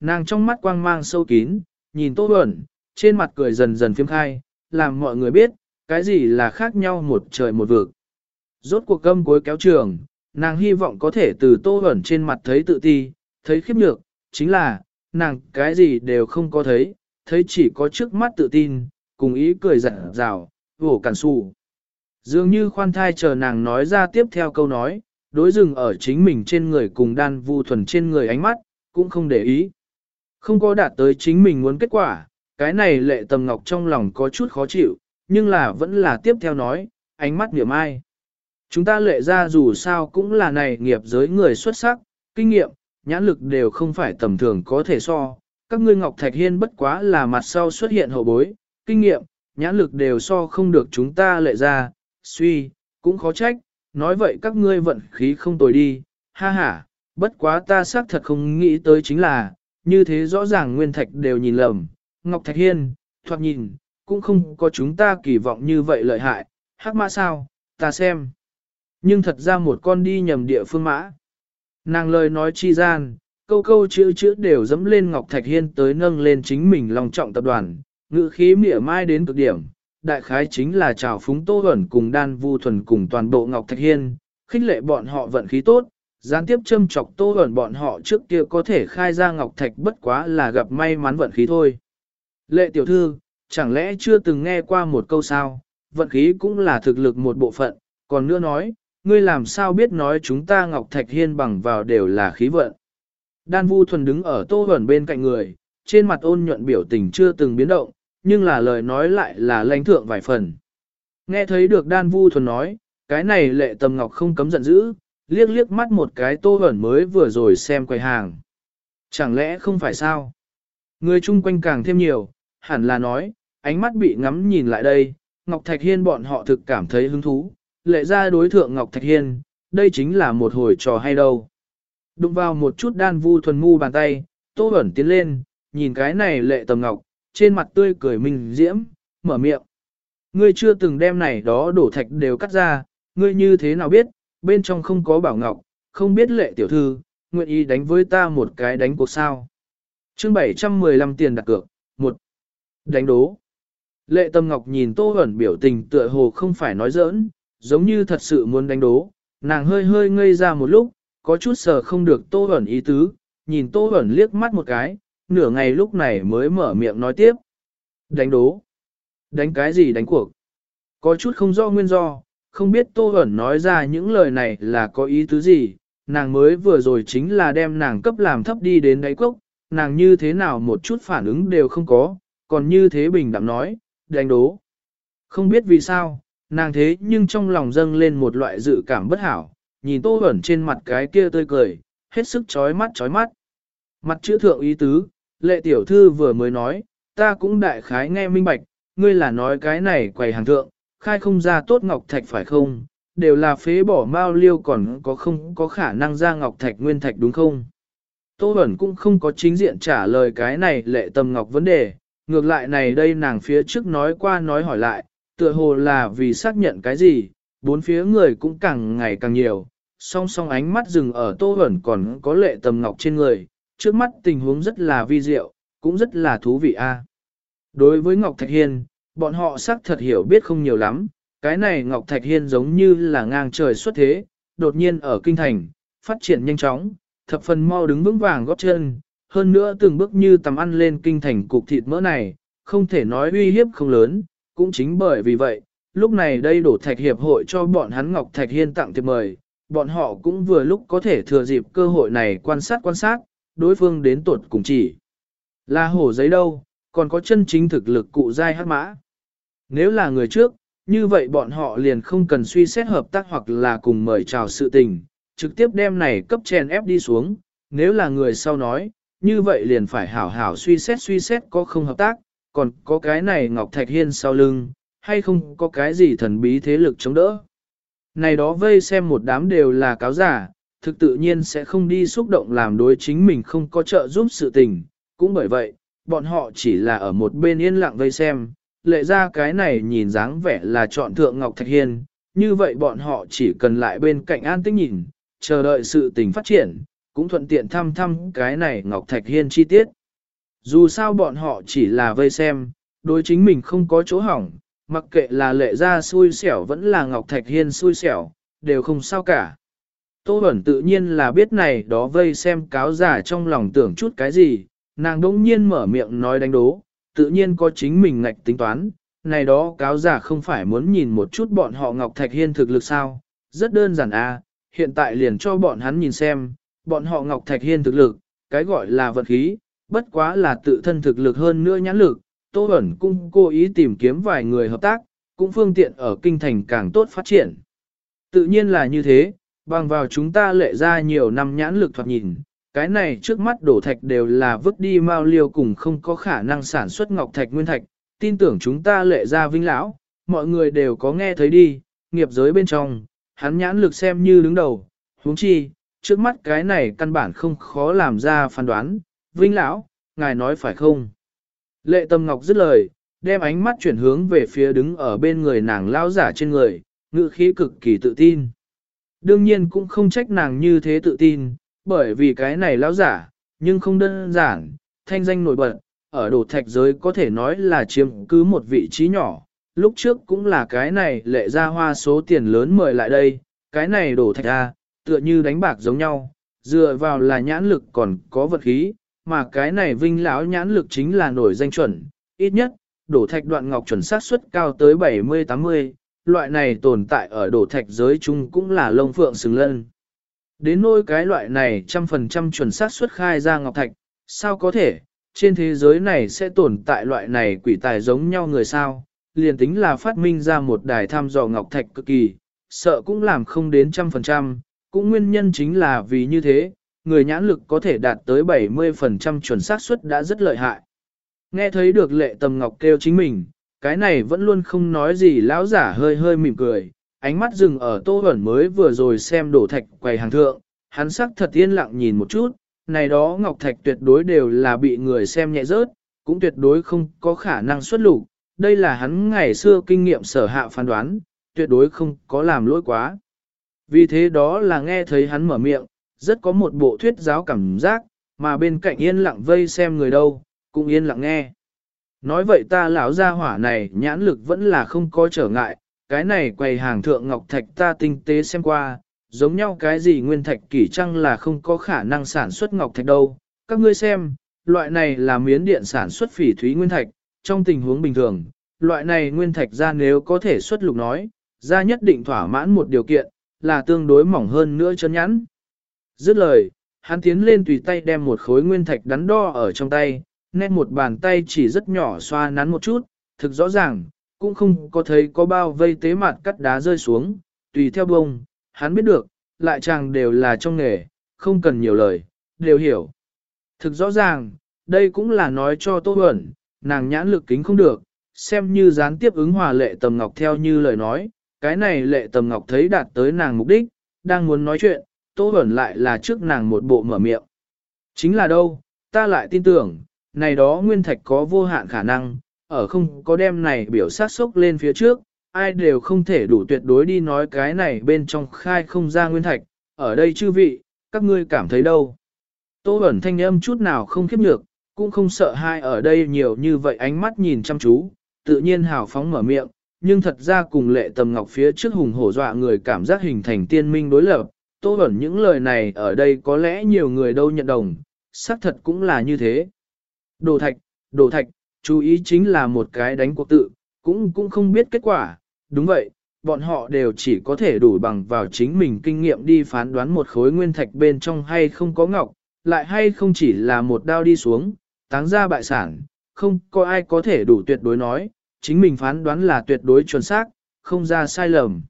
Nàng trong mắt quang mang sâu kín, nhìn Tô Huẩn, trên mặt cười dần dần phiếm khai, làm mọi người biết, cái gì là khác nhau một trời một vực. Rốt cuộc câm cuối kéo trường, nàng hy vọng có thể từ Tô Huẩn trên mặt thấy tự ti, thấy khiếp nhược, chính là, nàng cái gì đều không có thấy, thấy chỉ có trước mắt tự tin, cùng ý cười dặn rào, vổ cản xù. Dường như khoan thai chờ nàng nói ra tiếp theo câu nói, đối dừng ở chính mình trên người cùng đan vu thuần trên người ánh mắt, cũng không để ý. Không có đạt tới chính mình muốn kết quả, cái này lệ tầm ngọc trong lòng có chút khó chịu, nhưng là vẫn là tiếp theo nói, ánh mắt niệm ai. Chúng ta lệ ra dù sao cũng là này nghiệp giới người xuất sắc, kinh nghiệm, nhãn lực đều không phải tầm thường có thể so. Các ngươi Ngọc Thạch Hiên bất quá là mặt sau xuất hiện hậu bối, kinh nghiệm, nhãn lực đều so không được chúng ta lệ ra, suy, cũng khó trách, nói vậy các ngươi vận khí không tồi đi, ha ha, bất quá ta xác thật không nghĩ tới chính là, như thế rõ ràng Nguyên Thạch đều nhìn lầm, Ngọc Thạch Hiên, thoạt nhìn, cũng không có chúng ta kỳ vọng như vậy lợi hại, hắc mã sao, ta xem. Nhưng thật ra một con đi nhầm địa phương mã. Nàng lời nói chi gian, câu câu chữ chữ đều dẫm lên Ngọc Thạch Hiên tới nâng lên chính mình lòng trọng tập đoàn, ngữ khí mỉa mai đến cực điểm. Đại khái chính là chào phúng Tô Huẩn cùng Đan Vu Thuần cùng toàn bộ Ngọc Thạch Hiên, khích lệ bọn họ vận khí tốt, gián tiếp châm chọc Tô ẩn bọn họ trước kia có thể khai ra Ngọc Thạch bất quá là gặp may mắn vận khí thôi. Lệ tiểu thư, chẳng lẽ chưa từng nghe qua một câu sao, vận khí cũng là thực lực một bộ phận, còn nữa nói, ngươi làm sao biết nói chúng ta Ngọc Thạch Hiên bằng vào đều là khí vận. Đan Vu Thuần đứng ở tô ẩn bên cạnh người, trên mặt ôn nhuận biểu tình chưa từng biến động, nhưng là lời nói lại là lãnh thượng vài phần. Nghe thấy được Đan Vu Thuần nói, cái này lệ tầm ngọc không cấm giận dữ, liếc liếc mắt một cái tô hẩn mới vừa rồi xem quầy hàng. Chẳng lẽ không phải sao? Người chung quanh càng thêm nhiều, hẳn là nói, ánh mắt bị ngắm nhìn lại đây, Ngọc Thạch Hiên bọn họ thực cảm thấy hứng thú, lệ ra đối thượng Ngọc Thạch Hiên, đây chính là một hồi trò hay đâu. Đụng vào một chút đan vu thuần mu bàn tay, tô ẩn tiến lên, nhìn cái này lệ tầm ngọc, trên mặt tươi cười mình diễm, mở miệng. Ngươi chưa từng đem này đó đổ thạch đều cắt ra, ngươi như thế nào biết, bên trong không có bảo ngọc, không biết lệ tiểu thư, nguyện ý đánh với ta một cái đánh cuộc sao. chương 715 tiền đặt cược, một Đánh đố. Lệ Tâm Ngọc nhìn Tô Huẩn biểu tình tựa hồ không phải nói giỡn, giống như thật sự muốn đánh đố, nàng hơi hơi ngây ra một lúc, có chút sờ không được Tô Huẩn ý tứ, nhìn Tô Huẩn liếc mắt một cái, nửa ngày lúc này mới mở miệng nói tiếp. Đánh đố. Đánh cái gì đánh cuộc? Có chút không do nguyên do, không biết Tô Hẩn nói ra những lời này là có ý tứ gì, nàng mới vừa rồi chính là đem nàng cấp làm thấp đi đến đáy cốc, nàng như thế nào một chút phản ứng đều không có, còn như thế bình đạm nói, đánh đố. Không biết vì sao, nàng thế nhưng trong lòng dâng lên một loại dự cảm bất hảo, nhìn tô Hẩn trên mặt cái kia tươi cười, hết sức chói mắt chói mắt. Mặt chữ thượng ý tứ, lệ tiểu thư vừa mới nói, ta cũng đại khái nghe minh bạch, ngươi là nói cái này quầy hàng thượng, khai không ra tốt ngọc thạch phải không, đều là phế bỏ mao liêu còn có không có khả năng ra ngọc thạch nguyên thạch đúng không? Tô Bẩn cũng không có chính diện trả lời cái này lệ tâm ngọc vấn đề, ngược lại này đây nàng phía trước nói qua nói hỏi lại, tựa hồ là vì xác nhận cái gì, bốn phía người cũng càng ngày càng nhiều, song song ánh mắt dừng ở tô Bẩn còn có lệ tầm ngọc trên người, trước mắt tình huống rất là vi diệu, cũng rất là thú vị a. Đối với Ngọc Thạch Hiên, bọn họ xác thật hiểu biết không nhiều lắm, cái này Ngọc Thạch Hiên giống như là ngang trời xuất thế, đột nhiên ở kinh thành, phát triển nhanh chóng, thập phần mau đứng vững vàng góp chân, hơn nữa từng bước như tầm ăn lên kinh thành cục thịt mỡ này, không thể nói uy hiếp không lớn, cũng chính bởi vì vậy, lúc này đây đổ thạch hiệp hội cho bọn hắn Ngọc Thạch Hiên tặng thiệp mời, bọn họ cũng vừa lúc có thể thừa dịp cơ hội này quan sát quan sát, đối phương đến tuột cùng chỉ. Là hổ giấy đâu, còn có chân chính thực lực cụ dai hát mã. Nếu là người trước, như vậy bọn họ liền không cần suy xét hợp tác hoặc là cùng mời chào sự tình, trực tiếp đem này cấp chèn ép đi xuống, nếu là người sau nói, như vậy liền phải hảo hảo suy xét suy xét có không hợp tác, còn có cái này Ngọc Thạch Hiên sau lưng, hay không có cái gì thần bí thế lực chống đỡ. Này đó vây xem một đám đều là cáo giả, thực tự nhiên sẽ không đi xúc động làm đối chính mình không có trợ giúp sự tình, cũng bởi vậy, bọn họ chỉ là ở một bên yên lặng vây xem, lệ ra cái này nhìn dáng vẻ là chọn thượng Ngọc Thạch Hiên, như vậy bọn họ chỉ cần lại bên cạnh an tĩnh nhìn, chờ đợi sự tình phát triển, cũng thuận tiện thăm thăm cái này Ngọc Thạch Hiên chi tiết. Dù sao bọn họ chỉ là vây xem, đối chính mình không có chỗ hỏng, mặc kệ là lệ ra xui xẻo vẫn là Ngọc Thạch Hiên xui xẻo, đều không sao cả. Tô Bẩn tự nhiên là biết này đó vây xem cáo giả trong lòng tưởng chút cái gì, nàng đỗng nhiên mở miệng nói đánh đố, tự nhiên có chính mình ngạch tính toán, này đó cáo giả không phải muốn nhìn một chút bọn họ Ngọc Thạch Hiên thực lực sao, rất đơn giản à, hiện tại liền cho bọn hắn nhìn xem, bọn họ Ngọc Thạch Hiên thực lực, cái gọi là vật khí, bất quá là tự thân thực lực hơn nữa nhãn lực, Tô Bẩn cũng cố ý tìm kiếm vài người hợp tác, cũng phương tiện ở kinh thành càng tốt phát triển. Tự nhiên là như thế, bằng vào chúng ta lệ ra nhiều năm nhãn lực thoạt nhìn, cái này trước mắt đổ thạch đều là vứt đi mau liêu cùng không có khả năng sản xuất ngọc thạch nguyên thạch, tin tưởng chúng ta lệ ra vinh lão, mọi người đều có nghe thấy đi, nghiệp giới bên trong, hắn nhãn lực xem như đứng đầu, huống chi, trước mắt cái này căn bản không khó làm ra phán đoán, vinh lão, ngài nói phải không? Lệ tâm ngọc dứt lời, đem ánh mắt chuyển hướng về phía đứng ở bên người nàng lao giả trên người, ngữ khí cực kỳ tự tin. Đương nhiên cũng không trách nàng như thế tự tin, bởi vì cái này lão giả, nhưng không đơn giản, thanh danh nổi bật, ở đồ thạch giới có thể nói là chiếm cứ một vị trí nhỏ. Lúc trước cũng là cái này lệ ra hoa số tiền lớn mời lại đây, cái này đổ thạch ra, tựa như đánh bạc giống nhau, dựa vào là nhãn lực còn có vật khí, mà cái này vinh lão nhãn lực chính là nổi danh chuẩn, ít nhất, đổ thạch đoạn ngọc chuẩn xác suất cao tới 70-80, loại này tồn tại ở đổ thạch giới chung cũng là lông phượng xứng lân. Đến nỗi cái loại này trăm phần trăm chuẩn xác xuất khai ra ngọc thạch, sao có thể, trên thế giới này sẽ tồn tại loại này quỷ tài giống nhau người sao, liền tính là phát minh ra một đài thăm dò ngọc thạch cực kỳ, sợ cũng làm không đến trăm phần trăm, cũng nguyên nhân chính là vì như thế, người nhãn lực có thể đạt tới 70% chuẩn xác suất đã rất lợi hại. Nghe thấy được lệ tầm ngọc kêu chính mình, cái này vẫn luôn không nói gì lão giả hơi hơi mỉm cười, ánh mắt dừng ở tô ẩn mới vừa rồi xem đổ thạch quầy hàng thượng, hắn sắc thật yên lặng nhìn một chút, này đó ngọc thạch tuyệt đối đều là bị người xem nhẹ rớt, cũng tuyệt đối không có khả năng xuất lục, đây là hắn ngày xưa kinh nghiệm sở hạ phán đoán, tuyệt đối không có làm lỗi quá. Vì thế đó là nghe thấy hắn mở miệng, rất có một bộ thuyết giáo cảm giác, mà bên cạnh yên lặng vây xem người đâu, cũng yên lặng nghe. Nói vậy ta lão gia hỏa này nhãn lực vẫn là không có trở ngại, cái này quầy hàng thượng ngọc thạch ta tinh tế xem qua, giống nhau cái gì nguyên thạch kỷ trăng là không có khả năng sản xuất ngọc thạch đâu. Các ngươi xem, loại này là miến điện sản xuất phỉ thúy nguyên thạch, trong tình huống bình thường, loại này nguyên thạch ra nếu có thể xuất lục nói, ra nhất định thỏa mãn một điều kiện, là tương đối mỏng hơn nữa chân nhắn. Dứt lời, hắn tiến lên tùy tay đem một khối nguyên thạch đắn đo ở trong tay, nét một bàn tay chỉ rất nhỏ xoa nắn một chút, thực rõ ràng, cũng không có thấy có bao vây tế mặt cắt đá rơi xuống, tùy theo bông, hắn biết được, lại chàng đều là trong nghề, không cần nhiều lời, đều hiểu. Thực rõ ràng, đây cũng là nói cho Tô Huẩn, nàng nhãn lực kính không được, xem như gián tiếp ứng hòa lệ tầm ngọc theo như lời nói, cái này lệ tầm ngọc thấy đạt tới nàng mục đích, đang muốn nói chuyện, Tô Huẩn lại là trước nàng một bộ mở miệng. Chính là đâu, ta lại tin tưởng, này đó nguyên thạch có vô hạn khả năng, ở không có đem này biểu sát sốc lên phía trước, ai đều không thể đủ tuyệt đối đi nói cái này bên trong khai không ra nguyên thạch, ở đây chư vị, các ngươi cảm thấy đâu. Tô ẩn thanh âm chút nào không khiếp nhược, cũng không sợ hai ở đây nhiều như vậy ánh mắt nhìn chăm chú, tự nhiên hào phóng mở miệng, nhưng thật ra cùng lệ tầm ngọc phía trước hùng hổ dọa người cảm giác hình thành tiên minh đối lập. Tô ẩn những lời này ở đây có lẽ nhiều người đâu nhận đồng, xác thật cũng là như thế. Đồ thạch, đồ thạch, chú ý chính là một cái đánh cuộc tự, cũng cũng không biết kết quả, đúng vậy, bọn họ đều chỉ có thể đủ bằng vào chính mình kinh nghiệm đi phán đoán một khối nguyên thạch bên trong hay không có ngọc, lại hay không chỉ là một đao đi xuống, táng ra bại sản, không có ai có thể đủ tuyệt đối nói, chính mình phán đoán là tuyệt đối chuẩn xác, không ra sai lầm.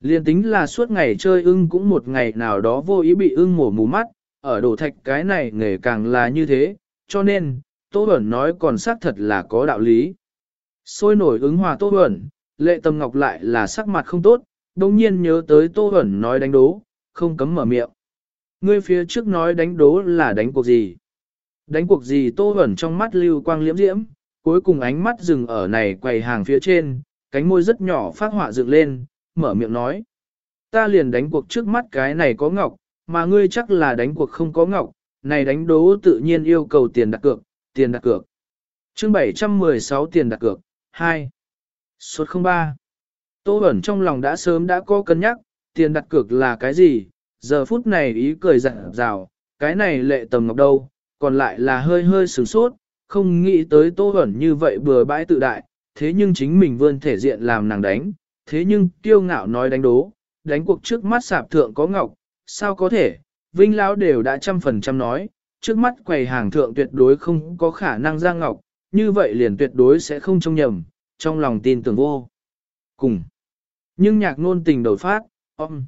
Liên tính là suốt ngày chơi ưng cũng một ngày nào đó vô ý bị ưng mổ mù mắt, ở đổ thạch cái này nghề càng là như thế, cho nên, Tô Bẩn nói còn xác thật là có đạo lý. Sôi nổi ứng hòa Tô Bẩn, lệ tâm ngọc lại là sắc mặt không tốt, đồng nhiên nhớ tới Tô Bẩn nói đánh đố, không cấm mở miệng. Ngươi phía trước nói đánh đố là đánh cuộc gì? Đánh cuộc gì Tô Bẩn trong mắt lưu quang liễm diễm, cuối cùng ánh mắt dừng ở này quầy hàng phía trên, cánh môi rất nhỏ phát họa dựng lên, mở miệng nói. Ta liền đánh cuộc trước mắt cái này có ngọc, mà ngươi chắc là đánh cuộc không có ngọc, này đánh đố tự nhiên yêu cầu tiền đặt cược, tiền đặt cược. Chương 716 tiền đặt cược, 2. Suốt 03. Tô Bẩn trong lòng đã sớm đã có cân nhắc, tiền đặt cược là cái gì, giờ phút này ý cười rạng rào, cái này lệ tầm ngọc đâu, còn lại là hơi hơi sửng sốt, không nghĩ tới Tô Bẩn như vậy bừa bãi tự đại, thế nhưng chính mình vươn thể diện làm nàng đánh, thế nhưng kiêu ngạo nói đánh đố, đánh cuộc trước mắt sạp thượng có ngọc, sao có thể, Vinh Lão đều đã trăm phần trăm nói, trước mắt quầy hàng thượng tuyệt đối không có khả năng ra ngọc, như vậy liền tuyệt đối sẽ không trông nhầm, trong lòng tin tưởng vô. Cùng. Nhưng nhạc ngôn tình đổi phát, ông.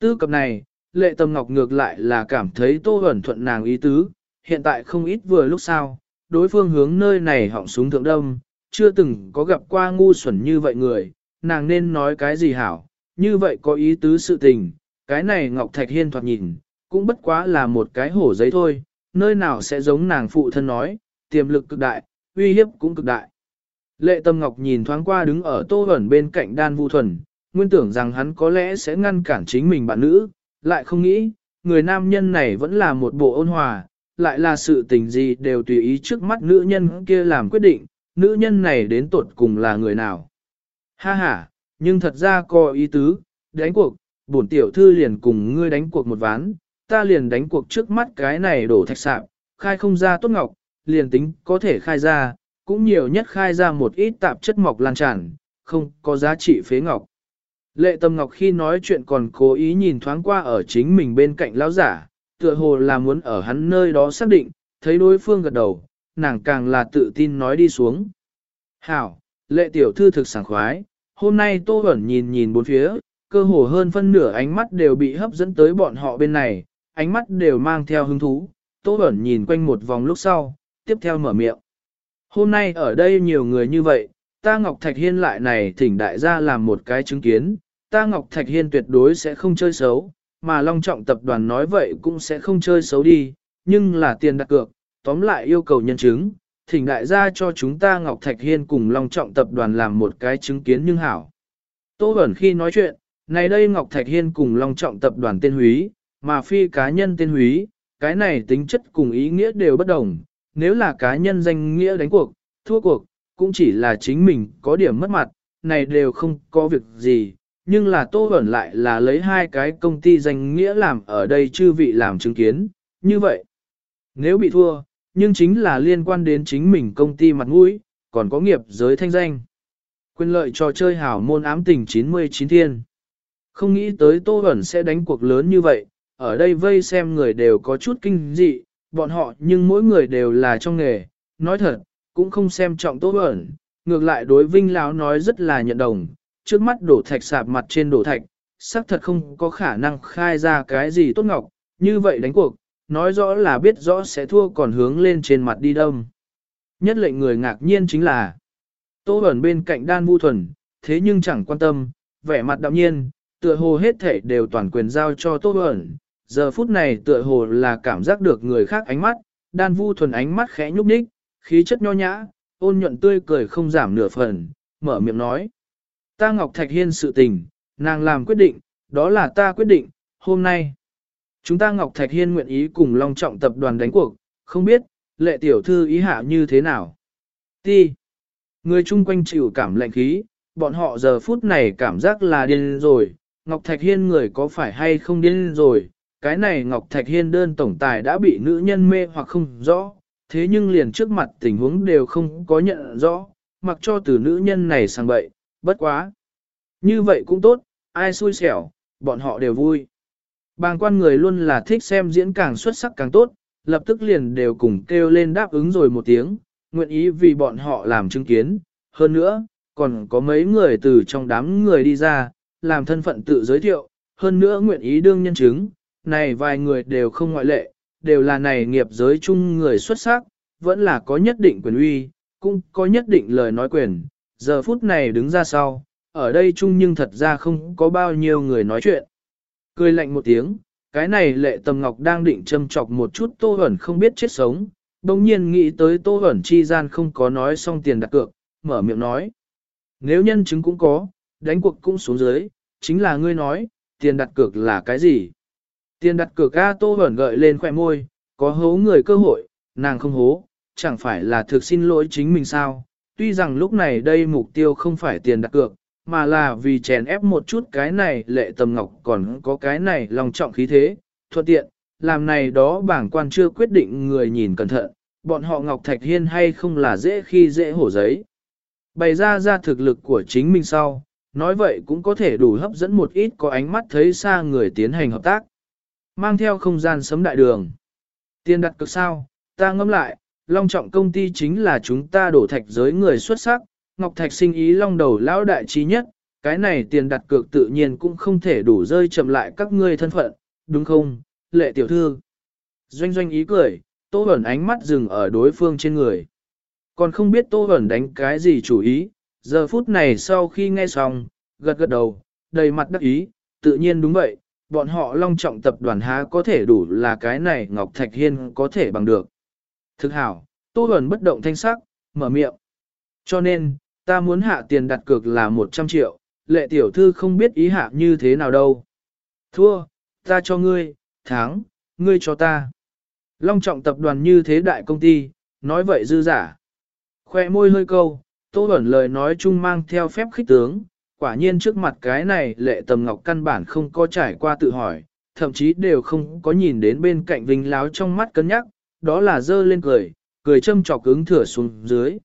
Tư cập này, lệ tâm ngọc ngược lại là cảm thấy tô ẩn thuận nàng ý tứ, hiện tại không ít vừa lúc sau, đối phương hướng nơi này họng súng thượng đông, chưa từng có gặp qua ngu xuẩn như vậy người, nàng nên nói cái gì hảo, như vậy có ý tứ sự tình, cái này Ngọc Thạch Hiên thoạt nhìn, cũng bất quá là một cái hổ giấy thôi, nơi nào sẽ giống nàng phụ thân nói, tiềm lực cực đại, uy hiếp cũng cực đại. Lệ Tâm Ngọc nhìn thoáng qua đứng ở tô ẩn bên cạnh đan vu thuần, nguyên tưởng rằng hắn có lẽ sẽ ngăn cản chính mình bạn nữ, lại không nghĩ, người nam nhân này vẫn là một bộ ôn hòa, lại là sự tình gì đều tùy ý trước mắt nữ nhân kia làm quyết định, nữ nhân này đến tột cùng là người nào. Ha ha, nhưng thật ra có ý tứ, đánh cuộc, bổn tiểu thư liền cùng ngươi đánh cuộc một ván, ta liền đánh cuộc trước mắt cái này đổ thạch sạp, khai không ra tốt ngọc, liền tính có thể khai ra, cũng nhiều nhất khai ra một ít tạp chất mọc lan tràn, không có giá trị phế ngọc. Lệ tâm ngọc khi nói chuyện còn cố ý nhìn thoáng qua ở chính mình bên cạnh lão giả, tựa hồ là muốn ở hắn nơi đó xác định, thấy đối phương gật đầu, nàng càng là tự tin nói đi xuống. Hảo, lệ tiểu thư thực sảng khoái, hôm nay Tô ẩn nhìn nhìn bốn phía, cơ hồ hơn phân nửa ánh mắt đều bị hấp dẫn tới bọn họ bên này, ánh mắt đều mang theo hứng thú. Tô Bẩn nhìn quanh một vòng lúc sau, tiếp theo mở miệng. Hôm nay ở đây nhiều người như vậy, ta Ngọc Thạch Hiên lại này thỉnh đại gia làm một cái chứng kiến, ta Ngọc Thạch Hiên tuyệt đối sẽ không chơi xấu, mà Long Trọng tập đoàn nói vậy cũng sẽ không chơi xấu đi, nhưng là tiền đặt cược, tóm lại yêu cầu nhân chứng, thỉnh đại gia cho chúng ta Ngọc Thạch Hiên cùng Long Trọng tập đoàn làm một cái chứng kiến nhưng hảo. Tô Bẩn khi nói chuyện, này đây Ngọc Thạch Hiên cùng Long Trọng tập đoàn tên húy, mà phi cá nhân tên húy, cái này tính chất cùng ý nghĩa đều bất đồng, nếu là cá nhân danh nghĩa đánh cuộc, thua cuộc, cũng chỉ là chính mình có điểm mất mặt, này đều không có việc gì, nhưng là Tô ẩn lại là lấy hai cái công ty danh nghĩa làm ở đây chư vị làm chứng kiến, như vậy. Nếu bị thua, nhưng chính là liên quan đến chính mình công ty mặt mũi, còn có nghiệp giới thanh danh. Quyền lợi trò chơi hảo môn ám tình 99 thiên. Không nghĩ tới Tô Bẩn sẽ đánh cuộc lớn như vậy, ở đây vây xem người đều có chút kinh dị, bọn họ nhưng mỗi người đều là trong nghề, nói thật, cũng không xem trọng Tô ẩn, ngược lại đối Vinh Lão nói rất là nhận đồng, trước mắt đổ thạch sạp mặt trên đổ thạch, xác thật không có khả năng khai ra cái gì tốt ngọc, như vậy đánh cuộc, nói rõ là biết rõ sẽ thua còn hướng lên trên mặt đi đông. Nhất lệnh người ngạc nhiên chính là, Tô Bẩn bên cạnh đan vu thuần, thế nhưng chẳng quan tâm, vẻ mặt đạm nhiên, tựa hồ hết thể đều toàn quyền giao cho Tô Bẩn. Giờ phút này tựa hồ là cảm giác được người khác ánh mắt, đan vu thuần ánh mắt khẽ nhúc nhích, khí chất nho nhã, ôn nhuận tươi cười không giảm nửa phần, mở miệng nói. Ta Ngọc Thạch Hiên sự tình, nàng làm quyết định, đó là ta quyết định, hôm nay. Chúng ta Ngọc Thạch Hiên nguyện ý cùng Long Trọng tập đoàn đánh cuộc, không biết, lệ tiểu thư ý hạ như thế nào. Ti. Người chung quanh chịu cảm lạnh khí, bọn họ giờ phút này cảm giác là điên rồi, Ngọc Thạch Hiên người có phải hay không điên rồi, cái này Ngọc Thạch Hiên đơn tổng tài đã bị nữ nhân mê hoặc không rõ, thế nhưng liền trước mặt tình huống đều không có nhận rõ, mặc cho từ nữ nhân này sang bậy, bất quá. Như vậy cũng tốt, ai xui xẻo, bọn họ đều vui. Bàng quan người luôn là thích xem diễn càng xuất sắc càng tốt, lập tức liền đều cùng kêu lên đáp ứng rồi một tiếng, nguyện ý vì bọn họ làm chứng kiến. Hơn nữa, còn có mấy người từ trong đám người đi ra, làm thân phận tự giới thiệu, hơn nữa nguyện ý đương nhân chứng, này vài người đều không ngoại lệ, đều là này nghiệp giới chung người xuất sắc, vẫn là có nhất định quyền uy, cũng có nhất định lời nói quyền. Giờ phút này đứng ra sau, ở đây chung nhưng thật ra không có bao nhiêu người nói chuyện. Cười lạnh một tiếng, cái này lệ tầm ngọc đang định châm chọc một chút tô ẩn không biết chết sống, đồng nhiên nghĩ tới tô ẩn chi gian không có nói xong tiền đặt cược, mở miệng nói. Nếu nhân chứng cũng có, đánh cuộc cũng xuống dưới, chính là ngươi nói, tiền đặt cược là cái gì? Tiền đặt cược A Tô Bẩn gợi lên khỏe môi, có hố người cơ hội, nàng không hố, chẳng phải là thực xin lỗi chính mình sao. Tuy rằng lúc này đây mục tiêu không phải tiền đặt cược, mà là vì chèn ép một chút cái này lệ tầm ngọc còn có cái này lòng trọng khí thế, thuận tiện, làm này đó bảng quan chưa quyết định người nhìn cẩn thận, bọn họ Ngọc Thạch Hiên hay không là dễ khi dễ hổ giấy. Bày ra ra thực lực của chính mình sau, nói vậy cũng có thể đủ hấp dẫn một ít có ánh mắt thấy xa người tiến hành hợp tác. Mang theo không gian sấm đại đường. Tiền đặt cực sao, ta ngâm lại, long trọng công ty chính là chúng ta đổ thạch giới người xuất sắc, Ngọc Thạch sinh ý long đầu lão đại trí nhất, cái này tiền đặt cược tự nhiên cũng không thể đủ rơi chậm lại các ngươi thân phận, đúng không, lệ tiểu thư. Doanh doanh ý cười, Tô Bẩn ánh mắt dừng ở đối phương trên người. Còn không biết Tô Bẩn đánh cái gì chủ ý, giờ phút này sau khi nghe xong, gật gật đầu, đầy mặt đắc ý, tự nhiên đúng vậy, bọn họ long trọng tập đoàn há có thể đủ là cái này Ngọc Thạch Hiên có thể bằng được. Thực hảo, Tô Bẩn bất động thanh sắc, mở miệng. Cho nên, ta muốn hạ tiền đặt cược là 100 triệu, lệ tiểu thư không biết ý hạ như thế nào đâu. Thua, ta cho ngươi, thắng, ngươi cho ta. Long trọng tập đoàn như thế đại công ty, nói vậy dư giả. Khoe môi hơi câu, tô ẩn lời nói chung mang theo phép khích tướng, quả nhiên trước mặt cái này lệ tầm ngọc căn bản không có trải qua tự hỏi, thậm chí đều không có nhìn đến bên cạnh vinh láo trong mắt cân nhắc, đó là dơ lên cười, cười châm trọc ứng thửa xuống dưới.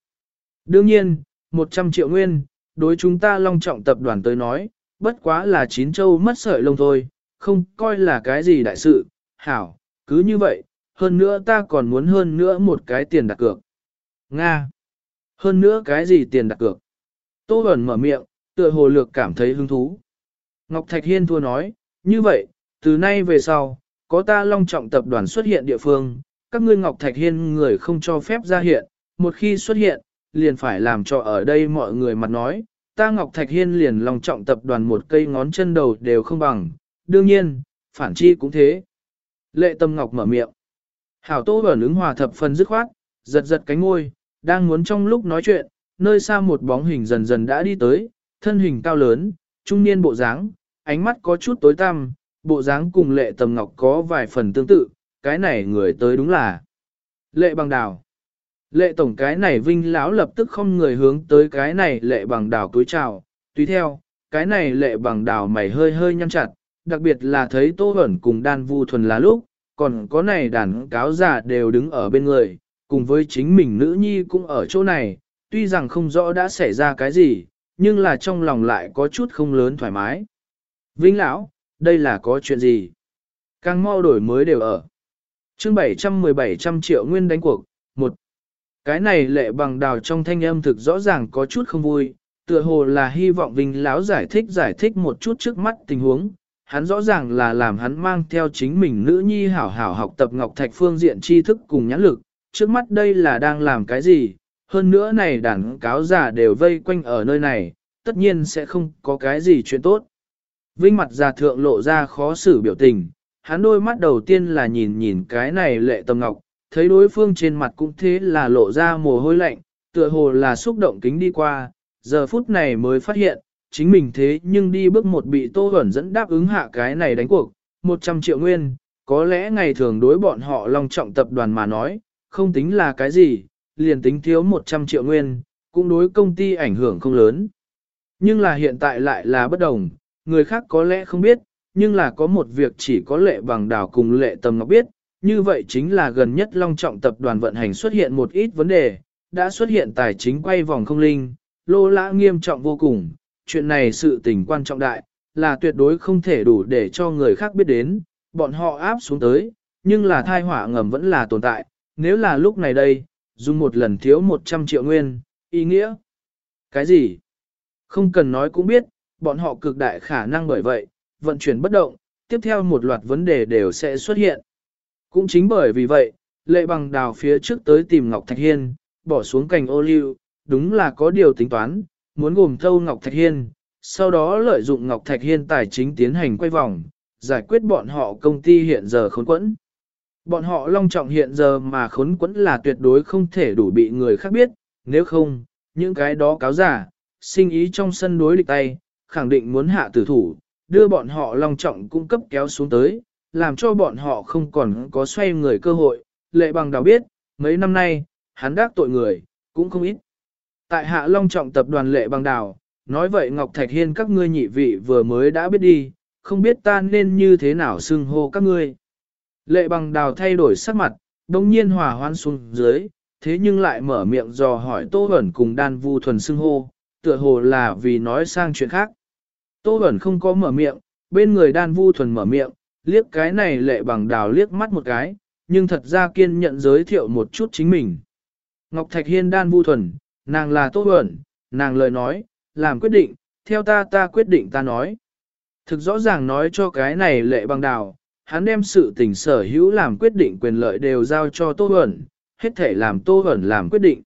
Đương nhiên, 100 triệu nguyên, đối chúng ta long trọng tập đoàn tới nói, bất quá là chín châu mất sợi lông thôi, không coi là cái gì đại sự, hảo, cứ như vậy, hơn nữa ta còn muốn hơn nữa một cái tiền đặt cược. Nga. Hơn nữa cái gì tiền đặt cược? Tô Bẩn mở miệng, tựa hồ lược cảm thấy hứng thú. Ngọc Thạch Hiên thua nói, như vậy, từ nay về sau, có ta long trọng tập đoàn xuất hiện địa phương, các ngươi Ngọc Thạch Hiên người không cho phép ra hiện, một khi xuất hiện, liền phải làm cho ở đây mọi người mặt nói, ta Ngọc Thạch Hiên liền long trọng tập đoàn một cây ngón chân đầu đều không bằng, đương nhiên, phản chi cũng thế. Lệ Tâm Ngọc mở miệng. Hảo Tô ở ứng hòa thập phần dứt khoát, giật giật cánh ngôi, đang muốn trong lúc nói chuyện, nơi xa một bóng hình dần dần đã đi tới, thân hình cao lớn, trung niên bộ dáng, ánh mắt có chút tối tăm, bộ dáng cùng lệ tầm ngọc có vài phần tương tự, cái này người tới đúng là lệ bằng đào. Lệ tổng cái này vinh lão lập tức không người hướng tới cái này lệ bằng đào túi chào, tùy theo, cái này lệ bằng đào mày hơi hơi nhăn chặt, đặc biệt là thấy tô hẩn cùng đan vu thuần là lúc, còn có này đàn cáo giả đều đứng ở bên người, cùng với chính mình nữ nhi cũng ở chỗ này, tuy rằng không rõ đã xảy ra cái gì, nhưng là trong lòng lại có chút không lớn thoải mái. Vinh lão, đây là có chuyện gì? Càng mau đổi mới đều ở. chương 717 trăm triệu nguyên đánh cuộc, một Cái này lệ bằng đào trong thanh âm thực rõ ràng có chút không vui, tựa hồ là hy vọng Vinh lão giải thích giải thích một chút trước mắt tình huống, hắn rõ ràng là làm hắn mang theo chính mình nữ nhi hảo hảo học tập Ngọc Thạch phương diện tri thức cùng nhãn lực, trước mắt đây là đang làm cái gì, hơn nữa này đàn cáo giả đều vây quanh ở nơi này, tất nhiên sẽ không có cái gì chuyện tốt. Vinh mặt già thượng lộ ra khó xử biểu tình, hắn đôi mắt đầu tiên là nhìn nhìn cái này lệ tầm ngọc, thấy đối phương trên mặt cũng thế là lộ ra mồ hôi lạnh, tựa hồ là xúc động kính đi qua, giờ phút này mới phát hiện, chính mình thế nhưng đi bước một bị Tô hẩn dẫn đáp ứng hạ cái này đánh cuộc, 100 triệu nguyên, có lẽ ngày thường đối bọn họ long trọng tập đoàn mà nói, không tính là cái gì, liền tính thiếu 100 triệu nguyên, cũng đối công ty ảnh hưởng không lớn. Nhưng là hiện tại lại là bất đồng, người khác có lẽ không biết, nhưng là có một việc chỉ có lệ bằng đảo cùng lệ tầm ngọc biết, như vậy chính là gần nhất long trọng tập đoàn vận hành xuất hiện một ít vấn đề, đã xuất hiện tài chính quay vòng không linh, lô lã nghiêm trọng vô cùng, chuyện này sự tình quan trọng đại, là tuyệt đối không thể đủ để cho người khác biết đến, bọn họ áp xuống tới, nhưng là thai họa ngầm vẫn là tồn tại, nếu là lúc này đây, dùng một lần thiếu 100 triệu nguyên, ý nghĩa. Cái gì? Không cần nói cũng biết, bọn họ cực đại khả năng bởi vậy, vận chuyển bất động, tiếp theo một loạt vấn đề đều sẽ xuất hiện. Cũng chính bởi vì vậy, lệ bằng đào phía trước tới tìm Ngọc Thạch Hiên, bỏ xuống cành ô liu, đúng là có điều tính toán, muốn gồm thâu Ngọc Thạch Hiên, sau đó lợi dụng Ngọc Thạch Hiên tài chính tiến hành quay vòng, giải quyết bọn họ công ty hiện giờ khốn quẫn. Bọn họ long trọng hiện giờ mà khốn quẫn là tuyệt đối không thể đủ bị người khác biết, nếu không, những cái đó cáo giả, sinh ý trong sân đối địch tay, khẳng định muốn hạ tử thủ, đưa bọn họ long trọng cung cấp kéo xuống tới, làm cho bọn họ không còn có xoay người cơ hội. Lệ bằng đào biết, mấy năm nay, hắn đắc tội người, cũng không ít. Tại Hạ Long trọng tập đoàn lệ bằng đào, nói vậy Ngọc Thạch Hiên các ngươi nhị vị vừa mới đã biết đi, không biết ta nên như thế nào xưng hô các ngươi. Lệ bằng đào thay đổi sắc mặt, đồng nhiên hòa hoan xuống dưới, thế nhưng lại mở miệng dò hỏi Tô Bẩn cùng đan vu thuần xưng hô, tựa hồ là vì nói sang chuyện khác. Tô Bẩn không có mở miệng, bên người đan vu thuần mở miệng, liếc cái này lệ bằng đào liếc mắt một cái, nhưng thật ra kiên nhận giới thiệu một chút chính mình. Ngọc Thạch Hiên đan vu thuần, nàng là Tô Bẩn, nàng lời nói, làm quyết định, theo ta ta quyết định ta nói. Thực rõ ràng nói cho cái này lệ bằng đào, hắn đem sự tình sở hữu làm quyết định quyền lợi đều giao cho Tô Bẩn, hết thể làm Tô Bẩn làm quyết định.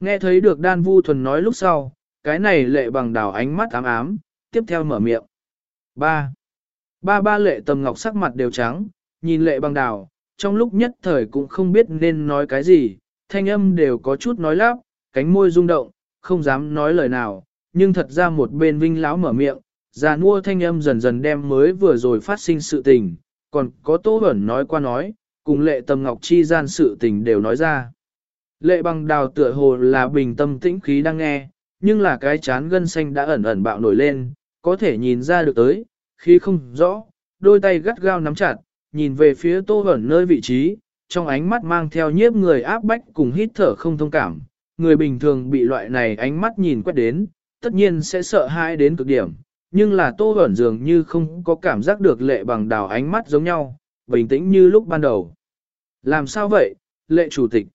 Nghe thấy được đan vu thuần nói lúc sau, cái này lệ bằng đào ánh mắt ám ám, tiếp theo mở miệng. Ba, Ba ba lệ tầm ngọc sắc mặt đều trắng, nhìn lệ bằng đào, trong lúc nhất thời cũng không biết nên nói cái gì, thanh âm đều có chút nói lắp, cánh môi rung động, không dám nói lời nào, nhưng thật ra một bên vinh lão mở miệng, già nua thanh âm dần dần đem mới vừa rồi phát sinh sự tình, còn có Tô Hẩn nói qua nói, cùng lệ tầm ngọc chi gian sự tình đều nói ra. Lệ bằng đào tựa hồ là bình tâm tĩnh khí đang nghe, nhưng là cái chán gân xanh đã ẩn ẩn bạo nổi lên, có thể nhìn ra được tới, khi không rõ, đôi tay gắt gao nắm chặt, nhìn về phía Tô hẩn nơi vị trí, trong ánh mắt mang theo nhiếp người áp bách cùng hít thở không thông cảm. Người bình thường bị loại này ánh mắt nhìn quét đến, tất nhiên sẽ sợ hãi đến cực điểm, nhưng là Tô ẩn dường như không có cảm giác được lệ bằng đào ánh mắt giống nhau, bình tĩnh như lúc ban đầu. Làm sao vậy, lệ chủ tịch?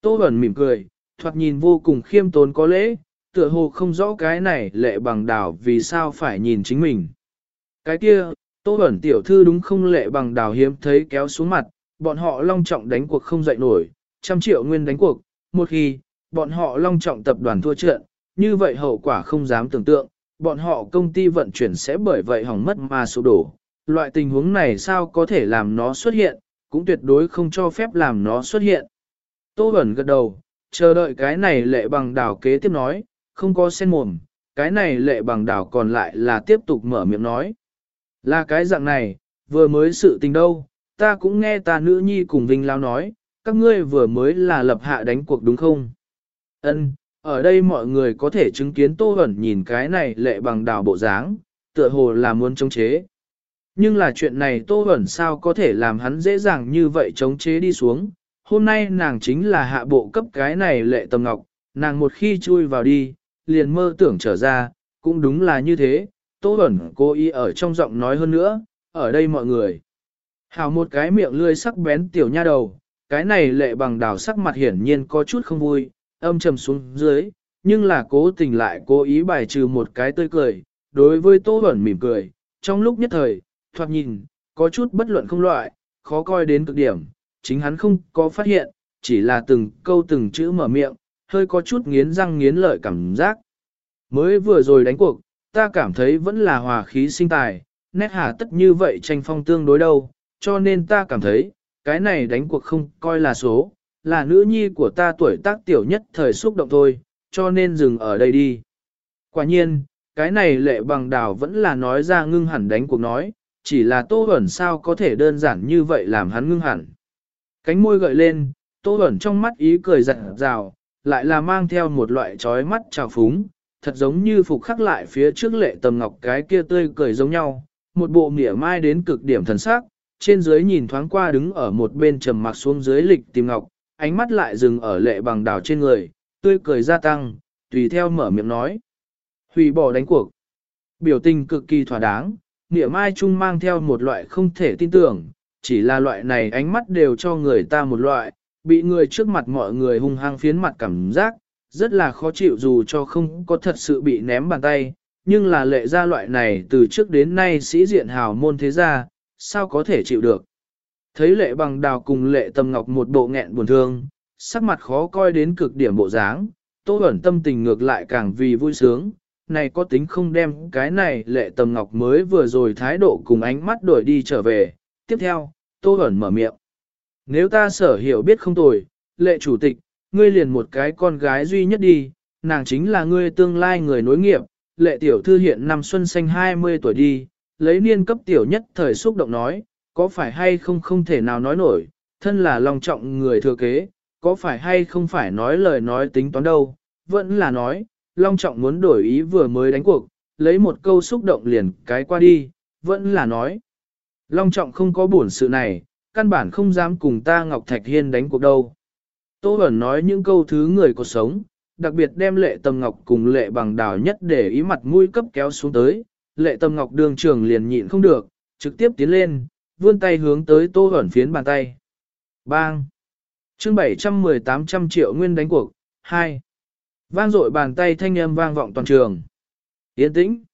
Tô ẩn mỉm cười, thoạt nhìn vô cùng khiêm tốn có lễ, tựa hồ không rõ cái này lệ bằng đào vì sao phải nhìn chính mình. Cái kia, Tô ẩn tiểu thư đúng không lệ bằng đào hiếm thấy kéo xuống mặt, bọn họ long trọng đánh cuộc không dậy nổi, trăm triệu nguyên đánh cuộc, một khi, bọn họ long trọng tập đoàn thua trận, như vậy hậu quả không dám tưởng tượng, bọn họ công ty vận chuyển sẽ bởi vậy hỏng mất mà sụp đổ. Loại tình huống này sao có thể làm nó xuất hiện, cũng tuyệt đối không cho phép làm nó xuất hiện. Tô Bẩn gật đầu, chờ đợi cái này lệ bằng đảo kế tiếp nói, không có sen mồm, cái này lệ bằng đảo còn lại là tiếp tục mở miệng nói. Là cái dạng này, vừa mới sự tình đâu, ta cũng nghe ta nữ nhi cùng Vinh Lao nói, các ngươi vừa mới là lập hạ đánh cuộc đúng không? Ân, ở đây mọi người có thể chứng kiến Tô Hẩn nhìn cái này lệ bằng đào bộ dáng, tựa hồ là muốn chống chế. Nhưng là chuyện này Tô Hẩn sao có thể làm hắn dễ dàng như vậy chống chế đi xuống. Hôm nay nàng chính là hạ bộ cấp cái này lệ tầm ngọc, nàng một khi chui vào đi, liền mơ tưởng trở ra, cũng đúng là như thế. Tô Hẩn cố ý ở trong giọng nói hơn nữa, ở đây mọi người. Hào một cái miệng lươi sắc bén tiểu nha đầu, cái này lệ bằng đào sắc mặt hiển nhiên có chút không vui, âm trầm xuống dưới, nhưng là cố tình lại cố ý bài trừ một cái tươi cười, đối với Tô Bẩn mỉm cười, trong lúc nhất thời, thoạt nhìn, có chút bất luận không loại, khó coi đến cực điểm, chính hắn không có phát hiện, chỉ là từng câu từng chữ mở miệng, hơi có chút nghiến răng nghiến lợi cảm giác. Mới vừa rồi đánh cuộc, ta cảm thấy vẫn là hòa khí sinh tài, nét hà tất như vậy tranh phong tương đối đâu, cho nên ta cảm thấy, cái này đánh cuộc không coi là số, là nữ nhi của ta tuổi tác tiểu nhất thời xúc động thôi, cho nên dừng ở đây đi. Quả nhiên, cái này lệ bằng đảo vẫn là nói ra ngưng hẳn đánh cuộc nói, chỉ là tô ẩn sao có thể đơn giản như vậy làm hắn ngưng hẳn. Cánh môi gợi lên, tô ẩn trong mắt ý cười giật rào, lại là mang theo một loại trói mắt trào phúng, thật giống như phục khắc lại phía trước lệ tầm ngọc cái kia tươi cười giống nhau, một bộ mỉa mai đến cực điểm thần sắc, trên dưới nhìn thoáng qua đứng ở một bên trầm mặc xuống dưới lịch tìm ngọc, ánh mắt lại dừng ở lệ bằng đào trên người, tươi cười gia tăng, tùy theo mở miệng nói. Hủy bỏ đánh cuộc. Biểu tình cực kỳ thỏa đáng, nghĩa mai trung mang theo một loại không thể tin tưởng, chỉ là loại này ánh mắt đều cho người ta một loại, bị người trước mặt mọi người hung hăng phiến mặt cảm giác, rất là khó chịu dù cho không có thật sự bị ném bàn tay, nhưng là lệ ra loại này từ trước đến nay sĩ diện hào môn thế gia, sao có thể chịu được. Thấy lệ bằng đào cùng lệ tâm ngọc một bộ nghẹn buồn thương, sắc mặt khó coi đến cực điểm bộ dáng, tô ẩn tâm tình ngược lại càng vì vui sướng, này có tính không đem cái này lệ tầm ngọc mới vừa rồi thái độ cùng ánh mắt đổi đi trở về. Tiếp theo, tô ẩn mở miệng. Nếu ta sở hiểu biết không tồi, lệ chủ tịch, ngươi liền một cái con gái duy nhất đi, nàng chính là ngươi tương lai người nối nghiệp, lệ tiểu thư hiện năm xuân xanh 20 tuổi đi, lấy niên cấp tiểu nhất thời xúc động nói, có phải hay không không thể nào nói nổi, thân là long trọng người thừa kế, có phải hay không phải nói lời nói tính toán đâu, vẫn là nói, long trọng muốn đổi ý vừa mới đánh cuộc, lấy một câu xúc động liền cái qua đi, vẫn là nói. Long trọng không có buồn sự này, căn bản không dám cùng ta Ngọc Thạch Hiên đánh cuộc đâu. Tô Bẩn nói những câu thứ người có sống, đặc biệt đem lệ tâm ngọc cùng lệ bằng đào nhất để ý mặt mũi cấp kéo xuống tới, lệ tâm ngọc đường trường liền nhịn không được, trực tiếp tiến lên, vươn tay hướng tới Tô Bẩn phiến bàn tay. Bang! chương 718 triệu nguyên đánh cuộc, 2. Vang dội bàn tay thanh âm vang vọng toàn trường. Yên tĩnh.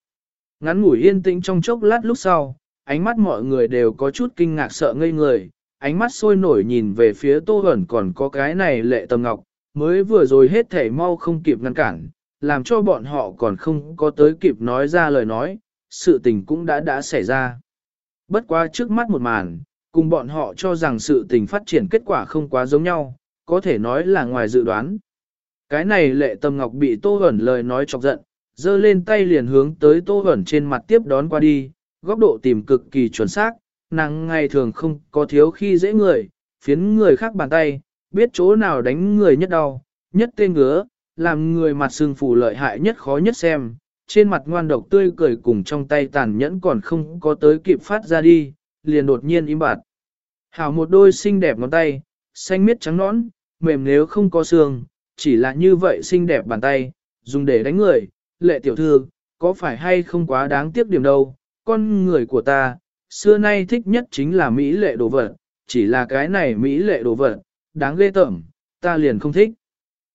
Ngắn ngủi yên tĩnh trong chốc lát lúc sau, ánh mắt mọi người đều có chút kinh ngạc sợ ngây người, ánh mắt sôi nổi nhìn về phía Tô Hẩn còn có cái này lệ tầm ngọc, mới vừa rồi hết thể mau không kịp ngăn cản, làm cho bọn họ còn không có tới kịp nói ra lời nói, sự tình cũng đã đã xảy ra. Bất quá trước mắt một màn, cùng bọn họ cho rằng sự tình phát triển kết quả không quá giống nhau, có thể nói là ngoài dự đoán. Cái này lệ tâm ngọc bị Tô Hẩn lời nói chọc giận, giơ lên tay liền hướng tới Tô Hẩn trên mặt tiếp đón qua đi, góc độ tìm cực kỳ chuẩn xác, nàng ngày thường không có thiếu khi dễ người, phiến người khác bàn tay, biết chỗ nào đánh người nhất đau, nhất tên ngứa, làm người mặt sưng phù lợi hại nhất khó nhất xem, trên mặt ngoan độc tươi cười cùng trong tay tàn nhẫn còn không có tới kịp phát ra đi, liền đột nhiên im bặt. Hảo một đôi xinh đẹp ngón tay, xanh miết trắng nõn, mềm nếu không có xương, chỉ là như vậy xinh đẹp bàn tay, dùng để đánh người, lệ tiểu thư, có phải hay không quá đáng tiếc điểm đâu, con người của ta, xưa nay thích nhất chính là Mỹ lệ đồ vật, chỉ là cái này Mỹ lệ đồ vật, đáng ghê tởm, ta liền không thích.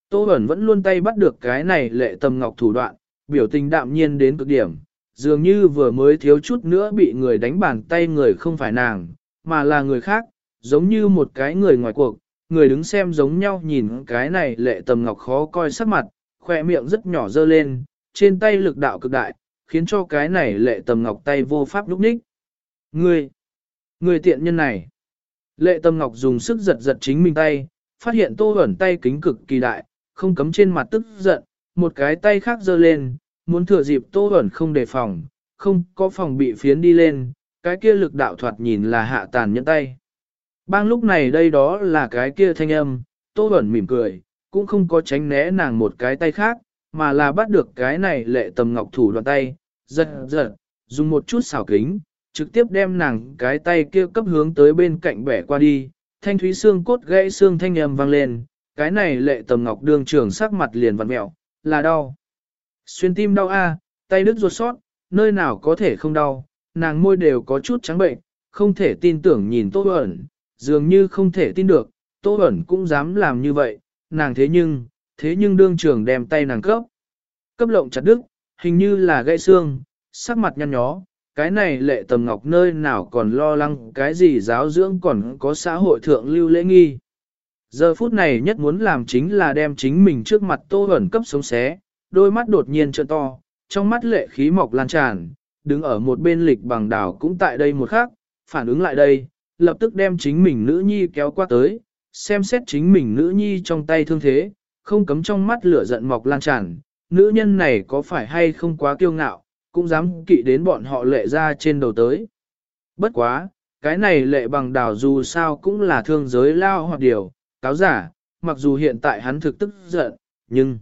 Tô Bẩn vẫn luôn tay bắt được cái này lệ tầm ngọc thủ đoạn, biểu tình đạm nhiên đến cực điểm, dường như vừa mới thiếu chút nữa bị người đánh bàn tay người không phải nàng, mà là người khác, giống như một cái người ngoài cuộc, người đứng xem giống nhau nhìn cái này lệ tầm ngọc khó coi sắc mặt, khoe miệng rất nhỏ dơ lên, trên tay lực đạo cực đại, khiến cho cái này lệ tầm ngọc tay vô pháp lúc ních. người, người tiện nhân này. Lệ tầm ngọc dùng sức giật giật chính mình tay, phát hiện tô ẩn tay kính cực kỳ đại, không cấm trên mặt tức giận, một cái tay khác giơ lên, muốn thừa dịp tô ẩn không đề phòng, không có phòng bị phiến đi lên, cái kia lực đạo thoạt nhìn là hạ tàn nhẫn tay. Bang lúc này đây đó là cái kia thanh âm, tô ẩn mỉm cười, cũng không có tránh né nàng một cái tay khác, mà là bắt được cái này lệ tầm ngọc thủ đoạn tay, giật giật, dùng một chút xảo kính, trực tiếp đem nàng cái tay kia cấp hướng tới bên cạnh bẻ qua đi, thanh thúy xương cốt gãy xương thanh âm vang lên, cái này lệ tầm ngọc đường trường sắc mặt liền vặn mẹo, là đau. Xuyên tim đau a, tay đứt ruột sót, nơi nào có thể không đau, nàng môi đều có chút trắng bệnh, không thể tin tưởng nhìn Tô ẩn, dường như không thể tin được, Tô ẩn cũng dám làm như vậy, nàng thế nhưng, thế nhưng đương trường đem tay nàng cấp. Cấp lộng chặt đứt, hình như là gãy xương, sắc mặt nhăn nhó, cái này lệ tầm ngọc nơi nào còn lo lắng cái gì giáo dưỡng còn có xã hội thượng lưu lễ nghi. Giờ phút này nhất muốn làm chính là đem chính mình trước mặt tô ẩn cấp sống xé, đôi mắt đột nhiên trợn to, trong mắt lệ khí mọc lan tràn, đứng ở một bên lịch bằng đảo cũng tại đây một khắc, phản ứng lại đây, lập tức đem chính mình nữ nhi kéo qua tới, xem xét chính mình nữ nhi trong tay thương thế, không cấm trong mắt lửa giận mọc lan tràn, nữ nhân này có phải hay không quá kiêu ngạo, cũng dám kỵ đến bọn họ lệ ra trên đầu tới. Bất quá, cái này lệ bằng đảo dù sao cũng là thương giới lao hoặc điều, cáo giả, mặc dù hiện tại hắn thực tức giận, nhưng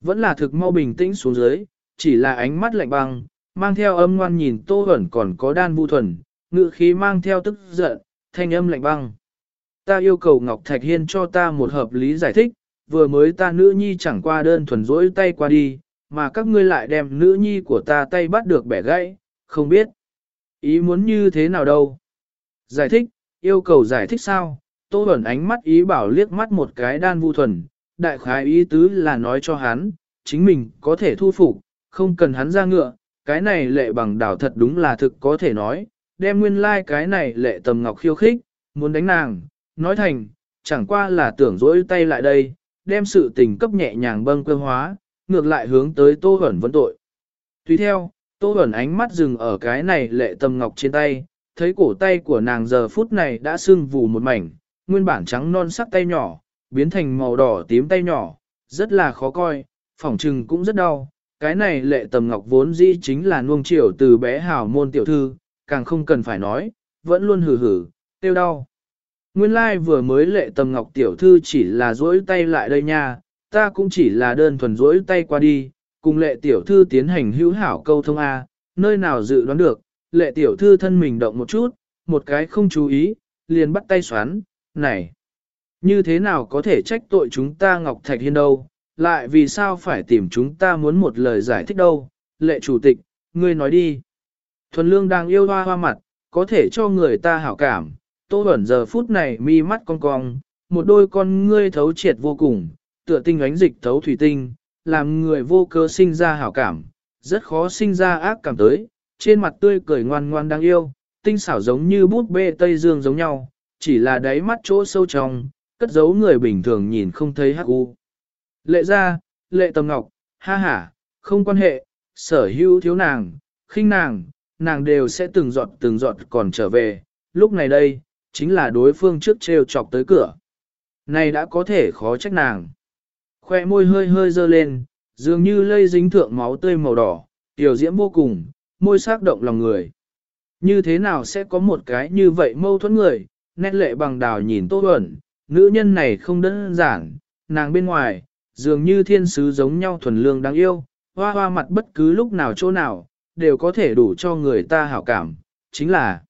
vẫn là thực mau bình tĩnh xuống dưới, chỉ là ánh mắt lạnh băng, mang theo âm ngoan nhìn tô hẩn còn có đan vu thuần, ngự khí mang theo tức giận, thanh âm lạnh băng. Ta yêu cầu Ngọc Thạch Hiên cho ta một hợp lý giải thích, vừa mới ta nữ nhi chẳng qua đơn thuần rỗi tay qua đi, mà các ngươi lại đem nữ nhi của ta tay bắt được bẻ gãy, không biết. Ý muốn như thế nào đâu? Giải thích, yêu cầu giải thích sao? Tô Bẩn ánh mắt ý bảo liếc mắt một cái đan vu thuần, đại khái ý tứ là nói cho hắn, chính mình có thể thu phục, không cần hắn ra ngựa, cái này lệ bằng đảo thật đúng là thực có thể nói, đem nguyên lai like cái này lệ tầm ngọc khiêu khích, muốn đánh nàng, nói thành, chẳng qua là tưởng dỗi tay lại đây, đem sự tình cấp nhẹ nhàng bâng cơ hóa, ngược lại hướng tới Tô Bẩn vấn tội. Tuy theo, Tô Bẩn ánh mắt dừng ở cái này lệ tầm ngọc trên tay, thấy cổ tay của nàng giờ phút này đã sưng vù một mảnh, nguyên bản trắng non sắc tay nhỏ, biến thành màu đỏ tím tay nhỏ, rất là khó coi, phỏng trừng cũng rất đau. Cái này lệ tầm ngọc vốn dĩ chính là nuông chiều từ bé hào môn tiểu thư, càng không cần phải nói, vẫn luôn hử hử, tiêu đau. Nguyên lai like vừa mới lệ tầm ngọc tiểu thư chỉ là duỗi tay lại đây nha, ta cũng chỉ là đơn thuần duỗi tay qua đi, cùng lệ tiểu thư tiến hành hữu hảo câu thông A, nơi nào dự đoán được, lệ tiểu thư thân mình động một chút, một cái không chú ý, liền bắt tay xoắn, này, như thế nào có thể trách tội chúng ta Ngọc Thạch Hiên đâu, lại vì sao phải tìm chúng ta muốn một lời giải thích đâu, lệ chủ tịch, ngươi nói đi. Thuần lương đang yêu hoa hoa mặt, có thể cho người ta hảo cảm, tô ẩn giờ phút này mi mắt cong cong, một đôi con ngươi thấu triệt vô cùng, tựa tinh ánh dịch thấu thủy tinh, làm người vô cơ sinh ra hảo cảm, rất khó sinh ra ác cảm tới, trên mặt tươi cười ngoan ngoan đáng yêu, tinh xảo giống như bút bê Tây Dương giống nhau, chỉ là đáy mắt chỗ sâu trong, cất giấu người bình thường nhìn không thấy hắc u. Lệ ra, lệ tầm ngọc, ha ha, không quan hệ, sở hữu thiếu nàng, khinh nàng, nàng đều sẽ từng giọt từng giọt còn trở về, lúc này đây, chính là đối phương trước treo chọc tới cửa. Này đã có thể khó trách nàng. Khoe môi hơi hơi dơ lên, dường như lây dính thượng máu tươi màu đỏ, tiểu diễm vô cùng, môi sắc động lòng người. Như thế nào sẽ có một cái như vậy mâu thuẫn người, nét lệ bằng đào nhìn tô Huẩn, nữ nhân này không đơn giản, nàng bên ngoài, dường như thiên sứ giống nhau thuần lương đáng yêu, hoa hoa mặt bất cứ lúc nào chỗ nào, đều có thể đủ cho người ta hảo cảm, chính là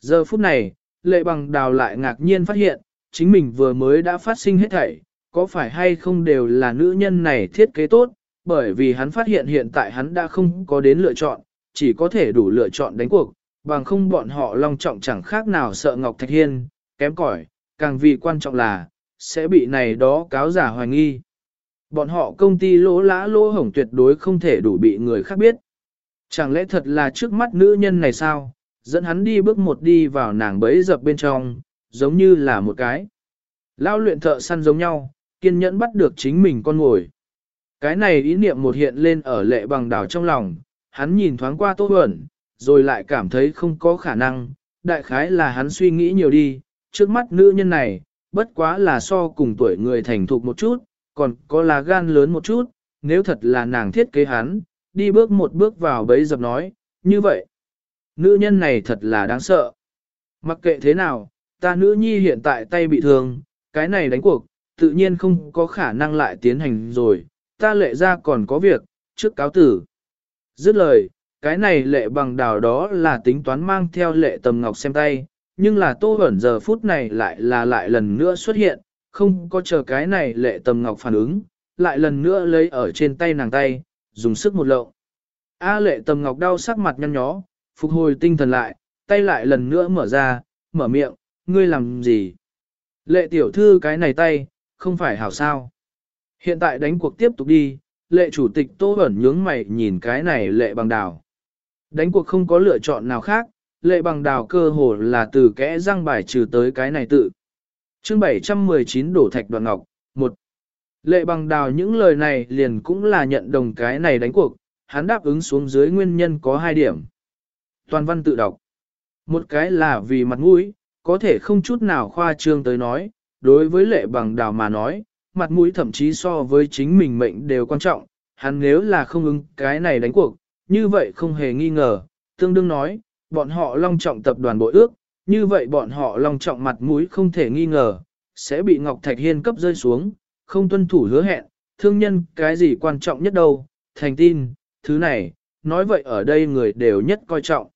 giờ phút này, lệ bằng đào lại ngạc nhiên phát hiện, chính mình vừa mới đã phát sinh hết thảy, có phải hay không đều là nữ nhân này thiết kế tốt, bởi vì hắn phát hiện hiện tại hắn đã không có đến lựa chọn, chỉ có thể đủ lựa chọn đánh cuộc, bằng không bọn họ long trọng chẳng khác nào sợ Ngọc Thạch Hiên, kém cỏi, càng vì quan trọng là, sẽ bị này đó cáo giả hoài nghi. Bọn họ công ty lỗ lã lỗ hổng tuyệt đối không thể đủ bị người khác biết. Chẳng lẽ thật là trước mắt nữ nhân này sao, dẫn hắn đi bước một đi vào nàng bẫy dập bên trong, giống như là một cái. Lao luyện thợ săn giống nhau, kiên nhẫn bắt được chính mình con ngồi. Cái này ý niệm một hiện lên ở lệ bằng đảo trong lòng, hắn nhìn thoáng qua Tô Huẩn, rồi lại cảm thấy không có khả năng, đại khái là hắn suy nghĩ nhiều đi, trước mắt nữ nhân này, bất quá là so cùng tuổi người thành thục một chút, còn có là gan lớn một chút, nếu thật là nàng thiết kế hắn, đi bước một bước vào bấy dập nói, như vậy. Nữ nhân này thật là đáng sợ. Mặc kệ thế nào, ta nữ nhi hiện tại tay bị thương, cái này đánh cuộc, tự nhiên không có khả năng lại tiến hành rồi, ta lệ ra còn có việc, trước cáo tử. Dứt lời, cái này lệ bằng đào đó là tính toán mang theo lệ tầm ngọc xem tay, nhưng là tô ẩn giờ phút này lại là lại lần nữa xuất hiện, không có chờ cái này lệ tầm ngọc phản ứng, lại lần nữa lấy ở trên tay nàng tay, dùng sức một lộng. A lệ tầm ngọc đau sắc mặt nhăn nhó, phục hồi tinh thần lại, tay lại lần nữa mở ra, mở miệng, ngươi làm gì? Lệ tiểu thư cái này tay, không phải hảo sao. Hiện tại đánh cuộc tiếp tục đi, lệ chủ tịch tô ẩn nhướng mày nhìn cái này lệ bằng đào. Đánh cuộc không có lựa chọn nào khác, lệ bằng đào cơ hồ là từ kẽ răng bài trừ tới cái này tự. chương 719 đổ thạch đoạn ngọc, một Lệ bằng đào những lời này liền cũng là nhận đồng cái này đánh cuộc, hắn đáp ứng xuống dưới nguyên nhân có hai điểm. Toàn văn tự đọc. Một cái là vì mặt mũi, có thể không chút nào khoa trương tới nói, đối với lệ bằng đào mà nói, mặt mũi thậm chí so với chính mình mệnh đều quan trọng, hắn nếu là không ứng cái này đánh cuộc, như vậy không hề nghi ngờ, tương đương nói, bọn họ long trọng tập đoàn bội ước, như vậy bọn họ long trọng mặt mũi không thể nghi ngờ, sẽ bị Ngọc Thạch Hiên cấp rơi xuống, không tuân thủ hứa hẹn, thương nhân cái gì quan trọng nhất đâu, thành tin, thứ này, nói vậy ở đây người đều nhất coi trọng.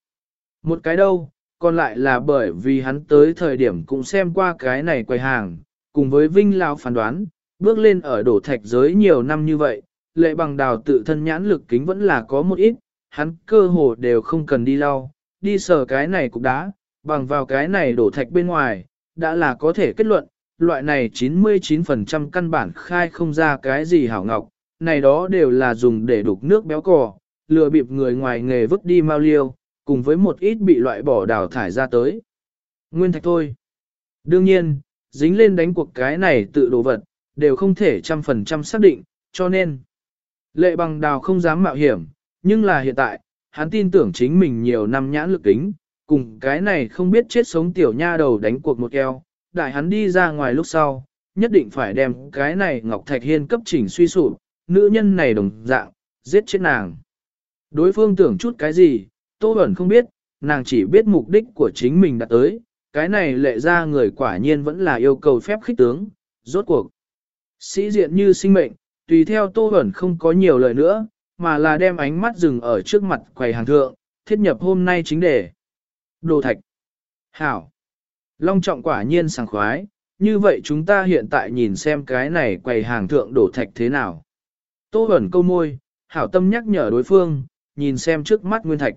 Một cái đâu, còn lại là bởi vì hắn tới thời điểm cũng xem qua cái này quầy hàng, cùng với Vinh Lao phán đoán, bước lên ở đổ thạch giới nhiều năm như vậy, lệ bằng đào tự thân nhãn lực kính vẫn là có một ít, hắn cơ hồ đều không cần đi lau, đi sờ cái này cục đá, bằng vào cái này đổ thạch bên ngoài, đã là có thể kết luận, loại này 99% căn bản khai không ra cái gì hảo ngọc, này đó đều là dùng để đục nước béo cò, lừa bịp người ngoài nghề vứt đi mau liêu, cùng với một ít bị loại bỏ đào thải ra tới. Nguyên thạch thôi. Đương nhiên, dính lên đánh cuộc cái này tự đồ vật, đều không thể trăm phần trăm xác định, cho nên lệ bằng đào không dám mạo hiểm, nhưng là hiện tại, hắn tin tưởng chính mình nhiều năm nhãn lực kính, cùng cái này không biết chết sống tiểu nha đầu đánh cuộc một keo, đại hắn đi ra ngoài lúc sau, nhất định phải đem cái này Ngọc Thạch Hiên cấp chỉnh suy sụp, nữ nhân này đồng dạng, giết chết nàng. Đối phương tưởng chút cái gì, Tô Bẩn không biết, nàng chỉ biết mục đích của chính mình đã tới, cái này lệ ra người quả nhiên vẫn là yêu cầu phép khích tướng, rốt cuộc. Sĩ diện như sinh mệnh, tùy theo Tô Huẩn không có nhiều lời nữa, mà là đem ánh mắt dừng ở trước mặt quầy hàng thượng, thiết nhập hôm nay chính đề. Đồ thạch. Hảo. Long trọng quả nhiên sảng khoái, như vậy chúng ta hiện tại nhìn xem cái này quầy hàng thượng đổ thạch thế nào. Tô Huẩn câu môi, hảo tâm nhắc nhở đối phương, nhìn xem trước mắt nguyên thạch.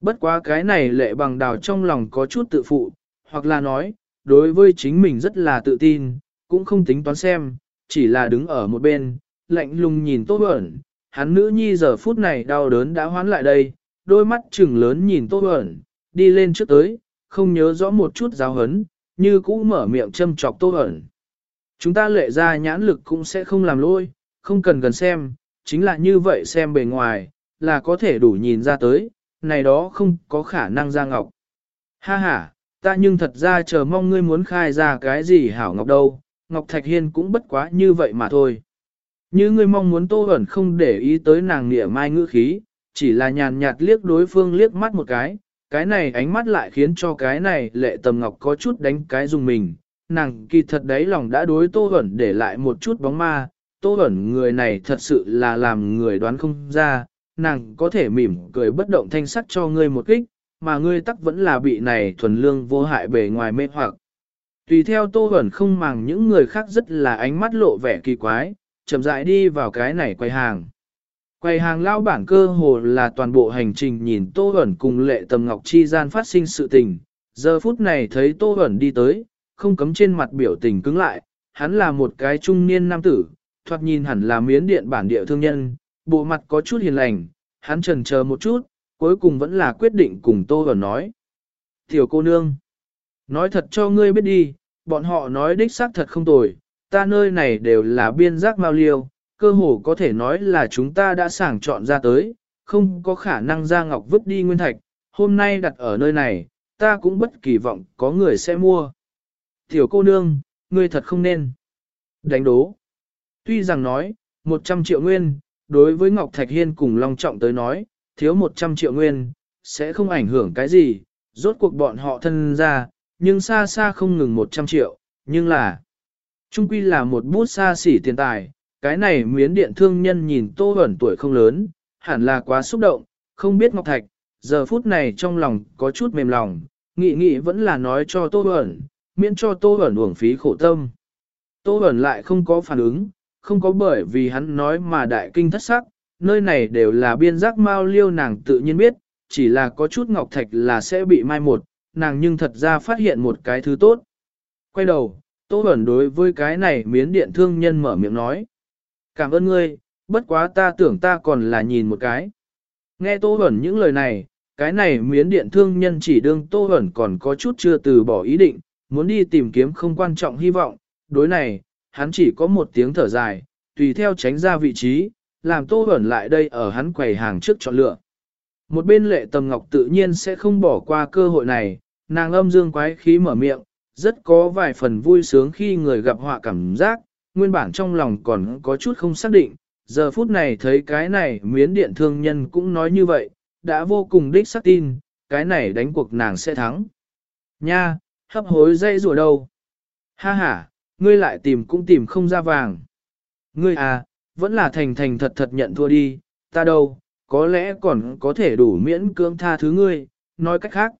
Bất quá cái này lệ bằng đào trong lòng có chút tự phụ, hoặc là nói, đối với chính mình rất là tự tin, cũng không tính toán xem, chỉ là đứng ở một bên, lạnh lùng nhìn Tô Bẩn, hắn nữ nhi giờ phút này đau đớn đã hoán lại đây, đôi mắt trừng lớn nhìn Tô Bẩn, đi lên trước tới, không nhớ rõ một chút giáo hấn, như cũ mở miệng châm chọc Tô Bẩn. Chúng ta lệ ra nhãn lực cũng sẽ không làm lôi, không cần gần xem, chính là như vậy xem bề ngoài, là có thể đủ nhìn ra tới, này đó không có khả năng ra ngọc. Ha ha, ta nhưng thật ra chờ mong ngươi muốn khai ra cái gì hảo ngọc đâu, Ngọc Thạch Hiên cũng bất quá như vậy mà thôi. Như ngươi mong muốn Tô ẩn không để ý tới nàng nịa mai ngữ khí, chỉ là nhàn nhạt liếc đối phương liếc mắt một cái, cái này ánh mắt lại khiến cho cái này lệ tầm ngọc có chút đánh cái dùng mình, nàng kỳ thật đấy lòng đã đối Tô ẩn để lại một chút bóng ma, Tô ẩn người này thật sự là làm người đoán không ra, nàng có thể mỉm cười bất động thanh sắc cho ngươi một kích, mà ngươi tắc vẫn là bị này thuần lương vô hại bề ngoài mê hoặc. Tùy theo Tô ẩn không màng những người khác rất là ánh mắt lộ vẻ kỳ quái, chậm rãi đi vào cái này quay hàng. Quầy hàng lao bản cơ hồ là toàn bộ hành trình nhìn Tô Huẩn cùng lệ tầm ngọc chi gian phát sinh sự tình. Giờ phút này thấy Tô Huẩn đi tới, không cấm trên mặt biểu tình cứng lại, hắn là một cái trung niên nam tử, thoạt nhìn hẳn là miến điện bản địa thương nhân, bộ mặt có chút hiền lành, hắn trần chờ một chút, cuối cùng vẫn là quyết định cùng Tô Huẩn nói. Tiểu cô nương, nói thật cho ngươi biết đi, bọn họ nói đích xác thật không tồi, ta nơi này đều là biên giác mao liêu, cơ hồ có thể nói là chúng ta đã sàng chọn ra tới, không có khả năng ra ngọc vứt đi nguyên thạch, hôm nay đặt ở nơi này, ta cũng bất kỳ vọng có người sẽ mua. Tiểu cô nương, ngươi thật không nên. Đánh đố. Tuy rằng nói, 100 triệu nguyên, đối với Ngọc Thạch Hiên cùng Long Trọng tới nói, thiếu 100 triệu nguyên, sẽ không ảnh hưởng cái gì, rốt cuộc bọn họ thân ra, nhưng xa xa không ngừng 100 triệu, nhưng là, trung quy là một bút xa xỉ tiền tài, cái này miến điện thương nhân nhìn tô ẩn tuổi không lớn, hẳn là quá xúc động, không biết Ngọc Thạch, giờ phút này trong lòng có chút mềm lòng, nghị nghị vẫn là nói cho tô ẩn, miễn cho tô ẩn uổng phí khổ tâm. Tô ẩn lại không có phản ứng, không có bởi vì hắn nói mà đại kinh thất sắc, nơi này đều là biên giác mau liêu nàng tự nhiên biết, chỉ là có chút ngọc thạch là sẽ bị mai một, nàng nhưng thật ra phát hiện một cái thứ tốt. Quay đầu, Tô Bẩn đối với cái này miến điện thương nhân mở miệng nói. Cảm ơn ngươi, bất quá ta tưởng ta còn là nhìn một cái. Nghe Tô Bẩn những lời này, cái này miến điện thương nhân chỉ đương Tô Bẩn còn có chút chưa từ bỏ ý định, muốn đi tìm kiếm không quan trọng hy vọng, đối này, hắn chỉ có một tiếng thở dài, tùy theo tránh ra vị trí, làm tô Bẩn lại đây ở hắn quầy hàng trước chọn lựa. Một bên lệ tầm ngọc tự nhiên sẽ không bỏ qua cơ hội này, nàng âm dương quái khí mở miệng, rất có vài phần vui sướng khi người gặp họa cảm giác, nguyên bản trong lòng còn có chút không xác định, giờ phút này thấy cái này miến điện thương nhân cũng nói như vậy, đã vô cùng đích xác tin, cái này đánh cuộc nàng sẽ thắng. Nha, hấp hối dây rùa đâu? Ha ha, ngươi lại tìm cũng tìm không ra vàng. Ngươi à, vẫn là thành thành thật thật nhận thua đi, ta đâu, có lẽ còn có thể đủ miễn cưỡng tha thứ ngươi, nói cách khác.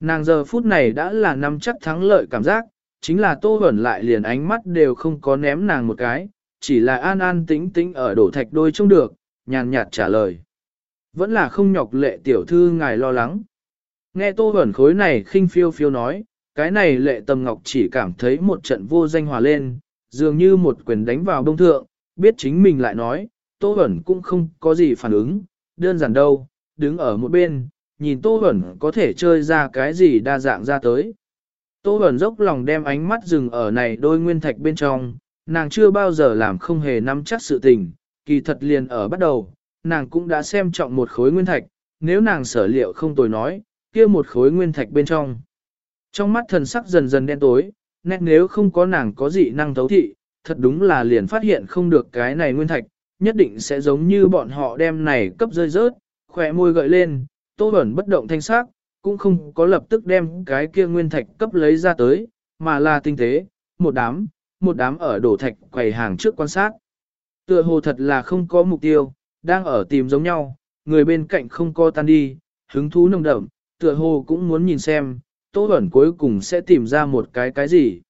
Nàng giờ phút này đã là nắm chắc thắng lợi cảm giác, chính là tô hẩn lại liền ánh mắt đều không có ném nàng một cái, chỉ là an an tĩnh tĩnh ở đổ thạch đôi trông được, nhàn nhạt trả lời. Vẫn là không nhọc lệ tiểu thư ngài lo lắng. Nghe tô hẩn khối này khinh phiêu phiêu nói, cái này lệ tầm ngọc chỉ cảm thấy một trận vô danh hòa lên, dường như một quyền đánh vào đông thượng, biết chính mình lại nói, Tô hẩn cũng không có gì phản ứng, đơn giản đâu, đứng ở một bên, nhìn Tô Bẩn có thể chơi ra cái gì đa dạng ra tới. Tô Bẩn dốc lòng đem ánh mắt dừng ở này đôi nguyên thạch bên trong, nàng chưa bao giờ làm không hề nắm chắc sự tình, kỳ thật liền ở bắt đầu, nàng cũng đã xem trọng một khối nguyên thạch, nếu nàng sở liệu không tồi nói, kia một khối nguyên thạch bên trong. Trong mắt thần sắc dần dần đen tối, nét nếu không có nàng có dị năng thấu thị, thật đúng là liền phát hiện không được cái này nguyên thạch, nhất định sẽ giống như bọn họ đem này cấp rơi rớt, khỏe môi gợi lên, tô Bẩn bất động thanh sắc, cũng không có lập tức đem cái kia nguyên thạch cấp lấy ra tới, mà là tinh tế, một đám, một đám ở đổ thạch quầy hàng trước quan sát. Tựa hồ thật là không có mục tiêu, đang ở tìm giống nhau, người bên cạnh không co tan đi, hứng thú nồng đậm, tựa hồ cũng muốn nhìn xem, Tô Bẩn cuối cùng sẽ tìm ra một cái cái gì.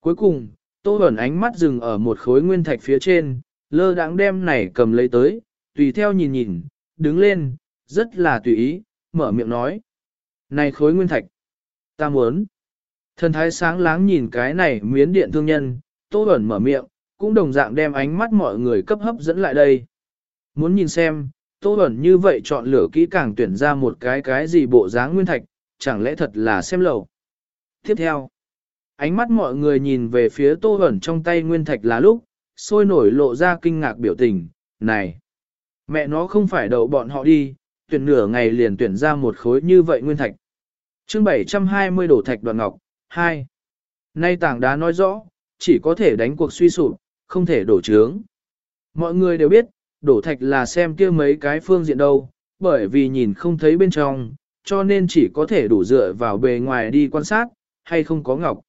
Cuối cùng, Tô Bẩn ánh mắt dừng ở một khối nguyên thạch phía trên, lơ đãng đem này cầm lấy tới, tùy theo nhìn nhìn, đứng lên, rất là tùy ý, mở miệng nói. Này khối nguyên thạch, ta muốn. Thần thái sáng láng nhìn cái này miến điện thương nhân, Tô ẩn mở miệng, cũng đồng dạng đem ánh mắt mọi người cấp hấp dẫn lại đây. Muốn nhìn xem, Tô ẩn như vậy chọn lựa kỹ càng tuyển ra một cái cái gì bộ dáng nguyên thạch, chẳng lẽ thật là xem lầu. Tiếp theo, ánh mắt mọi người nhìn về phía Tô ẩn trong tay nguyên thạch là lúc, sôi nổi lộ ra kinh ngạc biểu tình, này, mẹ nó không phải đậu bọn họ đi, tuyển nửa ngày liền tuyển ra một khối như vậy nguyên thạch. chương 720 đổ thạch đoạn ngọc, 2. Nay tảng đá nói rõ, chỉ có thể đánh cuộc suy sụp, không thể đổ trướng. Mọi người đều biết, đổ thạch là xem kia mấy cái phương diện đâu, bởi vì nhìn không thấy bên trong, cho nên chỉ có thể đủ dựa vào bề ngoài đi quan sát, hay không có ngọc.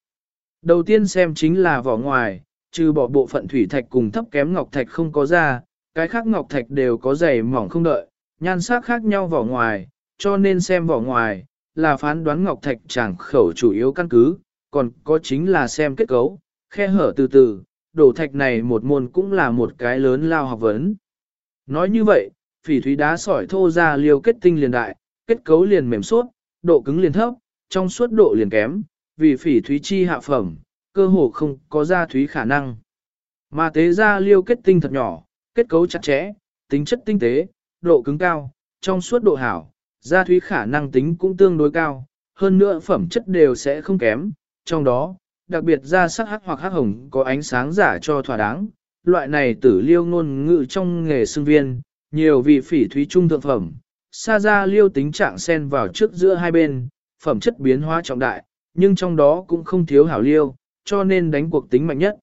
Đầu tiên xem chính là vỏ ngoài, trừ bỏ bộ phận thủy thạch cùng thấp kém ngọc thạch không có ra, cái khác ngọc thạch đều có dày mỏng không đợi, nhan sắc khác nhau vỏ ngoài, cho nên xem vỏ ngoài, là phán đoán ngọc thạch chẳng khẩu chủ yếu căn cứ, còn có chính là xem kết cấu, khe hở từ từ, đổ thạch này một môn cũng là một cái lớn lao học vấn. Nói như vậy, phỉ thúy đá sỏi thô ra liều kết tinh liền đại, kết cấu liền mềm suốt, độ cứng liền thấp, trong suốt độ liền kém, vì phỉ thúy chi hạ phẩm, cơ hồ không có ra thúy khả năng. Mà tế ra liêu kết tinh thật nhỏ, kết cấu chặt chẽ, tính chất tinh tế, độ cứng cao, trong suốt độ hảo, gia thúy khả năng tính cũng tương đối cao, hơn nữa phẩm chất đều sẽ không kém, trong đó, đặc biệt da sắc hắc hoặc hắc hồng có ánh sáng giả cho thỏa đáng, loại này tử liêu ngôn ngữ trong nghề sinh viên, nhiều vị phỉ thúy trung thượng phẩm, xa ra liêu tính trạng xen vào trước giữa hai bên, phẩm chất biến hóa trọng đại, nhưng trong đó cũng không thiếu hảo liêu, cho nên đánh cuộc tính mạnh nhất.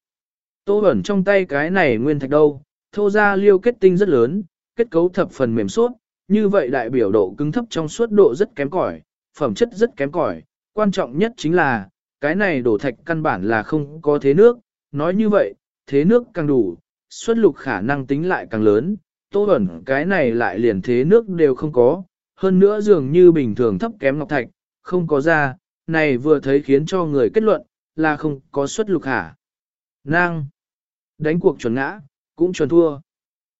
Tô ẩn trong tay cái này nguyên thạch đâu, thô ra liêu kết tinh rất lớn, kết cấu thập phần mềm suốt, như vậy đại biểu độ cứng thấp trong suốt độ rất kém cỏi, phẩm chất rất kém cỏi, quan trọng nhất chính là, cái này đổ thạch căn bản là không có thế nước, nói như vậy, thế nước càng đủ, xuất lục khả năng tính lại càng lớn, tô ẩn cái này lại liền thế nước đều không có, hơn nữa dường như bình thường thấp kém ngọc thạch, không có ra, này vừa thấy khiến cho người kết luận, là không có xuất lục hả. Nang. Đánh cuộc chuẩn ngã, cũng chuẩn thua.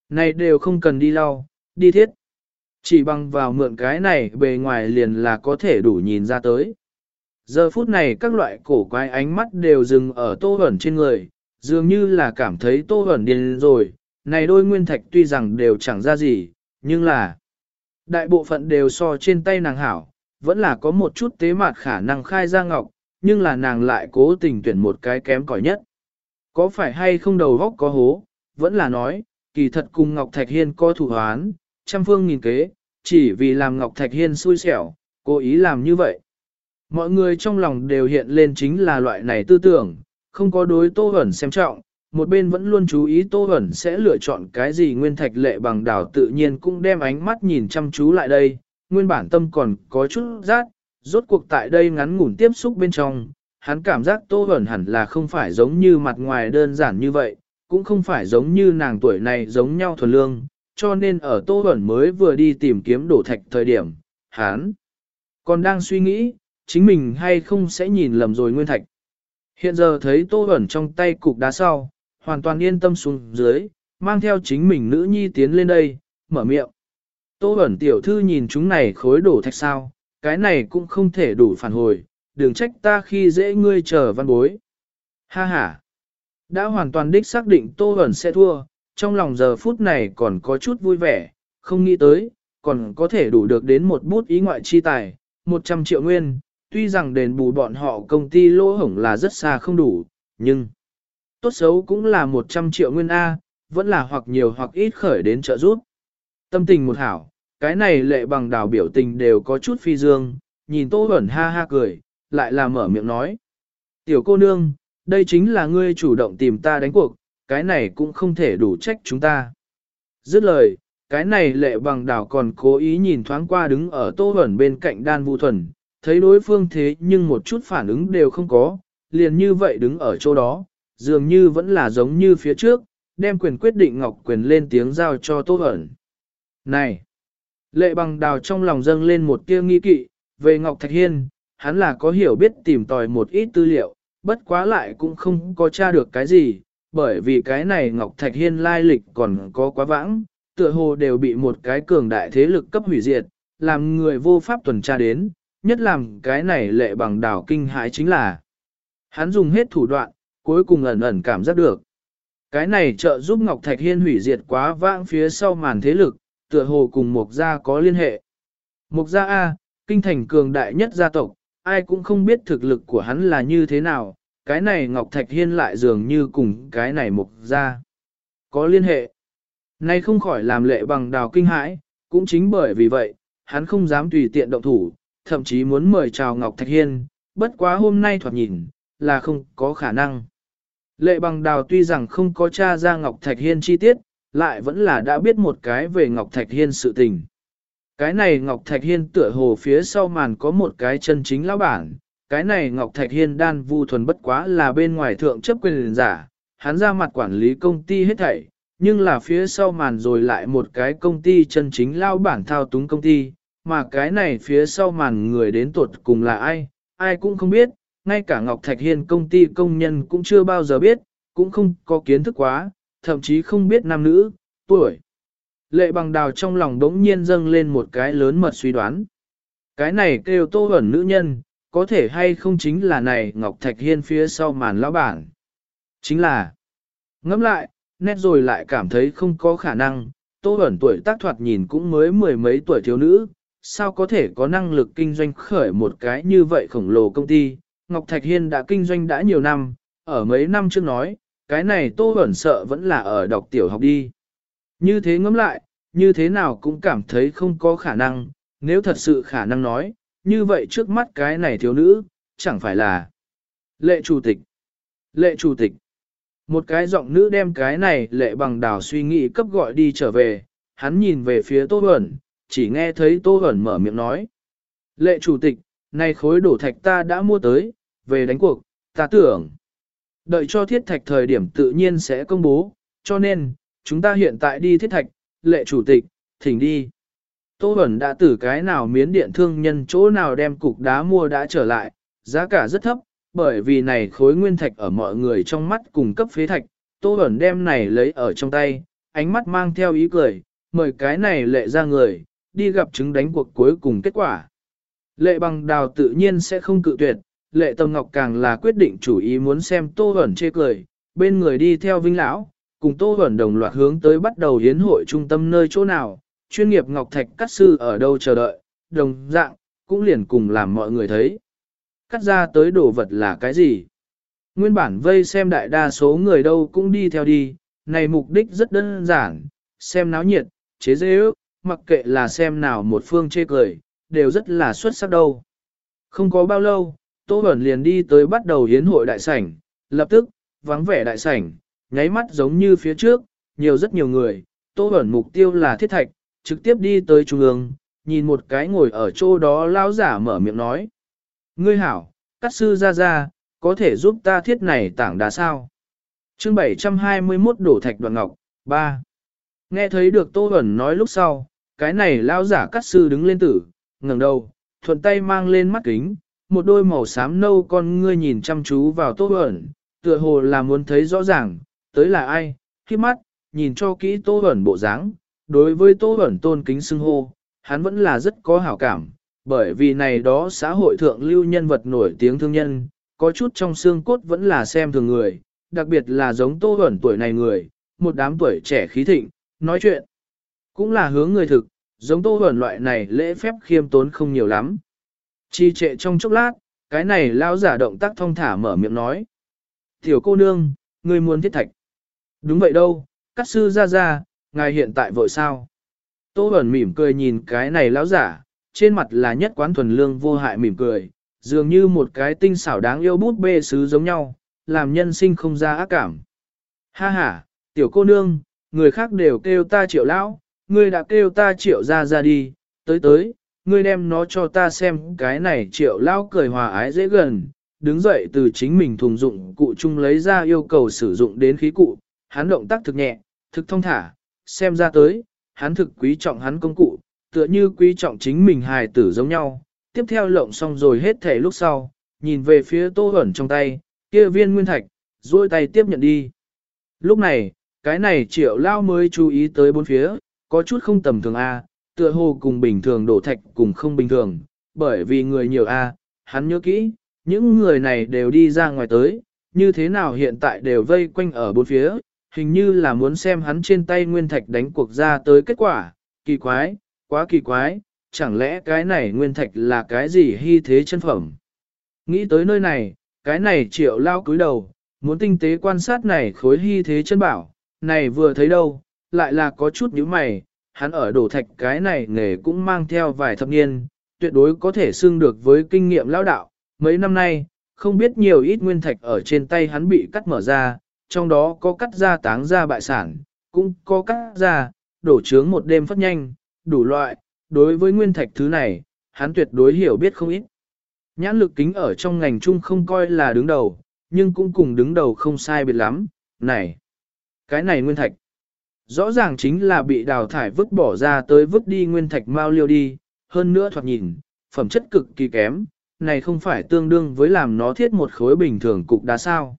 Này đều không cần đi lau, đi thiết. Chỉ bằng vào mượn cái này bề ngoài liền là có thể đủ nhìn ra tới. Giờ phút này các loại cổ quái ánh mắt đều dừng ở tô ẩn trên người, dường như là cảm thấy tô ẩn điên rồi, này đôi nguyên thạch tuy rằng đều chẳng ra gì, nhưng là đại bộ phận đều so trên tay nàng hảo, vẫn là có một chút tế mạt khả năng khai ra ngọc, nhưng là nàng lại cố tình tuyển một cái kém cỏi nhất. Có phải hay không đầu góc có hố, vẫn là nói, kỳ thật cùng Ngọc Thạch Hiên có thủ hoán, trăm phương nghìn kế, chỉ vì làm Ngọc Thạch Hiên xui xẻo, cố ý làm như vậy. Mọi người trong lòng đều hiện lên chính là loại này tư tưởng, không có đối Tô Hẩn xem trọng, một bên vẫn luôn chú ý Tô Hẩn sẽ lựa chọn cái gì nguyên thạch lệ bằng đảo tự nhiên cũng đem ánh mắt nhìn chăm chú lại đây, nguyên bản tâm còn có chút rát, rốt cuộc tại đây ngắn ngủn tiếp xúc bên trong, hắn cảm giác Tô Hẩn hẳn là không phải giống như mặt ngoài đơn giản như vậy, cũng không phải giống như nàng tuổi này giống nhau thuần lương, cho nên ở Tô Hẩn mới vừa đi tìm kiếm đổ thạch thời điểm, hán, còn đang suy nghĩ, chính mình hay không sẽ nhìn lầm rồi nguyên thạch. Hiện giờ thấy Tô Hẩn trong tay cục đá sau, hoàn toàn yên tâm xuống dưới, mang theo chính mình nữ nhi tiến lên đây, mở miệng. Tô Bẩn tiểu thư nhìn chúng này khối đổ thạch sao, cái này cũng không thể đủ phản hồi, đừng trách ta khi dễ ngươi chờ văn bối. Ha ha, đã hoàn toàn đích xác định Tô Bẩn sẽ thua, trong lòng giờ phút này còn có chút vui vẻ, không nghĩ tới, còn có thể đủ được đến một bút ý ngoại chi tài, 100 triệu nguyên, tuy rằng đền bù bọn họ công ty lỗ hổng là rất xa không đủ, nhưng tốt xấu cũng là 100 triệu nguyên A, vẫn là hoặc nhiều hoặc ít khởi đến trợ giúp. Tâm tình một hảo, cái này lệ bằng đào biểu tình đều có chút phi dương, nhìn tô ẩn ha ha cười, lại là mở miệng nói. Tiểu cô nương, đây chính là ngươi chủ động tìm ta đánh cuộc, cái này cũng không thể đủ trách chúng ta. Dứt lời, cái này lệ bằng đảo còn cố ý nhìn thoáng qua đứng ở tô hẩn bên cạnh đan vu thuần, thấy đối phương thế nhưng một chút phản ứng đều không có, liền như vậy đứng ở chỗ đó, dường như vẫn là giống như phía trước, đem quyền quyết định ngọc quyền lên tiếng giao cho tô hẩn. Này! Lệ bằng đào trong lòng dâng lên một tia nghi kỵ, về Ngọc Thạch Hiên, hắn là có hiểu biết tìm tòi một ít tư liệu, bất quá lại cũng không có tra được cái gì, bởi vì cái này Ngọc Thạch Hiên lai lịch còn có quá vãng, tựa hồ đều bị một cái cường đại thế lực cấp hủy diệt, làm người vô pháp tuần tra đến, nhất làm cái này lệ bằng đảo kinh hãi chính là hắn dùng hết thủ đoạn, cuối cùng ẩn ẩn cảm giác được. Cái này trợ giúp Ngọc Thạch Hiên hủy diệt quá vãng phía sau màn thế lực, tựa hồ cùng Mục Gia có liên hệ. Mục Gia A, kinh thành cường đại nhất gia tộc, ai cũng không biết thực lực của hắn là như thế nào, cái này Ngọc Thạch Hiên lại dường như cùng cái này Mục Gia có liên hệ. Nay không khỏi làm lệ bằng đào kinh hãi, cũng chính bởi vì vậy, hắn không dám tùy tiện động thủ, thậm chí muốn mời chào Ngọc Thạch Hiên, bất quá hôm nay thoạt nhìn, là không có khả năng. Lệ bằng đào tuy rằng không có tra ra Ngọc Thạch Hiên chi tiết, lại vẫn là đã biết một cái về Ngọc Thạch Hiên sự tình. Cái này Ngọc Thạch Hiên tựa hồ phía sau màn có một cái chân chính lão bản, cái này Ngọc Thạch Hiên đan vu thuần bất quá là bên ngoài thượng chấp quyền giả, hắn ra mặt quản lý công ty hết thảy, nhưng là phía sau màn rồi lại một cái công ty chân chính lao bản thao túng công ty, mà cái này phía sau màn người đến tuột cùng là ai, ai cũng không biết, ngay cả Ngọc Thạch Hiên công ty công nhân cũng chưa bao giờ biết, cũng không có kiến thức quá, thậm chí không biết nam nữ, tuổi. Lệ bằng đào trong lòng đống nhiên dâng lên một cái lớn mật suy đoán. Cái này kêu tô ẩn nữ nhân, có thể hay không chính là này Ngọc Thạch Hiên phía sau màn lão bản. Chính là, ngẫm lại, nét rồi lại cảm thấy không có khả năng, tô ẩn tuổi tác thoạt nhìn cũng mới mười mấy tuổi thiếu nữ, sao có thể có năng lực kinh doanh khởi một cái như vậy khổng lồ công ty. Ngọc Thạch Hiên đã kinh doanh đã nhiều năm, ở mấy năm trước nói, cái này tô ẩn sợ vẫn là ở đọc tiểu học đi. Như thế ngẫm lại, như thế nào cũng cảm thấy không có khả năng, nếu thật sự khả năng nói, như vậy trước mắt cái này thiếu nữ, chẳng phải là lệ chủ tịch. Lệ chủ tịch. Một cái giọng nữ đem cái này lệ bằng đào suy nghĩ cấp gọi đi trở về, hắn nhìn về phía Tô Huẩn, chỉ nghe thấy Tô Huẩn mở miệng nói. Lệ chủ tịch, nay khối đổ thạch ta đã mua tới, về đánh cuộc, ta tưởng. Đợi cho thiết thạch thời điểm tự nhiên sẽ công bố, cho nên, chúng ta hiện tại đi thiết thạch, lệ chủ tịch, thỉnh đi. Tô Bẩn đã từ cái nào miến điện thương nhân chỗ nào đem cục đá mua đã trở lại, giá cả rất thấp, bởi vì này khối nguyên thạch ở mọi người trong mắt cùng cấp phế thạch, Tô Bẩn đem này lấy ở trong tay, ánh mắt mang theo ý cười, mời cái này lệ ra người, đi gặp chứng đánh cuộc cuối cùng kết quả. Lệ bằng đào tự nhiên sẽ không cự tuyệt, lệ tâm ngọc càng là quyết định chủ ý muốn xem Tô Bẩn chê cười, bên người đi theo vinh lão, cùng Tô Huẩn đồng loạt hướng tới bắt đầu hiến hội trung tâm nơi chỗ nào, chuyên nghiệp ngọc thạch cắt sư ở đâu chờ đợi, đồng dạng, cũng liền cùng làm mọi người thấy. Cắt ra tới đồ vật là cái gì? Nguyên bản vây xem đại đa số người đâu cũng đi theo đi, này mục đích rất đơn giản, xem náo nhiệt, chế dễ ước, mặc kệ là xem nào một phương chê cười, đều rất là xuất sắc đâu. Không có bao lâu, Tô Bẩn liền đi tới bắt đầu hiến hội đại sảnh, lập tức, vắng vẻ đại sảnh, nháy mắt giống như phía trước, nhiều rất nhiều người, Tô ẩn mục tiêu là thiết thạch, trực tiếp đi tới trung ương, nhìn một cái ngồi ở chỗ đó lao giả mở miệng nói. Ngươi hảo, cắt sư ra ra, có thể giúp ta thiết này tảng đá sao? chương 721 đổ thạch đoạn ngọc, 3. Nghe thấy được Tô ẩn nói lúc sau, cái này lao giả cắt sư đứng lên tử, ngẩng đầu, thuận tay mang lên mắt kính, một đôi màu xám nâu con ngươi nhìn chăm chú vào Tô ẩn, tựa hồ là muốn thấy rõ ràng, tới là ai, khi mắt, nhìn cho kỹ Tô ẩn bộ dáng, đối với Tô ẩn tôn kính xưng hô, hắn vẫn là rất có hảo cảm, bởi vì này đó xã hội thượng lưu nhân vật nổi tiếng thương nhân, có chút trong xương cốt vẫn là xem thường người, đặc biệt là giống Tô ẩn tuổi này người, một đám tuổi trẻ khí thịnh, nói chuyện, cũng là hướng người thực, giống Tô ẩn loại này lễ phép khiêm tốn không nhiều lắm. Chi trệ trong chốc lát, cái này lao giả động tác thông thả mở miệng nói. Tiểu cô nương, người muốn thiết thạch. Đúng vậy đâu, các sư ra ra, ngài hiện tại vội sao? Tô Bẩn mỉm cười nhìn cái này lão giả, trên mặt là nhất quán thuần lương vô hại mỉm cười, dường như một cái tinh xảo đáng yêu bút bê sứ giống nhau, làm nhân sinh không ra ác cảm. Ha ha, tiểu cô nương, người khác đều kêu ta triệu lão, ngươi đã kêu ta triệu ra ra đi, tới tới, ngươi đem nó cho ta xem cái này triệu lao cười hòa ái dễ gần, đứng dậy từ chính mình thùng dụng cụ chung lấy ra yêu cầu sử dụng đến khí cụ, hắn động tác thực nhẹ, thực thông thả, xem ra tới, hắn thực quý trọng hắn công cụ, tựa như quý trọng chính mình hài tử giống nhau. Tiếp theo lộng xong rồi hết thể lúc sau, nhìn về phía tô ẩn trong tay, kia viên nguyên thạch, duỗi tay tiếp nhận đi. Lúc này, cái này triệu lao mới chú ý tới bốn phía, có chút không tầm thường A, tựa hồ cùng bình thường đổ thạch cùng không bình thường, bởi vì người nhiều A, hắn nhớ kỹ, những người này đều đi ra ngoài tới, như thế nào hiện tại đều vây quanh ở bốn phía, hình như là muốn xem hắn trên tay nguyên thạch đánh cuộc ra tới kết quả, kỳ quái, quá kỳ quái, chẳng lẽ cái này nguyên thạch là cái gì hy thế chân phẩm. Nghĩ tới nơi này, cái này triệu lao cúi đầu, muốn tinh tế quan sát này khối hy thế chân bảo, này vừa thấy đâu, lại là có chút nhíu mày, hắn ở đổ thạch cái này nghề cũng mang theo vài thập niên, tuyệt đối có thể xưng được với kinh nghiệm lão đạo, mấy năm nay, không biết nhiều ít nguyên thạch ở trên tay hắn bị cắt mở ra, trong đó có cắt ra táng ra bại sản, cũng có cắt ra, đổ trướng một đêm phát nhanh, đủ loại, đối với nguyên thạch thứ này, hắn tuyệt đối hiểu biết không ít. Nhãn lực kính ở trong ngành chung không coi là đứng đầu, nhưng cũng cùng đứng đầu không sai biệt lắm, này, cái này nguyên thạch. Rõ ràng chính là bị đào thải vứt bỏ ra tới vứt đi nguyên thạch mau liêu đi, hơn nữa thoạt nhìn, phẩm chất cực kỳ kém, này không phải tương đương với làm nó thiết một khối bình thường cục đá sao.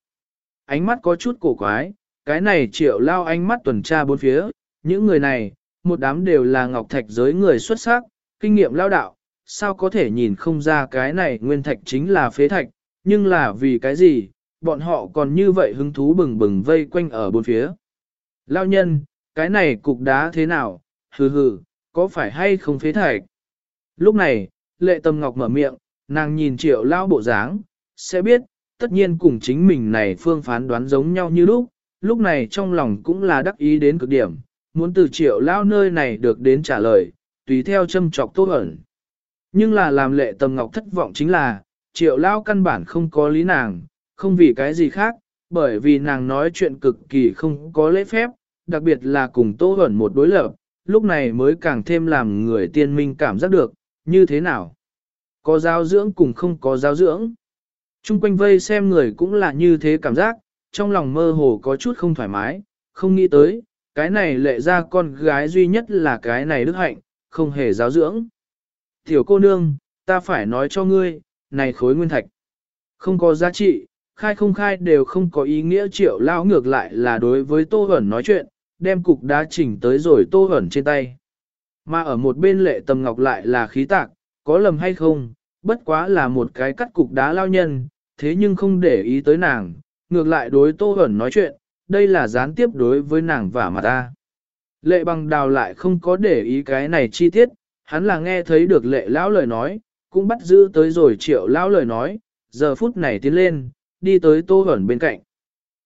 Ánh mắt có chút cổ quái, cái này triệu lao ánh mắt tuần tra bốn phía, những người này, một đám đều là ngọc thạch giới người xuất sắc, kinh nghiệm lao đạo, sao có thể nhìn không ra cái này nguyên thạch chính là phế thạch, nhưng là vì cái gì, bọn họ còn như vậy hứng thú bừng bừng vây quanh ở bốn phía. Lao nhân, cái này cục đá thế nào, hừ hừ, có phải hay không phế thạch? Lúc này, lệ tâm ngọc mở miệng, nàng nhìn triệu lao bộ dáng, sẽ biết, tất nhiên cùng chính mình này phương phán đoán giống nhau như lúc, lúc này trong lòng cũng là đắc ý đến cực điểm, muốn từ triệu lao nơi này được đến trả lời, tùy theo châm trọc tốt ẩn. Nhưng là làm lệ tâm ngọc thất vọng chính là, triệu lao căn bản không có lý nàng, không vì cái gì khác, bởi vì nàng nói chuyện cực kỳ không có lễ phép, đặc biệt là cùng tô ẩn một đối lập, lúc này mới càng thêm làm người tiên minh cảm giác được, như thế nào. Có giáo dưỡng cùng không có giáo dưỡng. Trung quanh vây xem người cũng là như thế cảm giác, trong lòng mơ hồ có chút không thoải mái, không nghĩ tới, cái này lệ ra con gái duy nhất là cái này đức hạnh, không hề giáo dưỡng. Tiểu cô nương, ta phải nói cho ngươi, này khối nguyên thạch, không có giá trị, khai không khai đều không có ý nghĩa triệu lao ngược lại là đối với Tô Hẩn nói chuyện, đem cục đá chỉnh tới rồi Tô Hẩn trên tay. Mà ở một bên lệ tầm ngọc lại là khí tạc, có lầm hay không, bất quá là một cái cắt cục đá lao nhân, thế nhưng không để ý tới nàng, ngược lại đối Tô Hẩn nói chuyện, đây là gián tiếp đối với nàng và mặt ta. Lệ bằng đào lại không có để ý cái này chi tiết, hắn là nghe thấy được lệ lão lời nói, cũng bắt giữ tới rồi triệu lão lời nói, giờ phút này tiến lên, đi tới tô hẩn bên cạnh.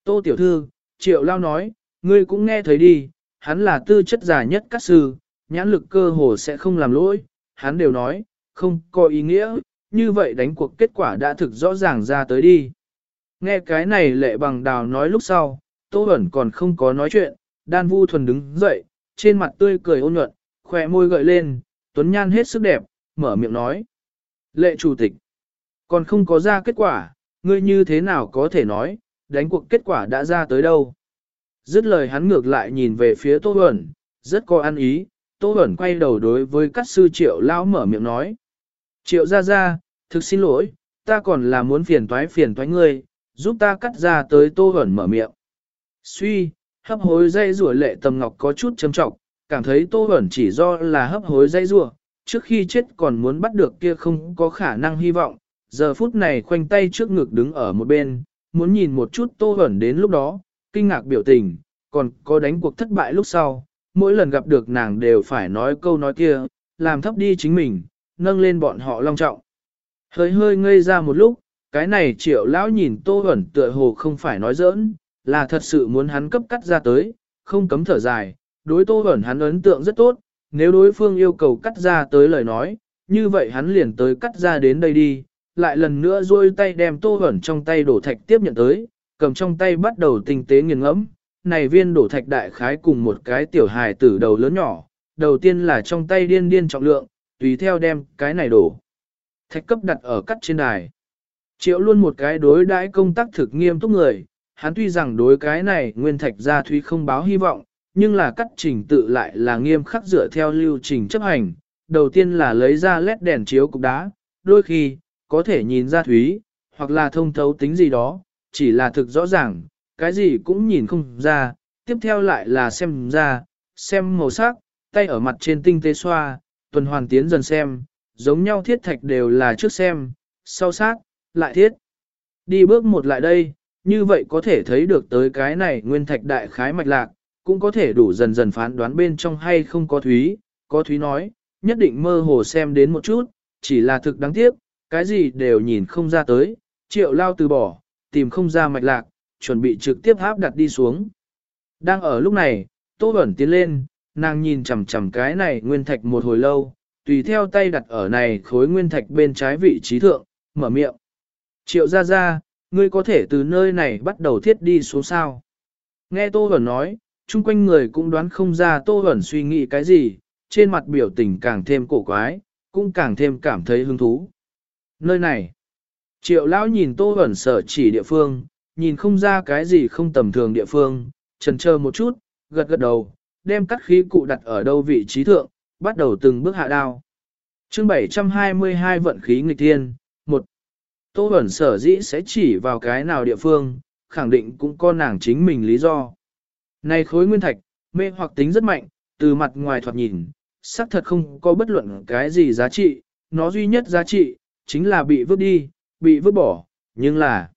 Tô tiểu thư, triệu lão nói, ngươi cũng nghe thấy đi, hắn là tư chất giả nhất các sư, nhãn lực cơ hồ sẽ không làm lỗi, hắn đều nói, không có ý nghĩa, như vậy đánh cuộc kết quả đã thực rõ ràng ra tới đi. Nghe cái này lệ bằng đào nói lúc sau, Tô Bẩn còn không có nói chuyện, đan vu thuần đứng dậy, trên mặt tươi cười ôn nhuận, khỏe môi gợi lên, tuấn nhan hết sức đẹp, mở miệng nói. Lệ chủ tịch, còn không có ra kết quả, ngươi như thế nào có thể nói, đánh cuộc kết quả đã ra tới đâu. Dứt lời hắn ngược lại nhìn về phía Tô Bẩn, rất có ăn ý, Tô Bẩn quay đầu đối với các sư triệu lão mở miệng nói. Triệu ra ra, thực xin lỗi, ta còn là muốn phiền toái phiền toái ngươi, giúp ta cắt ra tới Tô hẩn mở miệng. Suy, hấp hối dây rùa lệ tầm ngọc có chút châm trọng, cảm thấy tô hẩn chỉ do là hấp hối dây rùa, trước khi chết còn muốn bắt được kia không có khả năng hy vọng, giờ phút này khoanh tay trước ngực đứng ở một bên, muốn nhìn một chút tô hẩn đến lúc đó, kinh ngạc biểu tình, còn có đánh cuộc thất bại lúc sau, mỗi lần gặp được nàng đều phải nói câu nói kia, làm thấp đi chính mình, nâng lên bọn họ long trọng. Hơi hơi ngây ra một lúc, cái này triệu lão nhìn tô ẩn tựa hồ không phải nói giỡn, là thật sự muốn hắn cấp cắt ra tới, không cấm thở dài, đối tô ẩn hắn ấn tượng rất tốt, nếu đối phương yêu cầu cắt ra tới lời nói, như vậy hắn liền tới cắt ra đến đây đi, lại lần nữa duỗi tay đem tô ẩn trong tay đổ thạch tiếp nhận tới, cầm trong tay bắt đầu tinh tế nghiền ngẫm, này viên đổ thạch đại khái cùng một cái tiểu hài tử đầu lớn nhỏ, đầu tiên là trong tay điên điên trọng lượng, tùy theo đem cái này đổ. Thạch cấp đặt ở cắt trên đài. Triệu luôn một cái đối đãi công tác thực nghiêm túc người, hắn tuy rằng đối cái này nguyên thạch gia thúy không báo hy vọng, nhưng là cắt trình tự lại là nghiêm khắc dựa theo lưu trình chấp hành. Đầu tiên là lấy ra led đèn chiếu cục đá, đôi khi, có thể nhìn ra thúy, hoặc là thông thấu tính gì đó, chỉ là thực rõ ràng, cái gì cũng nhìn không ra, tiếp theo lại là xem ra, xem màu sắc, tay ở mặt trên tinh tế xoa, tuần hoàn tiến dần xem, giống nhau thiết thạch đều là trước xem, sau sát, lại thiết. Đi bước một lại đây, như vậy có thể thấy được tới cái này nguyên thạch đại khái mạch lạc, cũng có thể đủ dần dần phán đoán bên trong hay không có thúy, có thúy nói, nhất định mơ hồ xem đến một chút, chỉ là thực đáng tiếc, cái gì đều nhìn không ra tới, triệu lao từ bỏ, tìm không ra mạch lạc, chuẩn bị trực tiếp áp đặt đi xuống. Đang ở lúc này, Tô Bẩn tiến lên, nàng nhìn chằm chằm cái này nguyên thạch một hồi lâu, tùy theo tay đặt ở này khối nguyên thạch bên trái vị trí thượng, mở miệng. Triệu ra ra, ngươi có thể từ nơi này bắt đầu thiết đi xuống sao. Nghe Tô Huẩn nói, chung quanh người cũng đoán không ra Tô Huẩn suy nghĩ cái gì, trên mặt biểu tình càng thêm cổ quái, cũng càng thêm cảm thấy hứng thú. Nơi này, triệu lão nhìn Tô Huẩn sở chỉ địa phương, nhìn không ra cái gì không tầm thường địa phương, trần chờ một chút, gật gật đầu, đem cắt khí cụ đặt ở đâu vị trí thượng, bắt đầu từng bước hạ đao. chương 722 vận khí nghịch thiên, một Tô Bẩn sở dĩ sẽ chỉ vào cái nào địa phương, khẳng định cũng có nàng chính mình lý do. Này khối nguyên thạch, mê hoặc tính rất mạnh, từ mặt ngoài thoạt nhìn, xác thật không có bất luận cái gì giá trị, nó duy nhất giá trị, chính là bị vứt đi, bị vứt bỏ, nhưng là,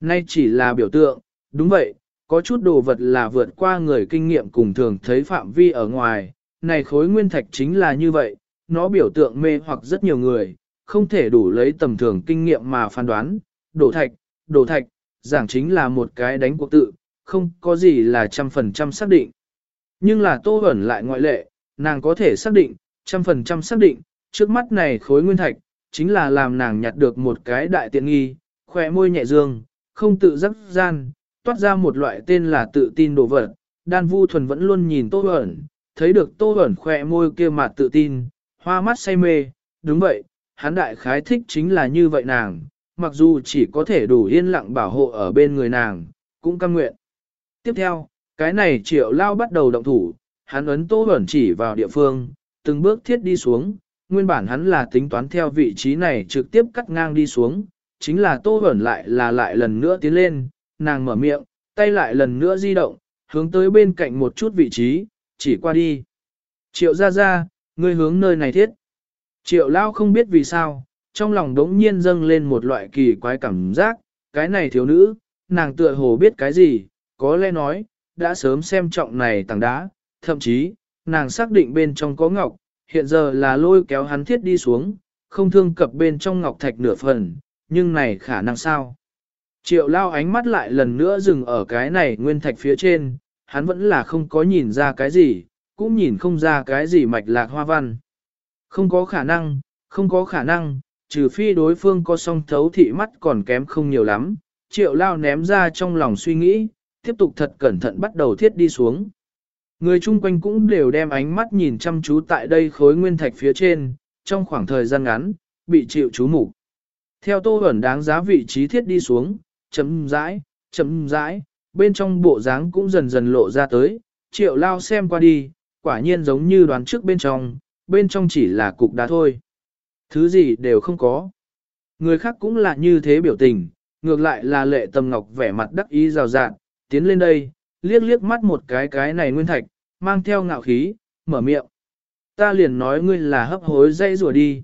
nay chỉ là biểu tượng, đúng vậy, có chút đồ vật là vượt qua người kinh nghiệm cùng thường thấy phạm vi ở ngoài, này khối nguyên thạch chính là như vậy, nó biểu tượng mê hoặc rất nhiều người, không thể đủ lấy tầm thường kinh nghiệm mà phán đoán, đổ thạch, đổ thạch, giảng chính là một cái đánh cuộc tự, không có gì là trăm phần trăm xác định. Nhưng là tô ẩn lại ngoại lệ, nàng có thể xác định, trăm phần trăm xác định, trước mắt này khối nguyên thạch, chính là làm nàng nhặt được một cái đại tiện nghi, khỏe môi nhẹ dương, không tự dắt gian, toát ra một loại tên là tự tin đồ vật. Đan Vu Thuần vẫn luôn nhìn Tô Bẩn, thấy được Tô Bẩn khỏe môi kia mặt tự tin, hoa mắt say mê, đúng vậy, hắn đại khái thích chính là như vậy nàng, mặc dù chỉ có thể đủ yên lặng bảo hộ ở bên người nàng, cũng cam nguyện. Tiếp theo, cái này triệu lao bắt đầu động thủ, hắn ấn Tô Bẩn chỉ vào địa phương, từng bước thiết đi xuống, nguyên bản hắn là tính toán theo vị trí này trực tiếp cắt ngang đi xuống, chính là Tô Bẩn lại là lại lần nữa tiến lên, nàng mở miệng, tay lại lần nữa di động, hướng tới bên cạnh một chút vị trí, chỉ qua đi. Triệu ra ra, ngươi hướng nơi này thiết. Triệu lao không biết vì sao, trong lòng đống nhiên dâng lên một loại kỳ quái cảm giác, cái này thiếu nữ, nàng tựa hồ biết cái gì, có lẽ nói, đã sớm xem trọng này tảng đá, thậm chí, nàng xác định bên trong có ngọc, hiện giờ là lôi kéo hắn thiết đi xuống, không thương cập bên trong ngọc thạch nửa phần, nhưng này khả năng sao? Triệu lao ánh mắt lại lần nữa dừng ở cái này nguyên thạch phía trên, hắn vẫn là không có nhìn ra cái gì, cũng nhìn không ra cái gì mạch lạc hoa văn. Không có khả năng, không có khả năng, trừ phi đối phương có song thấu thị mắt còn kém không nhiều lắm. Triệu lao ném ra trong lòng suy nghĩ, tiếp tục thật cẩn thận bắt đầu thiết đi xuống. Người chung quanh cũng đều đem ánh mắt nhìn chăm chú tại đây khối nguyên thạch phía trên, trong khoảng thời gian ngắn, bị chịu chú mục Theo tô ẩn đáng giá vị trí thiết đi xuống, chấm rãi, chấm rãi, bên trong bộ dáng cũng dần dần lộ ra tới, triệu lao xem qua đi, quả nhiên giống như đoán trước bên trong, bên trong chỉ là cục đá thôi. Thứ gì đều không có. Người khác cũng là như thế biểu tình, ngược lại là lệ tầm ngọc vẻ mặt đắc ý rào rạng, tiến lên đây, liếc liếc mắt một cái cái này nguyên thạch, mang theo ngạo khí, mở miệng. Ta liền nói ngươi là hấp hối dây rùa đi.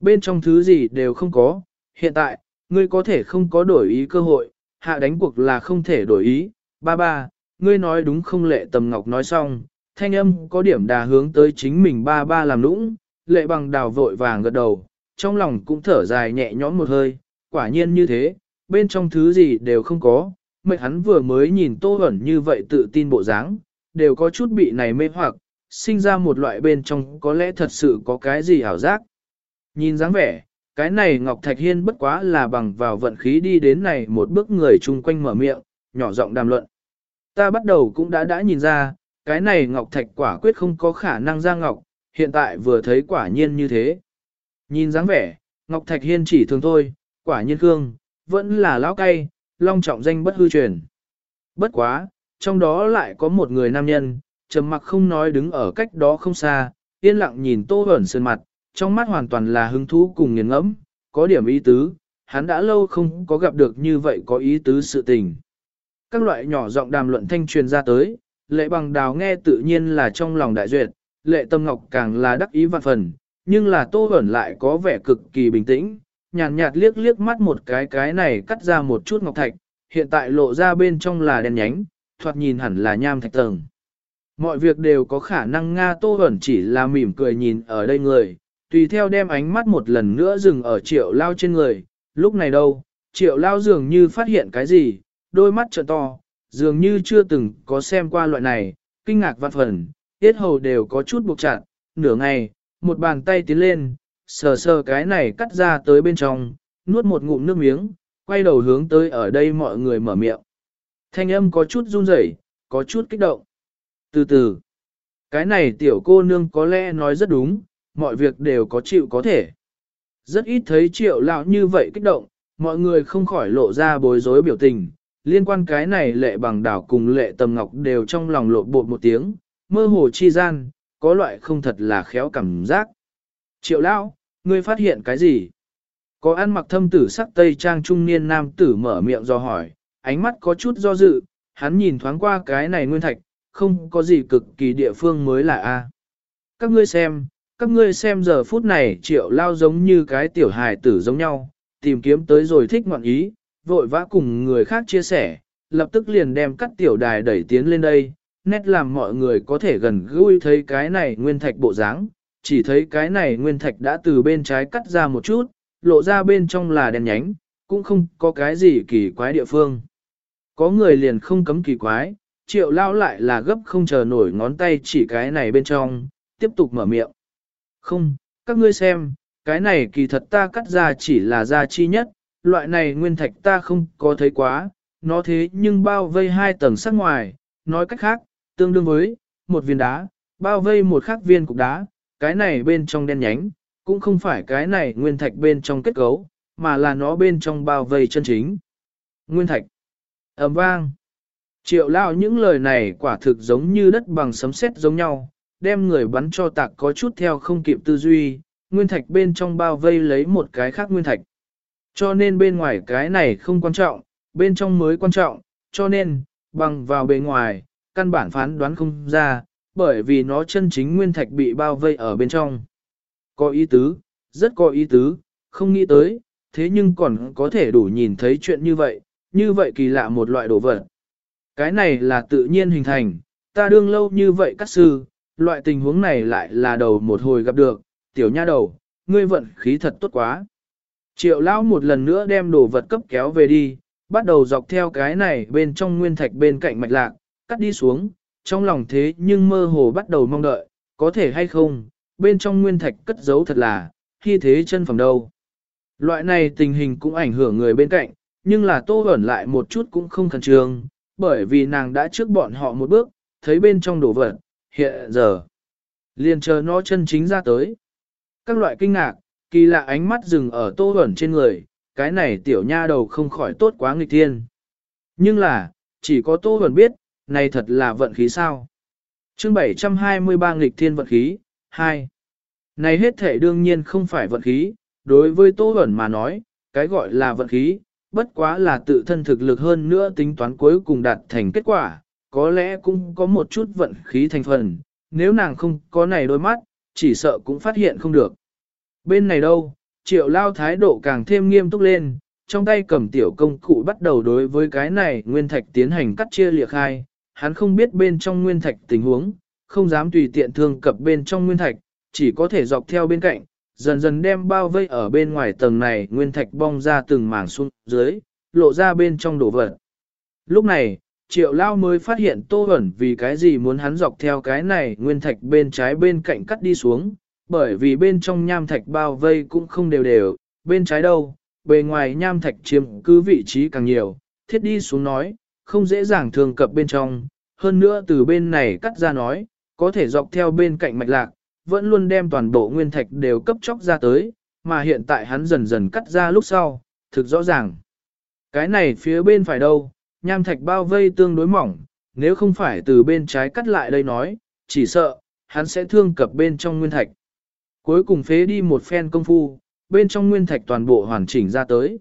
Bên trong thứ gì đều không có, hiện tại, ngươi có thể không có đổi ý cơ hội, hạ đánh cuộc là không thể đổi ý. Ba ba, ngươi nói đúng không lệ tầm ngọc nói xong, thanh âm có điểm đà hướng tới chính mình ba ba làm nũng, lệ bằng đào vội vàng gật đầu, trong lòng cũng thở dài nhẹ nhõm một hơi, quả nhiên như thế, bên trong thứ gì đều không có, mệt hắn vừa mới nhìn tô ẩn như vậy tự tin bộ dáng, đều có chút bị này mê hoặc, sinh ra một loại bên trong có lẽ thật sự có cái gì ảo giác. Nhìn dáng vẻ, cái này Ngọc Thạch Hiên bất quá là bằng vào vận khí đi đến này một bước người chung quanh mở miệng, nhỏ giọng đàm luận. Ta bắt đầu cũng đã đã nhìn ra, cái này ngọc thạch quả quyết không có khả năng ra ngọc, hiện tại vừa thấy quả nhiên như thế. Nhìn dáng vẻ, ngọc thạch hiên chỉ thường thôi, quả nhiên cương, vẫn là lão cay, long trọng danh bất hư truyền. Bất quá, trong đó lại có một người nam nhân, trầm mặc không nói đứng ở cách đó không xa, yên lặng nhìn tô ẩn sơn mặt, trong mắt hoàn toàn là hứng thú cùng nghiền ngẫm, có điểm ý tứ, hắn đã lâu không có gặp được như vậy có ý tứ sự tình. Các loại nhỏ giọng đàm luận thanh truyền ra tới, lệ bằng đào nghe tự nhiên là trong lòng đại duyệt, lệ tâm ngọc càng là đắc ý vạn phần, nhưng là tô ẩn lại có vẻ cực kỳ bình tĩnh, nhàn nhạt, nhạt liếc liếc mắt một cái cái này cắt ra một chút ngọc thạch, hiện tại lộ ra bên trong là đen nhánh, thoạt nhìn hẳn là nham thạch tầng. Mọi việc đều có khả năng Nga Tô Hẩn chỉ là mỉm cười nhìn ở đây người, tùy theo đem ánh mắt một lần nữa dừng ở triệu lao trên người, lúc này đâu, triệu lao dường như phát hiện cái gì, đôi mắt trợ to, dường như chưa từng có xem qua loại này, kinh ngạc vạn phần, tiết hầu đều có chút buộc chặt, nửa ngày, một bàn tay tiến lên, sờ sờ cái này cắt ra tới bên trong, nuốt một ngụm nước miếng, quay đầu hướng tới ở đây mọi người mở miệng. Thanh âm có chút run rẩy, có chút kích động. Từ từ, cái này tiểu cô nương có lẽ nói rất đúng, mọi việc đều có chịu có thể. Rất ít thấy triệu lão như vậy kích động, mọi người không khỏi lộ ra bối rối biểu tình. Liên quan cái này lệ bằng đảo cùng lệ tầm ngọc đều trong lòng lộ bột một tiếng, mơ hồ chi gian, có loại không thật là khéo cảm giác. Triệu lão, ngươi phát hiện cái gì? Có ăn mặc thâm tử sắc tây trang trung niên nam tử mở miệng do hỏi, ánh mắt có chút do dự, hắn nhìn thoáng qua cái này nguyên thạch, không có gì cực kỳ địa phương mới là A. Các ngươi xem, các ngươi xem giờ phút này triệu lao giống như cái tiểu hài tử giống nhau, tìm kiếm tới rồi thích ngoạn ý, vội vã cùng người khác chia sẻ, lập tức liền đem cắt tiểu đài đẩy tiến lên đây, nét làm mọi người có thể gần gũi thấy cái này nguyên thạch bộ dáng, chỉ thấy cái này nguyên thạch đã từ bên trái cắt ra một chút, lộ ra bên trong là đèn nhánh, cũng không có cái gì kỳ quái địa phương. Có người liền không cấm kỳ quái, triệu lao lại là gấp không chờ nổi ngón tay chỉ cái này bên trong, tiếp tục mở miệng. Không, các ngươi xem, cái này kỳ thật ta cắt ra chỉ là da chi nhất, loại này nguyên thạch ta không có thấy quá, nó thế nhưng bao vây hai tầng sắc ngoài, nói cách khác, tương đương với, một viên đá, bao vây một khác viên cục đá, cái này bên trong đen nhánh, cũng không phải cái này nguyên thạch bên trong kết cấu, mà là nó bên trong bao vây chân chính. Nguyên thạch, ầm vang. Triệu lao những lời này quả thực giống như đất bằng sấm sét giống nhau, đem người bắn cho tạc có chút theo không kịp tư duy, nguyên thạch bên trong bao vây lấy một cái khác nguyên thạch. Cho nên bên ngoài cái này không quan trọng, bên trong mới quan trọng, cho nên, bằng vào bề ngoài, căn bản phán đoán không ra, bởi vì nó chân chính nguyên thạch bị bao vây ở bên trong. Có ý tứ, rất có ý tứ, không nghĩ tới, thế nhưng còn có thể đủ nhìn thấy chuyện như vậy, như vậy kỳ lạ một loại đồ vật. Cái này là tự nhiên hình thành, ta đương lâu như vậy các sư, loại tình huống này lại là đầu một hồi gặp được, tiểu nha đầu, ngươi vận khí thật tốt quá. Triệu lão một lần nữa đem đồ vật cấp kéo về đi, bắt đầu dọc theo cái này bên trong nguyên thạch bên cạnh mạch lạc, cắt đi xuống, trong lòng thế nhưng mơ hồ bắt đầu mong đợi, có thể hay không, bên trong nguyên thạch cất giấu thật là, khi thế chân phẩm đâu. Loại này tình hình cũng ảnh hưởng người bên cạnh, nhưng là tô ẩn lại một chút cũng không khẩn trương, bởi vì nàng đã trước bọn họ một bước, thấy bên trong đồ vật, hiện giờ. Liền chờ nó chân chính ra tới. Các loại kinh ngạc, kỳ lạ ánh mắt dừng ở tô ẩn trên người, cái này tiểu nha đầu không khỏi tốt quá nghịch thiên. Nhưng là, chỉ có tô ẩn biết, này thật là vận khí sao. chương 723 nghịch thiên vận khí, 2. Này hết thể đương nhiên không phải vận khí, đối với tô ẩn mà nói, cái gọi là vận khí, bất quá là tự thân thực lực hơn nữa tính toán cuối cùng đạt thành kết quả, có lẽ cũng có một chút vận khí thành phần, nếu nàng không có này đôi mắt, chỉ sợ cũng phát hiện không được. Bên này đâu, triệu lao thái độ càng thêm nghiêm túc lên, trong tay cầm tiểu công cụ bắt đầu đối với cái này nguyên thạch tiến hành cắt chia liệt khai, hắn không biết bên trong nguyên thạch tình huống, không dám tùy tiện thương cập bên trong nguyên thạch, chỉ có thể dọc theo bên cạnh, dần dần đem bao vây ở bên ngoài tầng này nguyên thạch bong ra từng mảng xuống dưới, lộ ra bên trong đổ vật. Lúc này, triệu lao mới phát hiện tô ẩn vì cái gì muốn hắn dọc theo cái này nguyên thạch bên trái bên cạnh cắt đi xuống, bởi vì bên trong nham thạch bao vây cũng không đều đều, bên trái đâu, bề ngoài nham thạch chiếm cứ vị trí càng nhiều, thiết đi xuống nói, không dễ dàng thường cập bên trong, hơn nữa từ bên này cắt ra nói, có thể dọc theo bên cạnh mạch lạc, vẫn luôn đem toàn bộ nguyên thạch đều cấp chóc ra tới, mà hiện tại hắn dần dần cắt ra lúc sau, thực rõ ràng. Cái này phía bên phải đâu, nham thạch bao vây tương đối mỏng, nếu không phải từ bên trái cắt lại đây nói, chỉ sợ, hắn sẽ thương cập bên trong nguyên thạch. Cuối cùng phế đi một phen công phu, bên trong nguyên thạch toàn bộ hoàn chỉnh ra tới.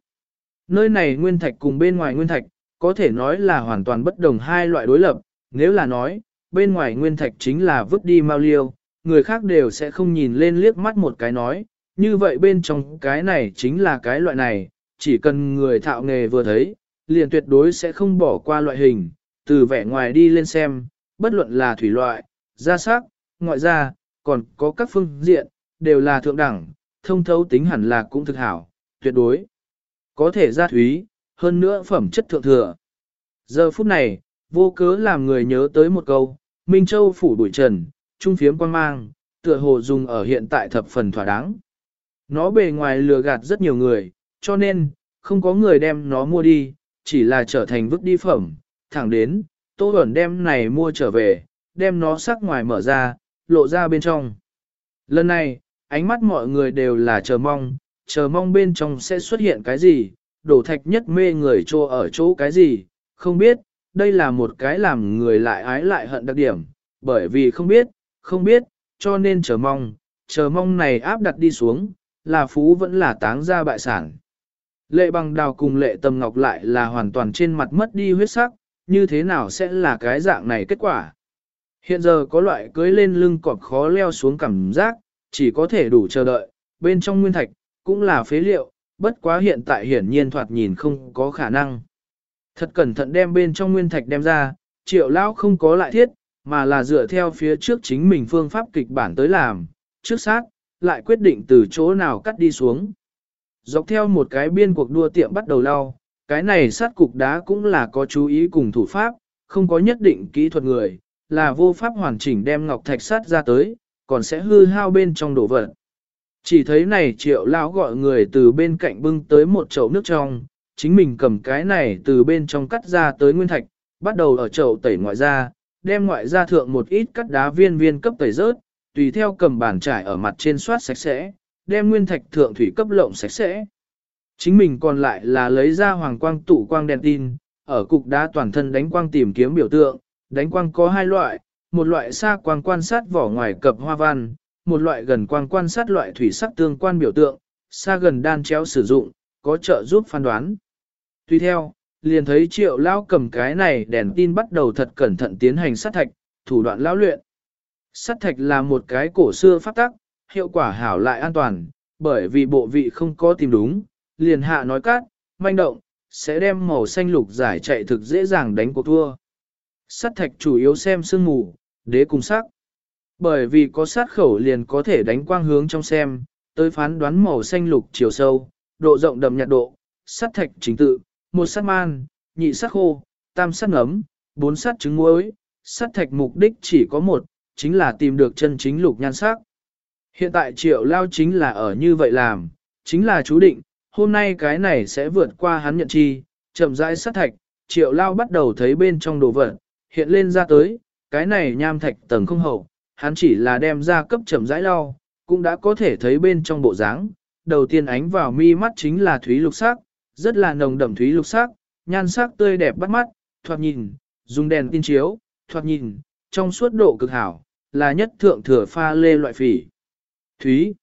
Nơi này nguyên thạch cùng bên ngoài nguyên thạch, có thể nói là hoàn toàn bất đồng hai loại đối lập, nếu là nói, bên ngoài nguyên thạch chính là vứt đi mau liêu, người khác đều sẽ không nhìn lên liếc mắt một cái nói, như vậy bên trong cái này chính là cái loại này, chỉ cần người thạo nghề vừa thấy, liền tuyệt đối sẽ không bỏ qua loại hình, từ vẻ ngoài đi lên xem, bất luận là thủy loại, da sắc, ngoại da, còn có các phương diện, đều là thượng đẳng, thông thấu tính hẳn là cũng thực hảo, tuyệt đối. Có thể ra thúy, hơn nữa phẩm chất thượng thừa. Giờ phút này, vô cớ làm người nhớ tới một câu, Minh Châu phủ bụi trần, trung phiếm quan mang, tựa hồ dùng ở hiện tại thập phần thỏa đáng. Nó bề ngoài lừa gạt rất nhiều người, cho nên, không có người đem nó mua đi, chỉ là trở thành vứt đi phẩm, thẳng đến, Tô Bẩn đem này mua trở về, đem nó sắc ngoài mở ra, lộ ra bên trong. Lần này, ánh mắt mọi người đều là chờ mong, chờ mong bên trong sẽ xuất hiện cái gì, đổ thạch nhất mê người trô ở chỗ cái gì, không biết, đây là một cái làm người lại ái lại hận đặc điểm, bởi vì không biết, không biết, cho nên chờ mong, chờ mong này áp đặt đi xuống, là phú vẫn là táng ra bại sản. Lệ bằng đào cùng lệ tầm ngọc lại là hoàn toàn trên mặt mất đi huyết sắc, như thế nào sẽ là cái dạng này kết quả. Hiện giờ có loại cưới lên lưng cọp khó leo xuống cảm giác, chỉ có thể đủ chờ đợi, bên trong nguyên thạch, cũng là phế liệu, bất quá hiện tại hiển nhiên thoạt nhìn không có khả năng. Thật cẩn thận đem bên trong nguyên thạch đem ra, triệu lão không có lại thiết, mà là dựa theo phía trước chính mình phương pháp kịch bản tới làm, trước sát, lại quyết định từ chỗ nào cắt đi xuống. Dọc theo một cái biên cuộc đua tiệm bắt đầu lao, cái này sát cục đá cũng là có chú ý cùng thủ pháp, không có nhất định kỹ thuật người, là vô pháp hoàn chỉnh đem ngọc thạch sát ra tới, còn sẽ hư hao bên trong đồ vật. Chỉ thấy này triệu lão gọi người từ bên cạnh bưng tới một chậu nước trong, chính mình cầm cái này từ bên trong cắt ra tới nguyên thạch, bắt đầu ở chậu tẩy ngoại ra, đem ngoại ra thượng một ít cắt đá viên viên cấp tẩy rớt, tùy theo cầm bàn trải ở mặt trên soát sạch sẽ, đem nguyên thạch thượng thủy cấp lộng sạch sẽ. Chính mình còn lại là lấy ra hoàng quang tụ quang đèn tin, ở cục đá toàn thân đánh quang tìm kiếm biểu tượng, đánh quang có hai loại, một loại xa quang quan sát vỏ ngoài cập hoa văn, một loại gần quang quan sát loại thủy sắc tương quan biểu tượng, xa gần đan chéo sử dụng, có trợ giúp phán đoán. Tuy theo, liền thấy triệu lao cầm cái này đèn tin bắt đầu thật cẩn thận tiến hành sát thạch, thủ đoạn lão luyện. Sát thạch là một cái cổ xưa phát tắc, hiệu quả hảo lại an toàn, bởi vì bộ vị không có tìm đúng, liền hạ nói cát, manh động, sẽ đem màu xanh lục giải chạy thực dễ dàng đánh cuộc thua. Sắt thạch chủ yếu xem sương mù, đế cùng sắc. Bởi vì có sát khẩu liền có thể đánh quang hướng trong xem, tới phán đoán màu xanh lục chiều sâu, độ rộng đậm nhạt độ, sắt thạch chính tự, một sắt man, nhị sắt khô, tam sắt ngấm, bốn sắt trứng muối, sắt thạch mục đích chỉ có một, chính là tìm được chân chính lục nhan sắc. Hiện tại triệu lao chính là ở như vậy làm, chính là chú định, hôm nay cái này sẽ vượt qua hắn nhận chi, chậm rãi sát thạch, triệu lao bắt đầu thấy bên trong đồ vật, hiện lên ra tới, cái này nham thạch tầng không hậu, hắn chỉ là đem ra cấp chậm rãi lao, cũng đã có thể thấy bên trong bộ dáng. Đầu tiên ánh vào mi mắt chính là thúy lục sắc, rất là nồng đậm thúy lục sắc, nhan sắc tươi đẹp bắt mắt, thoạt nhìn, dùng đèn tin chiếu, thoạt nhìn, trong suốt độ cực hảo, là nhất thượng thừa pha lê loại phỉ. Thúy.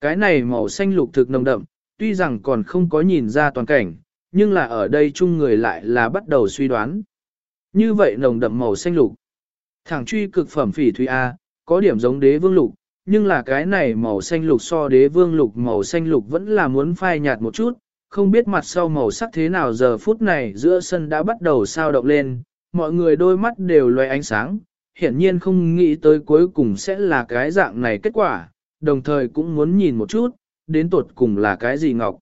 Cái này màu xanh lục thực nồng đậm, tuy rằng còn không có nhìn ra toàn cảnh, nhưng là ở đây chung người lại là bắt đầu suy đoán. Như vậy nồng đậm màu xanh lục. Thẳng truy cực phẩm phỉ thúy A, có điểm giống đế vương lục, nhưng là cái này màu xanh lục so đế vương lục màu xanh lục vẫn là muốn phai nhạt một chút, không biết mặt sau màu sắc thế nào giờ phút này giữa sân đã bắt đầu sao động lên, mọi người đôi mắt đều loay ánh sáng, hiển nhiên không nghĩ tới cuối cùng sẽ là cái dạng này kết quả, đồng thời cũng muốn nhìn một chút, đến tuột cùng là cái gì ngọc.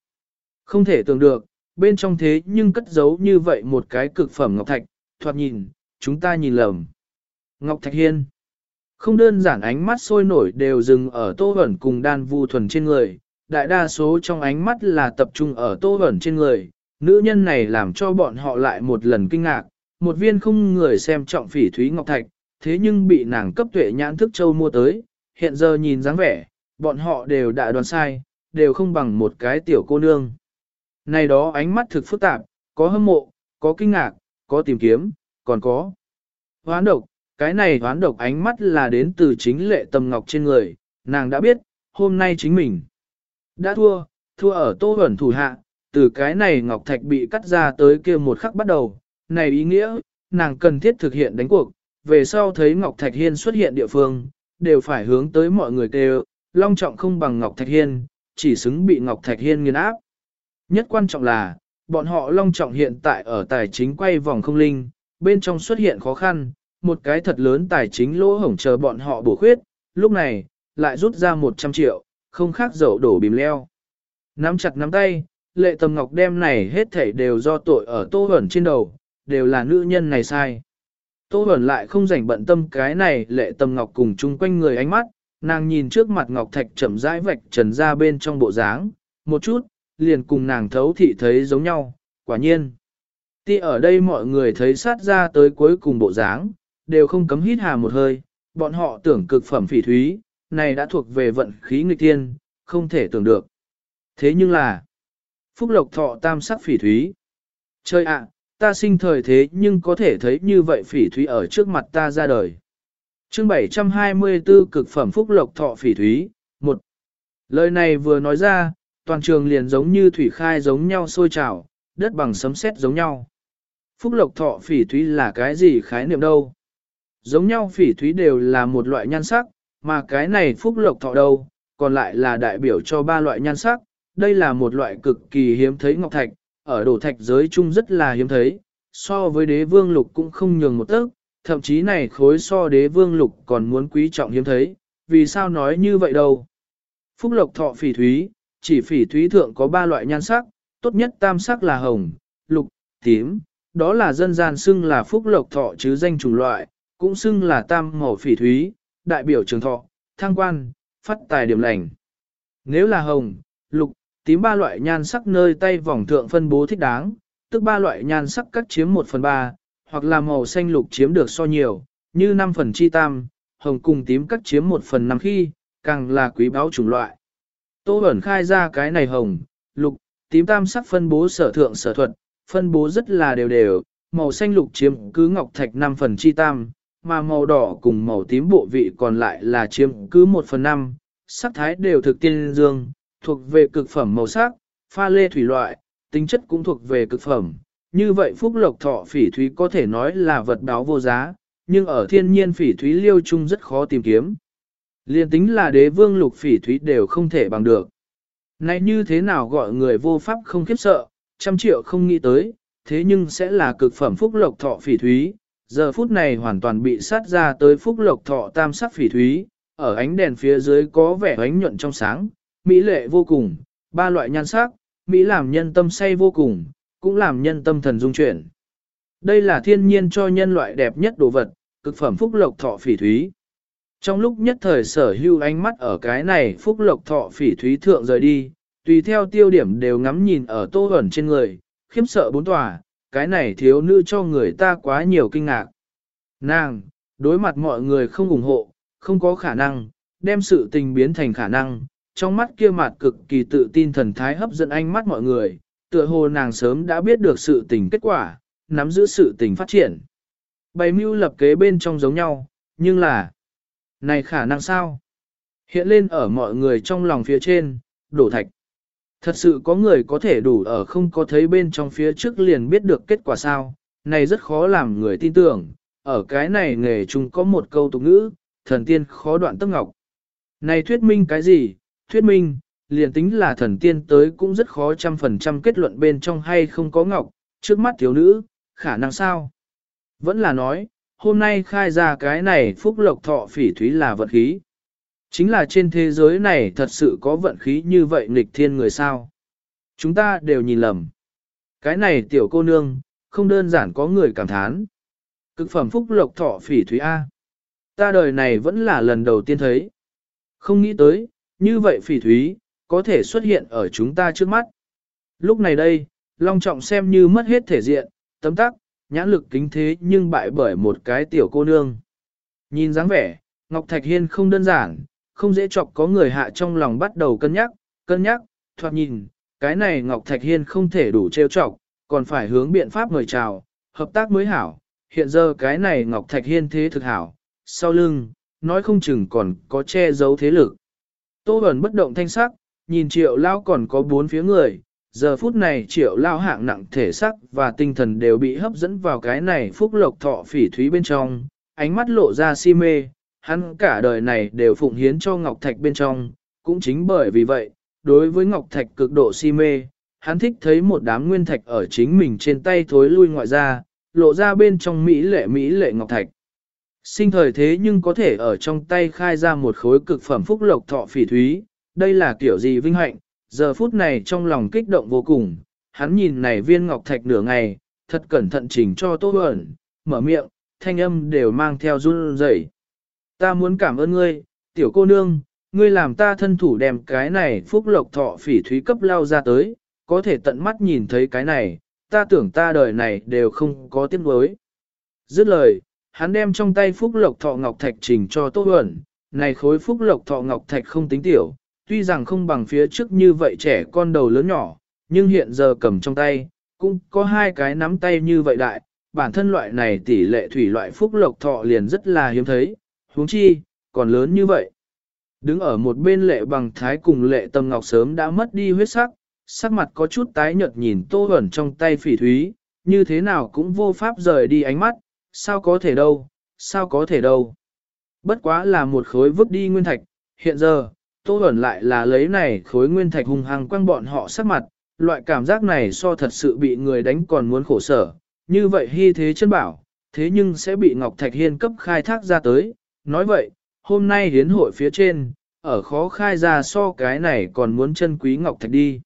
Không thể tưởng được, bên trong thế nhưng cất giấu như vậy một cái cực phẩm ngọc thạch, thoạt nhìn, chúng ta nhìn lầm. Ngọc Thạch Hiên Không đơn giản ánh mắt sôi nổi đều dừng ở Tô vẩn cùng đan vu thuần trên người, đại đa số trong ánh mắt là tập trung ở Tô vẩn trên người, nữ nhân này làm cho bọn họ lại một lần kinh ngạc, một viên không người xem trọng phỉ thúy ngọc thạch, thế nhưng bị nàng cấp tuệ nhãn thức châu mua tới, hiện giờ nhìn dáng vẻ, bọn họ đều đã đoán sai, đều không bằng một cái tiểu cô nương. Này đó ánh mắt thực phức tạp, có hâm mộ, có kinh ngạc, có tìm kiếm, còn có hoán độc. Cái này hoán độc ánh mắt là đến từ chính lệ tâm ngọc trên người, nàng đã biết, hôm nay chính mình đã thua, thua ở tô ẩn thủ hạ, từ cái này ngọc thạch bị cắt ra tới kia một khắc bắt đầu, này ý nghĩa, nàng cần thiết thực hiện đánh cuộc, về sau thấy ngọc thạch hiên xuất hiện địa phương, đều phải hướng tới mọi người kêu, long trọng không bằng ngọc thạch hiên, chỉ xứng bị ngọc thạch hiên nghiền áp. Nhất quan trọng là, bọn họ long trọng hiện tại ở tài chính quay vòng không linh, bên trong xuất hiện khó khăn, một cái thật lớn tài chính lỗ hổng chờ bọn họ bổ khuyết, lúc này, lại rút ra 100 triệu, không khác dầu đổ bìm leo. Nắm chặt nắm tay, lệ tầm ngọc đem này hết thảy đều do tội ở tô ẩn trên đầu, đều là nữ nhân này sai. Tô ẩn lại không rảnh bận tâm cái này lệ tầm ngọc cùng chung quanh người ánh mắt, nàng nhìn trước mặt ngọc thạch chậm rãi vạch trần ra bên trong bộ dáng, một chút, liền cùng nàng thấu thị thấy giống nhau, quả nhiên. Ti ở đây mọi người thấy sát ra tới cuối cùng bộ dáng, đều không cấm hít hà một hơi, bọn họ tưởng cực phẩm phỉ thúy, này đã thuộc về vận khí nghịch tiên, không thể tưởng được. Thế nhưng là, phúc lộc thọ tam sắc phỉ thúy. Chơi ạ, ta sinh thời thế nhưng có thể thấy như vậy phỉ thúy ở trước mặt ta ra đời chương 724 cực phẩm phúc lộc thọ phỉ thúy, một Lời này vừa nói ra, toàn trường liền giống như thủy khai giống nhau sôi trào, đất bằng sấm sét giống nhau. Phúc lộc thọ phỉ thúy là cái gì khái niệm đâu? Giống nhau phỉ thúy đều là một loại nhan sắc, mà cái này phúc lộc thọ đâu, còn lại là đại biểu cho ba loại nhan sắc. Đây là một loại cực kỳ hiếm thấy ngọc thạch, ở đồ thạch giới chung rất là hiếm thấy, so với đế vương lục cũng không nhường một tấc, thậm chí này khối so đế vương lục còn muốn quý trọng hiếm thấy, vì sao nói như vậy đâu. Phúc lộc thọ phỉ thúy, chỉ phỉ thúy thượng có ba loại nhan sắc, tốt nhất tam sắc là hồng, lục, tím, đó là dân gian xưng là phúc lộc thọ chứ danh chủng loại, cũng xưng là tam màu phỉ thúy, đại biểu trường thọ, thăng quan, phát tài điểm lành. Nếu là hồng, lục, tím ba loại nhan sắc nơi tay vòng thượng phân bố thích đáng, tức ba loại nhan sắc cắt chiếm 1 phần 3, hoặc là màu xanh lục chiếm được so nhiều, như 5 phần chi tam, hồng cùng tím cắt chiếm 1 phần 5 khi, càng là quý báu chủng loại. Tô Bẩn khai ra cái này hồng, lục, tím tam sắc phân bố sở thượng sở thuật, phân bố rất là đều đều, màu xanh lục chiếm cứ ngọc thạch 5 phần chi tam, mà màu đỏ cùng màu tím bộ vị còn lại là chiếm cứ 1 phần 5, sắc thái đều thực tiên dương, thuộc về cực phẩm màu sắc, pha lê thủy loại, tính chất cũng thuộc về cực phẩm. Như vậy phúc lộc thọ phỉ thúy có thể nói là vật đáo vô giá, nhưng ở thiên nhiên phỉ thúy liêu chung rất khó tìm kiếm. Liên tính là đế vương lục phỉ thúy đều không thể bằng được. Này như thế nào gọi người vô pháp không khiếp sợ, trăm triệu không nghĩ tới, thế nhưng sẽ là cực phẩm phúc lộc thọ phỉ thúy, giờ phút này hoàn toàn bị sát ra tới phúc lộc thọ tam sắc phỉ thúy, ở ánh đèn phía dưới có vẻ ánh nhuận trong sáng, mỹ lệ vô cùng, ba loại nhan sắc, mỹ làm nhân tâm say vô cùng, cũng làm nhân tâm thần dung chuyển. Đây là thiên nhiên cho nhân loại đẹp nhất đồ vật, cực phẩm phúc lộc thọ phỉ thúy. Trong lúc nhất thời sở hưu ánh mắt ở cái này phúc lộc thọ phỉ thúy thượng rời đi, tùy theo tiêu điểm đều ngắm nhìn ở tô ẩn trên người, khiếm sợ bốn tòa, cái này thiếu nữ cho người ta quá nhiều kinh ngạc. Nàng, đối mặt mọi người không ủng hộ, không có khả năng, đem sự tình biến thành khả năng, trong mắt kia mặt cực kỳ tự tin thần thái hấp dẫn ánh mắt mọi người, tựa hồ nàng sớm đã biết được sự tình kết quả, nắm giữ sự tình phát triển. Bày mưu lập kế bên trong giống nhau, nhưng là, này khả năng sao? Hiện lên ở mọi người trong lòng phía trên, đổ thạch. Thật sự có người có thể đủ ở không có thấy bên trong phía trước liền biết được kết quả sao, này rất khó làm người tin tưởng, ở cái này nghề chung có một câu tục ngữ, thần tiên khó đoạn tức ngọc. Này thuyết minh cái gì? Thuyết minh, liền tính là thần tiên tới cũng rất khó trăm phần trăm kết luận bên trong hay không có ngọc, trước mắt thiếu nữ, khả năng sao? Vẫn là nói, hôm nay khai ra cái này phúc lộc thọ phỉ thúy là vận khí. Chính là trên thế giới này thật sự có vận khí như vậy nghịch thiên người sao. Chúng ta đều nhìn lầm. Cái này tiểu cô nương, không đơn giản có người cảm thán. Cực phẩm phúc lộc thọ phỉ thúy A. Ta đời này vẫn là lần đầu tiên thấy. Không nghĩ tới, như vậy phỉ thúy, có thể xuất hiện ở chúng ta trước mắt. Lúc này đây, Long Trọng xem như mất hết thể diện, tấm tắc, nhãn lực kính thế nhưng bại bởi một cái tiểu cô nương. Nhìn dáng vẻ, Ngọc Thạch Hiên không đơn giản, không dễ chọc có người hạ trong lòng bắt đầu cân nhắc, cân nhắc, thoạt nhìn, cái này Ngọc Thạch Hiên không thể đủ trêu chọc, còn phải hướng biện pháp mời chào, hợp tác mới hảo. Hiện giờ cái này Ngọc Thạch Hiên thế thực hảo, sau lưng, nói không chừng còn có che giấu thế lực. Tô Bẩn bất động thanh sắc, nhìn triệu lao còn có bốn phía người, giờ phút này triệu lao hạng nặng thể sắc và tinh thần đều bị hấp dẫn vào cái này phúc lộc thọ phỉ thúy bên trong, ánh mắt lộ ra si mê, hắn cả đời này đều phụng hiến cho Ngọc Thạch bên trong, cũng chính bởi vì vậy, đối với Ngọc Thạch cực độ si mê, hắn thích thấy một đám nguyên thạch ở chính mình trên tay thối lui ngoại ra, lộ ra bên trong Mỹ lệ Mỹ lệ Ngọc Thạch. Sinh thời thế nhưng có thể ở trong tay khai ra một khối cực phẩm phúc lộc thọ phỉ thúy, đây là kiểu gì vinh hạnh, giờ phút này trong lòng kích động vô cùng, hắn nhìn này viên ngọc thạch nửa ngày, thật cẩn thận chỉnh cho tô ẩn, mở miệng, thanh âm đều mang theo run rẩy. Ta muốn cảm ơn ngươi, tiểu cô nương, ngươi làm ta thân thủ đem cái này phúc lộc thọ phỉ thúy cấp lao ra tới, có thể tận mắt nhìn thấy cái này, ta tưởng ta đời này đều không có tiếc nuối. Dứt lời, hắn đem trong tay phúc lộc thọ ngọc thạch trình cho Tô ẩn. này khối phúc lộc thọ ngọc thạch không tính tiểu, tuy rằng không bằng phía trước như vậy trẻ con đầu lớn nhỏ, nhưng hiện giờ cầm trong tay, cũng có hai cái nắm tay như vậy đại, bản thân loại này tỷ lệ thủy loại phúc lộc thọ liền rất là hiếm thấy, huống chi, còn lớn như vậy. Đứng ở một bên lệ bằng thái cùng lệ tâm ngọc sớm đã mất đi huyết sắc, sắc mặt có chút tái nhợt nhìn tô ẩn trong tay phỉ thúy, như thế nào cũng vô pháp rời đi ánh mắt, sao có thể đâu, sao có thể đâu. Bất quá là một khối vứt đi nguyên thạch, hiện giờ, tô ẩn lại là lấy này khối nguyên thạch hung hăng quăng bọn họ sắc mặt, loại cảm giác này so thật sự bị người đánh còn muốn khổ sở, như vậy hy thế chân bảo, thế nhưng sẽ bị Ngọc Thạch Hiên cấp khai thác ra tới, nói vậy, hôm nay hiến hội phía trên, ở khó khai ra so cái này còn muốn chân quý Ngọc Thạch đi.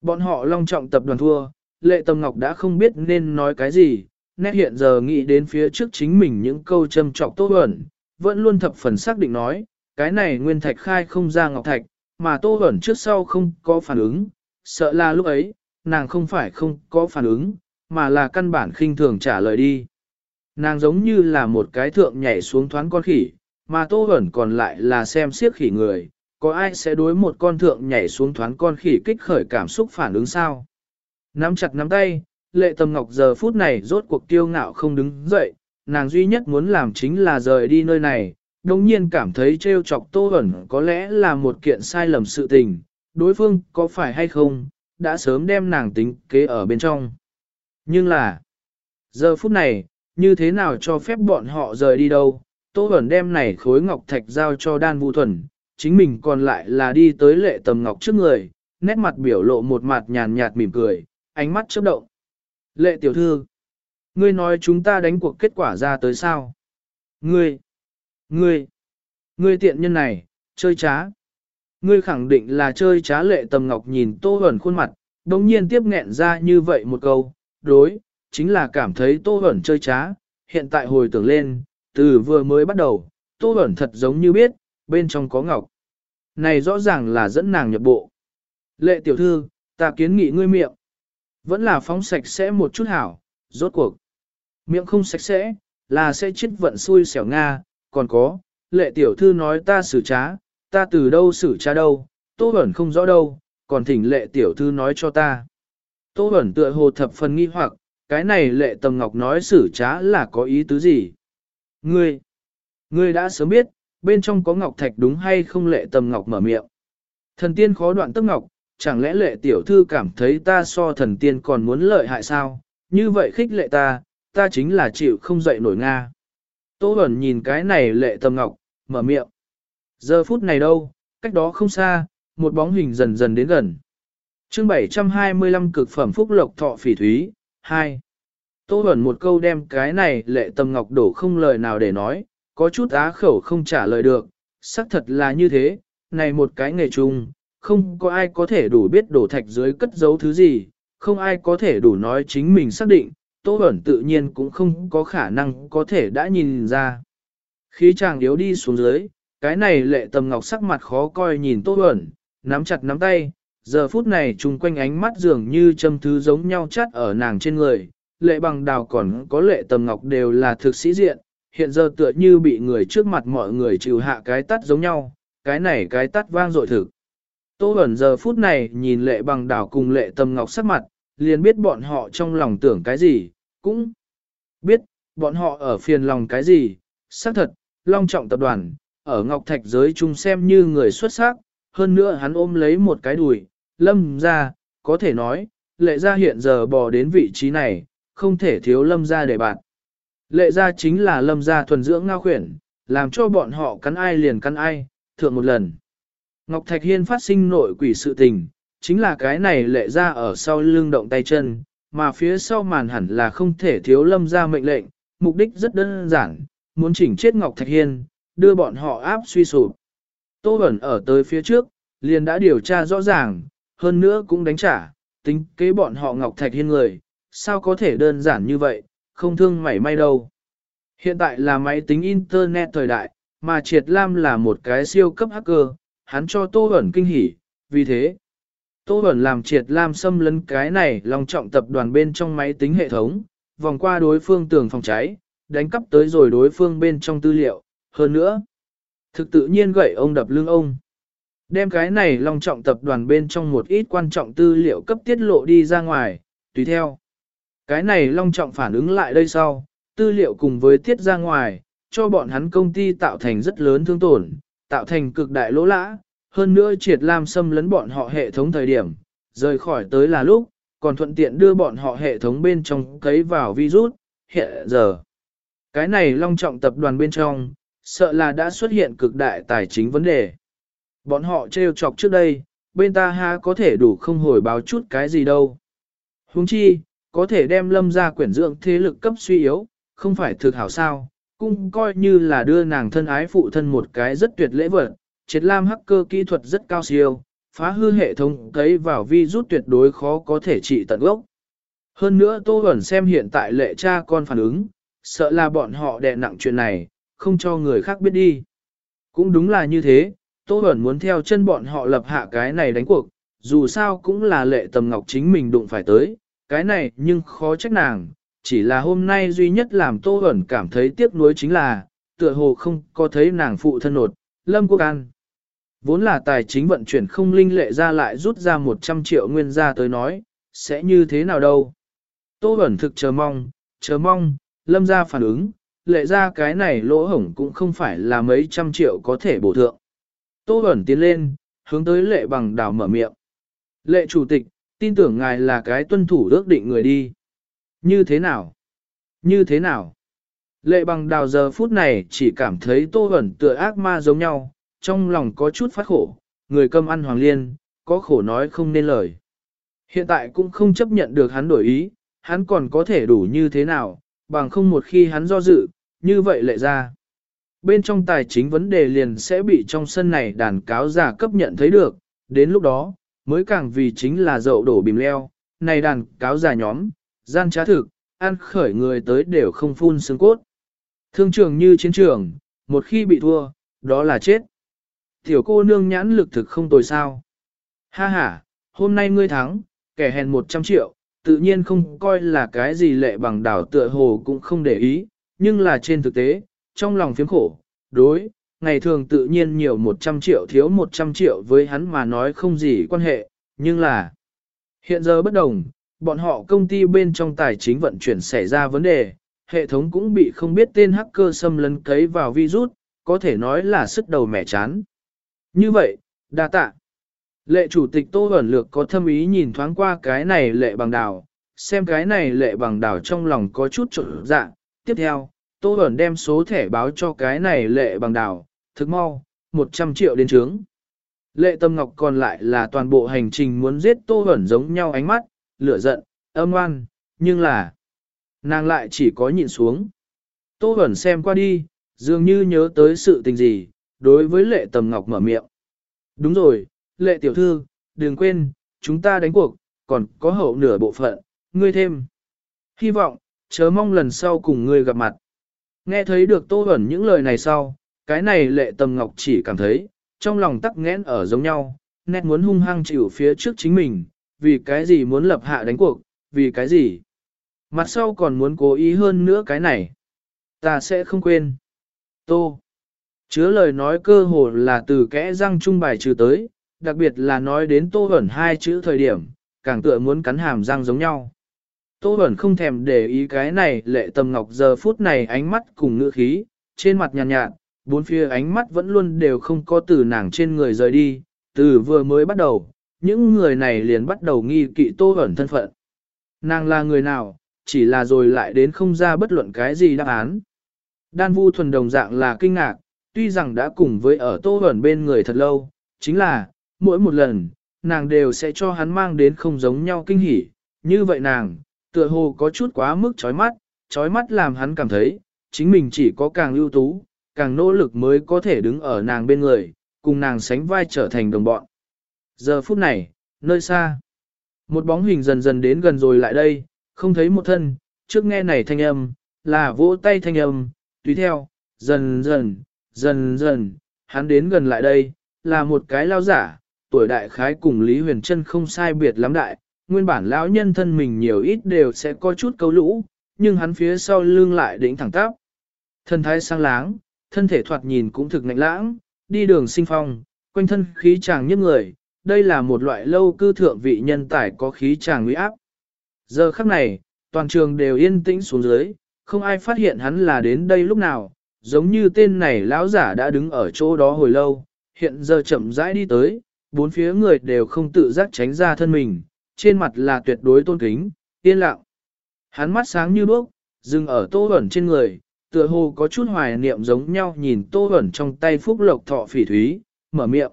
Bọn họ long trọng tập đoàn thua, lệ tâm Ngọc đã không biết nên nói cái gì, nét hiện giờ nghĩ đến phía trước chính mình những câu châm trọng tốt ẩn, vẫn luôn thập phần xác định nói, cái này nguyên thạch khai không ra Ngọc Thạch, mà tô ẩn trước sau không có phản ứng, sợ là lúc ấy, nàng không phải không có phản ứng, mà là căn bản khinh thường trả lời đi. Nàng giống như là một cái thượng nhảy xuống thoáng con khỉ, mà tô ẩn còn lại là xem siếc khỉ người, có ai sẽ đối một con thượng nhảy xuống thoáng con khỉ kích khởi cảm xúc phản ứng sao? Nắm chặt nắm tay, lệ tầm ngọc giờ phút này rốt cuộc tiêu ngạo không đứng dậy, nàng duy nhất muốn làm chính là rời đi nơi này, đồng nhiên cảm thấy trêu chọc tô Hẩn có lẽ là một kiện sai lầm sự tình, đối phương có phải hay không, đã sớm đem nàng tính kế ở bên trong. Nhưng là, giờ phút này, như thế nào cho phép bọn họ rời đi đâu? Tô Hẩn đem này khối ngọc thạch giao cho đan vũ thuần, chính mình còn lại là đi tới lệ tầm ngọc trước người, nét mặt biểu lộ một mặt nhàn nhạt mỉm cười, ánh mắt chớp động. Lệ tiểu thư, ngươi nói chúng ta đánh cuộc kết quả ra tới sao? Ngươi, ngươi, ngươi tiện nhân này, chơi trá. Ngươi khẳng định là chơi trá lệ tầm ngọc nhìn tô hẩn khuôn mặt, đồng nhiên tiếp nghẹn ra như vậy một câu, đối, chính là cảm thấy tô hẩn chơi trá, hiện tại hồi tưởng lên, từ vừa mới bắt đầu, tô hẩn thật giống như biết, bên trong có ngọc. Này rõ ràng là dẫn nàng nhập bộ. Lệ tiểu thư, ta kiến nghị ngươi miệng. Vẫn là phóng sạch sẽ một chút hảo, rốt cuộc. Miệng không sạch sẽ, là sẽ chết vận xui xẻo Nga, còn có, lệ tiểu thư nói ta xử trá, ta từ đâu xử trá đâu, tô ẩn không rõ đâu, còn thỉnh lệ tiểu thư nói cho ta. Tô ẩn tựa hồ thập phần nghi hoặc, cái này lệ tầm ngọc nói xử trá là có ý tứ gì? Ngươi, ngươi đã sớm biết, bên trong có ngọc thạch đúng hay không lệ tầm ngọc mở miệng. Thần tiên khó đoạn tức ngọc, chẳng lẽ lệ tiểu thư cảm thấy ta so thần tiên còn muốn lợi hại sao? Như vậy khích lệ ta, ta chính là chịu không dậy nổi Nga. Tô Bẩn nhìn cái này lệ tầm ngọc, mở miệng. Giờ phút này đâu, cách đó không xa, một bóng hình dần dần đến gần. chương 725 cực phẩm phúc lộc thọ phỉ thúy, 2. Tô Bẩn một câu đem cái này lệ tầm ngọc đổ không lời nào để nói, có chút á khẩu không trả lời được, xác thật là như thế, này một cái nghề chung, không có ai có thể đủ biết đổ thạch dưới cất giấu thứ gì, không ai có thể đủ nói chính mình xác định, Tô Bẩn tự nhiên cũng không có khả năng có thể đã nhìn ra. Khi chàng yếu đi xuống dưới, cái này lệ tầm ngọc sắc mặt khó coi nhìn Tô Bẩn, nắm chặt nắm tay, giờ phút này chung quanh ánh mắt dường như châm thứ giống nhau chắt ở nàng trên người, lệ bằng đào còn có lệ tầm ngọc đều là thực sĩ diện, hiện giờ tựa như bị người trước mặt mọi người chịu hạ cái tắt giống nhau, cái này cái tắt vang dội thực. Tô Bẩn giờ phút này nhìn lệ bằng đảo cùng lệ tầm ngọc sắc mặt, liền biết bọn họ trong lòng tưởng cái gì, cũng biết, bọn họ ở phiền lòng cái gì, xác thật, long trọng tập đoàn, ở Ngọc Thạch giới chung xem như người xuất sắc, hơn nữa hắn ôm lấy một cái đùi, lâm ra, có thể nói, lệ ra hiện giờ bò đến vị trí này, không thể thiếu lâm ra để bạn. Lệ ra chính là lâm ra thuần dưỡng ngao khuyển, làm cho bọn họ cắn ai liền cắn ai, thượng một lần. Ngọc Thạch Hiên phát sinh nội quỷ sự tình, chính là cái này lệ ra ở sau lưng động tay chân, mà phía sau màn hẳn là không thể thiếu lâm ra mệnh lệnh, mục đích rất đơn giản, muốn chỉnh chết Ngọc Thạch Hiên, đưa bọn họ áp suy sụp. Tô Bẩn ở tới phía trước, liền đã điều tra rõ ràng, hơn nữa cũng đánh trả, tính kế bọn họ Ngọc Thạch Hiên người, sao có thể đơn giản như vậy, không thương mảy may đâu. Hiện tại là máy tính Internet thời đại, mà Triệt Lam là một cái siêu cấp hacker, hắn cho Tô Bẩn kinh hỉ, vì thế. Tô Bẩn làm Triệt Lam xâm lấn cái này lòng trọng tập đoàn bên trong máy tính hệ thống, vòng qua đối phương tường phòng cháy, đánh cắp tới rồi đối phương bên trong tư liệu, hơn nữa. Thực tự nhiên gậy ông đập lưng ông. Đem cái này long trọng tập đoàn bên trong một ít quan trọng tư liệu cấp tiết lộ đi ra ngoài, tùy theo. Cái này long trọng phản ứng lại đây sau, tư liệu cùng với tiết ra ngoài, cho bọn hắn công ty tạo thành rất lớn thương tổn, tạo thành cực đại lỗ lã, hơn nữa triệt lam xâm lấn bọn họ hệ thống thời điểm, rời khỏi tới là lúc, còn thuận tiện đưa bọn họ hệ thống bên trong cấy vào virus, hiện giờ. Cái này long trọng tập đoàn bên trong, sợ là đã xuất hiện cực đại tài chính vấn đề. Bọn họ trêu chọc trước đây, bên ta ha có thể đủ không hồi báo chút cái gì đâu. Huống chi, có thể đem lâm ra quyển dưỡng thế lực cấp suy yếu, không phải thực hảo sao, cũng coi như là đưa nàng thân ái phụ thân một cái rất tuyệt lễ vật. Triệt Lam hacker kỹ thuật rất cao siêu, phá hư hệ thống cấy vào virus tuyệt đối khó có thể trị tận gốc. Hơn nữa Tô Bẩn xem hiện tại lệ cha con phản ứng, sợ là bọn họ đè nặng chuyện này, không cho người khác biết đi. Cũng đúng là như thế, Tô Bẩn muốn theo chân bọn họ lập hạ cái này đánh cuộc, dù sao cũng là lệ tầm ngọc chính mình đụng phải tới, cái này nhưng khó trách nàng, chỉ là hôm nay duy nhất làm Tô Bẩn cảm thấy tiếc nuối chính là, tựa hồ không có thấy nàng phụ thân nột, Lâm Quốc An. Vốn là tài chính vận chuyển không linh lệ ra lại rút ra 100 triệu nguyên ra tới nói, sẽ như thế nào đâu. Tô Bẩn thực chờ mong, chờ mong, Lâm ra phản ứng, lệ ra cái này lỗ hổng cũng không phải là mấy trăm triệu có thể bổ thượng. Tô Bẩn tiến lên, hướng tới lệ bằng đảo mở miệng. Lệ chủ tịch, tin tưởng ngài là cái tuân thủ ước định người đi. Như thế nào? Như thế nào? Lệ bằng đào giờ phút này chỉ cảm thấy Tô Bẩn tựa ác ma giống nhau, trong lòng có chút phát khổ, người cơm ăn hoàng liên, có khổ nói không nên lời. Hiện tại cũng không chấp nhận được hắn đổi ý, hắn còn có thể đủ như thế nào, bằng không một khi hắn do dự, như vậy lệ ra. Bên trong tài chính vấn đề liền sẽ bị trong sân này đàn cáo giả cấp nhận thấy được, đến lúc đó, mới càng vì chính là dậu đổ bìm leo, này đàn cáo giả nhóm, gian trá thực, ăn khởi người tới đều không phun xương cốt. Thương trường như chiến trường, một khi bị thua, đó là chết. Tiểu cô nương nhãn lực thực không tồi sao. Ha ha, hôm nay ngươi thắng, kẻ hèn 100 triệu, tự nhiên không coi là cái gì lệ bằng đảo tựa hồ cũng không để ý, nhưng là trên thực tế, trong lòng phiếm khổ, đối, ngày thường tự nhiên nhiều 100 triệu thiếu 100 triệu với hắn mà nói không gì quan hệ, nhưng là hiện giờ bất đồng, bọn họ công ty bên trong tài chính vận chuyển xảy ra vấn đề, hệ thống cũng bị không biết tên hacker xâm lấn cấy vào virus, có thể nói là sức đầu mẻ chán. Như vậy, đa tạ. Lệ chủ tịch Tô Bẩn Lược có thâm ý nhìn thoáng qua cái này lệ bằng đảo, xem cái này lệ bằng đảo trong lòng có chút trộn dạ. Tiếp theo, Tô Bẩn đem số thẻ báo cho cái này lệ bằng đảo, thực mau, 100 triệu đến trướng. Lệ tâm ngọc còn lại là toàn bộ hành trình muốn giết Tô Bẩn giống nhau ánh mắt, lửa giận, âm oan, nhưng là nàng lại chỉ có nhịn xuống. Tô Bẩn xem qua đi, dường như nhớ tới sự tình gì, đối với lệ tầm ngọc mở miệng. Đúng rồi, lệ tiểu thư, đừng quên, chúng ta đánh cuộc, còn có hậu nửa bộ phận, ngươi thêm. Hy vọng, chớ mong lần sau cùng ngươi gặp mặt. Nghe thấy được tô ẩn những lời này sau, cái này lệ tầm ngọc chỉ cảm thấy, trong lòng tắc nghẽn ở giống nhau, nét muốn hung hăng chịu phía trước chính mình, vì cái gì muốn lập hạ đánh cuộc, vì cái gì. mặt sau còn muốn cố ý hơn nữa cái này. Ta sẽ không quên. Tô. Chứa lời nói cơ hồ là từ kẽ răng trung bài trừ tới, đặc biệt là nói đến tô ẩn hai chữ thời điểm, càng tựa muốn cắn hàm răng giống nhau. Tô ẩn không thèm để ý cái này lệ tầm ngọc giờ phút này ánh mắt cùng ngữ khí, trên mặt nhàn nhạt, nhạt, bốn phía ánh mắt vẫn luôn đều không có từ nàng trên người rời đi, từ vừa mới bắt đầu, những người này liền bắt đầu nghi kỵ tô ẩn thân phận. Nàng là người nào, chỉ là rồi lại đến không ra bất luận cái gì đáp án. Đan vu thuần đồng dạng là kinh ngạc, tuy rằng đã cùng với ở tô ẩn bên người thật lâu, chính là, mỗi một lần, nàng đều sẽ cho hắn mang đến không giống nhau kinh hỉ. Như vậy nàng, tựa hồ có chút quá mức chói mắt, chói mắt làm hắn cảm thấy, chính mình chỉ có càng ưu tú, càng nỗ lực mới có thể đứng ở nàng bên người, cùng nàng sánh vai trở thành đồng bọn. Giờ phút này, nơi xa, một bóng hình dần dần đến gần rồi lại đây, không thấy một thân, trước nghe này thanh âm, là vỗ tay thanh âm, tùy theo, dần dần, dần dần, hắn đến gần lại đây, là một cái lao giả, tuổi đại khái cùng Lý Huyền Trân không sai biệt lắm đại, nguyên bản lão nhân thân mình nhiều ít đều sẽ có chút câu lũ, nhưng hắn phía sau lưng lại đỉnh thẳng tắp. Thân thái sang láng, thân thể thoạt nhìn cũng thực nạnh lãng, đi đường sinh phong, quanh thân khí chàng như người, đây là một loại lâu cư thượng vị nhân tài có khí chàng nguy áp. Giờ khắc này, toàn trường đều yên tĩnh xuống dưới, không ai phát hiện hắn là đến đây lúc nào, giống như tên này lão giả đã đứng ở chỗ đó hồi lâu, hiện giờ chậm rãi đi tới, bốn phía người đều không tự giác tránh ra thân mình, trên mặt là tuyệt đối tôn kính, yên lặng. Hắn mắt sáng như đuốc, dừng ở tô ẩn trên người, tựa hồ có chút hoài niệm giống nhau nhìn tô ẩn trong tay phúc lộc thọ phỉ thúy, mở miệng.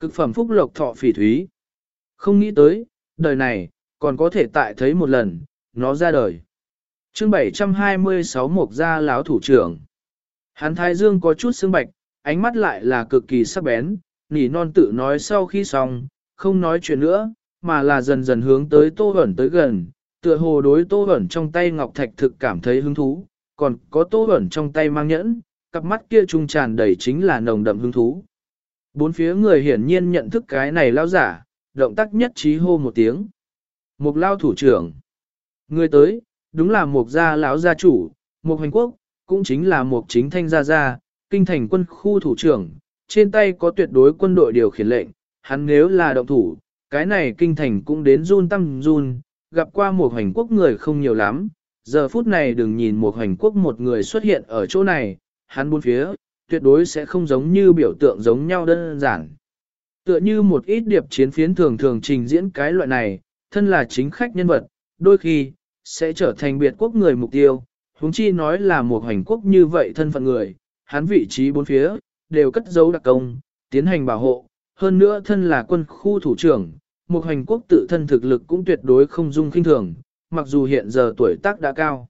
Cực phẩm phúc lộc thọ phỉ thúy. Không nghĩ tới, đời này, còn có thể tại thấy một lần, nó ra đời. chương 726 Mộc Gia láo thủ trưởng. Hắn thái dương có chút sương bạch, ánh mắt lại là cực kỳ sắc bén, nỉ non tự nói sau khi xong, không nói chuyện nữa, mà là dần dần hướng tới tô ẩn tới gần, tựa hồ đối tô ẩn trong tay ngọc thạch thực cảm thấy hứng thú, còn có tô ẩn trong tay mang nhẫn, cặp mắt kia trung tràn đầy chính là nồng đậm hứng thú. Bốn phía người hiển nhiên nhận thức cái này lao giả, động tác nhất trí hô một tiếng. Một lao thủ trưởng. Người tới, đúng là một gia lão gia chủ, một hành quốc, cũng chính là một chính thanh gia gia, kinh thành quân khu thủ trưởng, trên tay có tuyệt đối quân đội điều khiển lệnh, hắn nếu là động thủ, cái này kinh thành cũng đến run tâm run, gặp qua một hành quốc người không nhiều lắm, giờ phút này đừng nhìn một hành quốc một người xuất hiện ở chỗ này, hắn buôn phía, tuyệt đối sẽ không giống như biểu tượng giống nhau đơn giản. Tựa như một ít điệp chiến phiến thường thường trình diễn cái loại này, thân là chính khách nhân vật, đôi khi, sẽ trở thành biệt quốc người mục tiêu, huống chi nói là một hành quốc như vậy thân phận người, hắn vị trí bốn phía, đều cất giấu đặc công, tiến hành bảo hộ, hơn nữa thân là quân khu thủ trưởng, một hành quốc tự thân thực lực cũng tuyệt đối không dung kinh thường, mặc dù hiện giờ tuổi tác đã cao.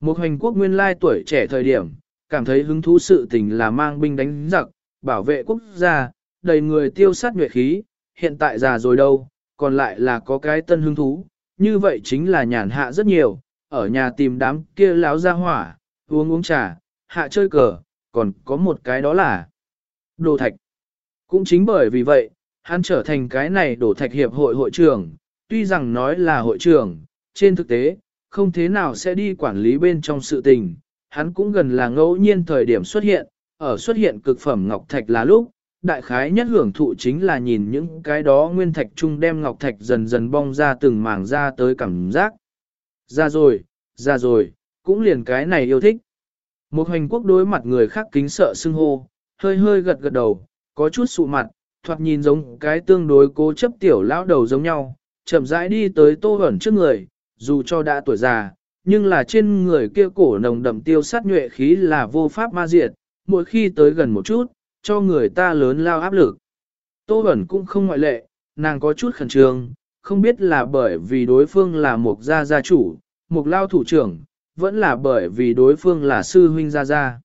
Một hành quốc nguyên lai tuổi trẻ thời điểm, cảm thấy hứng thú sự tình là mang binh đánh giặc, bảo vệ quốc gia, đầy người tiêu sát nhuệ khí, hiện tại già rồi đâu, còn lại là có cái tân hứng thú, như vậy chính là nhàn hạ rất nhiều, ở nhà tìm đám kia láo ra hỏa, uống uống trà, hạ chơi cờ, còn có một cái đó là đồ thạch. Cũng chính bởi vì vậy, hắn trở thành cái này đồ thạch hiệp hội hội trưởng, tuy rằng nói là hội trưởng, trên thực tế, không thế nào sẽ đi quản lý bên trong sự tình, hắn cũng gần là ngẫu nhiên thời điểm xuất hiện, ở xuất hiện cực phẩm ngọc thạch là lúc, đại khái nhất hưởng thụ chính là nhìn những cái đó nguyên thạch chung đem ngọc thạch dần dần bong ra từng mảng ra tới cảm giác. Ra rồi, ra rồi, cũng liền cái này yêu thích. Một hành quốc đối mặt người khác kính sợ xưng hô, hơi hơi gật gật đầu, có chút sụ mặt, thoạt nhìn giống cái tương đối cố chấp tiểu lão đầu giống nhau, chậm rãi đi tới tô ẩn trước người, dù cho đã tuổi già, nhưng là trên người kia cổ nồng đậm tiêu sát nhuệ khí là vô pháp ma diệt, mỗi khi tới gần một chút, cho người ta lớn lao áp lực. Tô ẩn cũng không ngoại lệ, nàng có chút khẩn trương, không biết là bởi vì đối phương là một gia gia chủ, một lao thủ trưởng, vẫn là bởi vì đối phương là sư huynh gia gia.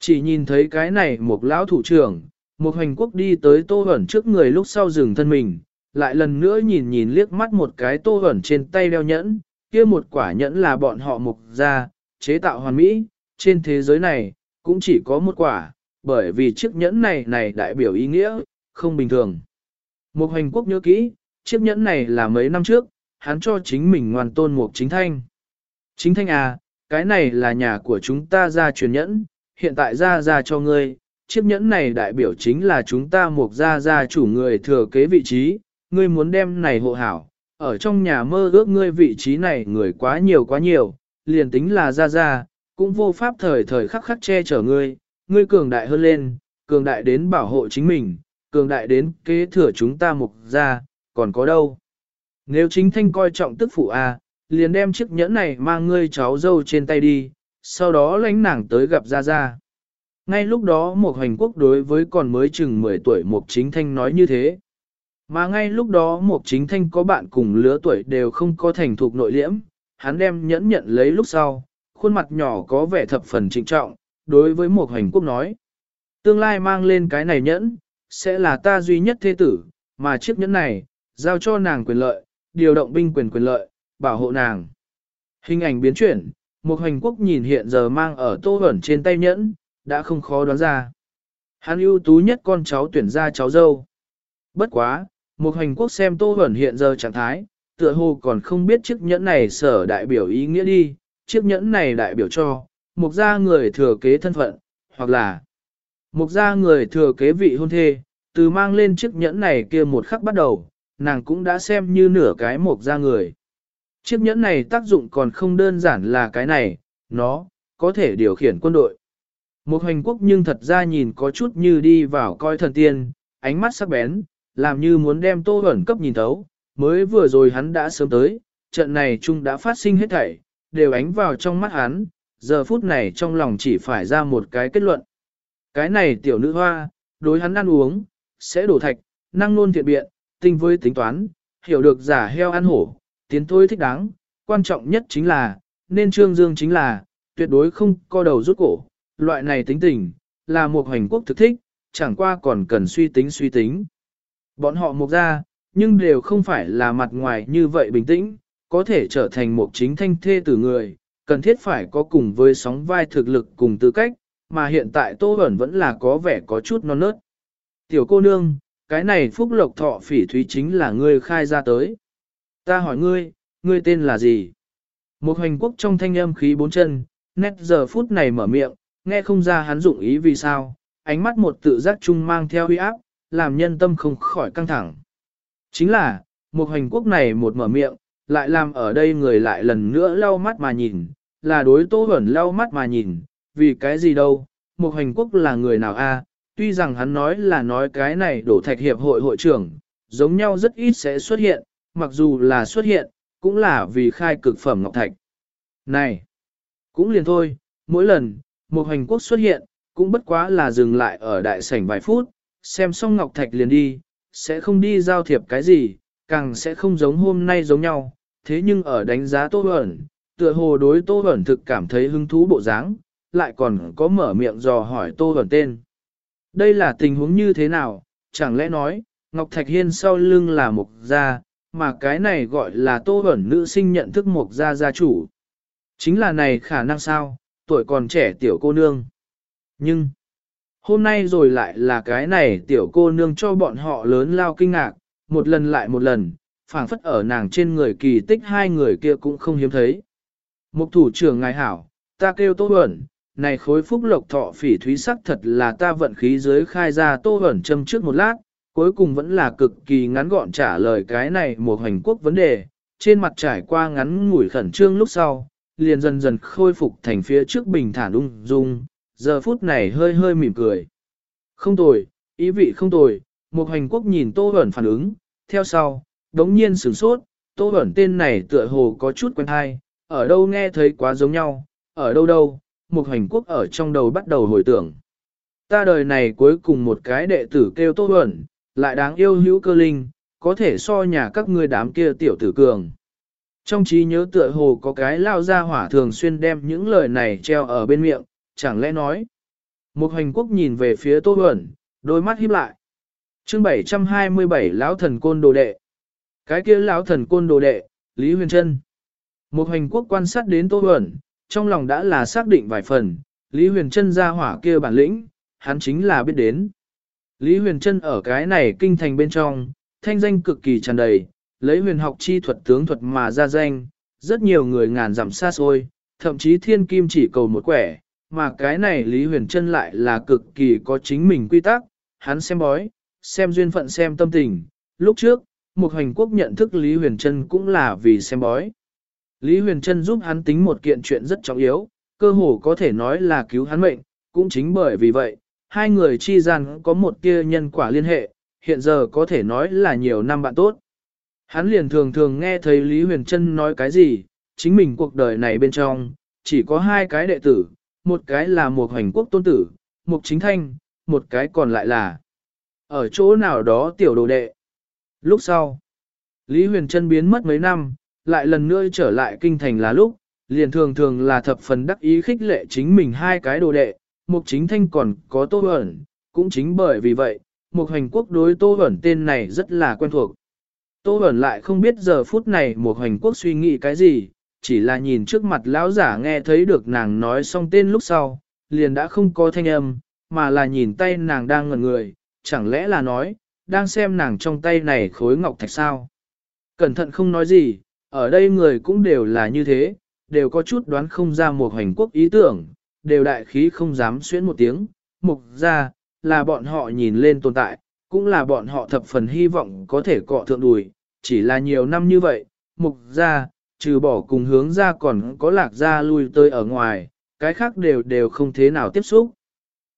Chỉ nhìn thấy cái này một lão thủ trưởng, một hành quốc đi tới tô ẩn trước người lúc sau dừng thân mình, lại lần nữa nhìn nhìn liếc mắt một cái tô ẩn trên tay đeo nhẫn, kia một quả nhẫn là bọn họ mục ra, chế tạo hoàn mỹ, trên thế giới này, cũng chỉ có một quả, bởi vì chiếc nhẫn này này đại biểu ý nghĩa, không bình thường. Một hành quốc nhớ kỹ, chiếc nhẫn này là mấy năm trước, hắn cho chính mình ngoan tôn mục chính thanh. Chính thanh à, cái này là nhà của chúng ta ra truyền nhẫn, hiện tại ra ra cho ngươi, chiếc nhẫn này đại biểu chính là chúng ta mục gia gia chủ người thừa kế vị trí, ngươi muốn đem này hộ hảo, ở trong nhà mơ ước ngươi vị trí này người quá nhiều quá nhiều, liền tính là gia gia, cũng vô pháp thời thời khắc khắc che chở ngươi, ngươi cường đại hơn lên, cường đại đến bảo hộ chính mình, cường đại đến kế thừa chúng ta mục gia, còn có đâu. Nếu chính thanh coi trọng tức phụ A, liền đem chiếc nhẫn này mang ngươi cháu dâu trên tay đi, sau đó lãnh nàng tới gặp Gia Gia. Ngay lúc đó một hành quốc đối với còn mới chừng 10 tuổi một chính thanh nói như thế. Mà ngay lúc đó một chính thanh có bạn cùng lứa tuổi đều không có thành thục nội liễm, hắn đem nhẫn nhận lấy lúc sau, khuôn mặt nhỏ có vẻ thập phần trịnh trọng, đối với một hành quốc nói. Tương lai mang lên cái này nhẫn, sẽ là ta duy nhất thế tử, mà chiếc nhẫn này, giao cho nàng quyền lợi, điều động binh quyền quyền lợi, bảo hộ nàng. Hình ảnh biến chuyển, một hành quốc nhìn hiện giờ mang ở tô ẩn trên tay nhẫn, đã không khó đoán ra. Hắn ưu tú nhất con cháu tuyển ra cháu dâu. Bất quá, một hành quốc xem tô ẩn hiện giờ trạng thái, tựa hồ còn không biết chiếc nhẫn này sở đại biểu ý nghĩa đi, chiếc nhẫn này đại biểu cho, một gia người thừa kế thân phận, hoặc là một gia người thừa kế vị hôn thê, từ mang lên chiếc nhẫn này kia một khắc bắt đầu, nàng cũng đã xem như nửa cái một ra người. Chiếc nhẫn này tác dụng còn không đơn giản là cái này, nó, có thể điều khiển quân đội. Một hành quốc nhưng thật ra nhìn có chút như đi vào coi thần tiên, ánh mắt sắc bén, làm như muốn đem tô ẩn cấp nhìn thấu, mới vừa rồi hắn đã sớm tới, trận này chung đã phát sinh hết thảy, đều ánh vào trong mắt hắn, giờ phút này trong lòng chỉ phải ra một cái kết luận. Cái này tiểu nữ hoa, đối hắn ăn uống, sẽ đổ thạch, năng nôn thiện biện, tinh với tính toán, hiểu được giả heo ăn hổ, tiến thôi thích đáng, quan trọng nhất chính là, nên trương dương chính là, tuyệt đối không co đầu rút cổ, loại này tính tình, là một hành quốc thực thích, chẳng qua còn cần suy tính suy tính. Bọn họ mục ra, nhưng đều không phải là mặt ngoài như vậy bình tĩnh, có thể trở thành một chính thanh thê tử người, cần thiết phải có cùng với sóng vai thực lực cùng tư cách, mà hiện tại Tô Bẩn vẫn là có vẻ có chút non nớt. Tiểu cô nương, cái này phúc lộc thọ phỉ thúy chính là ngươi khai ra tới. Ta hỏi ngươi, ngươi tên là gì? Một hành quốc trong thanh âm khí bốn chân, nét giờ phút này mở miệng, nghe không ra hắn dụng ý vì sao, ánh mắt một tự giác chung mang theo uy áp, làm nhân tâm không khỏi căng thẳng. Chính là, một hành quốc này một mở miệng, lại làm ở đây người lại lần nữa lau mắt mà nhìn, là đối tô ẩn lau mắt mà nhìn, vì cái gì đâu, một hành quốc là người nào a? Tuy rằng hắn nói là nói cái này đổ thạch hiệp hội hội trưởng, giống nhau rất ít sẽ xuất hiện, mặc dù là xuất hiện, cũng là vì khai cực phẩm ngọc thạch. Này, cũng liền thôi, mỗi lần, một hành quốc xuất hiện, cũng bất quá là dừng lại ở đại sảnh vài phút, xem xong ngọc thạch liền đi, sẽ không đi giao thiệp cái gì, càng sẽ không giống hôm nay giống nhau, thế nhưng ở đánh giá tô ẩn, tựa hồ đối tô ẩn thực cảm thấy hứng thú bộ dáng, lại còn có mở miệng dò hỏi tô ẩn tên. Đây là tình huống như thế nào, chẳng lẽ nói, Ngọc Thạch Hiên sau lưng là Mộc gia, mà cái này gọi là tô ẩn nữ sinh nhận thức Mộc gia gia chủ. Chính là này khả năng sao, tuổi còn trẻ tiểu cô nương. Nhưng, hôm nay rồi lại là cái này tiểu cô nương cho bọn họ lớn lao kinh ngạc, một lần lại một lần, phảng phất ở nàng trên người kỳ tích hai người kia cũng không hiếm thấy. Mục thủ trưởng ngài hảo, ta kêu tô ẩn, này khối phúc lộc thọ phỉ thúy sắc thật là ta vận khí dưới khai ra tô hẩn châm trước một lát, cuối cùng vẫn là cực kỳ ngắn gọn trả lời cái này một hành quốc vấn đề, trên mặt trải qua ngắn ngủi khẩn trương lúc sau, liền dần dần khôi phục thành phía trước bình thản ung dung, giờ phút này hơi hơi mỉm cười. Không tồi, ý vị không tồi, một hành quốc nhìn tô hẩn phản ứng, theo sau, đống nhiên sửng sốt, tô hẩn tên này tựa hồ có chút quen hay, ở đâu nghe thấy quá giống nhau, ở đâu đâu, một hành quốc ở trong đầu bắt đầu hồi tưởng. Ta đời này cuối cùng một cái đệ tử kêu tô huẩn, lại đáng yêu hữu cơ linh, có thể so nhà các ngươi đám kia tiểu tử cường. Trong trí nhớ tựa hồ có cái lao ra hỏa thường xuyên đem những lời này treo ở bên miệng, chẳng lẽ nói. Một hành quốc nhìn về phía tô huẩn, đôi mắt híp lại. chương 727 lão thần côn đồ đệ. Cái kia lão thần côn đồ đệ, Lý Huyền Trân. Một hành quốc quan sát đến tô huẩn, trong lòng đã là xác định vài phần, Lý Huyền Trân ra hỏa kia bản lĩnh, hắn chính là biết đến. Lý Huyền Trân ở cái này kinh thành bên trong, thanh danh cực kỳ tràn đầy, lấy huyền học chi thuật tướng thuật mà ra danh, rất nhiều người ngàn dặm xa xôi, thậm chí thiên kim chỉ cầu một quẻ, mà cái này Lý Huyền Trân lại là cực kỳ có chính mình quy tắc, hắn xem bói, xem duyên phận xem tâm tình. Lúc trước, một hành quốc nhận thức Lý Huyền Trân cũng là vì xem bói. Lý Huyền Trân giúp hắn tính một kiện chuyện rất trọng yếu, cơ hồ có thể nói là cứu hắn mệnh, cũng chính bởi vì vậy, hai người chi gian có một tia nhân quả liên hệ, hiện giờ có thể nói là nhiều năm bạn tốt. Hắn liền thường thường nghe thấy Lý Huyền Trân nói cái gì, chính mình cuộc đời này bên trong, chỉ có hai cái đệ tử, một cái là một hành quốc tôn tử, một chính thanh, một cái còn lại là ở chỗ nào đó tiểu đồ đệ. Lúc sau, Lý Huyền Trân biến mất mấy năm, lại lần nữa trở lại kinh thành là lúc, liền thường thường là thập phần đắc ý khích lệ chính mình hai cái đồ đệ, Mục Chính Thanh còn có Tô ẩn, cũng chính bởi vì vậy, Mục Hành Quốc đối Tô ẩn tên này rất là quen thuộc. Tô ẩn lại không biết giờ phút này Mục Hành Quốc suy nghĩ cái gì, chỉ là nhìn trước mặt lão giả nghe thấy được nàng nói xong tên lúc sau, liền đã không có thanh âm, mà là nhìn tay nàng đang ngẩn người, chẳng lẽ là nói, đang xem nàng trong tay này khối ngọc thạch sao. Cẩn thận không nói gì, ở đây người cũng đều là như thế, đều có chút đoán không ra một hành quốc ý tưởng, đều đại khí không dám xuyến một tiếng, mục ra, là bọn họ nhìn lên tồn tại, cũng là bọn họ thập phần hy vọng có thể cọ thượng đùi, chỉ là nhiều năm như vậy, mục ra, trừ bỏ cùng hướng ra còn có lạc ra lui tới ở ngoài, cái khác đều đều không thế nào tiếp xúc.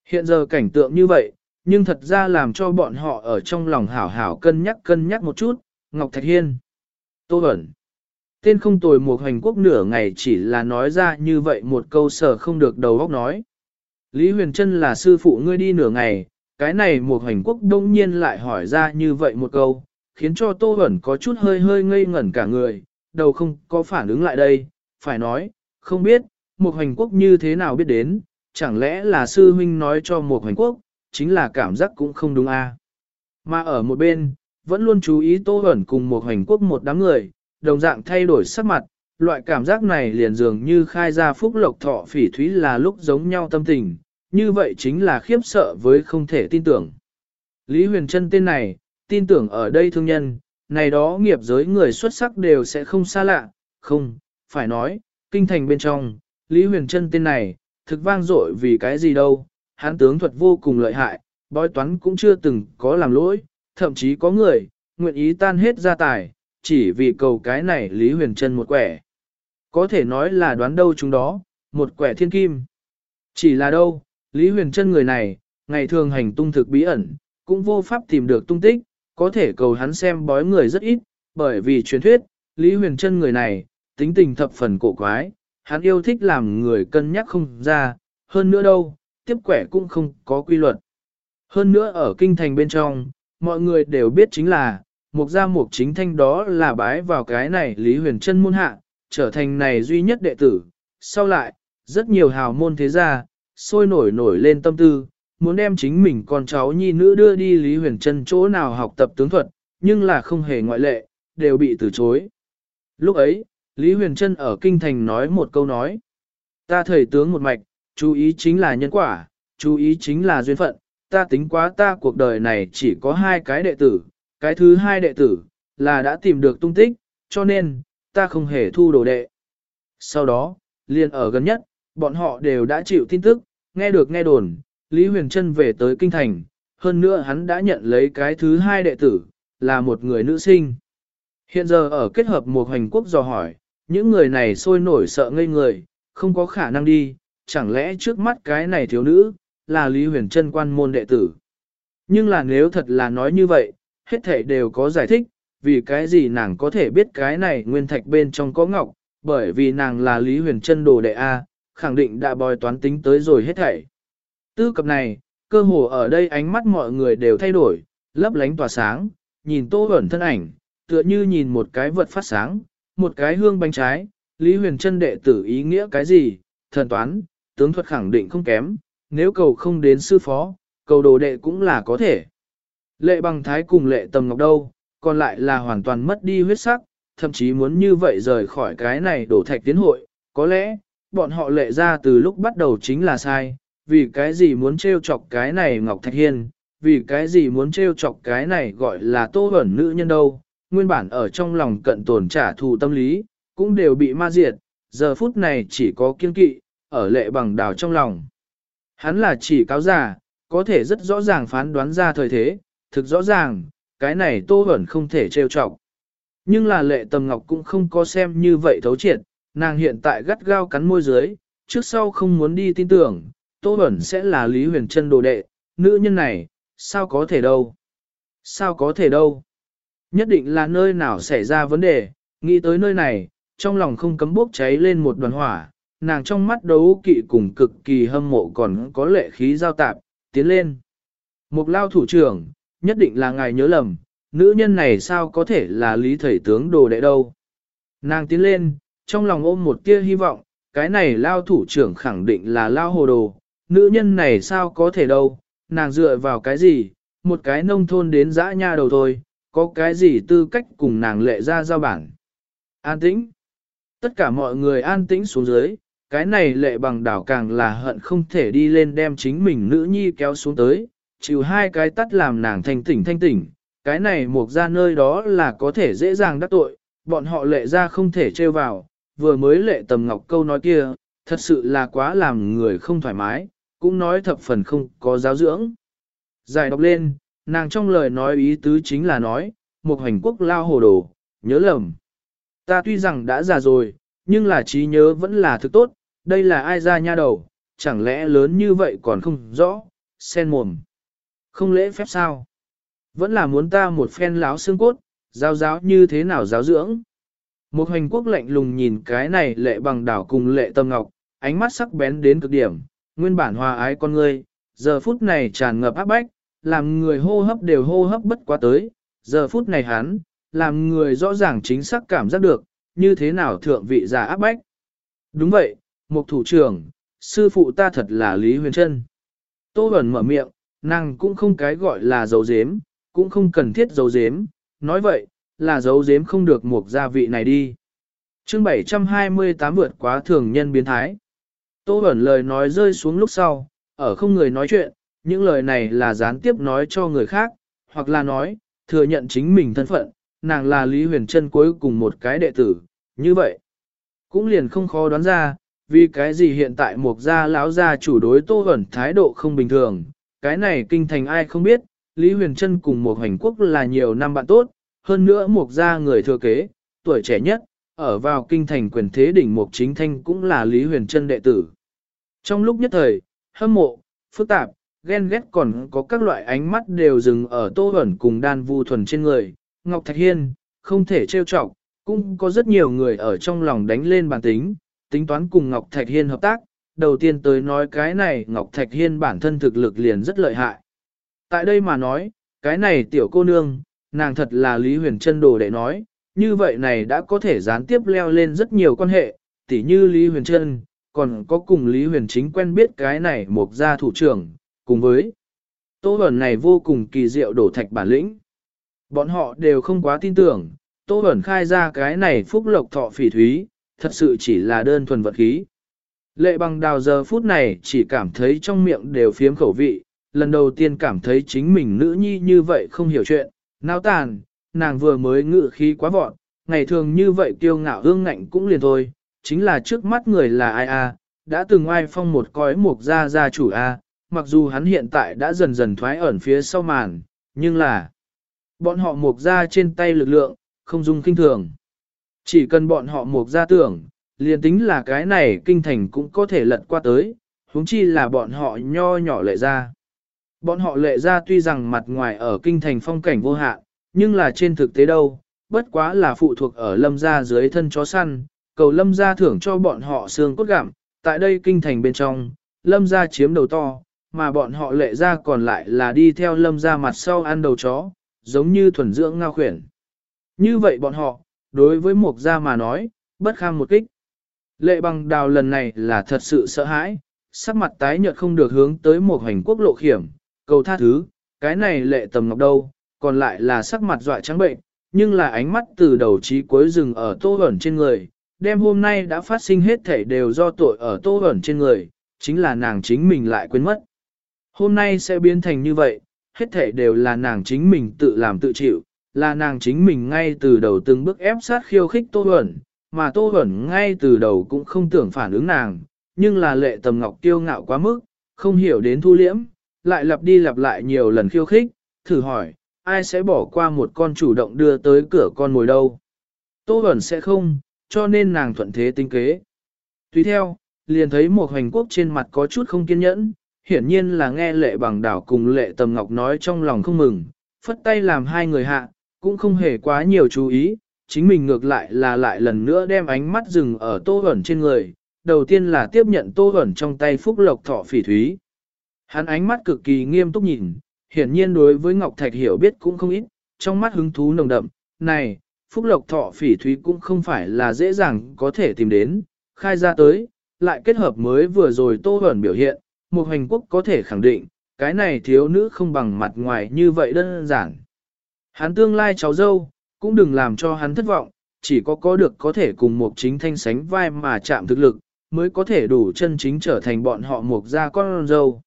Hiện giờ cảnh tượng như vậy, nhưng thật ra làm cho bọn họ ở trong lòng hảo hảo cân nhắc cân nhắc một chút, Ngọc Thạch Hiên, Tô Bẩn. Tên không tồi một hành quốc nửa ngày chỉ là nói ra như vậy một câu sở không được đầu óc nói. Lý Huyền Trân là sư phụ ngươi đi nửa ngày, cái này một hành quốc đông nhiên lại hỏi ra như vậy một câu, khiến cho Tô Bẩn có chút hơi hơi ngây ngẩn cả người, đầu không có phản ứng lại đây, phải nói, không biết, một hành quốc như thế nào biết đến, chẳng lẽ là sư huynh nói cho một hành quốc, chính là cảm giác cũng không đúng a. À. Mà ở một bên, vẫn luôn chú ý Tô Bẩn cùng một hành quốc một đám người, đồng dạng thay đổi sắc mặt, loại cảm giác này liền dường như khai ra phúc lộc thọ phỉ thúy là lúc giống nhau tâm tình, như vậy chính là khiếp sợ với không thể tin tưởng. Lý Huyền Trân tên này, tin tưởng ở đây thương nhân, này đó nghiệp giới người xuất sắc đều sẽ không xa lạ, không, phải nói, kinh thành bên trong, Lý Huyền Trân tên này, thực vang dội vì cái gì đâu, hán tướng thuật vô cùng lợi hại, bói toán cũng chưa từng có làm lỗi, thậm chí có người, nguyện ý tan hết gia tài, chỉ vì cầu cái này Lý Huyền Trân một quẻ. Có thể nói là đoán đâu chúng đó, một quẻ thiên kim. Chỉ là đâu, Lý Huyền Trân người này, ngày thường hành tung thực bí ẩn, cũng vô pháp tìm được tung tích, có thể cầu hắn xem bói người rất ít, bởi vì truyền thuyết, Lý Huyền Trân người này, tính tình thập phần cổ quái, hắn yêu thích làm người cân nhắc không ra, hơn nữa đâu, tiếp quẻ cũng không có quy luật. Hơn nữa ở kinh thành bên trong, mọi người đều biết chính là, mục gia mục chính thanh đó là bái vào cái này Lý Huyền Trân môn hạ, trở thành này duy nhất đệ tử. Sau lại, rất nhiều hào môn thế gia, sôi nổi nổi lên tâm tư, muốn đem chính mình con cháu nhi nữ đưa đi Lý Huyền Trân chỗ nào học tập tướng thuật, nhưng là không hề ngoại lệ, đều bị từ chối. Lúc ấy, Lý Huyền Trân ở kinh thành nói một câu nói. Ta thầy tướng một mạch, chú ý chính là nhân quả, chú ý chính là duyên phận, ta tính quá ta cuộc đời này chỉ có hai cái đệ tử, cái thứ hai đệ tử, là đã tìm được tung tích, cho nên, ta không hề thu đồ đệ. Sau đó, liền ở gần nhất, bọn họ đều đã chịu tin tức, nghe được nghe đồn, Lý Huyền Trân về tới Kinh Thành, hơn nữa hắn đã nhận lấy cái thứ hai đệ tử, là một người nữ sinh. Hiện giờ ở kết hợp một hành quốc dò hỏi, những người này sôi nổi sợ ngây người, không có khả năng đi, chẳng lẽ trước mắt cái này thiếu nữ, là Lý Huyền Trân quan môn đệ tử. Nhưng là nếu thật là nói như vậy, hết thảy đều có giải thích, vì cái gì nàng có thể biết cái này nguyên thạch bên trong có ngọc, bởi vì nàng là Lý Huyền Trân đồ đệ A, khẳng định đã bòi toán tính tới rồi hết thảy. Tư cập này, cơ hồ ở đây ánh mắt mọi người đều thay đổi, lấp lánh tỏa sáng, nhìn tô ẩn thân ảnh, tựa như nhìn một cái vật phát sáng, một cái hương bánh trái, Lý Huyền Trân đệ tử ý nghĩa cái gì, thần toán, tướng thuật khẳng định không kém, nếu cầu không đến sư phó, cầu đồ đệ cũng là có thể. Lệ bằng thái cùng lệ tầm ngọc đâu, còn lại là hoàn toàn mất đi huyết sắc, thậm chí muốn như vậy rời khỏi cái này đổ thạch tiến hội, có lẽ, bọn họ lệ ra từ lúc bắt đầu chính là sai, vì cái gì muốn trêu chọc cái này Ngọc Thạch Hiên, vì cái gì muốn trêu chọc cái này gọi là tô ẩn nữ nhân đâu, nguyên bản ở trong lòng cận tồn trả thù tâm lý, cũng đều bị ma diệt, giờ phút này chỉ có kiên kỵ, ở lệ bằng đảo trong lòng. Hắn là chỉ cáo giả, có thể rất rõ ràng phán đoán ra thời thế, thực rõ ràng, cái này tô Huẩn không thể trêu chọc. Nhưng là lệ tầm ngọc cũng không có xem như vậy thấu triệt, nàng hiện tại gắt gao cắn môi dưới, trước sau không muốn đi tin tưởng, tô Huẩn sẽ là Lý Huyền Trân đồ đệ, nữ nhân này, sao có thể đâu? Sao có thể đâu? Nhất định là nơi nào xảy ra vấn đề, nghĩ tới nơi này, trong lòng không cấm bốc cháy lên một đoàn hỏa, nàng trong mắt đấu kỵ cùng cực kỳ hâm mộ còn có lệ khí giao tạp, tiến lên. Một lao thủ trưởng, nhất định là ngài nhớ lầm, nữ nhân này sao có thể là lý thầy tướng đồ đệ đâu. Nàng tiến lên, trong lòng ôm một tia hy vọng, cái này lao thủ trưởng khẳng định là lao hồ đồ, nữ nhân này sao có thể đâu, nàng dựa vào cái gì, một cái nông thôn đến dã nha đầu thôi, có cái gì tư cách cùng nàng lệ ra giao bản. An tĩnh. Tất cả mọi người an tĩnh xuống dưới, cái này lệ bằng đảo càng là hận không thể đi lên đem chính mình nữ nhi kéo xuống tới, chịu hai cái tắt làm nàng thanh tỉnh thanh tỉnh, cái này mục ra nơi đó là có thể dễ dàng đắc tội, bọn họ lệ ra không thể trêu vào, vừa mới lệ tầm ngọc câu nói kia, thật sự là quá làm người không thoải mái, cũng nói thập phần không có giáo dưỡng. Giải đọc lên, nàng trong lời nói ý tứ chính là nói, một hành quốc lao hồ đồ, nhớ lầm. Ta tuy rằng đã già rồi, nhưng là trí nhớ vẫn là thứ tốt, đây là ai ra nha đầu, chẳng lẽ lớn như vậy còn không rõ, sen mồm. Không lễ phép sao? Vẫn là muốn ta một phen láo xương cốt, giáo giáo như thế nào giáo dưỡng. Một hành quốc lạnh lùng nhìn cái này lệ bằng đảo cùng lệ tâm ngọc, ánh mắt sắc bén đến cực điểm, nguyên bản hòa ái con ngươi, giờ phút này tràn ngập áp bách, làm người hô hấp đều hô hấp bất quá tới, giờ phút này hắn, làm người rõ ràng chính xác cảm giác được, như thế nào thượng vị giả áp bách. Đúng vậy, một thủ trưởng, sư phụ ta thật là Lý Huyền Trân. Tô Bẩn mở miệng, nàng cũng không cái gọi là dấu dếm, cũng không cần thiết dấu dếm, nói vậy, là dấu dếm không được một gia vị này đi. chương 728 vượt quá thường nhân biến thái. Tô ẩn lời nói rơi xuống lúc sau, ở không người nói chuyện, những lời này là gián tiếp nói cho người khác, hoặc là nói, thừa nhận chính mình thân phận, nàng là Lý Huyền Trân cuối cùng một cái đệ tử, như vậy. Cũng liền không khó đoán ra, vì cái gì hiện tại một gia lão gia chủ đối Tô ẩn thái độ không bình thường, cái này kinh thành ai không biết, Lý Huyền Trân cùng một hành quốc là nhiều năm bạn tốt, hơn nữa một gia người thừa kế, tuổi trẻ nhất, ở vào kinh thành quyền thế đỉnh mục chính thanh cũng là Lý Huyền Trân đệ tử. Trong lúc nhất thời, hâm mộ, phức tạp, ghen ghét còn có các loại ánh mắt đều dừng ở Tô hẩn cùng đan vu thuần trên người, Ngọc Thạch Hiên, không thể trêu chọc, cũng có rất nhiều người ở trong lòng đánh lên bản tính, tính toán cùng Ngọc Thạch Hiên hợp tác, đầu tiên tới nói cái này Ngọc Thạch Hiên bản thân thực lực liền rất lợi hại. Tại đây mà nói, cái này tiểu cô nương, nàng thật là Lý Huyền Trân đồ để nói, như vậy này đã có thể gián tiếp leo lên rất nhiều quan hệ, tỉ như Lý Huyền Trân, còn có cùng Lý Huyền Chính quen biết cái này một gia thủ trưởng, cùng với Tô Bẩn này vô cùng kỳ diệu đổ thạch bản lĩnh. Bọn họ đều không quá tin tưởng, Tô Bẩn khai ra cái này phúc lộc thọ phỉ thúy, thật sự chỉ là đơn thuần vật khí. Lệ bằng đào giờ phút này chỉ cảm thấy trong miệng đều phiếm khẩu vị, lần đầu tiên cảm thấy chính mình nữ nhi như vậy không hiểu chuyện, náo tàn, nàng vừa mới ngự khí quá vọn, ngày thường như vậy kiêu ngạo hương ngạnh cũng liền thôi, chính là trước mắt người là ai a, đã từng ai phong một cõi mục gia gia chủ a, mặc dù hắn hiện tại đã dần dần thoái ẩn phía sau màn, nhưng là bọn họ mục gia trên tay lực lượng, không dung kinh thường. Chỉ cần bọn họ mục gia tưởng, liền tính là cái này kinh thành cũng có thể lật qua tới, huống chi là bọn họ nho nhỏ lệ ra. Bọn họ lệ ra tuy rằng mặt ngoài ở kinh thành phong cảnh vô hạn, nhưng là trên thực tế đâu, bất quá là phụ thuộc ở lâm gia dưới thân chó săn, cầu lâm gia thưởng cho bọn họ xương cốt gặm, tại đây kinh thành bên trong, lâm gia chiếm đầu to, mà bọn họ lệ ra còn lại là đi theo lâm gia mặt sau ăn đầu chó, giống như thuần dưỡng ngao khuyển. Như vậy bọn họ, đối với mục gia mà nói, bất kham một kích. Lệ bằng đào lần này là thật sự sợ hãi, sắc mặt tái nhợt không được hướng tới một hành quốc lộ khiểm, cầu tha thứ, cái này lệ tầm ngọc đâu, còn lại là sắc mặt dọa trắng bệnh, nhưng là ánh mắt từ đầu chí cuối rừng ở tô ẩn trên người, đêm hôm nay đã phát sinh hết thể đều do tội ở tô ẩn trên người, chính là nàng chính mình lại quên mất. Hôm nay sẽ biến thành như vậy, hết thể đều là nàng chính mình tự làm tự chịu, là nàng chính mình ngay từ đầu từng bước ép sát khiêu khích tô ẩn, mà Tô Huẩn ngay từ đầu cũng không tưởng phản ứng nàng, nhưng là lệ tầm ngọc kiêu ngạo quá mức, không hiểu đến thu liễm, lại lặp đi lặp lại nhiều lần khiêu khích, thử hỏi, ai sẽ bỏ qua một con chủ động đưa tới cửa con ngồi đâu. Tô Huẩn sẽ không, cho nên nàng thuận thế tinh kế. Tùy theo, liền thấy một hoành quốc trên mặt có chút không kiên nhẫn, hiển nhiên là nghe lệ bằng đảo cùng lệ tầm ngọc nói trong lòng không mừng, phất tay làm hai người hạ, cũng không hề quá nhiều chú ý, chính mình ngược lại là lại lần nữa đem ánh mắt dừng ở tô ẩn trên người, đầu tiên là tiếp nhận tô ẩn trong tay phúc lộc thọ phỉ thúy. Hắn ánh mắt cực kỳ nghiêm túc nhìn, hiển nhiên đối với Ngọc Thạch hiểu biết cũng không ít, trong mắt hứng thú nồng đậm, này, phúc lộc thọ phỉ thúy cũng không phải là dễ dàng có thể tìm đến, khai ra tới, lại kết hợp mới vừa rồi tô ẩn biểu hiện, một hành quốc có thể khẳng định, cái này thiếu nữ không bằng mặt ngoài như vậy đơn giản. Hắn tương lai cháu dâu, cũng đừng làm cho hắn thất vọng, chỉ có có được có thể cùng một chính thanh sánh vai mà chạm thực lực, mới có thể đủ chân chính trở thành bọn họ một gia con dâu.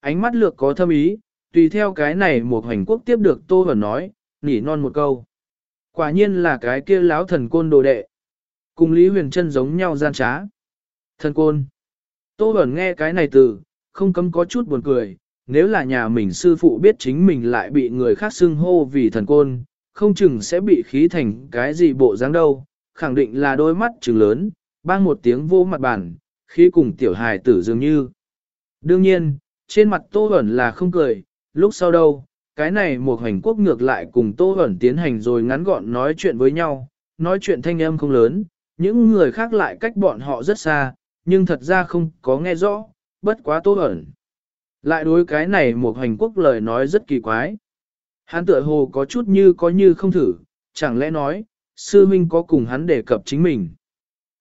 Ánh mắt lược có thâm ý, tùy theo cái này một hành quốc tiếp được Tô và nói, nỉ non một câu. Quả nhiên là cái kia láo thần côn đồ đệ. Cùng Lý Huyền Trân giống nhau gian trá. Thần côn. Tô Bẩn nghe cái này từ, không cấm có chút buồn cười, nếu là nhà mình sư phụ biết chính mình lại bị người khác xưng hô vì thần côn, không chừng sẽ bị khí thành cái gì bộ dáng đâu, khẳng định là đôi mắt trừng lớn, bang một tiếng vô mặt bàn, khí cùng tiểu hài tử dường như. Đương nhiên, trên mặt Tô Hẩn là không cười, lúc sau đâu, cái này một hành quốc ngược lại cùng Tô Hẩn tiến hành rồi ngắn gọn nói chuyện với nhau, nói chuyện thanh âm không lớn, những người khác lại cách bọn họ rất xa, nhưng thật ra không có nghe rõ, bất quá Tô Hẩn. Lại đối cái này một hành quốc lời nói rất kỳ quái. Hắn tựa hồ có chút như có như không thử, chẳng lẽ nói, sư huynh có cùng hắn đề cập chính mình.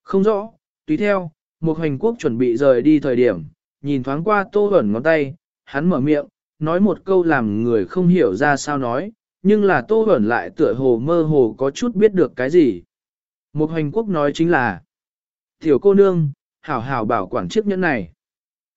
Không rõ, tùy theo, một hành quốc chuẩn bị rời đi thời điểm, nhìn thoáng qua tô ẩn ngón tay, hắn mở miệng, nói một câu làm người không hiểu ra sao nói, nhưng là tô ẩn lại tựa hồ mơ hồ có chút biết được cái gì. Một hành quốc nói chính là, tiểu cô nương, hảo hảo bảo quản chiếc nhẫn này.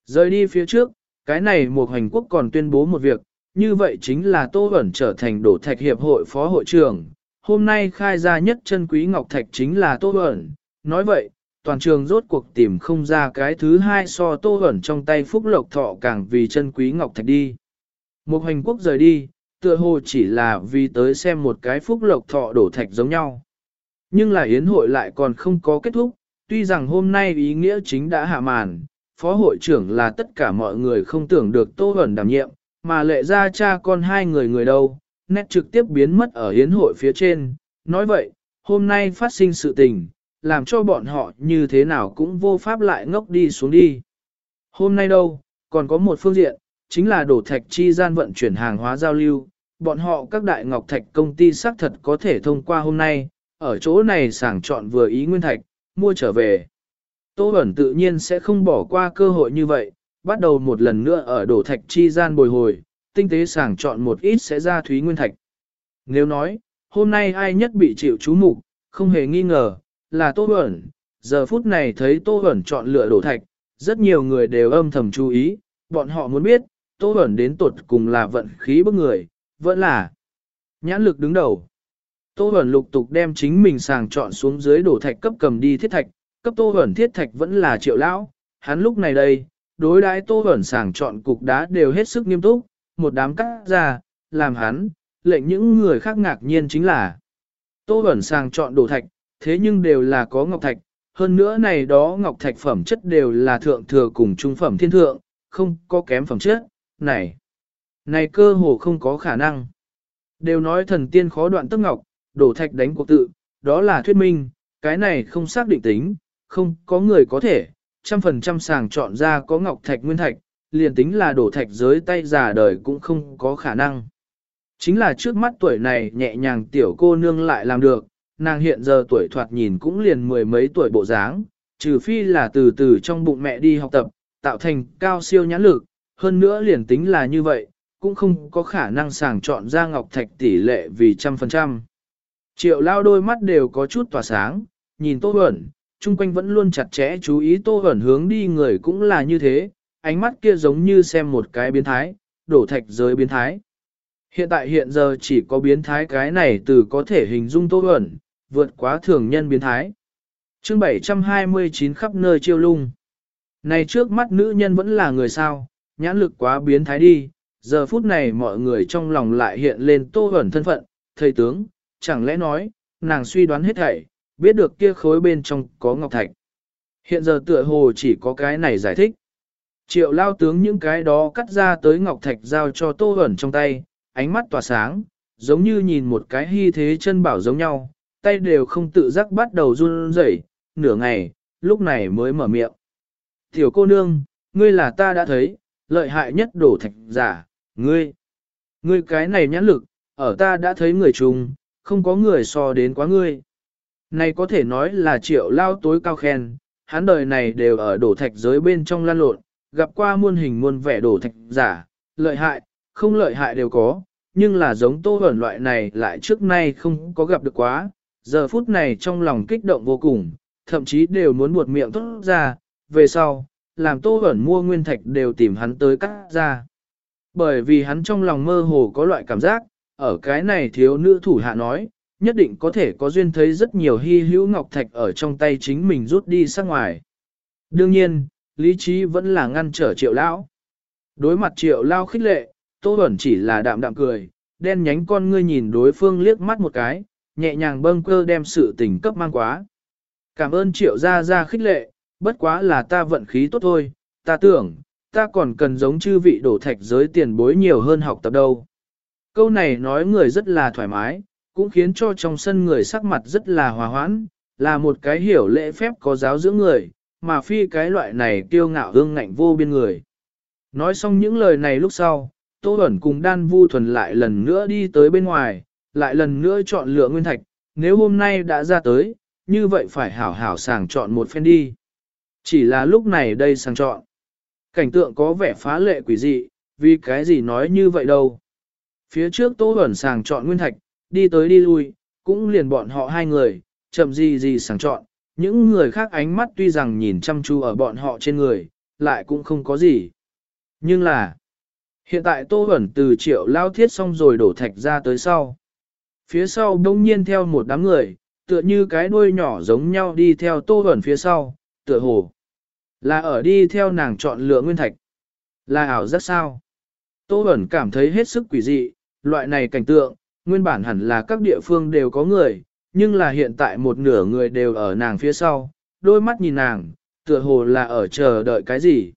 Rời đi phía trước, cái này một hành quốc còn tuyên bố một việc, như vậy chính là Tô Bẩn trở thành đổ thạch hiệp hội phó hội trưởng. Hôm nay khai ra nhất chân quý ngọc thạch chính là Tô Bẩn. Nói vậy, toàn trường rốt cuộc tìm không ra cái thứ hai so Tô Bẩn trong tay phúc lộc thọ càng vì chân quý ngọc thạch đi. Một hành quốc rời đi, tựa hồ chỉ là vì tới xem một cái phúc lộc thọ đổ thạch giống nhau. Nhưng là yến hội lại còn không có kết thúc, tuy rằng hôm nay ý nghĩa chính đã hạ màn, phó hội trưởng là tất cả mọi người không tưởng được Tô Bẩn đảm nhiệm, mà lệ ra cha con hai người người đâu, nét trực tiếp biến mất ở hiến hội phía trên. Nói vậy, hôm nay phát sinh sự tình, làm cho bọn họ như thế nào cũng vô pháp lại ngốc đi xuống đi. Hôm nay đâu, còn có một phương diện, chính là đổ thạch chi gian vận chuyển hàng hóa giao lưu. Bọn họ các đại ngọc thạch công ty xác thật có thể thông qua hôm nay, ở chỗ này sàng chọn vừa ý nguyên thạch, mua trở về. Tô Bẩn tự nhiên sẽ không bỏ qua cơ hội như vậy, bắt đầu một lần nữa ở đổ thạch chi gian bồi hồi, tinh tế sàng chọn một ít sẽ ra thúy nguyên thạch. Nếu nói, hôm nay ai nhất bị chịu chú mục, không hề nghi ngờ, là Tô Bẩn. Giờ phút này thấy Tô Bẩn chọn lựa đổ thạch, rất nhiều người đều âm thầm chú ý, bọn họ muốn biết, Tô Bẩn đến tuột cùng là vận khí bức người, vẫn là nhãn lực đứng đầu. Tô Bẩn lục tục đem chính mình sàng chọn xuống dưới đổ thạch cấp cầm đi thiết thạch, cấp Tô Bẩn thiết thạch vẫn là triệu lão, hắn lúc này đây, đối đãi Tô ẩn sàng chọn cục đá đều hết sức nghiêm túc, một đám cắt ra, làm hắn, lệnh những người khác ngạc nhiên chính là Tô ẩn sàng chọn đồ thạch, thế nhưng đều là có ngọc thạch, hơn nữa này đó ngọc thạch phẩm chất đều là thượng thừa cùng trung phẩm thiên thượng, không có kém phẩm chất, này, này cơ hồ không có khả năng. Đều nói thần tiên khó đoạn tức ngọc, đổ thạch đánh cuộc tự, đó là thuyết minh, cái này không xác định tính, không có người có thể, trăm phần trăm sàng chọn ra có ngọc thạch nguyên thạch, liền tính là đổ thạch giới tay già đời cũng không có khả năng. Chính là trước mắt tuổi này nhẹ nhàng tiểu cô nương lại làm được, nàng hiện giờ tuổi thoạt nhìn cũng liền mười mấy tuổi bộ dáng, trừ phi là từ từ trong bụng mẹ đi học tập, tạo thành cao siêu nhãn lực, hơn nữa liền tính là như vậy, cũng không có khả năng sàng chọn ra ngọc thạch tỷ lệ vì trăm phần trăm. Triệu lao đôi mắt đều có chút tỏa sáng, nhìn Tô bẩn chung quanh vẫn luôn chặt chẽ chú ý Tô ẩn hướng đi người cũng là như thế, ánh mắt kia giống như xem một cái biến thái, đổ thạch giới biến thái. Hiện tại hiện giờ chỉ có biến thái cái này từ có thể hình dung Tô ẩn, vượt quá thường nhân biến thái. chương 729 khắp nơi chiêu lung. Này trước mắt nữ nhân vẫn là người sao, nhãn lực quá biến thái đi, giờ phút này mọi người trong lòng lại hiện lên tô ẩn thân phận, thầy tướng, chẳng lẽ nói, nàng suy đoán hết thảy, biết được kia khối bên trong có ngọc thạch. Hiện giờ tựa hồ chỉ có cái này giải thích. Triệu lao tướng những cái đó cắt ra tới ngọc thạch giao cho tô ẩn trong tay, ánh mắt tỏa sáng, giống như nhìn một cái hy thế chân bảo giống nhau, tay đều không tự giác bắt đầu run rẩy, nửa ngày, lúc này mới mở miệng. Tiểu cô nương, ngươi là ta đã thấy, lợi hại nhất đổ thạch giả, ngươi. Ngươi cái này nhãn lực, ở ta đã thấy người trùng, không có người so đến quá ngươi. Này có thể nói là triệu lao tối cao khen, hắn đời này đều ở đổ thạch giới bên trong lan lộn, gặp qua muôn hình muôn vẻ đổ thạch giả, lợi hại, không lợi hại đều có, nhưng là giống tô ẩn loại này lại trước nay không có gặp được quá, giờ phút này trong lòng kích động vô cùng, thậm chí đều muốn buột miệng tốt ra, về sau, làm tô ẩn mua nguyên thạch đều tìm hắn tới cắt ra. Bởi vì hắn trong lòng mơ hồ có loại cảm giác, ở cái này thiếu nữ thủ hạ nói, nhất định có thể có duyên thấy rất nhiều hy hữu ngọc thạch ở trong tay chính mình rút đi ra ngoài. Đương nhiên, lý trí vẫn là ngăn trở triệu lão. Đối mặt triệu lao khích lệ, tô ẩn chỉ là đạm đạm cười, đen nhánh con ngươi nhìn đối phương liếc mắt một cái, nhẹ nhàng bâng cơ đem sự tình cấp mang quá. Cảm ơn triệu gia gia khích lệ, bất quá là ta vận khí tốt thôi, ta tưởng, ta còn cần giống chư vị đổ thạch giới tiền bối nhiều hơn học tập đâu. Câu này nói người rất là thoải mái, cũng khiến cho trong sân người sắc mặt rất là hòa hoãn, là một cái hiểu lễ phép có giáo dưỡng người, mà phi cái loại này kiêu ngạo hương ngạnh vô biên người. Nói xong những lời này lúc sau, Tô Bẩn cùng Đan Vu Thuần lại lần nữa đi tới bên ngoài, lại lần nữa chọn lựa nguyên thạch, nếu hôm nay đã ra tới, như vậy phải hảo hảo sàng chọn một phen đi. Chỉ là lúc này đây sàng chọn. Cảnh tượng có vẻ phá lệ quỷ dị, vì cái gì nói như vậy đâu. Phía trước Tô Bẩn sàng chọn nguyên thạch, đi tới đi lui, cũng liền bọn họ hai người, chậm gì gì sàng chọn, những người khác ánh mắt tuy rằng nhìn chăm chú ở bọn họ trên người, lại cũng không có gì. Nhưng là, hiện tại Tô Huẩn từ triệu lao thiết xong rồi đổ thạch ra tới sau. Phía sau đông nhiên theo một đám người, tựa như cái đuôi nhỏ giống nhau đi theo Tô Huẩn phía sau, tựa hồ. Là ở đi theo nàng chọn lựa nguyên thạch. Là ảo rất sao. Tô Huẩn cảm thấy hết sức quỷ dị, loại này cảnh tượng, nguyên bản hẳn là các địa phương đều có người, nhưng là hiện tại một nửa người đều ở nàng phía sau, đôi mắt nhìn nàng, tựa hồ là ở chờ đợi cái gì.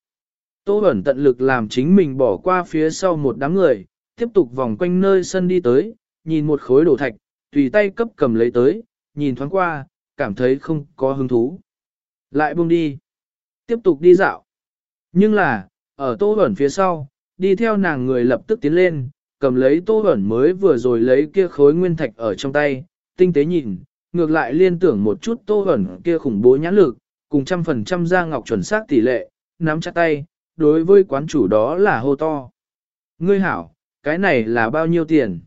Tô ẩn tận lực làm chính mình bỏ qua phía sau một đám người, tiếp tục vòng quanh nơi sân đi tới, nhìn một khối đổ thạch, tùy tay cấp cầm lấy tới, nhìn thoáng qua, cảm thấy không có hứng thú. Lại buông đi. Tiếp tục đi dạo. Nhưng là, ở Tô ẩn phía sau, đi theo nàng người lập tức tiến lên, cầm lấy Tô ẩn mới vừa rồi lấy kia khối nguyên thạch ở trong tay, tinh tế nhìn, ngược lại liên tưởng một chút Tô ẩn kia khủng bố nhãn lực, cùng trăm phần trăm ra ngọc chuẩn xác tỷ lệ, nắm chặt tay, đối với quán chủ đó là hô to. Ngươi hảo, cái này là bao nhiêu tiền?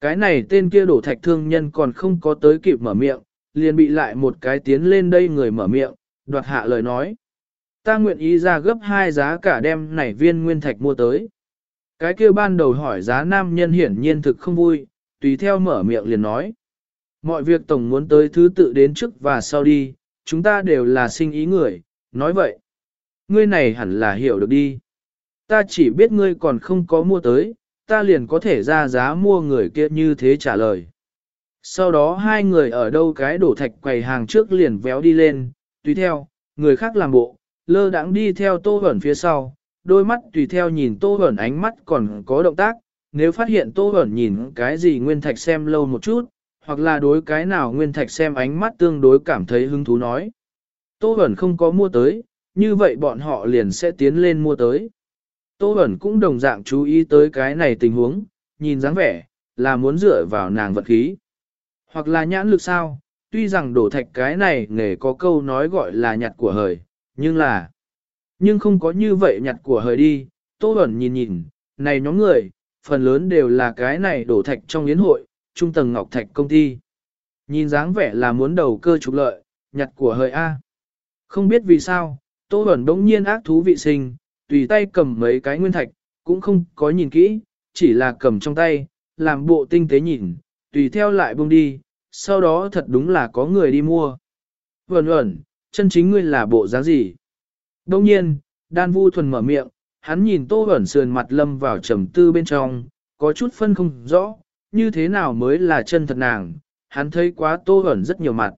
Cái này tên kia đổ thạch thương nhân còn không có tới kịp mở miệng, liền bị lại một cái tiến lên đây người mở miệng, đoạt hạ lời nói. Ta nguyện ý ra gấp hai giá cả đem nảy viên nguyên thạch mua tới. Cái kia ban đầu hỏi giá nam nhân hiển nhiên thực không vui, tùy theo mở miệng liền nói. Mọi việc tổng muốn tới thứ tự đến trước và sau đi, chúng ta đều là sinh ý người, nói vậy. Ngươi này hẳn là hiểu được đi. Ta chỉ biết ngươi còn không có mua tới, ta liền có thể ra giá mua người kia như thế trả lời. Sau đó hai người ở đâu cái đổ thạch quầy hàng trước liền véo đi lên, tùy theo, người khác làm bộ, lơ đãng đi theo tô ẩn phía sau, đôi mắt tùy theo nhìn tô ẩn ánh mắt còn có động tác, nếu phát hiện tô ẩn nhìn cái gì nguyên thạch xem lâu một chút, hoặc là đối cái nào nguyên thạch xem ánh mắt tương đối cảm thấy hứng thú nói. Tô ẩn không có mua tới, như vậy bọn họ liền sẽ tiến lên mua tới. Tô ẩn cũng đồng dạng chú ý tới cái này tình huống, nhìn dáng vẻ, là muốn dựa vào nàng vật khí. Hoặc là nhãn lực sao, tuy rằng đổ thạch cái này nghề có câu nói gọi là nhặt của hời, nhưng là, nhưng không có như vậy nhặt của hời đi, Tô Bẩn nhìn nhìn, này nhóm người, phần lớn đều là cái này đổ thạch trong yến hội, trung tầng ngọc thạch công ty. Nhìn dáng vẻ là muốn đầu cơ trục lợi, nhặt của hời A. Không biết vì sao, Tô Bẩn đống nhiên ác thú vị sinh, tùy tay cầm mấy cái nguyên thạch, cũng không có nhìn kỹ, chỉ là cầm trong tay, làm bộ tinh tế nhìn, tùy theo lại buông đi, sau đó thật đúng là có người đi mua. Vẩn ẩn, chân chính ngươi là bộ dáng gì? Đông nhiên, đan vu thuần mở miệng, hắn nhìn tô ẩn sườn mặt lâm vào trầm tư bên trong, có chút phân không rõ, như thế nào mới là chân thật nàng, hắn thấy quá tô ẩn rất nhiều mặt.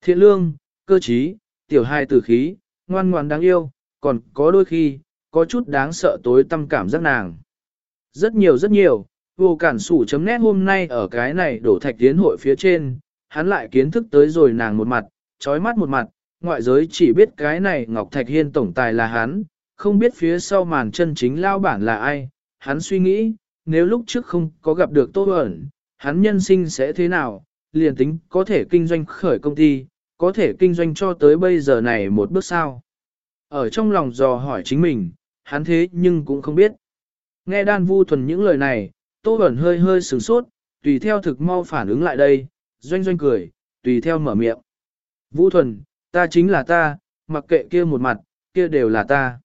Thiện lương, cơ trí, tiểu hai tử khí, ngoan ngoan đáng yêu, còn có đôi khi, có chút đáng sợ tối tâm cảm giác nàng. Rất nhiều rất nhiều, vô cản sủ chấm nét hôm nay ở cái này đổ thạch tiến hội phía trên, hắn lại kiến thức tới rồi nàng một mặt, trói mắt một mặt, ngoại giới chỉ biết cái này Ngọc Thạch Hiên tổng tài là hắn, không biết phía sau màn chân chính lao bản là ai, hắn suy nghĩ, nếu lúc trước không có gặp được Tô ẩn, hắn nhân sinh sẽ thế nào, liền tính có thể kinh doanh khởi công ty, có thể kinh doanh cho tới bây giờ này một bước sao. Ở trong lòng dò hỏi chính mình, hắn thế nhưng cũng không biết. Nghe đan vu thuần những lời này, Tô ẩn hơi hơi sửng sốt, tùy theo thực mau phản ứng lại đây, doanh doanh cười, tùy theo mở miệng. Vũ thuần, ta chính là ta, mặc kệ kia một mặt, kia đều là ta.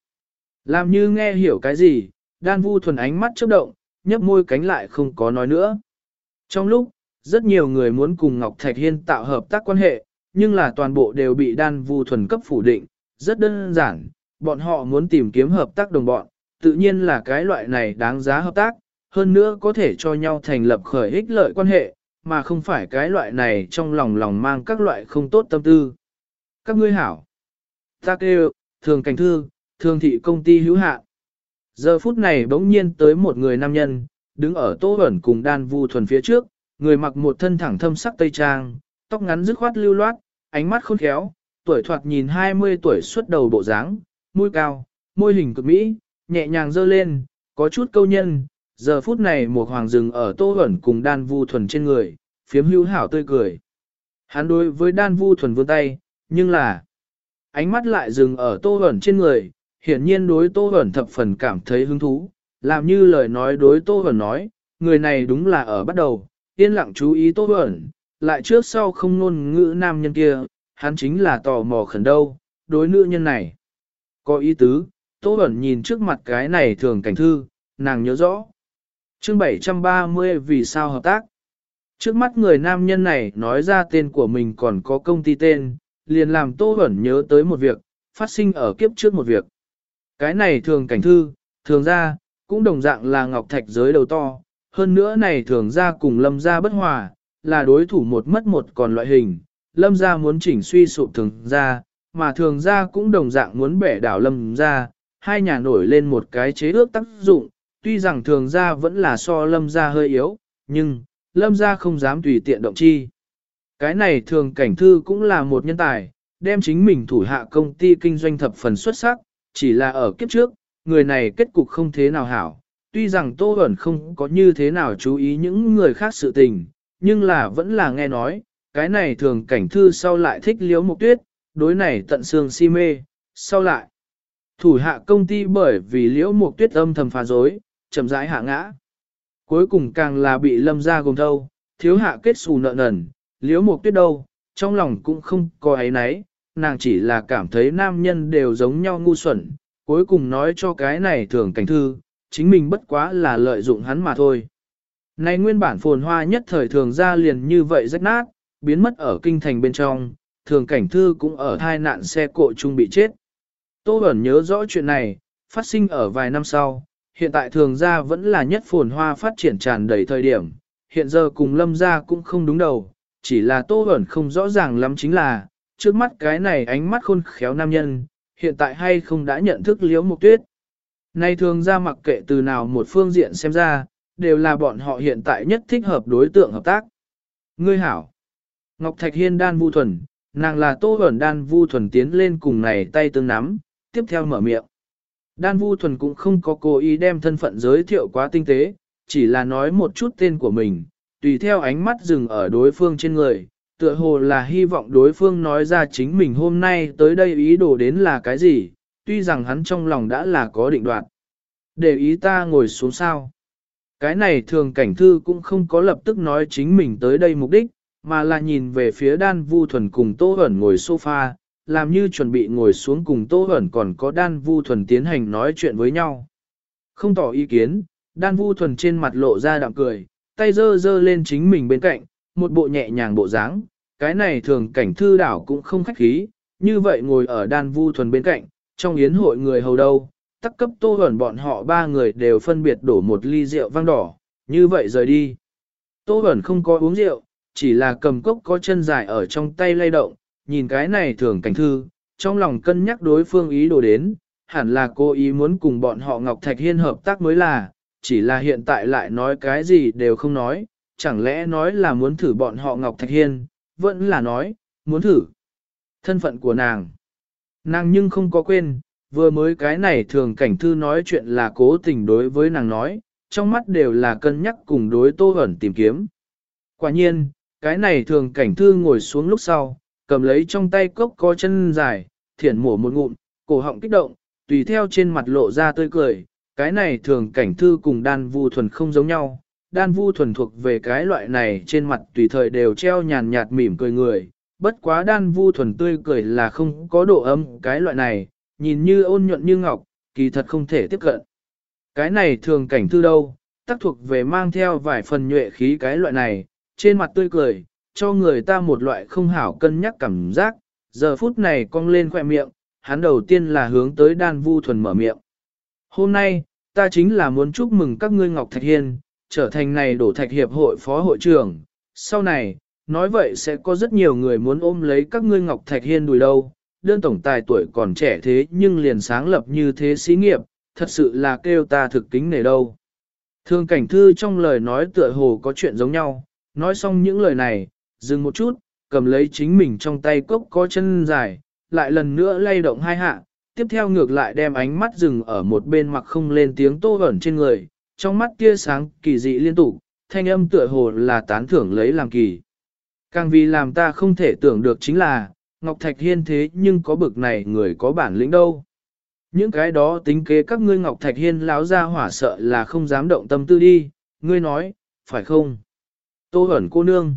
Làm như nghe hiểu cái gì, đan vu thuần ánh mắt chớp động, nhấp môi cánh lại không có nói nữa. Trong lúc, rất nhiều người muốn cùng Ngọc Thạch Hiên tạo hợp tác quan hệ, nhưng là toàn bộ đều bị đan vu thuần cấp phủ định, rất đơn giản, bọn họ muốn tìm kiếm hợp tác đồng bọn, tự nhiên là cái loại này đáng giá hợp tác, hơn nữa có thể cho nhau thành lập khởi ích lợi quan hệ, mà không phải cái loại này trong lòng lòng mang các loại không tốt tâm tư. Các ngươi hảo. Ta kêu, thường cảnh thư, thường thị công ty hữu hạ. Giờ phút này bỗng nhiên tới một người nam nhân, đứng ở tô ẩn cùng đan vu thuần phía trước, người mặc một thân thẳng thâm sắc tây trang, tóc ngắn dứt khoát lưu loát, ánh mắt khôn khéo, tuổi thoạt nhìn 20 tuổi xuất đầu bộ dáng, mũi cao, môi hình cực mỹ, nhẹ nhàng dơ lên, có chút câu nhân, giờ phút này một hoàng rừng ở tô ẩn cùng đan vu thuần trên người, phiếm hữu hảo tươi cười. Hắn đối với đan vu thuần vươn tay, nhưng là, ánh mắt lại dừng ở tô ẩn trên người, hiển nhiên đối tô ẩn thập phần cảm thấy hứng thú, làm như lời nói đối tô ẩn nói, người này đúng là ở bắt đầu, yên lặng chú ý tô ẩn, lại trước sau không ngôn ngữ nam nhân kia, hắn chính là tò mò khẩn đâu, đối nữ nhân này. Có ý tứ, tô ẩn nhìn trước mặt cái này thường cảnh thư, nàng nhớ rõ. Chương 730 vì sao hợp tác? Trước mắt người nam nhân này nói ra tên của mình còn có công ty tên, liền làm Tô Huẩn nhớ tới một việc, phát sinh ở kiếp trước một việc. Cái này thường cảnh thư, thường ra, cũng đồng dạng là ngọc thạch giới đầu to, hơn nữa này thường ra cùng lâm ra bất hòa, là đối thủ một mất một còn loại hình, lâm ra muốn chỉnh suy sụp thường ra, mà thường ra cũng đồng dạng muốn bẻ đảo lâm ra, hai nhà nổi lên một cái chế ước tác dụng, tuy rằng thường ra vẫn là so lâm ra hơi yếu, nhưng, lâm ra không dám tùy tiện động chi. Cái này thường cảnh thư cũng là một nhân tài, đem chính mình thủ hạ công ty kinh doanh thập phần xuất sắc, chỉ là ở kiếp trước, người này kết cục không thế nào hảo. Tuy rằng Tô Huẩn không có như thế nào chú ý những người khác sự tình, nhưng là vẫn là nghe nói, cái này thường cảnh thư sau lại thích liếu mục tuyết, đối này tận xương si mê, sau lại. Thủ hạ công ty bởi vì liễu mục tuyết âm thầm phá dối, chậm rãi hạ ngã. Cuối cùng càng là bị lâm ra gồm thâu, thiếu hạ kết xù nợ nần, liễu mục tuyết đâu, trong lòng cũng không có ấy nấy, nàng chỉ là cảm thấy nam nhân đều giống nhau ngu xuẩn, cuối cùng nói cho cái này thường cảnh thư, chính mình bất quá là lợi dụng hắn mà thôi. Này nguyên bản phồn hoa nhất thời thường ra liền như vậy rách nát, biến mất ở kinh thành bên trong, thường cảnh thư cũng ở thai nạn xe cộ chung bị chết. Tô Bẩn nhớ rõ chuyện này, phát sinh ở vài năm sau, hiện tại thường gia vẫn là nhất phồn hoa phát triển tràn đầy thời điểm, hiện giờ cùng lâm gia cũng không đúng đầu, chỉ là tô ẩn không rõ ràng lắm chính là, trước mắt cái này ánh mắt khôn khéo nam nhân, hiện tại hay không đã nhận thức liễu mục tuyết. Này thường ra mặc kệ từ nào một phương diện xem ra, đều là bọn họ hiện tại nhất thích hợp đối tượng hợp tác. Ngươi hảo, Ngọc Thạch Hiên đan vu thuần, nàng là tô ẩn đan vu thuần tiến lên cùng này tay tương nắm, tiếp theo mở miệng. Đan Vu Thuần cũng không có cố ý đem thân phận giới thiệu quá tinh tế, chỉ là nói một chút tên của mình, tùy theo ánh mắt dừng ở đối phương trên người, tựa hồ là hy vọng đối phương nói ra chính mình hôm nay tới đây ý đồ đến là cái gì, tuy rằng hắn trong lòng đã là có định đoạt. Để ý ta ngồi xuống sao. Cái này thường cảnh thư cũng không có lập tức nói chính mình tới đây mục đích, mà là nhìn về phía đan vu thuần cùng tô ẩn ngồi sofa, làm như chuẩn bị ngồi xuống cùng Tô Hẩn còn có Đan Vu Thuần tiến hành nói chuyện với nhau. Không tỏ ý kiến, Đan Vu Thuần trên mặt lộ ra đạm cười, tay dơ dơ lên chính mình bên cạnh, một bộ nhẹ nhàng bộ dáng, cái này thường cảnh thư đảo cũng không khách khí, như vậy ngồi ở đan vu thuần bên cạnh, trong yến hội người hầu đâu, tắc cấp tô hẩn bọn họ ba người đều phân biệt đổ một ly rượu vang đỏ, như vậy rời đi. Tô hẩn không có uống rượu, chỉ là cầm cốc có chân dài ở trong tay lay động, nhìn cái này thường cảnh thư, trong lòng cân nhắc đối phương ý đồ đến, hẳn là cô ý muốn cùng bọn họ Ngọc Thạch Hiên hợp tác mới là, chỉ là hiện tại lại nói cái gì đều không nói, chẳng lẽ nói là muốn thử bọn họ Ngọc Thạch Hiên, vẫn là nói, muốn thử thân phận của nàng. Nàng nhưng không có quên, vừa mới cái này thường cảnh thư nói chuyện là cố tình đối với nàng nói, trong mắt đều là cân nhắc cùng đối tô ẩn tìm kiếm. Quả nhiên, cái này thường cảnh thư ngồi xuống lúc sau, cầm lấy trong tay cốc có chân dài, thiển mổ một ngụm, cổ họng kích động, tùy theo trên mặt lộ ra tươi cười, cái này thường cảnh thư cùng đan vu thuần không giống nhau. Đan vu thuần thuộc về cái loại này trên mặt tùy thời đều treo nhàn nhạt mỉm cười người, bất quá đan vu thuần tươi cười là không có độ ấm cái loại này, nhìn như ôn nhuận như ngọc, kỳ thật không thể tiếp cận. Cái này thường cảnh thư đâu, tác thuộc về mang theo vài phần nhuệ khí cái loại này, trên mặt tươi cười, cho người ta một loại không hảo cân nhắc cảm giác, giờ phút này cong lên khỏe miệng, hắn đầu tiên là hướng tới đan vu thuần mở miệng. Hôm nay, ta chính là muốn chúc mừng các ngươi Ngọc Thạch Hiên, trở thành này đổ thạch hiệp hội phó hội trưởng, sau này, nói vậy sẽ có rất nhiều người muốn ôm lấy các ngươi Ngọc Thạch Hiên đùi đâu, đơn tổng tài tuổi còn trẻ thế nhưng liền sáng lập như thế xí nghiệp, thật sự là kêu ta thực kính nể đâu. Thương cảnh thư trong lời nói tựa hồ có chuyện giống nhau, nói xong những lời này, dừng một chút, cầm lấy chính mình trong tay cốc có chân dài, lại lần nữa lay động hai hạ, tiếp theo ngược lại đem ánh mắt dừng ở một bên mặc không lên tiếng tô ẩn trên người, trong mắt tia sáng kỳ dị liên tục, thanh âm tựa hồ là tán thưởng lấy làm kỳ. Càng vì làm ta không thể tưởng được chính là, Ngọc Thạch Hiên thế nhưng có bực này người có bản lĩnh đâu. Những cái đó tính kế các ngươi Ngọc Thạch Hiên láo ra hỏa sợ là không dám động tâm tư đi, ngươi nói, phải không? Tô ẩn cô nương.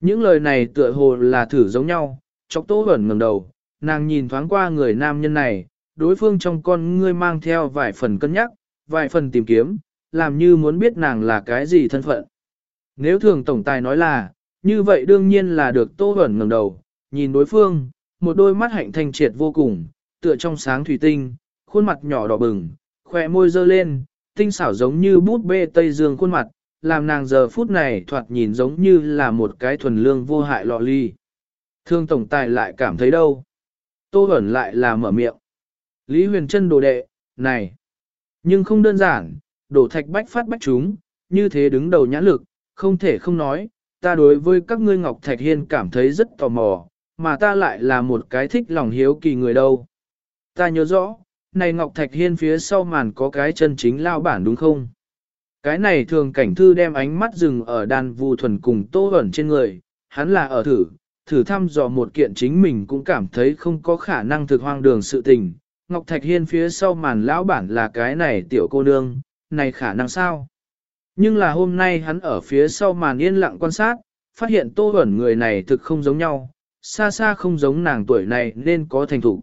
Những lời này tựa hồ là thử giống nhau, chọc Tô ẩn ngẩng đầu, nàng nhìn thoáng qua người nam nhân này, đối phương trong con ngươi mang theo vài phần cân nhắc, vài phần tìm kiếm, làm như muốn biết nàng là cái gì thân phận. Nếu thường tổng tài nói là, như vậy đương nhiên là được Tô ẩn ngẩng đầu, nhìn đối phương, một đôi mắt hạnh thanh triệt vô cùng, tựa trong sáng thủy tinh, khuôn mặt nhỏ đỏ bừng, khỏe môi dơ lên, tinh xảo giống như bút bê Tây Dương khuôn mặt, làm nàng giờ phút này thoạt nhìn giống như là một cái thuần lương vô hại lọ ly. Thương tổng tài lại cảm thấy đâu? Tô ẩn lại là mở miệng. Lý huyền Trân đồ đệ, này. Nhưng không đơn giản, đổ thạch bách phát bách chúng, như thế đứng đầu nhãn lực, không thể không nói, ta đối với các ngươi Ngọc Thạch Hiên cảm thấy rất tò mò, mà ta lại là một cái thích lòng hiếu kỳ người đâu. Ta nhớ rõ, này Ngọc Thạch Hiên phía sau màn có cái chân chính lao bản đúng không? Cái này thường cảnh thư đem ánh mắt dừng ở đàn vu thuần cùng tô ẩn trên người, hắn là ở thử, thử thăm dò một kiện chính mình cũng cảm thấy không có khả năng thực hoang đường sự tình. Ngọc Thạch Hiên phía sau màn lão bản là cái này tiểu cô nương, này khả năng sao? Nhưng là hôm nay hắn ở phía sau màn yên lặng quan sát, phát hiện tô ẩn người này thực không giống nhau, xa xa không giống nàng tuổi này nên có thành thủ.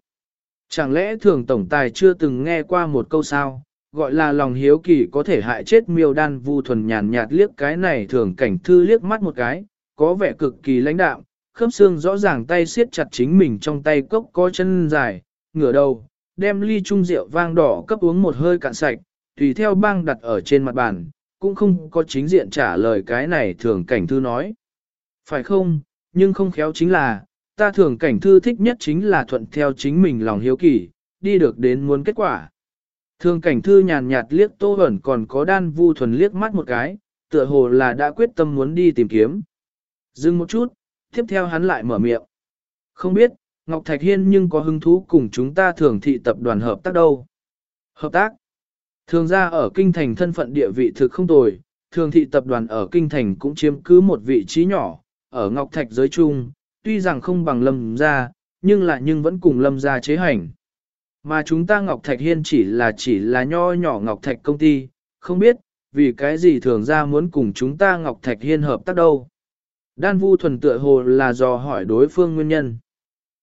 Chẳng lẽ thường tổng tài chưa từng nghe qua một câu sao, gọi là lòng hiếu kỳ có thể hại chết miêu đan vu thuần nhàn nhạt liếc cái này thường cảnh thư liếc mắt một cái, có vẻ cực kỳ lãnh đạm, khớp xương rõ ràng tay siết chặt chính mình trong tay cốc có chân dài, ngửa đầu, đem ly chung rượu vang đỏ cấp uống một hơi cạn sạch, tùy theo băng đặt ở trên mặt bàn, cũng không có chính diện trả lời cái này thường cảnh thư nói. Phải không, nhưng không khéo chính là, ta thường cảnh thư thích nhất chính là thuận theo chính mình lòng hiếu kỳ, đi được đến muốn kết quả. Thường cảnh thư nhàn nhạt liếc tô ẩn còn có đan vu thuần liếc mắt một cái, tựa hồ là đã quyết tâm muốn đi tìm kiếm. Dừng một chút, tiếp theo hắn lại mở miệng. Không biết, Ngọc Thạch Hiên nhưng có hứng thú cùng chúng ta thường thị tập đoàn hợp tác đâu. Hợp tác. Thường ra ở kinh thành thân phận địa vị thực không tồi, thường thị tập đoàn ở kinh thành cũng chiếm cứ một vị trí nhỏ, ở Ngọc Thạch giới chung, tuy rằng không bằng lâm gia, nhưng lại nhưng vẫn cùng lâm gia chế hành. Mà chúng ta Ngọc Thạch Hiên chỉ là chỉ là nho nhỏ Ngọc Thạch công ty, không biết, vì cái gì thường ra muốn cùng chúng ta Ngọc Thạch Hiên hợp tác đâu. Đan Vu thuần tựa hồ là dò hỏi đối phương nguyên nhân.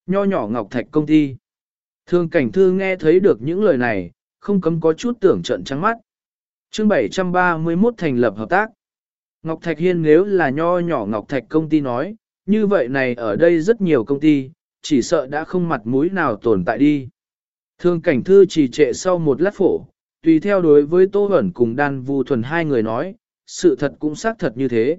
Nho nhỏ Ngọc Thạch công ty. Thương cảnh thư nghe thấy được những lời này, không cấm có chút tưởng trận trắng mắt. chương 731 thành lập hợp tác. Ngọc Thạch Hiên nếu là nho nhỏ Ngọc Thạch công ty nói, như vậy này ở đây rất nhiều công ty, chỉ sợ đã không mặt mũi nào tồn tại đi. Thương cảnh thư chỉ trệ sau một lát phổ, tùy theo đối với Tô Huẩn cùng đan vu thuần hai người nói, sự thật cũng xác thật như thế.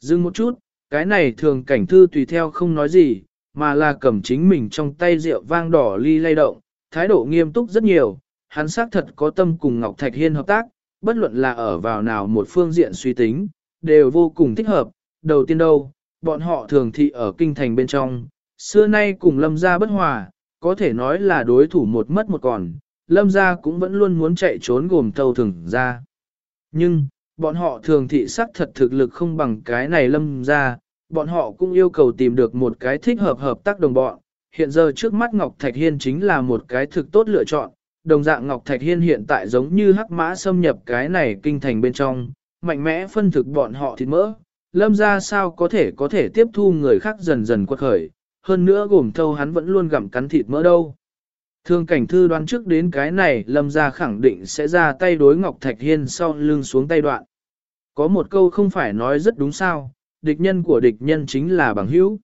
Dừng một chút, cái này thường cảnh thư tùy theo không nói gì, mà là cầm chính mình trong tay rượu vang đỏ ly lay động, thái độ nghiêm túc rất nhiều, hắn xác thật có tâm cùng Ngọc Thạch Hiên hợp tác, bất luận là ở vào nào một phương diện suy tính, đều vô cùng thích hợp. Đầu tiên đâu, bọn họ thường thị ở kinh thành bên trong, xưa nay cùng lâm gia bất hòa, có thể nói là đối thủ một mất một còn, lâm gia cũng vẫn luôn muốn chạy trốn gồm thâu thường ra. Nhưng, bọn họ thường thị sắc thật thực lực không bằng cái này lâm gia, bọn họ cũng yêu cầu tìm được một cái thích hợp hợp tác đồng bọn. Hiện giờ trước mắt Ngọc Thạch Hiên chính là một cái thực tốt lựa chọn, đồng dạng Ngọc Thạch Hiên hiện tại giống như hắc mã xâm nhập cái này kinh thành bên trong, mạnh mẽ phân thực bọn họ thịt mỡ. Lâm ra sao có thể có thể tiếp thu người khác dần dần quật khởi, hơn nữa gồm thâu hắn vẫn luôn gặm cắn thịt mỡ đâu. Thương cảnh thư đoán trước đến cái này lâm ra khẳng định sẽ ra tay đối Ngọc Thạch Hiên sau lưng xuống tay đoạn. Có một câu không phải nói rất đúng sao, địch nhân của địch nhân chính là bằng hữu.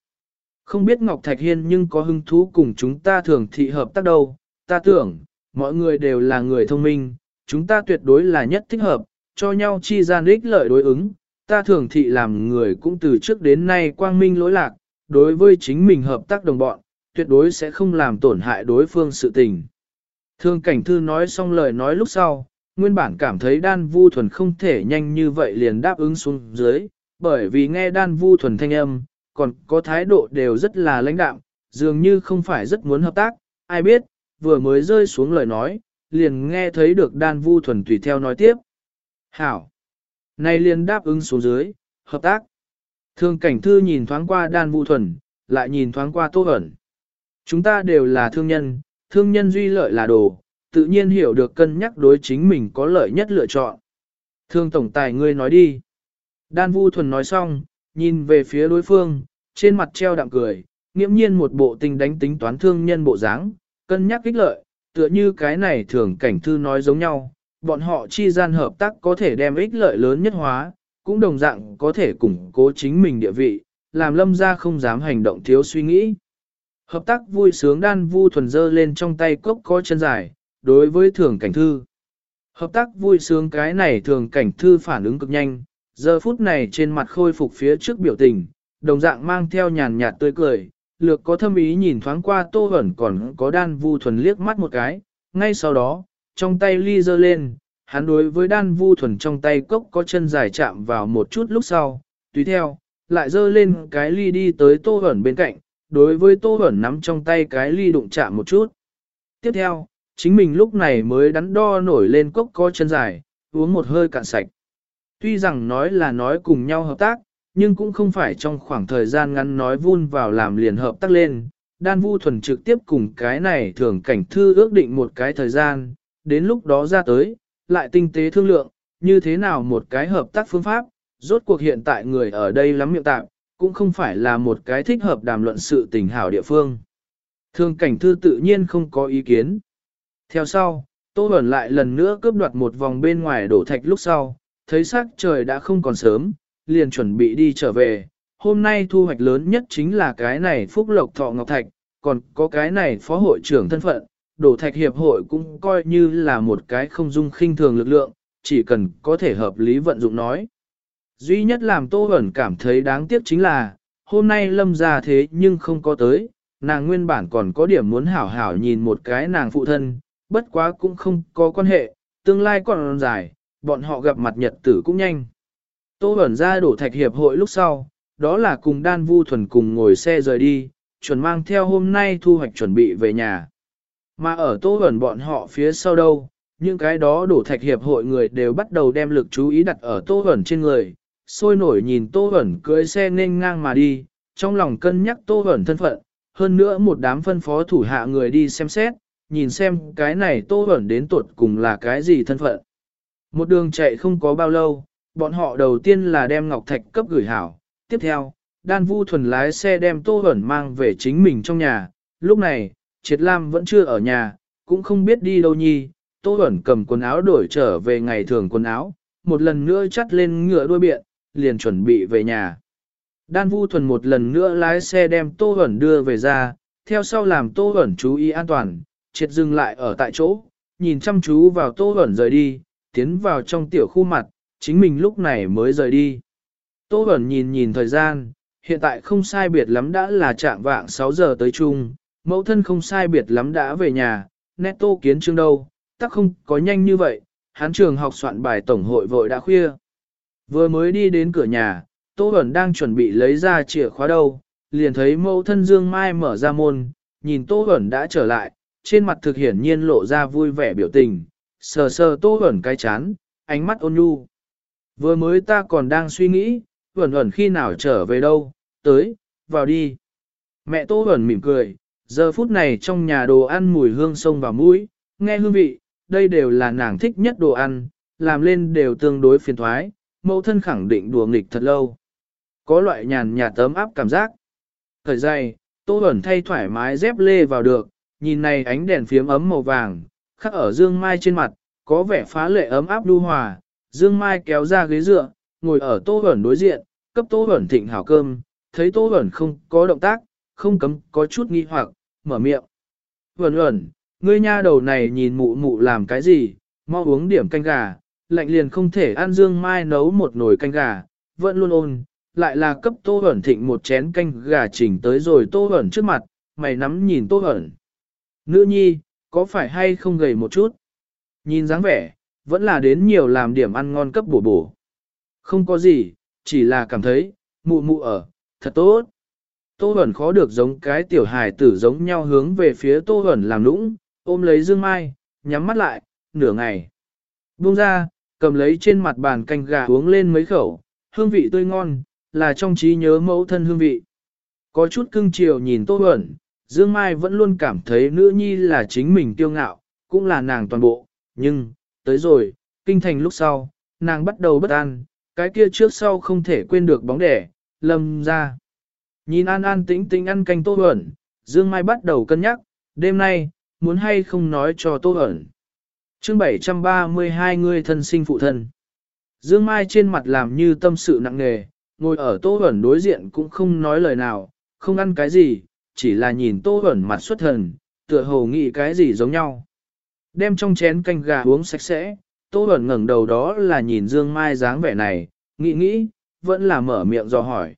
Không biết Ngọc Thạch Hiên nhưng có hứng thú cùng chúng ta thường thị hợp tác đâu, ta tưởng, mọi người đều là người thông minh, chúng ta tuyệt đối là nhất thích hợp, cho nhau chi gian ích lợi đối ứng, ta thường thị làm người cũng từ trước đến nay quang minh lỗi lạc, đối với chính mình hợp tác đồng bọn, tuyệt đối sẽ không làm tổn hại đối phương sự tình. Thương cảnh thư nói xong lời nói lúc sau, nguyên bản cảm thấy đan vu thuần không thể nhanh như vậy liền đáp ứng xuống dưới, bởi vì nghe đan vu thuần thanh âm, còn có thái độ đều rất là lãnh đạm, dường như không phải rất muốn hợp tác, ai biết, vừa mới rơi xuống lời nói, liền nghe thấy được đan vu thuần tùy theo nói tiếp. Hảo! Này liền đáp ứng xuống dưới, hợp tác. Thương cảnh thư nhìn thoáng qua đan vu thuần, lại nhìn thoáng qua tô ẩn. Chúng ta đều là thương nhân, thương nhân duy lợi là đồ, tự nhiên hiểu được cân nhắc đối chính mình có lợi nhất lựa chọn. Thương tổng tài ngươi nói đi. Đan vu thuần nói xong, nhìn về phía đối phương, trên mặt treo đạm cười, nghiễm nhiên một bộ tình đánh tính toán thương nhân bộ dáng, cân nhắc ích lợi, tựa như cái này thường cảnh thư nói giống nhau, bọn họ chi gian hợp tác có thể đem ích lợi lớn nhất hóa, cũng đồng dạng có thể củng cố chính mình địa vị, làm lâm ra không dám hành động thiếu suy nghĩ. Hợp tác vui sướng đan vu thuần dơ lên trong tay cốc có chân dài, đối với thường cảnh thư. Hợp tác vui sướng cái này thường cảnh thư phản ứng cực nhanh, giờ phút này trên mặt khôi phục phía trước biểu tình, đồng dạng mang theo nhàn nhạt tươi cười, lược có thâm ý nhìn thoáng qua tô hẩn còn có đan vu thuần liếc mắt một cái, ngay sau đó, trong tay ly dơ lên, hắn đối với đan vu thuần trong tay cốc có chân dài chạm vào một chút lúc sau, tùy theo, lại dơ lên cái ly đi tới tô hẩn bên cạnh, đối với tô ẩn nắm trong tay cái ly đụng chạm một chút. Tiếp theo, chính mình lúc này mới đắn đo nổi lên cốc có chân dài, uống một hơi cạn sạch. Tuy rằng nói là nói cùng nhau hợp tác, nhưng cũng không phải trong khoảng thời gian ngắn nói vun vào làm liền hợp tác lên. Đan Vu Thuần trực tiếp cùng cái này thường cảnh thư ước định một cái thời gian, đến lúc đó ra tới, lại tinh tế thương lượng, như thế nào một cái hợp tác phương pháp, rốt cuộc hiện tại người ở đây lắm miệng tạm, cũng không phải là một cái thích hợp đàm luận sự tình hảo địa phương. Thương cảnh thư tự nhiên không có ý kiến. Theo sau, Tô Bẩn lại lần nữa cướp đoạt một vòng bên ngoài đổ thạch lúc sau, thấy sắc trời đã không còn sớm, liền chuẩn bị đi trở về. Hôm nay thu hoạch lớn nhất chính là cái này Phúc Lộc Thọ Ngọc Thạch, còn có cái này phó hội trưởng thân phận, đổ thạch hiệp hội cũng coi như là một cái không dung khinh thường lực lượng, chỉ cần có thể hợp lý vận dụng nói. Duy nhất làm Tô Bẩn cảm thấy đáng tiếc chính là, hôm nay lâm ra thế nhưng không có tới, nàng nguyên bản còn có điểm muốn hảo hảo nhìn một cái nàng phụ thân, bất quá cũng không có quan hệ, tương lai còn dài, bọn họ gặp mặt nhật tử cũng nhanh. Tô ẩn ra đổ thạch hiệp hội lúc sau, đó là cùng đan vu thuần cùng ngồi xe rời đi, chuẩn mang theo hôm nay thu hoạch chuẩn bị về nhà. Mà ở tô ẩn bọn họ phía sau đâu, những cái đó đổ thạch hiệp hội người đều bắt đầu đem lực chú ý đặt ở tô ẩn trên người, sôi nổi nhìn tô ẩn cưới xe nên ngang mà đi, trong lòng cân nhắc tô ẩn thân phận, hơn nữa một đám phân phó thủ hạ người đi xem xét, nhìn xem cái này tô ẩn đến tuột cùng là cái gì thân phận. Một đường chạy không có bao lâu, bọn họ đầu tiên là đem Ngọc Thạch cấp gửi hảo, tiếp theo, đan vu thuần lái xe đem Tô Huẩn mang về chính mình trong nhà, lúc này, Triệt Lam vẫn chưa ở nhà, cũng không biết đi đâu nhi, Tô Bẩn cầm quần áo đổi trở về ngày thường quần áo, một lần nữa chắt lên ngựa đuôi biện, liền chuẩn bị về nhà. Đan Vu Thuần một lần nữa lái xe đem Tô Huẩn đưa về ra, theo sau làm Tô Huẩn chú ý an toàn, triệt dừng lại ở tại chỗ, nhìn chăm chú vào Tô Huẩn rời đi, tiến vào trong tiểu khu mặt, chính mình lúc này mới rời đi. Tô Huẩn nhìn nhìn thời gian, hiện tại không sai biệt lắm đã là trạng vạng 6 giờ tới chung, mẫu thân không sai biệt lắm đã về nhà, nét tô kiến trương đâu, tắc không có nhanh như vậy, hắn trường học soạn bài tổng hội vội đã khuya. Vừa mới đi đến cửa nhà, Tô Bẩn đang chuẩn bị lấy ra chìa khóa đâu, liền thấy mẫu thân Dương Mai mở ra môn, nhìn Tô Bẩn đã trở lại, trên mặt thực hiển nhiên lộ ra vui vẻ biểu tình, sờ sờ Tô Bẩn cái chán, ánh mắt ôn nhu. Vừa mới ta còn đang suy nghĩ, Bẩn Bẩn khi nào trở về đâu, tới, vào đi. Mẹ Tô Bẩn mỉm cười, giờ phút này trong nhà đồ ăn mùi hương sông vào mũi, nghe hương vị, đây đều là nàng thích nhất đồ ăn, làm lên đều tương đối phiền thoái, mẫu thân khẳng định đùa nghịch thật lâu. Có loại nhàn nhạt tấm áp cảm giác. Thời dày, Tô ẩn thay thoải mái dép lê vào được, nhìn này ánh đèn phiếm ấm màu vàng, khắc ở dương mai trên mặt, có vẻ phá lệ ấm áp đu hòa. Dương mai kéo ra ghế dựa, ngồi ở Tô ẩn đối diện, cấp Tô ẩn thịnh hảo cơm, thấy Tô ẩn không có động tác, không cấm có chút nghi hoặc, mở miệng. Ẩn ẩn, ngươi nha đầu này nhìn mụ mụ làm cái gì, mau uống điểm canh gà, lạnh liền không thể ăn dương mai nấu một nồi canh gà, vẫn luôn ôn, lại là cấp tô ẩn thịnh một chén canh gà chỉnh tới rồi tô ẩn trước mặt, mày nắm nhìn tô ẩn. Nữ nhi, có phải hay không gầy một chút? Nhìn dáng vẻ, vẫn là đến nhiều làm điểm ăn ngon cấp bổ bổ. Không có gì, chỉ là cảm thấy, mụ mụ ở, thật tốt. Tô ẩn khó được giống cái tiểu hài tử giống nhau hướng về phía tô ẩn làm lũng, ôm lấy dương mai, nhắm mắt lại, nửa ngày. Buông ra, cầm lấy trên mặt bàn canh gà uống lên mấy khẩu, hương vị tươi ngon, là trong trí nhớ mẫu thân hương vị. Có chút cưng chiều nhìn Tô Huẩn, Dương Mai vẫn luôn cảm thấy nữ nhi là chính mình tiêu ngạo, cũng là nàng toàn bộ, nhưng, tới rồi, kinh thành lúc sau, nàng bắt đầu bất an, cái kia trước sau không thể quên được bóng đẻ, lâm ra. Nhìn an an tĩnh tĩnh ăn canh Tô Huẩn, Dương Mai bắt đầu cân nhắc, đêm nay, muốn hay không nói cho Tô Huẩn chương 732 người thân sinh phụ thân. Dương Mai trên mặt làm như tâm sự nặng nề, ngồi ở Tô Huẩn đối diện cũng không nói lời nào, không ăn cái gì, chỉ là nhìn Tô Huẩn mặt xuất thần, tựa hồ nghĩ cái gì giống nhau. Đem trong chén canh gà uống sạch sẽ, Tô Huẩn ngẩng đầu đó là nhìn Dương Mai dáng vẻ này, nghĩ nghĩ, vẫn là mở miệng dò hỏi.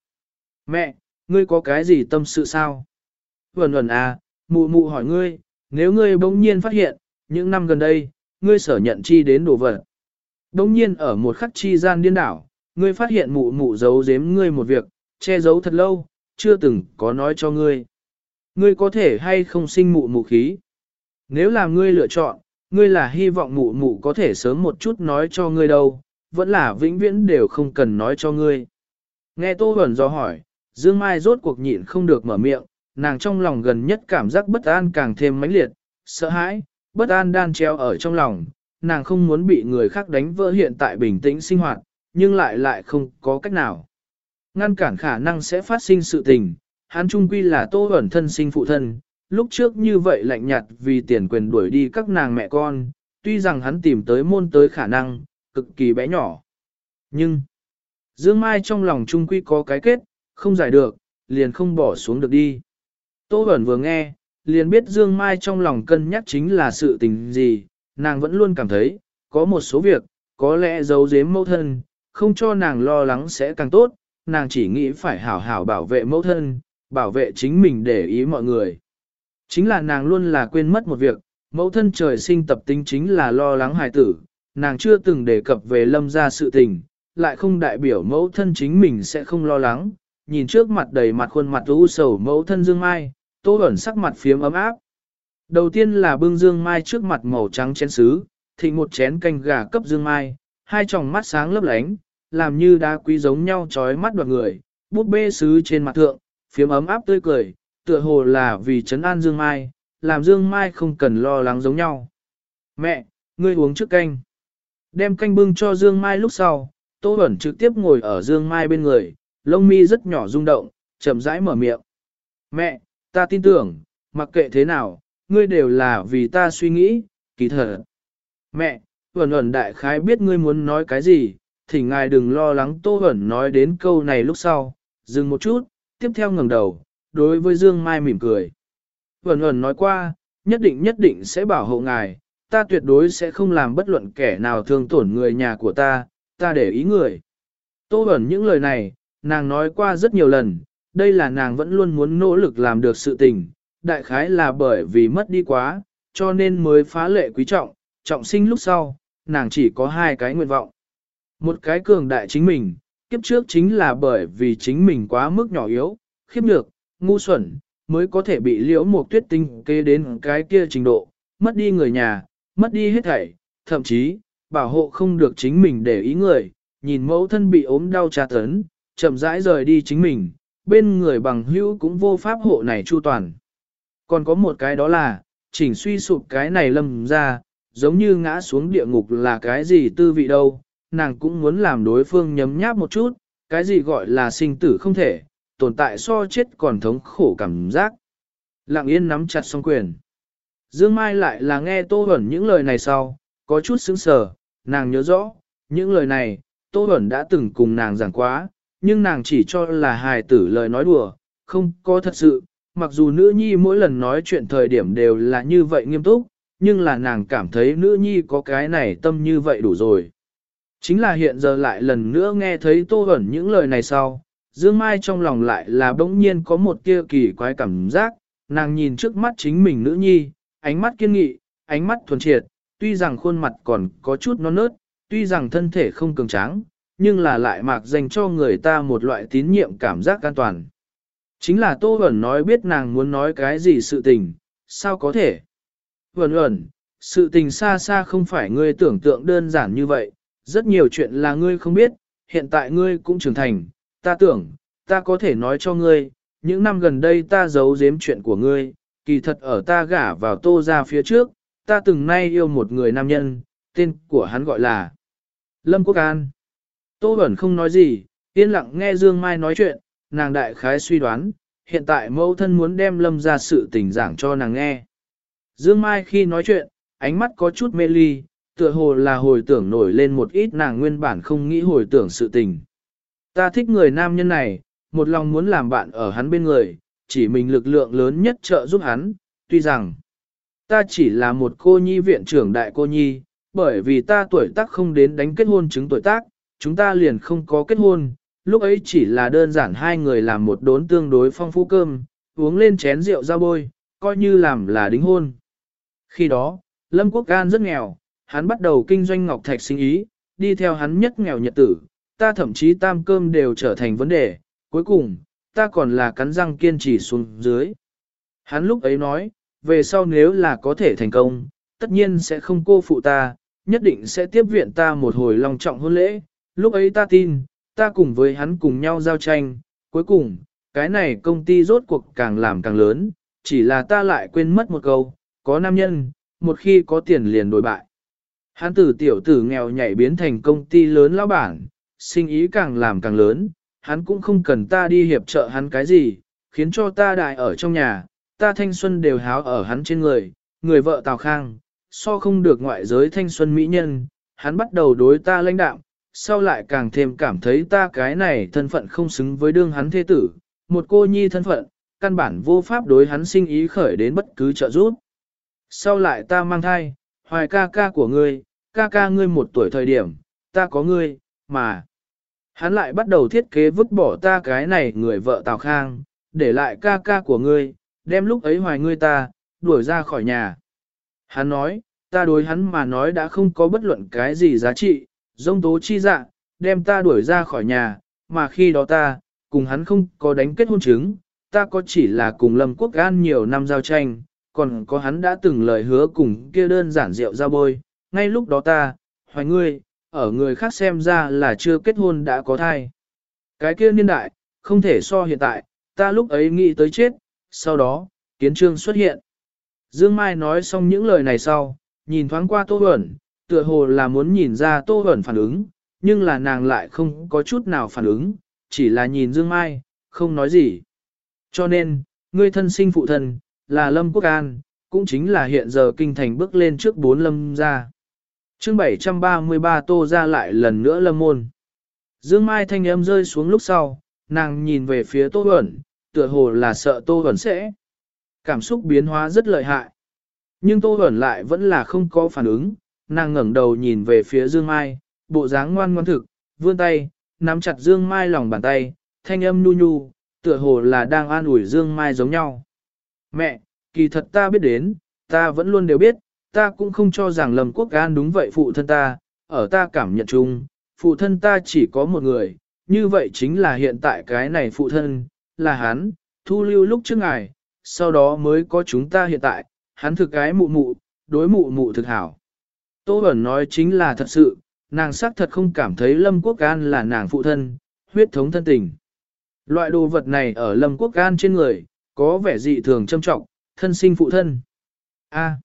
Mẹ, ngươi có cái gì tâm sự sao? Huẩn Huẩn à, mụ mụ hỏi ngươi, nếu ngươi bỗng nhiên phát hiện, những năm gần đây, ngươi sở nhận chi đến đồ vật. Bỗng nhiên ở một khắc chi gian điên đảo, ngươi phát hiện mụ mụ giấu giếm ngươi một việc, che giấu thật lâu, chưa từng có nói cho ngươi. Ngươi có thể hay không sinh mụ mụ khí. Nếu là ngươi lựa chọn, ngươi là hy vọng mụ mụ có thể sớm một chút nói cho ngươi đâu, vẫn là vĩnh viễn đều không cần nói cho ngươi. Nghe Tô Huẩn do hỏi, Dương Mai rốt cuộc nhịn không được mở miệng, nàng trong lòng gần nhất cảm giác bất an càng thêm mãnh liệt, sợ hãi, bất an đan treo ở trong lòng, nàng không muốn bị người khác đánh vỡ hiện tại bình tĩnh sinh hoạt, nhưng lại lại không có cách nào. Ngăn cản khả năng sẽ phát sinh sự tình, hắn trung quy là tô ẩn thân sinh phụ thân, lúc trước như vậy lạnh nhạt vì tiền quyền đuổi đi các nàng mẹ con, tuy rằng hắn tìm tới môn tới khả năng, cực kỳ bé nhỏ. Nhưng, Dương Mai trong lòng trung quy có cái kết, không giải được, liền không bỏ xuống được đi. Tô ẩn vừa nghe, liền biết Dương Mai trong lòng cân nhắc chính là sự tình gì, nàng vẫn luôn cảm thấy, có một số việc, có lẽ giấu giếm mẫu thân, không cho nàng lo lắng sẽ càng tốt, nàng chỉ nghĩ phải hảo hảo bảo vệ mẫu thân, bảo vệ chính mình để ý mọi người. Chính là nàng luôn là quên mất một việc, mẫu thân trời sinh tập tính chính là lo lắng hài tử, nàng chưa từng đề cập về lâm gia sự tình, lại không đại biểu mẫu thân chính mình sẽ không lo lắng, nhìn trước mặt đầy mặt khuôn mặt u sầu mẫu thân Dương Mai, tô ẩn sắc mặt phiếm ấm áp. Đầu tiên là bưng Dương Mai trước mặt màu trắng chén sứ, thịnh một chén canh gà cấp Dương Mai, hai tròng mắt sáng lấp lánh, làm như đá quý giống nhau trói mắt đoạt người, bút bê sứ trên mặt thượng, phiếm ấm áp tươi cười, tựa hồ là vì trấn an Dương Mai, làm Dương Mai không cần lo lắng giống nhau. Mẹ, ngươi uống trước canh. Đem canh bưng cho Dương Mai lúc sau, Tô Bẩn trực tiếp ngồi ở Dương Mai bên người, lông mi rất nhỏ rung động, chậm rãi mở miệng. Mẹ, ta tin tưởng, mặc kệ thế nào, ngươi đều là vì ta suy nghĩ, kỳ thật. Mẹ, Bẩn Bẩn đại khái biết ngươi muốn nói cái gì, thì ngài đừng lo lắng Tô Bẩn nói đến câu này lúc sau, Dừng một chút, tiếp theo ngẩng đầu, đối với Dương Mai mỉm cười. Vẩn ẩn nói qua, nhất định nhất định sẽ bảo hộ ngài, ta tuyệt đối sẽ không làm bất luận kẻ nào thương tổn người nhà của ta, ta để ý người. Tô ẩn những lời này, nàng nói qua rất nhiều lần, đây là nàng vẫn luôn muốn nỗ lực làm được sự tình, đại khái là bởi vì mất đi quá, cho nên mới phá lệ quý trọng, trọng sinh lúc sau, nàng chỉ có hai cái nguyện vọng. Một cái cường đại chính mình, kiếp trước chính là bởi vì chính mình quá mức nhỏ yếu, khiếp nhược, ngu xuẩn, mới có thể bị liễu một tuyết tinh kế đến cái kia trình độ, mất đi người nhà, mất đi hết thảy, thậm chí, bảo hộ không được chính mình để ý người, nhìn mẫu thân bị ốm đau tra tấn, chậm rãi rời đi chính mình, bên người bằng hữu cũng vô pháp hộ này chu toàn. Còn có một cái đó là, chỉnh suy sụp cái này lâm ra, giống như ngã xuống địa ngục là cái gì tư vị đâu, nàng cũng muốn làm đối phương nhấm nháp một chút, cái gì gọi là sinh tử không thể, tồn tại so chết còn thống khổ cảm giác. Lặng yên nắm chặt song quyền. Dương Mai lại là nghe Tô Huẩn những lời này sau, có chút sững sờ, nàng nhớ rõ, những lời này, Tô Huẩn đã từng cùng nàng giảng quá, nhưng nàng chỉ cho là hài tử lời nói đùa, không có thật sự, mặc dù nữ nhi mỗi lần nói chuyện thời điểm đều là như vậy nghiêm túc, nhưng là nàng cảm thấy nữ nhi có cái này tâm như vậy đủ rồi. Chính là hiện giờ lại lần nữa nghe thấy Tô ẩn những lời này sau, Dương Mai trong lòng lại là bỗng nhiên có một tia kỳ quái cảm giác, nàng nhìn trước mắt chính mình nữ nhi, ánh mắt kiên nghị, ánh mắt thuần triệt, tuy rằng khuôn mặt còn có chút non nớt, tuy rằng thân thể không cường tráng, nhưng là lại mạc dành cho người ta một loại tín nhiệm cảm giác an toàn. Chính là Tô Huẩn nói biết nàng muốn nói cái gì sự tình, sao có thể? Huẩn Huẩn, sự tình xa xa không phải ngươi tưởng tượng đơn giản như vậy, rất nhiều chuyện là ngươi không biết, hiện tại ngươi cũng trưởng thành, ta tưởng, ta có thể nói cho ngươi, những năm gần đây ta giấu giếm chuyện của ngươi, kỳ thật ở ta gả vào tô ra phía trước, ta từng nay yêu một người nam nhân, tên của hắn gọi là Lâm Quốc An. Tô Bẩn không nói gì, yên lặng nghe Dương Mai nói chuyện, nàng đại khái suy đoán, hiện tại mẫu thân muốn đem Lâm ra sự tình giảng cho nàng nghe. Dương Mai khi nói chuyện, ánh mắt có chút mê ly, tựa hồ là hồi tưởng nổi lên một ít nàng nguyên bản không nghĩ hồi tưởng sự tình. Ta thích người nam nhân này, một lòng muốn làm bạn ở hắn bên người, chỉ mình lực lượng lớn nhất trợ giúp hắn, tuy rằng ta chỉ là một cô nhi viện trưởng đại cô nhi, bởi vì ta tuổi tác không đến đánh kết hôn chứng tuổi tác, chúng ta liền không có kết hôn, lúc ấy chỉ là đơn giản hai người làm một đốn tương đối phong phú cơm, uống lên chén rượu ra bôi, coi như làm là đính hôn. Khi đó, Lâm Quốc Gan rất nghèo, hắn bắt đầu kinh doanh ngọc thạch sinh ý, đi theo hắn nhất nghèo nhật tử, ta thậm chí tam cơm đều trở thành vấn đề, cuối cùng, ta còn là cắn răng kiên trì xuống dưới. Hắn lúc ấy nói, về sau nếu là có thể thành công, tất nhiên sẽ không cô phụ ta, nhất định sẽ tiếp viện ta một hồi long trọng hôn lễ, lúc ấy ta tin, ta cùng với hắn cùng nhau giao tranh, cuối cùng, cái này công ty rốt cuộc càng làm càng lớn, chỉ là ta lại quên mất một câu, có nam nhân, một khi có tiền liền đổi bại. Hắn tử tiểu tử nghèo nhảy biến thành công ty lớn lão bản, sinh ý càng làm càng lớn, hắn cũng không cần ta đi hiệp trợ hắn cái gì, khiến cho ta đại ở trong nhà, ta thanh xuân đều háo ở hắn trên người, người vợ Tào Khang, so không được ngoại giới thanh xuân mỹ nhân, hắn bắt đầu đối ta lãnh đạo, sau lại càng thêm cảm thấy ta cái này thân phận không xứng với đương hắn thế tử, một cô nhi thân phận, căn bản vô pháp đối hắn sinh ý khởi đến bất cứ trợ giúp. Sau lại ta mang thai, hoài ca ca của ngươi, ca ca ngươi một tuổi thời điểm, ta có ngươi, mà. Hắn lại bắt đầu thiết kế vứt bỏ ta cái này người vợ Tào Khang, để lại ca ca của ngươi, đem lúc ấy hoài ngươi ta, đuổi ra khỏi nhà. Hắn nói, ta đối hắn mà nói đã không có bất luận cái gì giá trị, dông tố chi dạ, đem ta đuổi ra khỏi nhà, mà khi đó ta, cùng hắn không có đánh kết hôn chứng, ta có chỉ là cùng Lâm Quốc Gan nhiều năm giao tranh, còn có hắn đã từng lời hứa cùng kia đơn giản rượu ra bôi, ngay lúc đó ta, hoài ngươi, ở người khác xem ra là chưa kết hôn đã có thai. Cái kia niên đại, không thể so hiện tại, ta lúc ấy nghĩ tới chết, sau đó, kiến trương xuất hiện. Dương Mai nói xong những lời này sau, nhìn thoáng qua Tô Huẩn, tựa hồ là muốn nhìn ra Tô Huẩn phản ứng, nhưng là nàng lại không có chút nào phản ứng, chỉ là nhìn Dương Mai, không nói gì. Cho nên, ngươi thân sinh phụ thân, là Lâm Quốc An, cũng chính là hiện giờ kinh thành bước lên trước bốn lâm gia. chương 733 tô ra lại lần nữa lâm môn. Dương Mai thanh âm rơi xuống lúc sau, nàng nhìn về phía Tô Huẩn, tựa hồ là sợ Tô Huẩn sẽ. Cảm xúc biến hóa rất lợi hại. Nhưng Tô Huẩn lại vẫn là không có phản ứng, nàng ngẩng đầu nhìn về phía Dương Mai, bộ dáng ngoan ngoan thực, vươn tay, nắm chặt Dương Mai lòng bàn tay, thanh âm nhu nhu, tựa hồ là đang an ủi Dương Mai giống nhau. Mẹ, kỳ thật ta biết đến, ta vẫn luôn đều biết, ta cũng không cho rằng Lâm Quốc An đúng vậy phụ thân ta, ở ta cảm nhận chung, phụ thân ta chỉ có một người, như vậy chính là hiện tại cái này phụ thân, là hắn, thu lưu lúc trước ngài, sau đó mới có chúng ta hiện tại, hắn thực cái mụ mụ, đối mụ mụ thực hảo. Tô Bẩn nói chính là thật sự, nàng xác thật không cảm thấy Lâm Quốc An là nàng phụ thân, huyết thống thân tình. Loại đồ vật này ở Lâm Quốc An trên người, có vẻ dị thường trâm trọng, thân sinh phụ thân. A.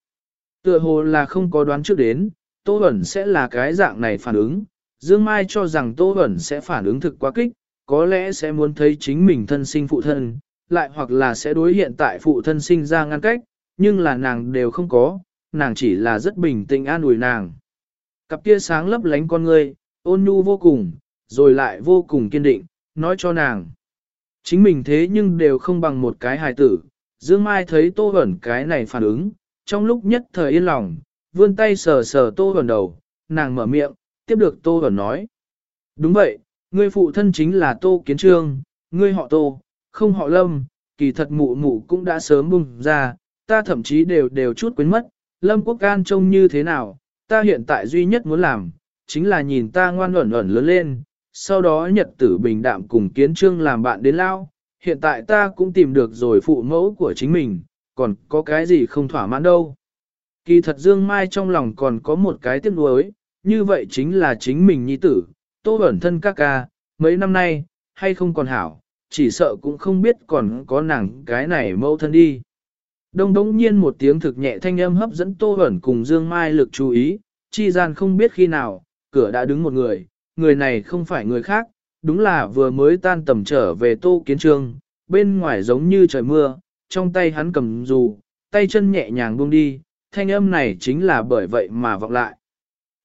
tựa hồ là không có đoán trước đến, Tô Bẩn sẽ là cái dạng này phản ứng. Dương Mai cho rằng Tô Bẩn sẽ phản ứng thực quá kích, có lẽ sẽ muốn thấy chính mình thân sinh phụ thân, lại hoặc là sẽ đối hiện tại phụ thân sinh ra ngăn cách, nhưng là nàng đều không có, nàng chỉ là rất bình tĩnh an ủi nàng. Cặp kia sáng lấp lánh con ngươi, ôn nhu vô cùng, rồi lại vô cùng kiên định, nói cho nàng. Chính mình thế nhưng đều không bằng một cái hài tử, Dương Mai thấy Tô Bẩn cái này phản ứng, trong lúc nhất thời yên lòng, vươn tay sờ sờ Tô Bẩn đầu, nàng mở miệng, tiếp được Tô Bẩn nói. Đúng vậy, ngươi phụ thân chính là Tô Kiến Trương, ngươi họ Tô, không họ Lâm, kỳ thật mụ mụ cũng đã sớm bùng ra, ta thậm chí đều đều chút quên mất, Lâm Quốc Can trông như thế nào, ta hiện tại duy nhất muốn làm, chính là nhìn ta ngoan ẩn ẩn lớn lên, sau đó nhật tử bình đạm cùng kiến trương làm bạn đến lao, hiện tại ta cũng tìm được rồi phụ mẫu của chính mình, còn có cái gì không thỏa mãn đâu. Kỳ thật Dương Mai trong lòng còn có một cái tiếc nuối, như vậy chính là chính mình nhi tử, tô ẩn thân các ca, mấy năm nay, hay không còn hảo, chỉ sợ cũng không biết còn có nàng cái này mẫu thân đi. Đông đống nhiên một tiếng thực nhẹ thanh âm hấp dẫn Tô Hẩn cùng Dương Mai lực chú ý, chi gian không biết khi nào, cửa đã đứng một người, người này không phải người khác, đúng là vừa mới tan tầm trở về Tô Kiến Trương, bên ngoài giống như trời mưa, trong tay hắn cầm dù, tay chân nhẹ nhàng buông đi, thanh âm này chính là bởi vậy mà vọng lại.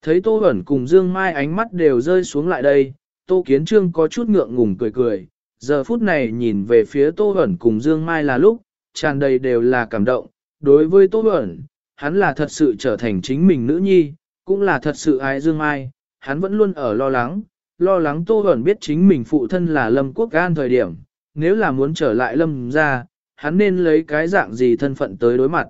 Thấy Tô Hẩn cùng Dương Mai ánh mắt đều rơi xuống lại đây, Tô Kiến Trương có chút ngượng ngùng cười cười, giờ phút này nhìn về phía Tô Hẩn cùng Dương Mai là lúc, tràn đầy đều là cảm động, đối với Tô Bẩn, hắn là thật sự trở thành chính mình nữ nhi, cũng là thật sự ái Dương Mai, hắn vẫn luôn ở lo lắng, lo lắng Tô Bẩn biết chính mình phụ thân là Lâm Quốc Gan thời điểm, nếu là muốn trở lại Lâm ra, hắn nên lấy cái dạng gì thân phận tới đối mặt.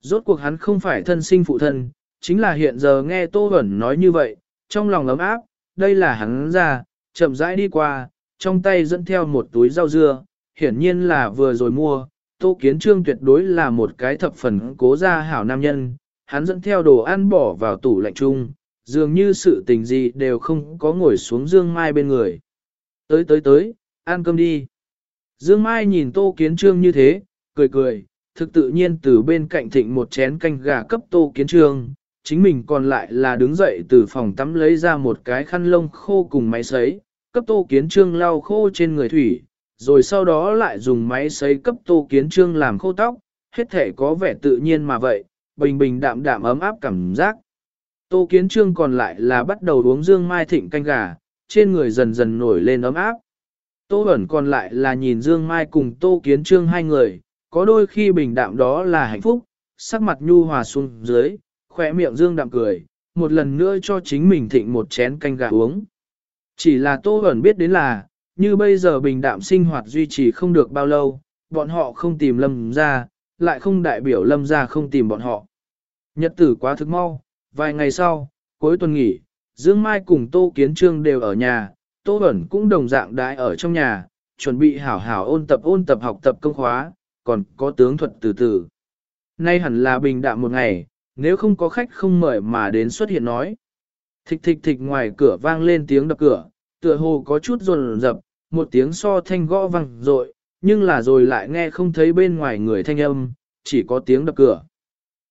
Rốt cuộc hắn không phải thân sinh phụ thân, chính là hiện giờ nghe Tô Bẩn nói như vậy, trong lòng ấm áp, đây là hắn ra, chậm rãi đi qua, trong tay dẫn theo một túi rau dưa, hiển nhiên là vừa rồi mua, Tô Kiến Trương tuyệt đối là một cái thập phần cố gia hảo nam nhân, hắn dẫn theo đồ ăn bỏ vào tủ lạnh chung, dường như sự tình gì đều không có ngồi xuống Dương Mai bên người. Tới tới tới, ăn cơm đi. Dương Mai nhìn Tô Kiến Trương như thế, cười cười, thực tự nhiên từ bên cạnh thịnh một chén canh gà cấp Tô Kiến Trương, chính mình còn lại là đứng dậy từ phòng tắm lấy ra một cái khăn lông khô cùng máy sấy, cấp Tô Kiến Trương lau khô trên người thủy, rồi sau đó lại dùng máy sấy cấp tô kiến trương làm khô tóc, hết thể có vẻ tự nhiên mà vậy, bình bình đạm đạm ấm áp cảm giác. Tô kiến trương còn lại là bắt đầu uống dương mai thịnh canh gà, trên người dần dần nổi lên ấm áp. Tô ẩn còn lại là nhìn dương mai cùng tô kiến trương hai người, có đôi khi bình đạm đó là hạnh phúc, sắc mặt nhu hòa xuống dưới, khỏe miệng dương đạm cười, một lần nữa cho chính mình thịnh một chén canh gà uống. Chỉ là Tô ẩn biết đến là, như bây giờ bình đạm sinh hoạt duy trì không được bao lâu, bọn họ không tìm lâm ra, lại không đại biểu lâm ra không tìm bọn họ. Nhật tử quá thức mau, vài ngày sau, cuối tuần nghỉ, Dương Mai cùng Tô Kiến Trương đều ở nhà, Tô Bẩn cũng đồng dạng đãi ở trong nhà, chuẩn bị hảo hảo ôn tập ôn tập học tập công khóa, còn có tướng thuật từ từ. Nay hẳn là bình đạm một ngày, nếu không có khách không mời mà đến xuất hiện nói. Thịch thịch thịch ngoài cửa vang lên tiếng đập cửa, tựa hồ có chút rồn rập, một tiếng so thanh gõ vang rội, nhưng là rồi lại nghe không thấy bên ngoài người thanh âm, chỉ có tiếng đập cửa.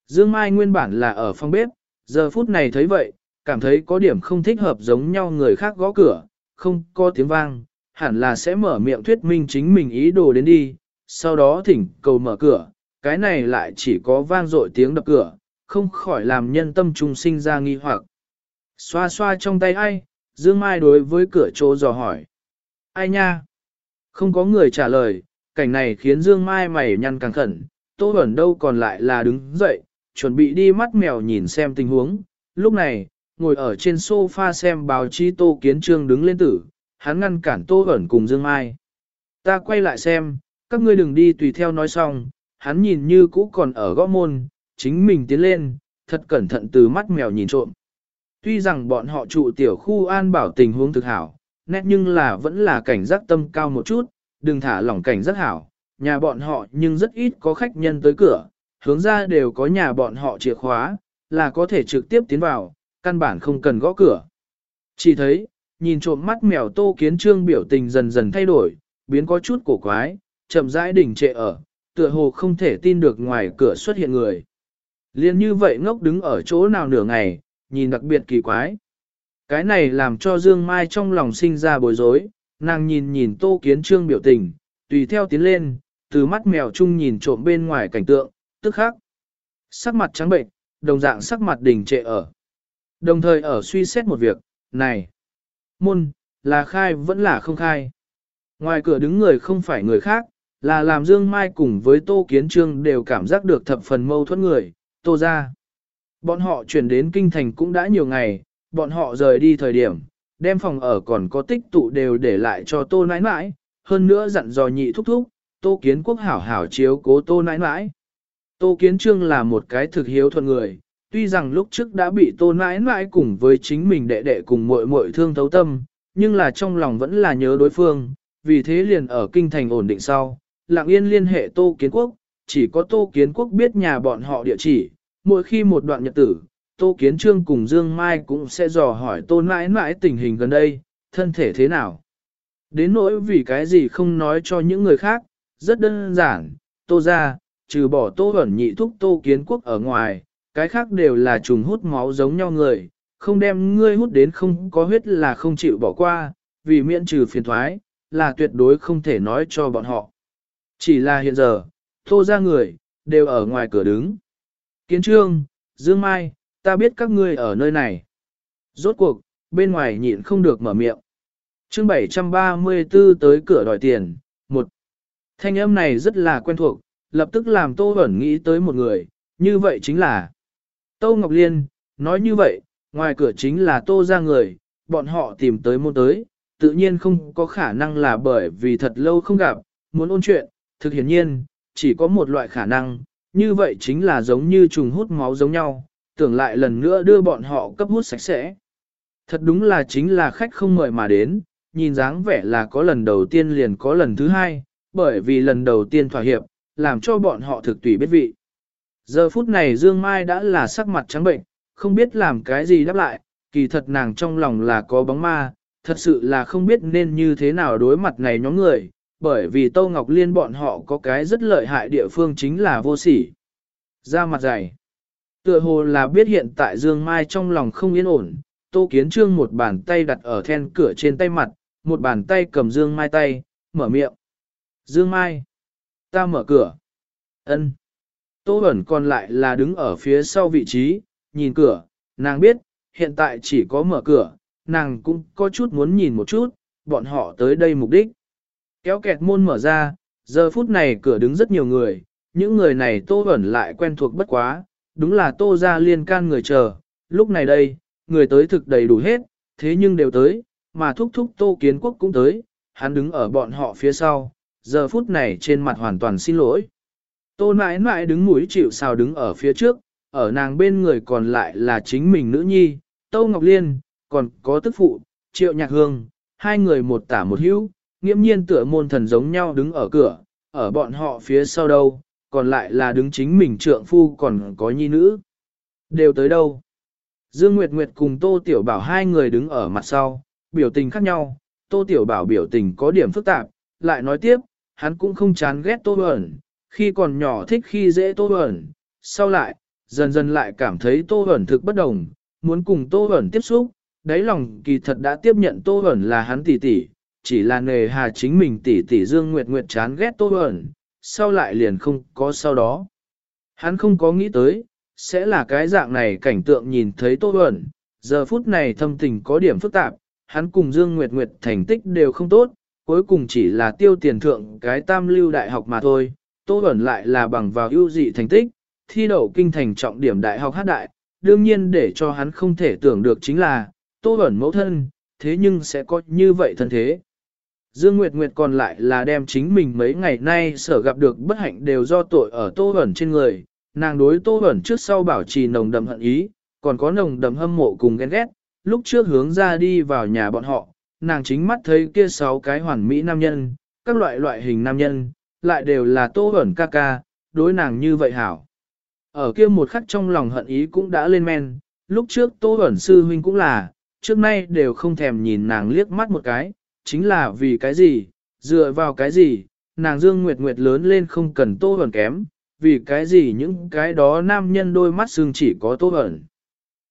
Dương Mai nguyên bản là ở phòng bếp, giờ phút này thấy vậy, cảm thấy có điểm không thích hợp giống nhau người khác gõ cửa, không có tiếng vang, hẳn là sẽ mở miệng thuyết minh chính mình ý đồ đến đi, sau đó thỉnh cầu mở cửa, cái này lại chỉ có vang dội tiếng đập cửa, không khỏi làm nhân tâm trung sinh ra nghi hoặc. Xoa xoa trong tay ai, Dương Mai đối với cửa chỗ dò hỏi ai nha? Không có người trả lời, cảnh này khiến Dương Mai mày nhăn càng khẩn, Tô Bẩn đâu còn lại là đứng dậy, chuẩn bị đi mắt mèo nhìn xem tình huống. Lúc này, ngồi ở trên sofa xem báo chí Tô Kiến Trương đứng lên tử, hắn ngăn cản Tô Bẩn cùng Dương Mai. Ta quay lại xem, các ngươi đừng đi tùy theo nói xong, hắn nhìn như cũ còn ở gõ môn, chính mình tiến lên, thật cẩn thận từ mắt mèo nhìn trộm. Tuy rằng bọn họ trụ tiểu khu an bảo tình huống thực hảo, nét nhưng là vẫn là cảnh giác tâm cao một chút, đừng thả lỏng cảnh giác hảo, nhà bọn họ nhưng rất ít có khách nhân tới cửa, hướng ra đều có nhà bọn họ chìa khóa, là có thể trực tiếp tiến vào, căn bản không cần gõ cửa. Chỉ thấy, nhìn trộm mắt mèo tô kiến trương biểu tình dần dần thay đổi, biến có chút cổ quái, chậm rãi đỉnh trệ ở, tựa hồ không thể tin được ngoài cửa xuất hiện người. Liên như vậy ngốc đứng ở chỗ nào nửa ngày, nhìn đặc biệt kỳ quái. Cái này làm cho Dương Mai trong lòng sinh ra bối rối, nàng nhìn nhìn tô kiến trương biểu tình, tùy theo tiến lên, từ mắt mèo chung nhìn trộm bên ngoài cảnh tượng, tức khắc. Sắc mặt trắng bệnh, đồng dạng sắc mặt đỉnh trệ ở. Đồng thời ở suy xét một việc, này, môn, là khai vẫn là không khai. Ngoài cửa đứng người không phải người khác, là làm Dương Mai cùng với Tô Kiến Trương đều cảm giác được thập phần mâu thuẫn người, Tô ra. Bọn họ chuyển đến kinh thành cũng đã nhiều ngày, bọn họ rời đi thời điểm, đem phòng ở còn có tích tụ đều để lại cho Tô nãi nãi, hơn nữa dặn dò nhị thúc thúc, Tô Kiến Quốc hảo hảo chiếu cố Tô nãi nãi. Tô Kiến Trương là một cái thực hiếu thuận người, tuy rằng lúc trước đã bị Tô nãi nãi cùng với chính mình đệ đệ cùng muội muội thương thấu tâm, nhưng là trong lòng vẫn là nhớ đối phương, vì thế liền ở kinh thành ổn định sau, lặng yên liên hệ Tô Kiến Quốc, chỉ có Tô Kiến Quốc biết nhà bọn họ địa chỉ, mỗi khi một đoạn nhật tử, Tô Kiến Trương cùng Dương Mai cũng sẽ dò hỏi Tô nãi nãi tình hình gần đây, thân thể thế nào. Đến nỗi vì cái gì không nói cho những người khác, rất đơn giản, Tô ra, trừ bỏ Tô ẩn nhị thúc Tô Kiến Quốc ở ngoài, cái khác đều là trùng hút máu giống nhau người, không đem ngươi hút đến không có huyết là không chịu bỏ qua, vì miễn trừ phiền thoái, là tuyệt đối không thể nói cho bọn họ. Chỉ là hiện giờ, Tô ra người, đều ở ngoài cửa đứng. Kiến trương, Dương Mai, ta biết các ngươi ở nơi này. Rốt cuộc, bên ngoài nhịn không được mở miệng. chương 734 tới cửa đòi tiền, một. Thanh âm này rất là quen thuộc, lập tức làm Tô Bẩn nghĩ tới một người, như vậy chính là Tô Ngọc Liên, nói như vậy, ngoài cửa chính là Tô ra người, bọn họ tìm tới môn tới, tự nhiên không có khả năng là bởi vì thật lâu không gặp, muốn ôn chuyện, thực hiển nhiên, chỉ có một loại khả năng, như vậy chính là giống như trùng hút máu giống nhau, tưởng lại lần nữa đưa bọn họ cấp hút sạch sẽ. Thật đúng là chính là khách không mời mà đến, nhìn dáng vẻ là có lần đầu tiên liền có lần thứ hai, bởi vì lần đầu tiên thỏa hiệp, làm cho bọn họ thực tùy biết vị. Giờ phút này Dương Mai đã là sắc mặt trắng bệnh, không biết làm cái gì đáp lại, kỳ thật nàng trong lòng là có bóng ma, thật sự là không biết nên như thế nào đối mặt này nhóm người, bởi vì Tô Ngọc Liên bọn họ có cái rất lợi hại địa phương chính là vô sỉ. Ra mặt dày. Tựa hồ là biết hiện tại Dương Mai trong lòng không yên ổn, Tô Kiến Trương một bàn tay đặt ở then cửa trên tay mặt, một bàn tay cầm Dương Mai tay, mở miệng. Dương Mai, ta mở cửa. Ân. Tô Bẩn còn lại là đứng ở phía sau vị trí, nhìn cửa, nàng biết, hiện tại chỉ có mở cửa, nàng cũng có chút muốn nhìn một chút, bọn họ tới đây mục đích. Kéo kẹt môn mở ra, giờ phút này cửa đứng rất nhiều người, những người này Tô Bẩn lại quen thuộc bất quá, đúng là Tô ra liên can người chờ, lúc này đây, người tới thực đầy đủ hết, thế nhưng đều tới, mà thúc thúc Tô Kiến Quốc cũng tới, hắn đứng ở bọn họ phía sau, giờ phút này trên mặt hoàn toàn xin lỗi. Tô nãi nãi đứng mũi chịu sao đứng ở phía trước, ở nàng bên người còn lại là chính mình nữ nhi, Tô Ngọc Liên, còn có tức phụ, triệu nhạc hương, hai người một tả một hữu, nghiễm nhiên tựa môn thần giống nhau đứng ở cửa, ở bọn họ phía sau đâu, còn lại là đứng chính mình trượng phu còn có nhi nữ. Đều tới đâu? Dương Nguyệt Nguyệt cùng Tô Tiểu Bảo hai người đứng ở mặt sau, biểu tình khác nhau, Tô Tiểu Bảo biểu tình có điểm phức tạp, lại nói tiếp, hắn cũng không chán ghét Tô Bẩn, khi còn nhỏ thích khi dễ Tô Bẩn, sau lại, dần dần lại cảm thấy Tô Bẩn thực bất đồng, muốn cùng Tô Bẩn tiếp xúc, đáy lòng kỳ thật đã tiếp nhận Tô Bẩn là hắn tỷ tỷ, chỉ là nề hà chính mình tỷ tỷ Dương Nguyệt Nguyệt chán ghét Tô Bẩn, sau lại liền không có sau đó. Hắn không có nghĩ tới, sẽ là cái dạng này cảnh tượng nhìn thấy Tô Huẩn, giờ phút này thâm tình có điểm phức tạp, hắn cùng Dương Nguyệt Nguyệt thành tích đều không tốt, cuối cùng chỉ là tiêu tiền thượng cái tam lưu đại học mà thôi, Tô Huẩn lại là bằng vào ưu dị thành tích, thi đậu kinh thành trọng điểm đại học hát đại, đương nhiên để cho hắn không thể tưởng được chính là, Tô Huẩn mẫu thân, thế nhưng sẽ có như vậy thân thế. Dương Nguyệt Nguyệt còn lại là đem chính mình mấy ngày nay sở gặp được bất hạnh đều do tội ở Tô hẩn trên người, nàng đối Tô hẩn trước sau bảo trì nồng đậm hận ý, còn có nồng đậm hâm mộ cùng ghen ghét, lúc trước hướng ra đi vào nhà bọn họ, nàng chính mắt thấy kia sáu cái hoàn mỹ nam nhân, các loại loại hình nam nhân, lại đều là Tô hẩn ca ca, đối nàng như vậy hảo. Ở kia một khắc trong lòng hận ý cũng đã lên men, lúc trước Tô hẩn sư huynh cũng là, trước nay đều không thèm nhìn nàng liếc mắt một cái, chính là vì cái gì, dựa vào cái gì, nàng Dương Nguyệt Nguyệt lớn lên không cần Tô Bẩn kém, vì cái gì những cái đó nam nhân đôi mắt xương chỉ có Tô Bẩn.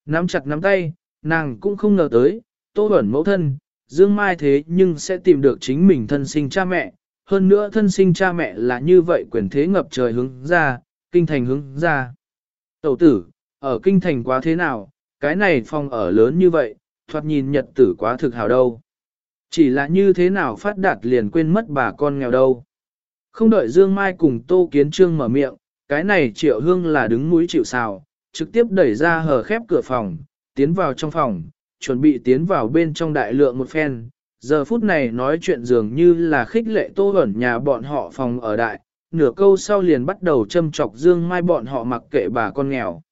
Nắm chặt nắm tay, nàng cũng không ngờ tới, Tô Bẩn mẫu thân, Dương Mai thế nhưng sẽ tìm được chính mình thân sinh cha mẹ, hơn nữa thân sinh cha mẹ là như vậy quyền thế ngập trời hướng ra, kinh thành hướng ra. Tẩu tử, ở kinh thành quá thế nào, cái này phòng ở lớn như vậy, thoạt nhìn nhật tử quá thực hào đâu. Chỉ là như thế nào phát đạt liền quên mất bà con nghèo đâu. Không đợi Dương Mai cùng Tô Kiến Trương mở miệng, cái này triệu hương là đứng mũi chịu xào, trực tiếp đẩy ra hờ khép cửa phòng, tiến vào trong phòng, chuẩn bị tiến vào bên trong đại lượng một phen. Giờ phút này nói chuyện dường như là khích lệ tô ẩn nhà bọn họ phòng ở đại, nửa câu sau liền bắt đầu châm chọc Dương Mai bọn họ mặc kệ bà con nghèo.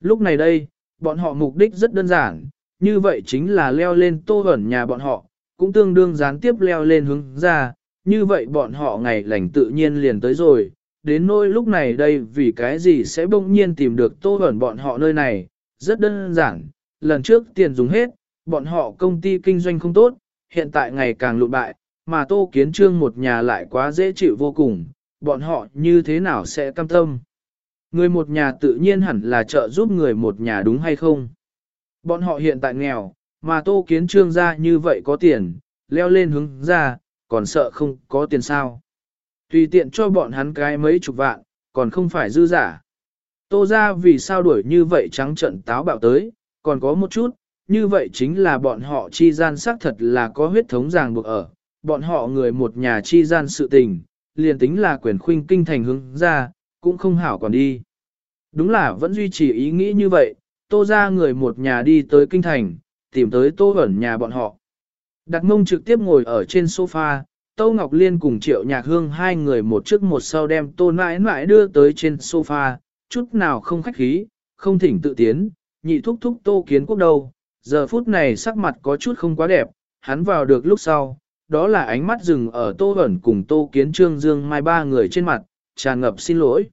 Lúc này đây, bọn họ mục đích rất đơn giản, như vậy chính là leo lên tô ẩn nhà bọn họ, cũng tương đương gián tiếp leo lên hướng ra, như vậy bọn họ ngày lành tự nhiên liền tới rồi, đến nỗi lúc này đây vì cái gì sẽ bỗng nhiên tìm được tô ẩn bọn họ nơi này, rất đơn giản, lần trước tiền dùng hết, bọn họ công ty kinh doanh không tốt, hiện tại ngày càng lụt bại, mà tô kiến trương một nhà lại quá dễ chịu vô cùng, bọn họ như thế nào sẽ cam tâm. Người một nhà tự nhiên hẳn là trợ giúp người một nhà đúng hay không? Bọn họ hiện tại nghèo, mà tô kiến trương ra như vậy có tiền, leo lên hướng ra, còn sợ không có tiền sao. Tùy tiện cho bọn hắn cái mấy chục vạn, còn không phải dư giả. Tô ra vì sao đuổi như vậy trắng trận táo bạo tới, còn có một chút, như vậy chính là bọn họ chi gian xác thật là có huyết thống ràng buộc ở, bọn họ người một nhà chi gian sự tình, liền tính là quyền khuynh kinh thành hướng ra, cũng không hảo còn đi. Đúng là vẫn duy trì ý nghĩ như vậy, tô ra người một nhà đi tới kinh thành, tìm tới tô ẩn nhà bọn họ. Đặt mông trực tiếp ngồi ở trên sofa, Tô Ngọc Liên cùng Triệu Nhạc Hương hai người một trước một sau đem tô nãi nãi đưa tới trên sofa, chút nào không khách khí, không thỉnh tự tiến, nhị thúc thúc tô kiến quốc đâu. Giờ phút này sắc mặt có chút không quá đẹp, hắn vào được lúc sau, đó là ánh mắt dừng ở tô ẩn cùng tô kiến trương dương mai ba người trên mặt, tràn ngập xin lỗi.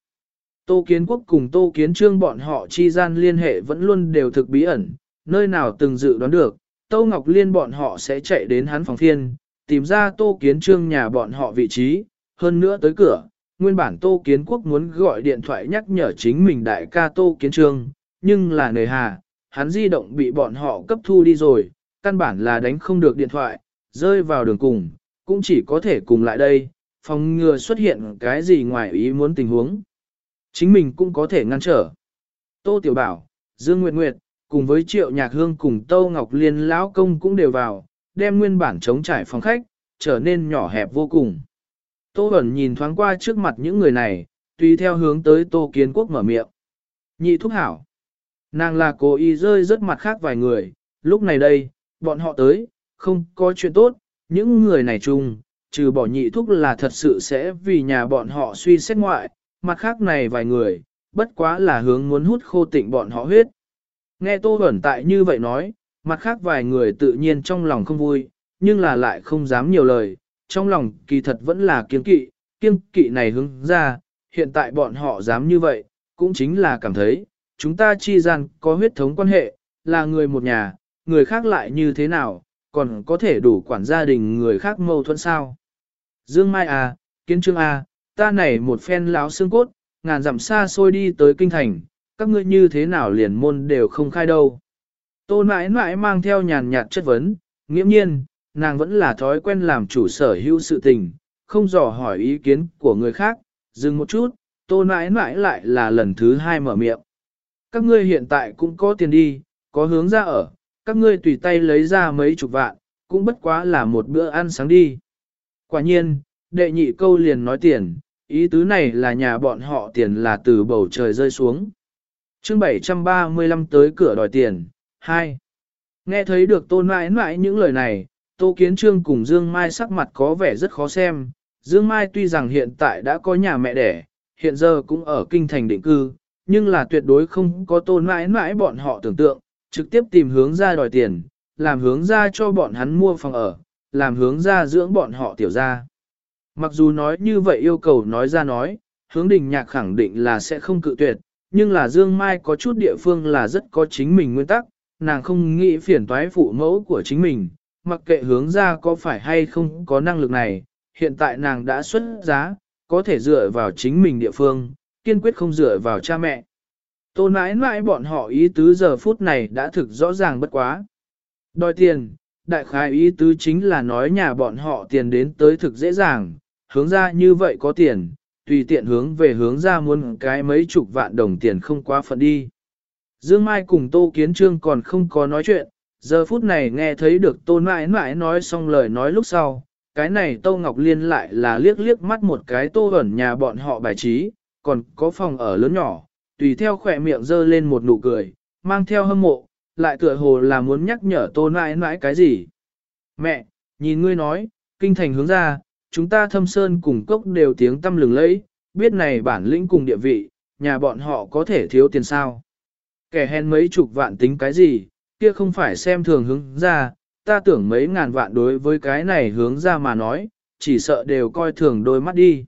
Tô kiến quốc cùng tô kiến trương bọn họ chi gian liên hệ vẫn luôn đều thực bí ẩn, nơi nào từng dự đoán được, Tô Ngọc Liên bọn họ sẽ chạy đến hắn phòng thiên, tìm ra Tô Kiến Trương nhà bọn họ vị trí, hơn nữa tới cửa. Nguyên bản Tô Kiến Quốc muốn gọi điện thoại nhắc nhở chính mình đại ca Tô Kiến Trương, nhưng là nề hà, hắn di động bị bọn họ cấp thu đi rồi, căn bản là đánh không được điện thoại, rơi vào đường cùng, cũng chỉ có thể cùng lại đây, phòng ngừa xuất hiện cái gì ngoài ý muốn tình huống. Chính mình cũng có thể ngăn trở. Tô Tiểu Bảo, Dương Nguyệt Nguyệt, cùng với Triệu Nhạc Hương cùng Tô Ngọc Liên lão công cũng đều vào, đem nguyên bản chống trải phòng khách, trở nên nhỏ hẹp vô cùng. Tô Bẩn nhìn thoáng qua trước mặt những người này, tùy theo hướng tới Tô Kiến Quốc mở miệng. Nhị thúc hảo. Nàng là cố ý rơi rất mặt khác vài người, lúc này đây, bọn họ tới, không có chuyện tốt, những người này chung, trừ bỏ nhị thúc là thật sự sẽ vì nhà bọn họ suy xét ngoại, mặt khác này vài người, bất quá là hướng muốn hút khô tịnh bọn họ huyết. Nghe Tô Huẩn tại như vậy nói, mặt khác vài người tự nhiên trong lòng không vui, nhưng là lại không dám nhiều lời, trong lòng kỳ thật vẫn là kiêng kỵ, kiêng kỵ này hướng ra, hiện tại bọn họ dám như vậy, cũng chính là cảm thấy, chúng ta chi gian có huyết thống quan hệ, là người một nhà, người khác lại như thế nào, còn có thể đủ quản gia đình người khác mâu thuẫn sao. Dương Mai à, kiến trương à, ta này một phen láo xương cốt, ngàn dặm xa xôi đi tới kinh thành, các ngươi như thế nào liền môn đều không khai đâu. Tô mãi mãi mang theo nhàn nhạt chất vấn, nghiễm nhiên, nàng vẫn là thói quen làm chủ sở hữu sự tình, không dò hỏi ý kiến của người khác, dừng một chút, tô mãi mãi lại là lần thứ hai mở miệng. Các ngươi hiện tại cũng có tiền đi, có hướng ra ở, các ngươi tùy tay lấy ra mấy chục vạn, cũng bất quá là một bữa ăn sáng đi. Quả nhiên, đệ nhị câu liền nói tiền, ý tứ này là nhà bọn họ tiền là từ bầu trời rơi xuống chương 735 tới cửa đòi tiền, 2. Nghe thấy được tôn mãi mãi những lời này, Tô Kiến Trương cùng Dương Mai sắc mặt có vẻ rất khó xem. Dương Mai tuy rằng hiện tại đã có nhà mẹ đẻ, hiện giờ cũng ở kinh thành định cư, nhưng là tuyệt đối không có tôn mãi mãi bọn họ tưởng tượng, trực tiếp tìm hướng ra đòi tiền, làm hướng ra cho bọn hắn mua phòng ở, làm hướng ra dưỡng bọn họ tiểu ra. Mặc dù nói như vậy yêu cầu nói ra nói, hướng đình nhạc khẳng định là sẽ không cự tuyệt, nhưng là Dương Mai có chút địa phương là rất có chính mình nguyên tắc, nàng không nghĩ phiền toái phụ mẫu của chính mình, mặc kệ hướng ra có phải hay không có năng lực này, hiện tại nàng đã xuất giá, có thể dựa vào chính mình địa phương, kiên quyết không dựa vào cha mẹ. Tôn mãi mãi bọn họ ý tứ giờ phút này đã thực rõ ràng bất quá. Đòi tiền, đại khái ý tứ chính là nói nhà bọn họ tiền đến tới thực dễ dàng, hướng ra như vậy có tiền, tùy tiện hướng về hướng ra muốn cái mấy chục vạn đồng tiền không quá phận đi. Dương Mai cùng Tô Kiến Trương còn không có nói chuyện, giờ phút này nghe thấy được Tô Nãi Nãi nói xong lời nói lúc sau, cái này Tô Ngọc Liên lại là liếc liếc mắt một cái Tô ẩn nhà bọn họ bài trí, còn có phòng ở lớn nhỏ, tùy theo khỏe miệng dơ lên một nụ cười, mang theo hâm mộ, lại tựa hồ là muốn nhắc nhở Tô Nãi Nãi cái gì. Mẹ, nhìn ngươi nói, kinh thành hướng ra, chúng ta thâm sơn cùng cốc đều tiếng tâm lừng lẫy, biết này bản lĩnh cùng địa vị, nhà bọn họ có thể thiếu tiền sao. Kẻ hèn mấy chục vạn tính cái gì, kia không phải xem thường hướng ra, ta tưởng mấy ngàn vạn đối với cái này hướng ra mà nói, chỉ sợ đều coi thường đôi mắt đi.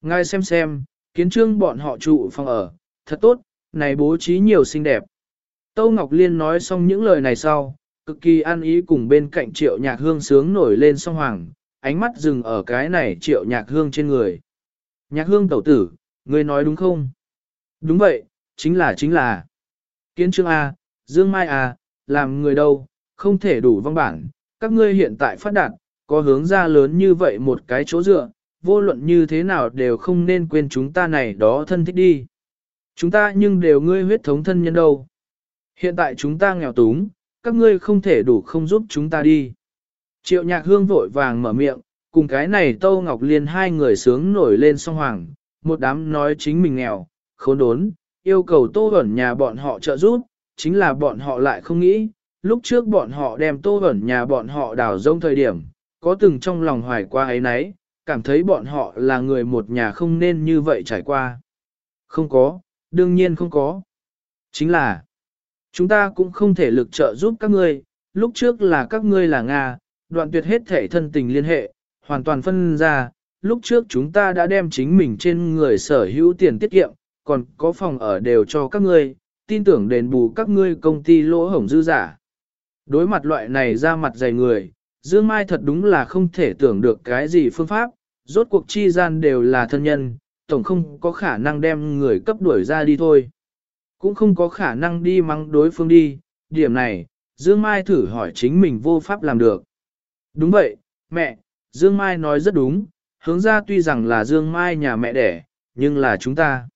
Ngay xem xem, kiến trương bọn họ trụ phòng ở, thật tốt, này bố trí nhiều xinh đẹp. Tâu Ngọc Liên nói xong những lời này sau, cực kỳ an ý cùng bên cạnh triệu nhạc hương sướng nổi lên song hoàng, ánh mắt dừng ở cái này triệu nhạc hương trên người. Nhạc hương tẩu tử, ngươi nói đúng không? Đúng vậy, chính là chính là. Kiến trương A, Dương Mai A, làm người đâu, không thể đủ văn bản, các ngươi hiện tại phát đạt, có hướng ra lớn như vậy một cái chỗ dựa, vô luận như thế nào đều không nên quên chúng ta này đó thân thích đi. Chúng ta nhưng đều ngươi huyết thống thân nhân đâu. Hiện tại chúng ta nghèo túng, các ngươi không thể đủ không giúp chúng ta đi. Triệu nhạc hương vội vàng mở miệng, cùng cái này Tâu Ngọc Liên hai người sướng nổi lên song hoàng, một đám nói chính mình nghèo, khốn đốn, yêu cầu Tô Hẩn nhà bọn họ trợ giúp, chính là bọn họ lại không nghĩ, lúc trước bọn họ đem Tô Hẩn nhà bọn họ đào rông thời điểm, có từng trong lòng hoài qua ấy nấy, cảm thấy bọn họ là người một nhà không nên như vậy trải qua. Không có, đương nhiên không có. Chính là, chúng ta cũng không thể lực trợ giúp các ngươi, lúc trước là các ngươi là Nga, đoạn tuyệt hết thể thân tình liên hệ, hoàn toàn phân ra, lúc trước chúng ta đã đem chính mình trên người sở hữu tiền tiết kiệm, còn có phòng ở đều cho các ngươi, tin tưởng đền bù các ngươi công ty lỗ hổng dư giả. Đối mặt loại này ra mặt dày người, Dương Mai thật đúng là không thể tưởng được cái gì phương pháp, rốt cuộc chi gian đều là thân nhân, tổng không có khả năng đem người cấp đuổi ra đi thôi. Cũng không có khả năng đi mắng đối phương đi, điểm này, Dương Mai thử hỏi chính mình vô pháp làm được. Đúng vậy, mẹ, Dương Mai nói rất đúng, hướng ra tuy rằng là Dương Mai nhà mẹ đẻ, nhưng là chúng ta.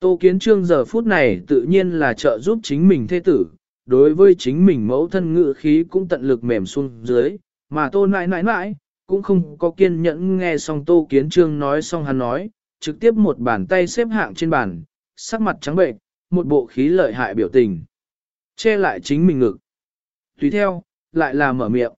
Tô Kiến Trương giờ phút này tự nhiên là trợ giúp chính mình thế tử, đối với chính mình mẫu thân ngự khí cũng tận lực mềm xuống dưới, mà Tô nãi nãi nãi, cũng không có kiên nhẫn nghe xong Tô Kiến Trương nói xong hắn nói, trực tiếp một bàn tay xếp hạng trên bàn, sắc mặt trắng bệnh, một bộ khí lợi hại biểu tình. Che lại chính mình ngực. Tùy theo, lại là mở miệng.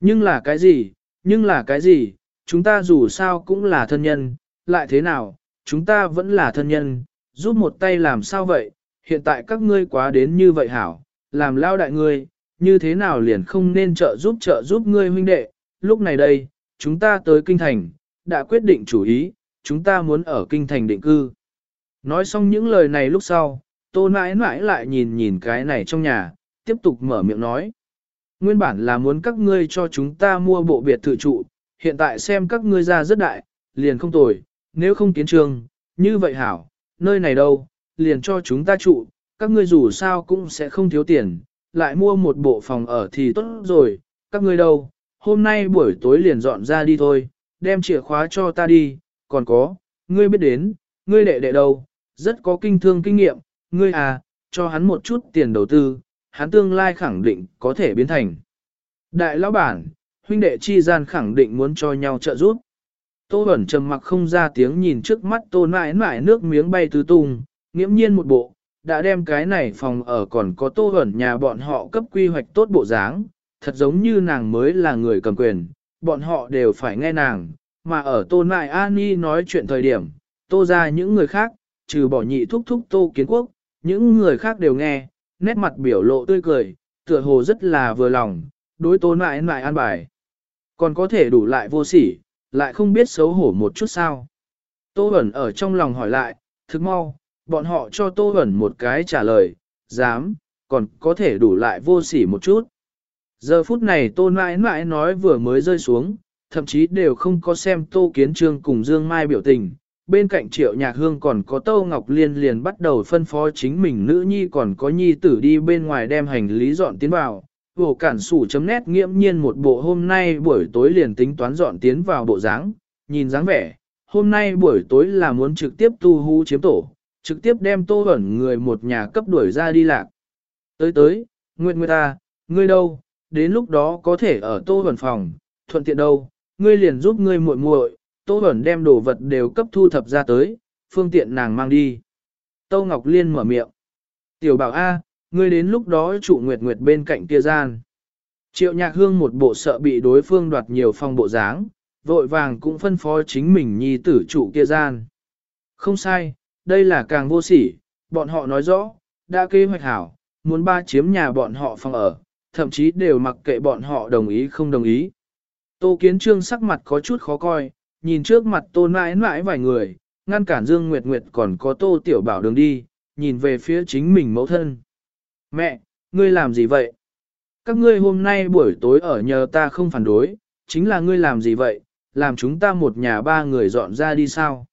Nhưng là cái gì, nhưng là cái gì, chúng ta dù sao cũng là thân nhân, lại thế nào, chúng ta vẫn là thân nhân, giúp một tay làm sao vậy, hiện tại các ngươi quá đến như vậy hảo, làm lao đại ngươi, như thế nào liền không nên trợ giúp trợ giúp ngươi huynh đệ, lúc này đây, chúng ta tới kinh thành, đã quyết định chủ ý, chúng ta muốn ở kinh thành định cư. Nói xong những lời này lúc sau, tô mãi mãi lại nhìn nhìn cái này trong nhà, tiếp tục mở miệng nói. Nguyên bản là muốn các ngươi cho chúng ta mua bộ biệt thự trụ, hiện tại xem các ngươi ra rất đại, liền không tồi, nếu không kiến trường, như vậy hảo, nơi này đâu, liền cho chúng ta trụ, các ngươi dù sao cũng sẽ không thiếu tiền, lại mua một bộ phòng ở thì tốt rồi, các ngươi đâu, hôm nay buổi tối liền dọn ra đi thôi, đem chìa khóa cho ta đi, còn có, ngươi biết đến, ngươi đệ đệ đâu, rất có kinh thương kinh nghiệm, ngươi à, cho hắn một chút tiền đầu tư, hắn tương lai khẳng định có thể biến thành. Đại lão bản, huynh đệ chi gian khẳng định muốn cho nhau trợ giúp. Tô Bẩn trầm mặc không ra tiếng nhìn trước mắt tô nãi nãi nước miếng bay tứ tung, nghiễm nhiên một bộ, đã đem cái này phòng ở còn có tô Bẩn nhà bọn họ cấp quy hoạch tốt bộ dáng, thật giống như nàng mới là người cầm quyền, bọn họ đều phải nghe nàng, mà ở tô nãi Ani nói chuyện thời điểm, tô ra những người khác, trừ bỏ nhị thúc thúc tô kiến quốc, những người khác đều nghe, nét mặt biểu lộ tươi cười, tựa hồ rất là vừa lòng, đối tố nại nại an bài. Còn có thể đủ lại vô sỉ, lại không biết xấu hổ một chút sao. Tô Bẩn ở trong lòng hỏi lại, thức mau, bọn họ cho Tô Bẩn một cái trả lời, dám, còn có thể đủ lại vô sỉ một chút. Giờ phút này Tô mãi mãi nói vừa mới rơi xuống, thậm chí đều không có xem Tô Kiến Trương cùng Dương Mai biểu tình. Bên cạnh triệu nhạc hương còn có Tô Ngọc Liên liền bắt đầu phân phó chính mình nữ nhi còn có nhi tử đi bên ngoài đem hành lý dọn tiến vào, bộ cản sủ chấm nét nghiễm nhiên một bộ hôm nay buổi tối liền tính toán dọn tiến vào bộ dáng, nhìn dáng vẻ, hôm nay buổi tối là muốn trực tiếp tu hú chiếm tổ, trực tiếp đem tô ẩn người một nhà cấp đuổi ra đi lạc. Tới tới, Nguyệt Nguyệt ta, ngươi đâu, đến lúc đó có thể ở tô ẩn phòng, thuận tiện đâu, ngươi liền giúp ngươi muội muội, tô bẩn đem đồ vật đều cấp thu thập ra tới, phương tiện nàng mang đi. Tô Ngọc Liên mở miệng. Tiểu bảo A, ngươi đến lúc đó trụ nguyệt nguyệt bên cạnh kia gian. Triệu nhạc hương một bộ sợ bị đối phương đoạt nhiều phong bộ dáng, vội vàng cũng phân phó chính mình nhi tử trụ kia gian. Không sai, đây là càng vô sỉ, bọn họ nói rõ, đã kế hoạch hảo, muốn ba chiếm nhà bọn họ phòng ở, thậm chí đều mặc kệ bọn họ đồng ý không đồng ý. Tô Kiến Trương sắc mặt có chút khó coi, nhìn trước mặt Tô nãi nãi vài người, ngăn cản Dương Nguyệt Nguyệt còn có Tô Tiểu Bảo đường đi, nhìn về phía chính mình mẫu thân. Mẹ, ngươi làm gì vậy? Các ngươi hôm nay buổi tối ở nhờ ta không phản đối, chính là ngươi làm gì vậy? Làm chúng ta một nhà ba người dọn ra đi sao?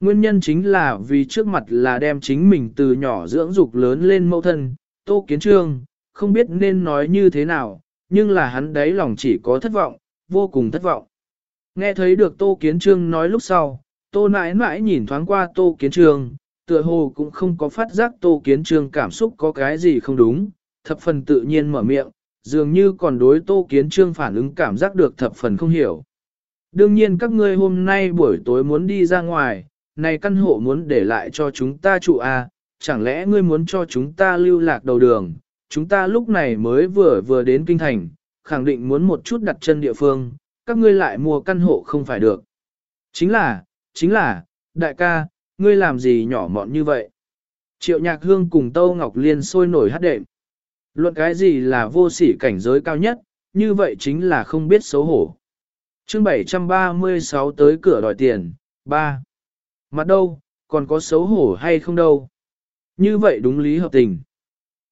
Nguyên nhân chính là vì trước mặt là đem chính mình từ nhỏ dưỡng dục lớn lên mẫu thân, Tô Kiến Trương, không biết nên nói như thế nào, nhưng là hắn đấy lòng chỉ có thất vọng, vô cùng thất vọng. Nghe thấy được Tô Kiến Trương nói lúc sau, Tô nãi nãi nhìn thoáng qua Tô Kiến Trương, tựa hồ cũng không có phát giác Tô Kiến Trương cảm xúc có cái gì không đúng, thập phần tự nhiên mở miệng, dường như còn đối Tô Kiến Trương phản ứng cảm giác được thập phần không hiểu. Đương nhiên các ngươi hôm nay buổi tối muốn đi ra ngoài, này căn hộ muốn để lại cho chúng ta trụ à, chẳng lẽ ngươi muốn cho chúng ta lưu lạc đầu đường, chúng ta lúc này mới vừa vừa đến kinh thành, khẳng định muốn một chút đặt chân địa phương, các ngươi lại mua căn hộ không phải được. Chính là, chính là, đại ca, ngươi làm gì nhỏ mọn như vậy? Triệu nhạc hương cùng Tâu Ngọc Liên sôi nổi hát đệm. Luận cái gì là vô sỉ cảnh giới cao nhất, như vậy chính là không biết xấu hổ. chương 736 tới cửa đòi tiền, 3. Mặt đâu, còn có xấu hổ hay không đâu? Như vậy đúng lý hợp tình.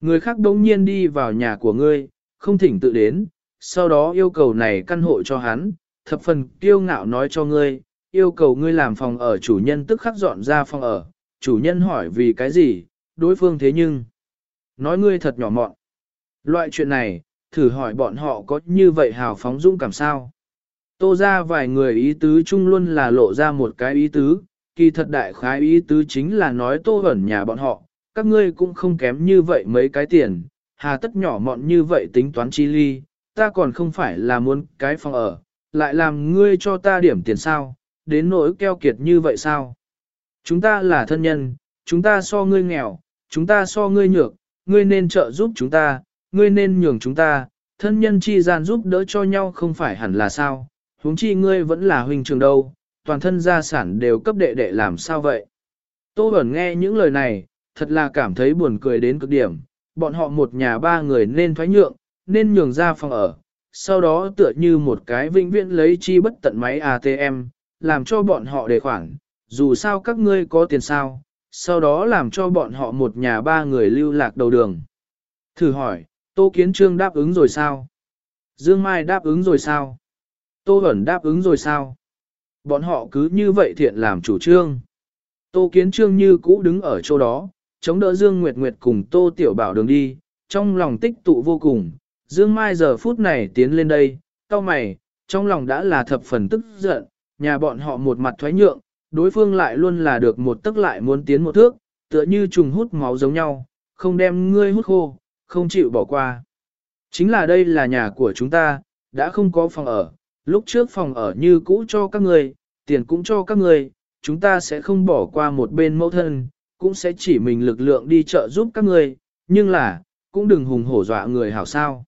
Người khác đống nhiên đi vào nhà của ngươi, không thỉnh tự đến, sau đó yêu cầu này căn hộ cho hắn, thập phần kiêu ngạo nói cho ngươi, yêu cầu ngươi làm phòng ở chủ nhân tức khắc dọn ra phòng ở, chủ nhân hỏi vì cái gì, đối phương thế nhưng, nói ngươi thật nhỏ mọn. Loại chuyện này, thử hỏi bọn họ có như vậy hào phóng dũng cảm sao? Tô ra vài người ý tứ chung luôn là lộ ra một cái ý tứ, kỳ thật đại khái ý tứ chính là nói tô ẩn nhà bọn họ, các ngươi cũng không kém như vậy mấy cái tiền, hà tất nhỏ mọn như vậy tính toán chi ly, ta còn không phải là muốn cái phòng ở, lại làm ngươi cho ta điểm tiền sao, đến nỗi keo kiệt như vậy sao? Chúng ta là thân nhân, chúng ta so ngươi nghèo, chúng ta so ngươi nhược, ngươi nên trợ giúp chúng ta, ngươi nên nhường chúng ta, thân nhân chi gian giúp đỡ cho nhau không phải hẳn là sao, huống chi ngươi vẫn là huynh trường đâu, toàn thân gia sản đều cấp đệ đệ làm sao vậy? Tô Bẩn nghe những lời này, thật là cảm thấy buồn cười đến cực điểm, bọn họ một nhà ba người nên thoái nhượng, nên nhường ra phòng ở, sau đó tựa như một cái vĩnh viễn lấy chi bất tận máy ATM, làm cho bọn họ đề khoản, dù sao các ngươi có tiền sao, sau đó làm cho bọn họ một nhà ba người lưu lạc đầu đường. Thử hỏi, Tô Kiến Trương đáp ứng rồi sao? Dương Mai đáp ứng rồi sao? Tô hẩn đáp ứng rồi sao? Bọn họ cứ như vậy thiện làm chủ trương. Tô Kiến Trương như cũ đứng ở chỗ đó, chống đỡ Dương Nguyệt Nguyệt cùng Tô Tiểu Bảo đường đi, trong lòng tích tụ vô cùng. Dương Mai giờ phút này tiến lên đây, cao mày, trong lòng đã là thập phần tức giận, nhà bọn họ một mặt thoái nhượng, đối phương lại luôn là được một tức lại muốn tiến một thước, tựa như trùng hút máu giống nhau, không đem ngươi hút khô, không chịu bỏ qua. Chính là đây là nhà của chúng ta, đã không có phòng ở, lúc trước phòng ở như cũ cho các người, tiền cũng cho các người, chúng ta sẽ không bỏ qua một bên mẫu thân, cũng sẽ chỉ mình lực lượng đi chợ giúp các người, nhưng là, cũng đừng hùng hổ dọa người hảo sao.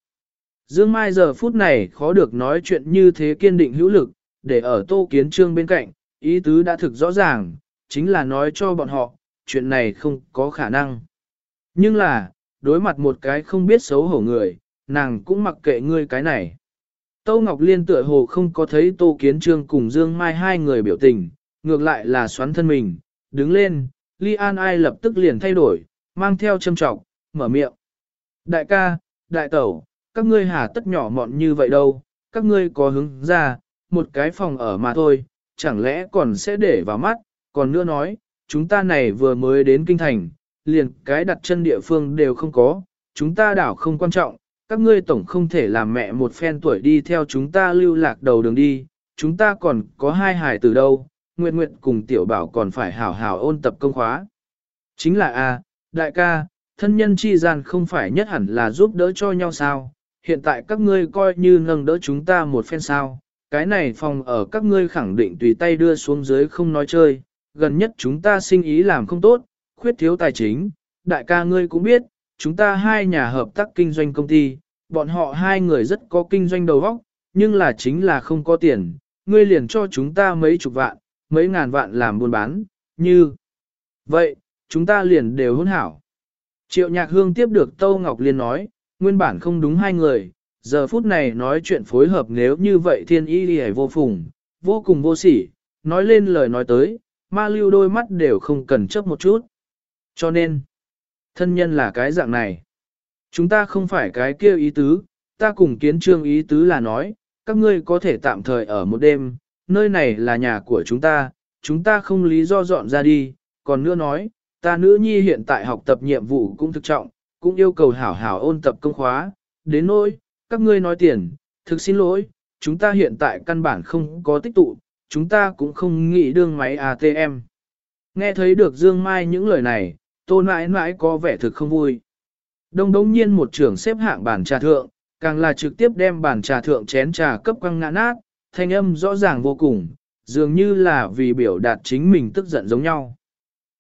Dương Mai giờ phút này khó được nói chuyện như thế kiên định hữu lực, để ở tô kiến trương bên cạnh, ý tứ đã thực rõ ràng, chính là nói cho bọn họ, chuyện này không có khả năng. Nhưng là, đối mặt một cái không biết xấu hổ người, nàng cũng mặc kệ ngươi cái này. Tô Ngọc Liên tựa hồ không có thấy Tô Kiến Trương cùng Dương Mai hai người biểu tình, ngược lại là xoắn thân mình, đứng lên, Li An Ai lập tức liền thay đổi, mang theo châm trọng, mở miệng. Đại ca, đại tẩu, các ngươi hà tất nhỏ mọn như vậy đâu, các ngươi có hứng ra, một cái phòng ở mà thôi, chẳng lẽ còn sẽ để vào mắt, còn nữa nói, chúng ta này vừa mới đến kinh thành, liền cái đặt chân địa phương đều không có, chúng ta đảo không quan trọng, các ngươi tổng không thể làm mẹ một phen tuổi đi theo chúng ta lưu lạc đầu đường đi, chúng ta còn có hai hài từ đâu, Nguyệt Nguyệt cùng tiểu bảo còn phải hảo hảo ôn tập công khóa. Chính là a, đại ca, thân nhân chi gian không phải nhất hẳn là giúp đỡ cho nhau sao, hiện tại các ngươi coi như nâng đỡ chúng ta một phen sao, cái này phòng ở các ngươi khẳng định tùy tay đưa xuống dưới không nói chơi, gần nhất chúng ta sinh ý làm không tốt, khuyết thiếu tài chính, đại ca ngươi cũng biết, chúng ta hai nhà hợp tác kinh doanh công ty, bọn họ hai người rất có kinh doanh đầu óc, nhưng là chính là không có tiền, ngươi liền cho chúng ta mấy chục vạn, mấy ngàn vạn làm buôn bán, như vậy, chúng ta liền đều hôn hảo. Triệu nhạc hương tiếp được Tâu Ngọc Liên nói, nguyên bản không đúng hai người, giờ phút này nói chuyện phối hợp nếu như vậy thiên y đi vô phùng, vô cùng vô sỉ, nói lên lời nói tới, ma lưu đôi mắt đều không cần chấp một chút. Cho nên, thân nhân là cái dạng này. Chúng ta không phải cái kia ý tứ, ta cùng kiến trương ý tứ là nói, các ngươi có thể tạm thời ở một đêm, nơi này là nhà của chúng ta, chúng ta không lý do dọn ra đi, còn nữa nói, ta nữ nhi hiện tại học tập nhiệm vụ cũng thực trọng, cũng yêu cầu hảo hảo ôn tập công khóa, đến nỗi, các ngươi nói tiền, thực xin lỗi, chúng ta hiện tại căn bản không có tích tụ, chúng ta cũng không nghĩ đương máy ATM. Nghe thấy được Dương Mai những lời này, tôn mãi mãi có vẻ thực không vui. Đông đống nhiên một trưởng xếp hạng bàn trà thượng, càng là trực tiếp đem bàn trà thượng chén trà cấp quăng ngã nát, thanh âm rõ ràng vô cùng, dường như là vì biểu đạt chính mình tức giận giống nhau.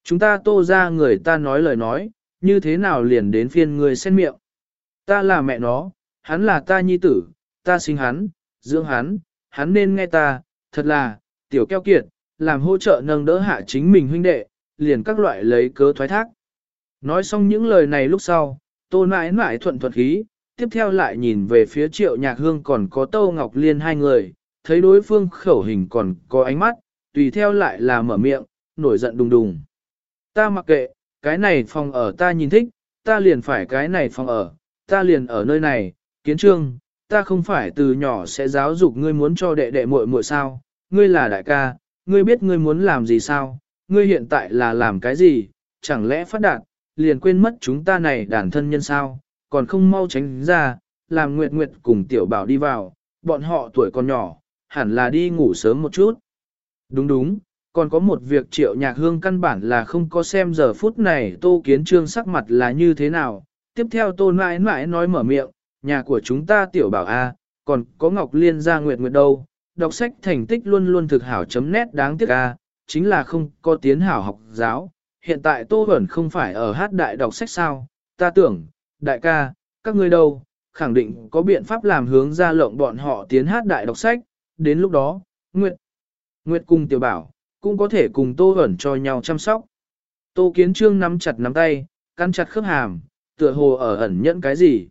Chúng ta tô ra người ta nói lời nói, như thế nào liền đến phiên người xen miệng. Ta là mẹ nó, hắn là ta nhi tử, ta sinh hắn, dưỡng hắn, hắn nên nghe ta, thật là, tiểu keo kiệt, làm hỗ trợ nâng đỡ hạ chính mình huynh đệ, liền các loại lấy cớ thoái thác. Nói xong những lời này lúc sau, tô mãi mãi thuận thuận khí, tiếp theo lại nhìn về phía triệu nhạc hương còn có Tâu Ngọc Liên hai người, thấy đối phương khẩu hình còn có ánh mắt, tùy theo lại là mở miệng, nổi giận đùng đùng. Ta mặc kệ, cái này phòng ở ta nhìn thích, ta liền phải cái này phòng ở, ta liền ở nơi này, kiến trương, ta không phải từ nhỏ sẽ giáo dục ngươi muốn cho đệ đệ muội muội sao, ngươi là đại ca, ngươi biết ngươi muốn làm gì sao, ngươi hiện tại là làm cái gì, chẳng lẽ phát đạt, liền quên mất chúng ta này đàn thân nhân sao, còn không mau tránh ra, làm nguyệt nguyệt cùng tiểu bảo đi vào, bọn họ tuổi còn nhỏ, hẳn là đi ngủ sớm một chút. Đúng đúng, còn có một việc triệu nhạc hương căn bản là không có xem giờ phút này tô kiến trương sắc mặt là như thế nào. Tiếp theo tô mãi mãi nói mở miệng, nhà của chúng ta tiểu bảo A, còn có Ngọc Liên gia nguyệt nguyệt đâu, đọc sách thành tích luôn luôn thực hảo chấm nét đáng tiếc A, chính là không có tiến hảo học giáo. Hiện tại tô vẫn không phải ở hát đại đọc sách sao, ta tưởng, đại ca, các ngươi đâu, khẳng định có biện pháp làm hướng ra lộng bọn họ tiến hát đại đọc sách, đến lúc đó, Nguyệt, Nguyệt cùng tiểu bảo, cũng có thể cùng Tô ẩn cho nhau chăm sóc. Tô Kiến Trương nắm chặt nắm tay, căn chặt khớp hàm, tựa hồ ở ẩn nhẫn cái gì.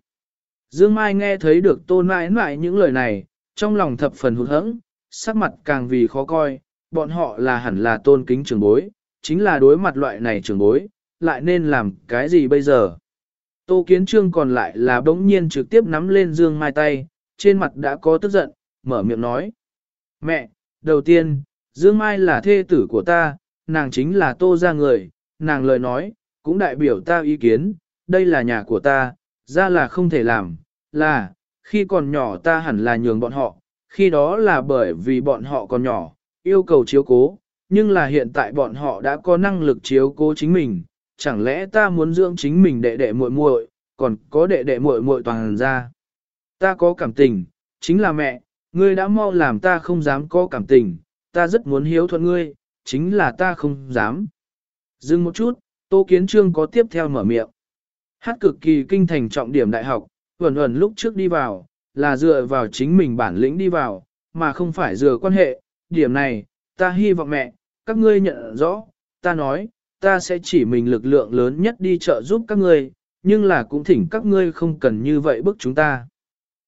Dương Mai nghe thấy được Tô mãi mãi những lời này, trong lòng thập phần hụt hẫng, sắc mặt càng vì khó coi, bọn họ là hẳn là tôn kính trường bối, chính là đối mặt loại này trường bối, lại nên làm cái gì bây giờ. Tô Kiến Trương còn lại là bỗng nhiên trực tiếp nắm lên Dương Mai tay, trên mặt đã có tức giận, mở miệng nói. Mẹ, đầu tiên, Dương Mai là thê tử của ta, nàng chính là tô ra người, nàng lời nói, cũng đại biểu ta ý kiến, đây là nhà của ta, ra là không thể làm, là, khi còn nhỏ ta hẳn là nhường bọn họ, khi đó là bởi vì bọn họ còn nhỏ, yêu cầu chiếu cố, nhưng là hiện tại bọn họ đã có năng lực chiếu cố chính mình, chẳng lẽ ta muốn dưỡng chính mình đệ đệ muội muội, còn có đệ đệ muội muội toàn ra. Ta có cảm tình, chính là mẹ, ngươi đã mau làm ta không dám có cảm tình, ta rất muốn hiếu thuận ngươi, chính là ta không dám. Dừng một chút, Tô Kiến Trương có tiếp theo mở miệng. Hát cực kỳ kinh thành trọng điểm đại học, vẩn vẩn lúc trước đi vào, là dựa vào chính mình bản lĩnh đi vào, mà không phải dựa quan hệ. Điểm này, ta hy vọng mẹ, các ngươi nhận rõ, ta nói, ta sẽ chỉ mình lực lượng lớn nhất đi trợ giúp các ngươi, nhưng là cũng thỉnh các ngươi không cần như vậy bức chúng ta.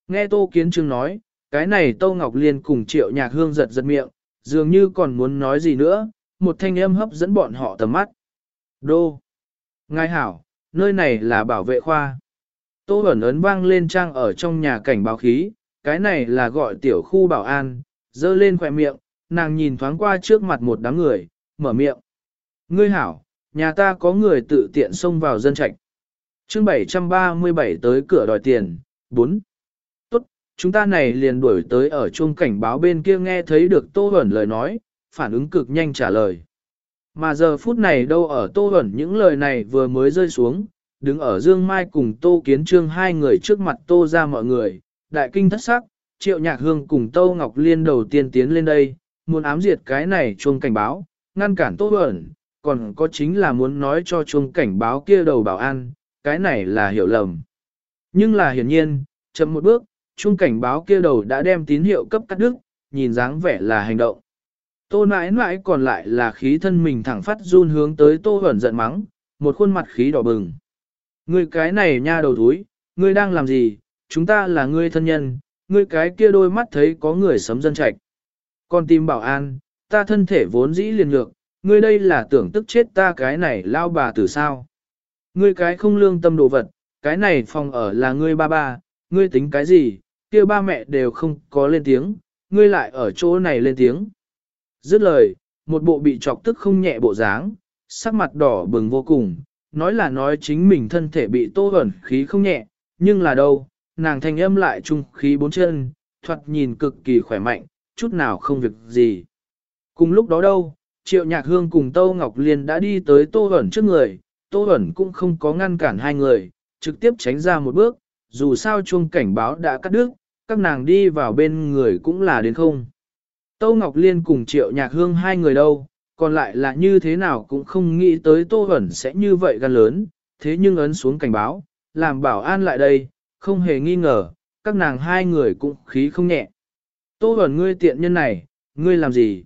Nghe Tô Kiến Trương nói, cái này Tô Ngọc Liên cùng Triệu Nhạc Hương giật giật miệng, dường như còn muốn nói gì nữa, một thanh âm hấp dẫn bọn họ tầm mắt. Đô! Ngài hảo, nơi này là bảo vệ khoa. Tô ẩn ấn vang lên trang ở trong nhà cảnh báo khí, cái này là gọi tiểu khu bảo an, dơ lên khỏe miệng, nàng nhìn thoáng qua trước mặt một đám người, mở miệng. Ngươi hảo, nhà ta có người tự tiện xông vào dân trạch. chương 737 tới cửa đòi tiền, 4. Chúng ta này liền đuổi tới ở chuông cảnh báo bên kia nghe thấy được Tô Huẩn lời nói, phản ứng cực nhanh trả lời. Mà giờ phút này đâu ở Tô Huẩn những lời này vừa mới rơi xuống, đứng ở Dương Mai cùng Tô Kiến Trương hai người trước mặt Tô ra mọi người, đại kinh thất sắc, Triệu Nhạc Hương cùng Tô Ngọc Liên đầu tiên tiến lên đây, muốn ám diệt cái này chuông cảnh báo, ngăn cản Tô Huẩn, còn có chính là muốn nói cho chuông cảnh báo kia đầu bảo an, cái này là hiểu lầm. Nhưng là hiển nhiên, chậm một bước, chuông cảnh báo kia đầu đã đem tín hiệu cấp cắt đứt, nhìn dáng vẻ là hành động. Tô nãi nãi còn lại là khí thân mình thẳng phát run hướng tới tô hẩn giận mắng, một khuôn mặt khí đỏ bừng. Ngươi cái này nha đầu túi, ngươi đang làm gì, chúng ta là ngươi thân nhân, ngươi cái kia đôi mắt thấy có người sấm dân trạch. Còn tìm bảo an, ta thân thể vốn dĩ liền lược, ngươi đây là tưởng tức chết ta cái này lao bà từ sao. Ngươi cái không lương tâm đồ vật, cái này phòng ở là ngươi ba ba, ngươi tính cái gì, kia ba mẹ đều không có lên tiếng, ngươi lại ở chỗ này lên tiếng. Dứt lời, một bộ bị chọc tức không nhẹ bộ dáng, sắc mặt đỏ bừng vô cùng, nói là nói chính mình thân thể bị tô ẩn khí không nhẹ, nhưng là đâu, nàng thanh âm lại trung khí bốn chân, thoạt nhìn cực kỳ khỏe mạnh, chút nào không việc gì. Cùng lúc đó đâu, Triệu Nhạc Hương cùng Tô Ngọc Liên đã đi tới Tô hẩn trước người, Tô hẩn cũng không có ngăn cản hai người, trực tiếp tránh ra một bước, dù sao chuông cảnh báo đã cắt đứt, các nàng đi vào bên người cũng là đến không. Tô Ngọc Liên cùng Triệu Nhạc Hương hai người đâu, còn lại là như thế nào cũng không nghĩ tới Tô Hẩn sẽ như vậy gan lớn, thế nhưng ấn xuống cảnh báo, làm bảo an lại đây, không hề nghi ngờ, các nàng hai người cũng khí không nhẹ. Tô Hẩn ngươi tiện nhân này, ngươi làm gì?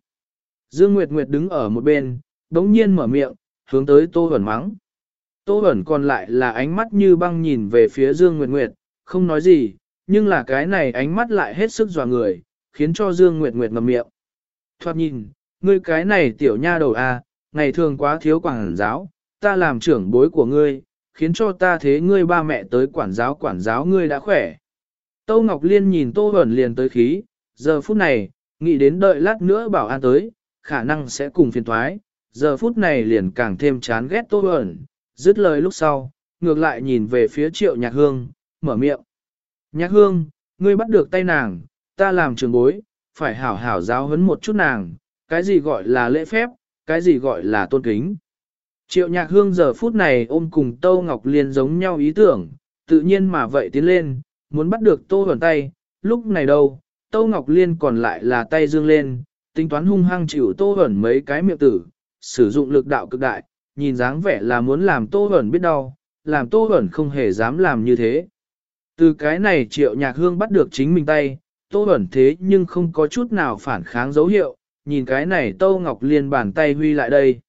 Dương Nguyệt Nguyệt đứng ở một bên, đống nhiên mở miệng, hướng tới Tô Hẩn mắng. Tô Hẩn còn lại là ánh mắt như băng nhìn về phía Dương Nguyệt Nguyệt, không nói gì, nhưng là cái này ánh mắt lại hết sức dò người, khiến cho Dương Nguyệt Nguyệt ngậm miệng. Thoạt nhìn, ngươi cái này tiểu nha đầu à, ngày thường quá thiếu quản giáo, ta làm trưởng bối của ngươi, khiến cho ta thế ngươi ba mẹ tới quản giáo quản giáo ngươi đã khỏe. Tô Ngọc Liên nhìn Tô Bẩn liền tới khí, giờ phút này, nghĩ đến đợi lát nữa bảo an tới, khả năng sẽ cùng phiền thoái, giờ phút này liền càng thêm chán ghét Tô Bẩn, dứt lời lúc sau, ngược lại nhìn về phía triệu nhạc hương, mở miệng. Nhạc hương, ngươi bắt được tay nàng, ta làm trường bối, phải hảo hảo giáo huấn một chút nàng, cái gì gọi là lễ phép, cái gì gọi là tôn kính. Triệu nhạc hương giờ phút này ôm cùng Tô Ngọc Liên giống nhau ý tưởng, tự nhiên mà vậy tiến lên, muốn bắt được Tô Huẩn tay, lúc này đâu, Tô Ngọc Liên còn lại là tay dương lên, tính toán hung hăng chịu Tô Huẩn mấy cái miệng tử, sử dụng lực đạo cực đại, nhìn dáng vẻ là muốn làm Tô Huẩn biết đau, làm Tô Huẩn không hề dám làm như thế. Từ cái này triệu nhạc hương bắt được chính mình tay, Tô ẩn thế nhưng không có chút nào phản kháng dấu hiệu, nhìn cái này Tô Ngọc Liên bàn tay huy lại đây.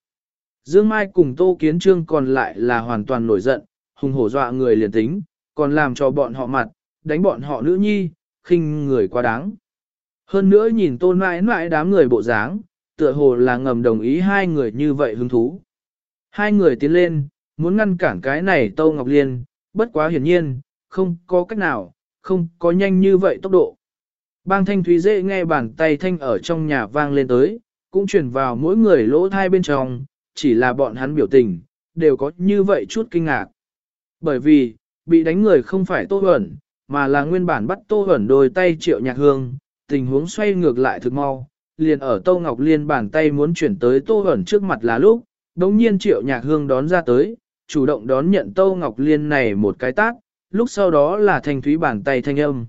Dương Mai cùng Tô Kiến Trương còn lại là hoàn toàn nổi giận, hùng hổ dọa người liền tính, còn làm cho bọn họ mặt, đánh bọn họ nữ nhi, khinh người quá đáng. Hơn nữa nhìn tôn mãi mãi đám người bộ dáng, tựa hồ là ngầm đồng ý hai người như vậy hứng thú. Hai người tiến lên, muốn ngăn cản cái này Tô Ngọc Liên, bất quá hiển nhiên, không có cách nào, không có nhanh như vậy tốc độ. Bang thanh thúy dễ nghe bàn tay thanh ở trong nhà vang lên tới, cũng truyền vào mỗi người lỗ thai bên trong, chỉ là bọn hắn biểu tình, đều có như vậy chút kinh ngạc. Bởi vì, bị đánh người không phải Tô ẩn, mà là nguyên bản bắt Tô ẩn đôi tay triệu nhạc hương, tình huống xoay ngược lại thực mau, liền ở Tô Ngọc Liên bàn tay muốn chuyển tới Tô hẩn trước mặt là lúc, đống nhiên triệu nhạc hương đón ra tới, chủ động đón nhận Tô Ngọc Liên này một cái tác, lúc sau đó là thanh thúy bàn tay thanh âm.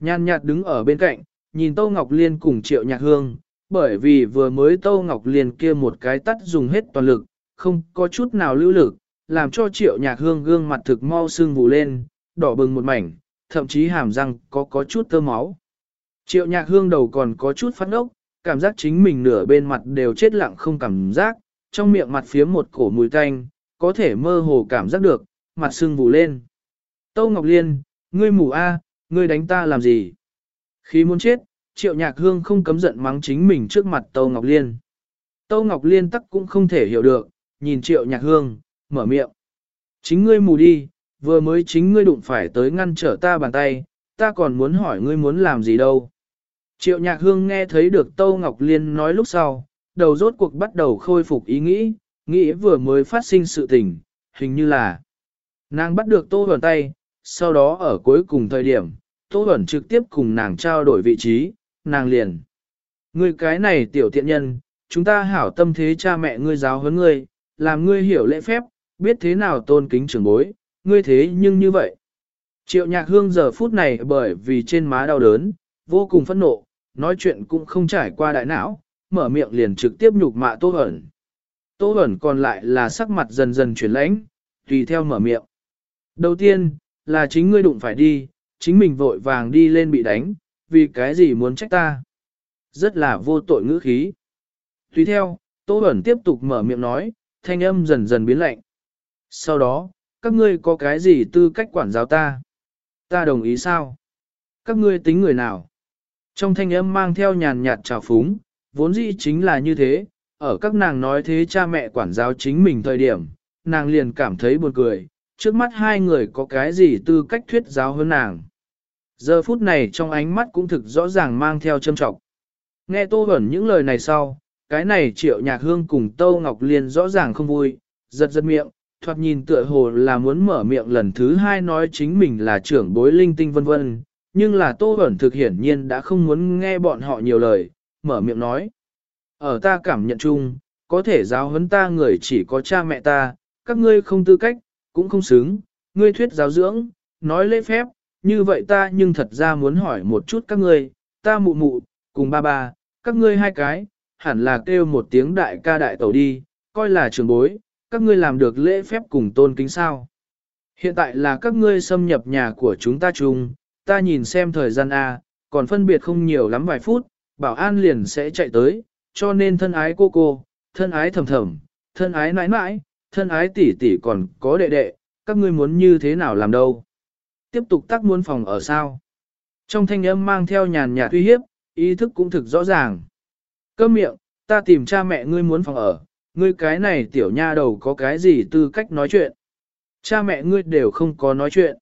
Nhàn nhạt đứng ở bên cạnh, nhìn Tâu Ngọc Liên cùng Triệu Nhạc Hương, bởi vì vừa mới Tâu Ngọc Liên kia một cái tắt dùng hết toàn lực, không có chút nào lưu lực, làm cho Triệu Nhạc Hương gương mặt thực mau sưng vụ lên, đỏ bừng một mảnh, thậm chí hàm răng có có chút tơ máu. Triệu Nhạc Hương đầu còn có chút phát ốc, cảm giác chính mình nửa bên mặt đều chết lặng không cảm giác, trong miệng mặt phía một cổ mùi tanh, có thể mơ hồ cảm giác được, mặt sưng vụ lên. Tâu Ngọc Liên, ngươi mù a, ngươi đánh ta làm gì? Khi muốn chết, Triệu Nhạc Hương không cấm giận mắng chính mình trước mặt Tâu Ngọc Liên. Tâu Ngọc Liên tắc cũng không thể hiểu được, nhìn Triệu Nhạc Hương, mở miệng. Chính ngươi mù đi, vừa mới chính ngươi đụng phải tới ngăn trở ta bàn tay, ta còn muốn hỏi ngươi muốn làm gì đâu. Triệu Nhạc Hương nghe thấy được Tâu Ngọc Liên nói lúc sau, đầu rốt cuộc bắt đầu khôi phục ý nghĩ, nghĩ vừa mới phát sinh sự tình, hình như là nàng bắt được Tô Huẩn tay, sau đó ở cuối cùng thời điểm, Tô Huẩn trực tiếp cùng nàng trao đổi vị trí, nàng liền. Ngươi cái này tiểu tiện nhân, chúng ta hảo tâm thế cha mẹ ngươi giáo huấn ngươi, làm ngươi hiểu lễ phép, biết thế nào tôn kính trưởng bối, ngươi thế nhưng như vậy. Triệu nhạc hương giờ phút này bởi vì trên má đau đớn, vô cùng phẫn nộ, nói chuyện cũng không trải qua đại não, mở miệng liền trực tiếp nhục mạ Tô Hẩn. Tô Hẩn còn lại là sắc mặt dần dần chuyển lãnh, tùy theo mở miệng. Đầu tiên, là chính ngươi đụng phải đi, chính mình vội vàng đi lên bị đánh, vì cái gì muốn trách ta. Rất là vô tội ngữ khí. Tùy theo, Tô Bẩn tiếp tục mở miệng nói, thanh âm dần dần biến lạnh. Sau đó, các ngươi có cái gì tư cách quản giáo ta? Ta đồng ý sao? Các ngươi tính người nào? Trong thanh âm mang theo nhàn nhạt trào phúng, vốn dĩ chính là như thế, ở các nàng nói thế cha mẹ quản giáo chính mình thời điểm, nàng liền cảm thấy buồn cười, trước mắt hai người có cái gì tư cách thuyết giáo hơn nàng. Giờ phút này trong ánh mắt cũng thực rõ ràng mang theo châm trọng. Nghe Tô Bẩn những lời này sau, cái này triệu nhạc hương cùng Tô Ngọc Liên rõ ràng không vui, giật giật miệng, thoạt nhìn tựa hồ là muốn mở miệng lần thứ hai nói chính mình là trưởng bối linh tinh vân vân, nhưng là Tô Bẩn thực hiển nhiên đã không muốn nghe bọn họ nhiều lời, mở miệng nói. Ở ta cảm nhận chung, có thể giáo huấn ta người chỉ có cha mẹ ta, các ngươi không tư cách, cũng không xứng, ngươi thuyết giáo dưỡng, nói lễ phép, như vậy ta nhưng thật ra muốn hỏi một chút các ngươi, ta mụ mụ, cùng ba ba, các ngươi hai cái, hẳn là kêu một tiếng đại ca đại tẩu đi, coi là trường bối, các ngươi làm được lễ phép cùng tôn kính sao. Hiện tại là các ngươi xâm nhập nhà của chúng ta chung, ta nhìn xem thời gian A, còn phân biệt không nhiều lắm vài phút, bảo an liền sẽ chạy tới, cho nên thân ái cô cô, thân ái thầm thầm, thân ái nãi nãi, thân ái tỷ tỷ còn có đệ đệ, các ngươi muốn như thế nào làm đâu. Tiếp tục tác muốn phòng ở sao. Trong thanh âm mang theo nhàn nhạt uy hiếp, ý thức cũng thực rõ ràng. Cơm miệng, ta tìm cha mẹ ngươi muốn phòng ở, ngươi cái này tiểu nha đầu có cái gì tư cách nói chuyện. Cha mẹ ngươi đều không có nói chuyện.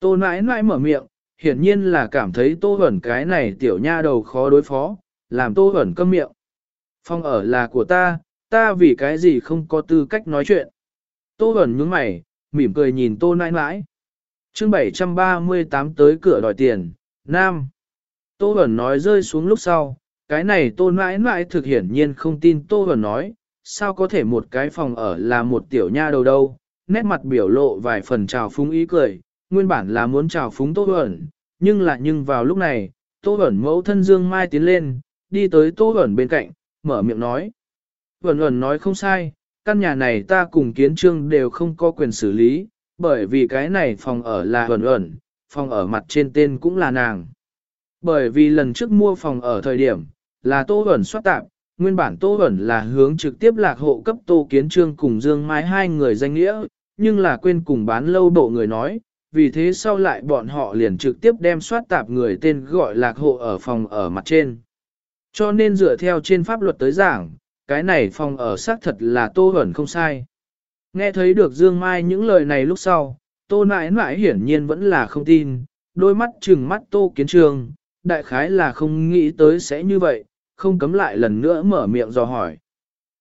Tô nãi nãi mở miệng, hiển nhiên là cảm thấy tô hẩn cái này tiểu nha đầu khó đối phó, làm tô hẩn câm miệng. Phòng ở là của ta, ta vì cái gì không có tư cách nói chuyện. Tô hẩn nhướng mày, mỉm cười nhìn tô nãi nãi. chương 738 tới cửa đòi tiền, Nam. Tô hẩn nói rơi xuống lúc sau, cái này tô nãi nãi thực hiển nhiên không tin tô hẩn nói, sao có thể một cái phòng ở là một tiểu nha đầu đâu, nét mặt biểu lộ vài phần trào phúng ý cười, nguyên bản là muốn trào phúng tô hẩn, nhưng là nhưng vào lúc này, tô hẩn mẫu thân dương mai tiến lên, đi tới tô hẩn bên cạnh, mở miệng nói. Vẩn vẩn nói không sai, căn nhà này ta cùng kiến trương đều không có quyền xử lý, bởi vì cái này phòng ở là vẩn vẩn, phòng ở mặt trên tên cũng là nàng. Bởi vì lần trước mua phòng ở thời điểm, là tô Vẩn soát tạm, nguyên bản tô Vẩn là hướng trực tiếp lạc hộ cấp tô kiến trương cùng dương mai hai người danh nghĩa, nhưng là quên cùng bán lâu độ người nói, vì thế sau lại bọn họ liền trực tiếp đem soát tạp người tên gọi lạc hộ ở phòng ở mặt trên. Cho nên dựa theo trên pháp luật tới giảng, cái này phòng ở xác thật là tô ẩn không sai. Nghe thấy được Dương Mai những lời này lúc sau, tô nãi nãi hiển nhiên vẫn là không tin, đôi mắt trừng mắt tô kiến trường, đại khái là không nghĩ tới sẽ như vậy, không cấm lại lần nữa mở miệng dò hỏi.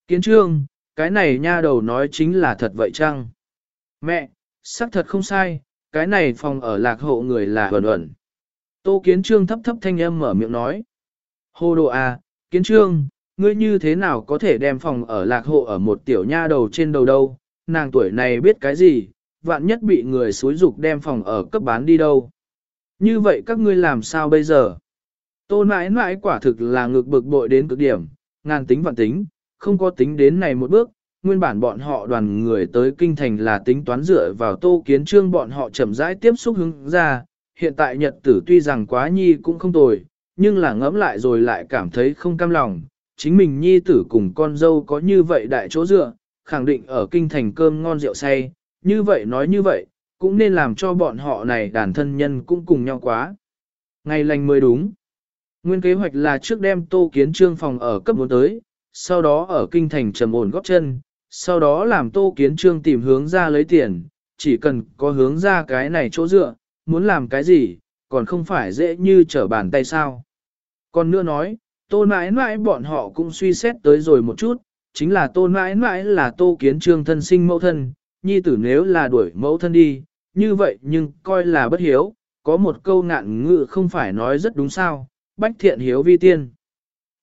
Kiến trương, cái này nha đầu nói chính là thật vậy chăng? Mẹ, xác thật không sai, cái này phòng ở lạc hộ người là huẩn ẩn. Tô Kiến Trương thấp thấp thanh âm mở miệng nói. Hô đồ à, Kiến Trương, ngươi như thế nào có thể đem phòng ở lạc hộ ở một tiểu nha đầu trên đầu đâu, nàng tuổi này biết cái gì, vạn nhất bị người xúi dục đem phòng ở cấp bán đi đâu. Như vậy các ngươi làm sao bây giờ? Tô mãi mãi quả thực là ngược bực bội đến cực điểm, ngàn tính vạn tính, không có tính đến này một bước, nguyên bản bọn họ đoàn người tới kinh thành là tính toán dựa vào tô kiến trương bọn họ chậm rãi tiếp xúc hướng ra, hiện tại nhật tử tuy rằng quá nhi cũng không tồi, nhưng là ngẫm lại rồi lại cảm thấy không cam lòng, chính mình nhi tử cùng con dâu có như vậy đại chỗ dựa, khẳng định ở kinh thành cơm ngon rượu say, như vậy nói như vậy, cũng nên làm cho bọn họ này đàn thân nhân cũng cùng nhau quá. Ngày lành mới đúng. Nguyên kế hoạch là trước đem tô kiến trương phòng ở cấp 4 tới, sau đó ở kinh thành trầm ổn góp chân, sau đó làm tô kiến trương tìm hướng ra lấy tiền, chỉ cần có hướng ra cái này chỗ dựa, muốn làm cái gì, còn không phải dễ như trở bàn tay sao. Còn nữa nói, tô nãi nãi bọn họ cũng suy xét tới rồi một chút, chính là tô nãi nãi là tô kiến trương thân sinh mẫu thân, nhi tử nếu là đuổi mẫu thân đi, như vậy nhưng coi là bất hiếu, có một câu ngạn ngự không phải nói rất đúng sao, bách thiện hiếu vi tiên.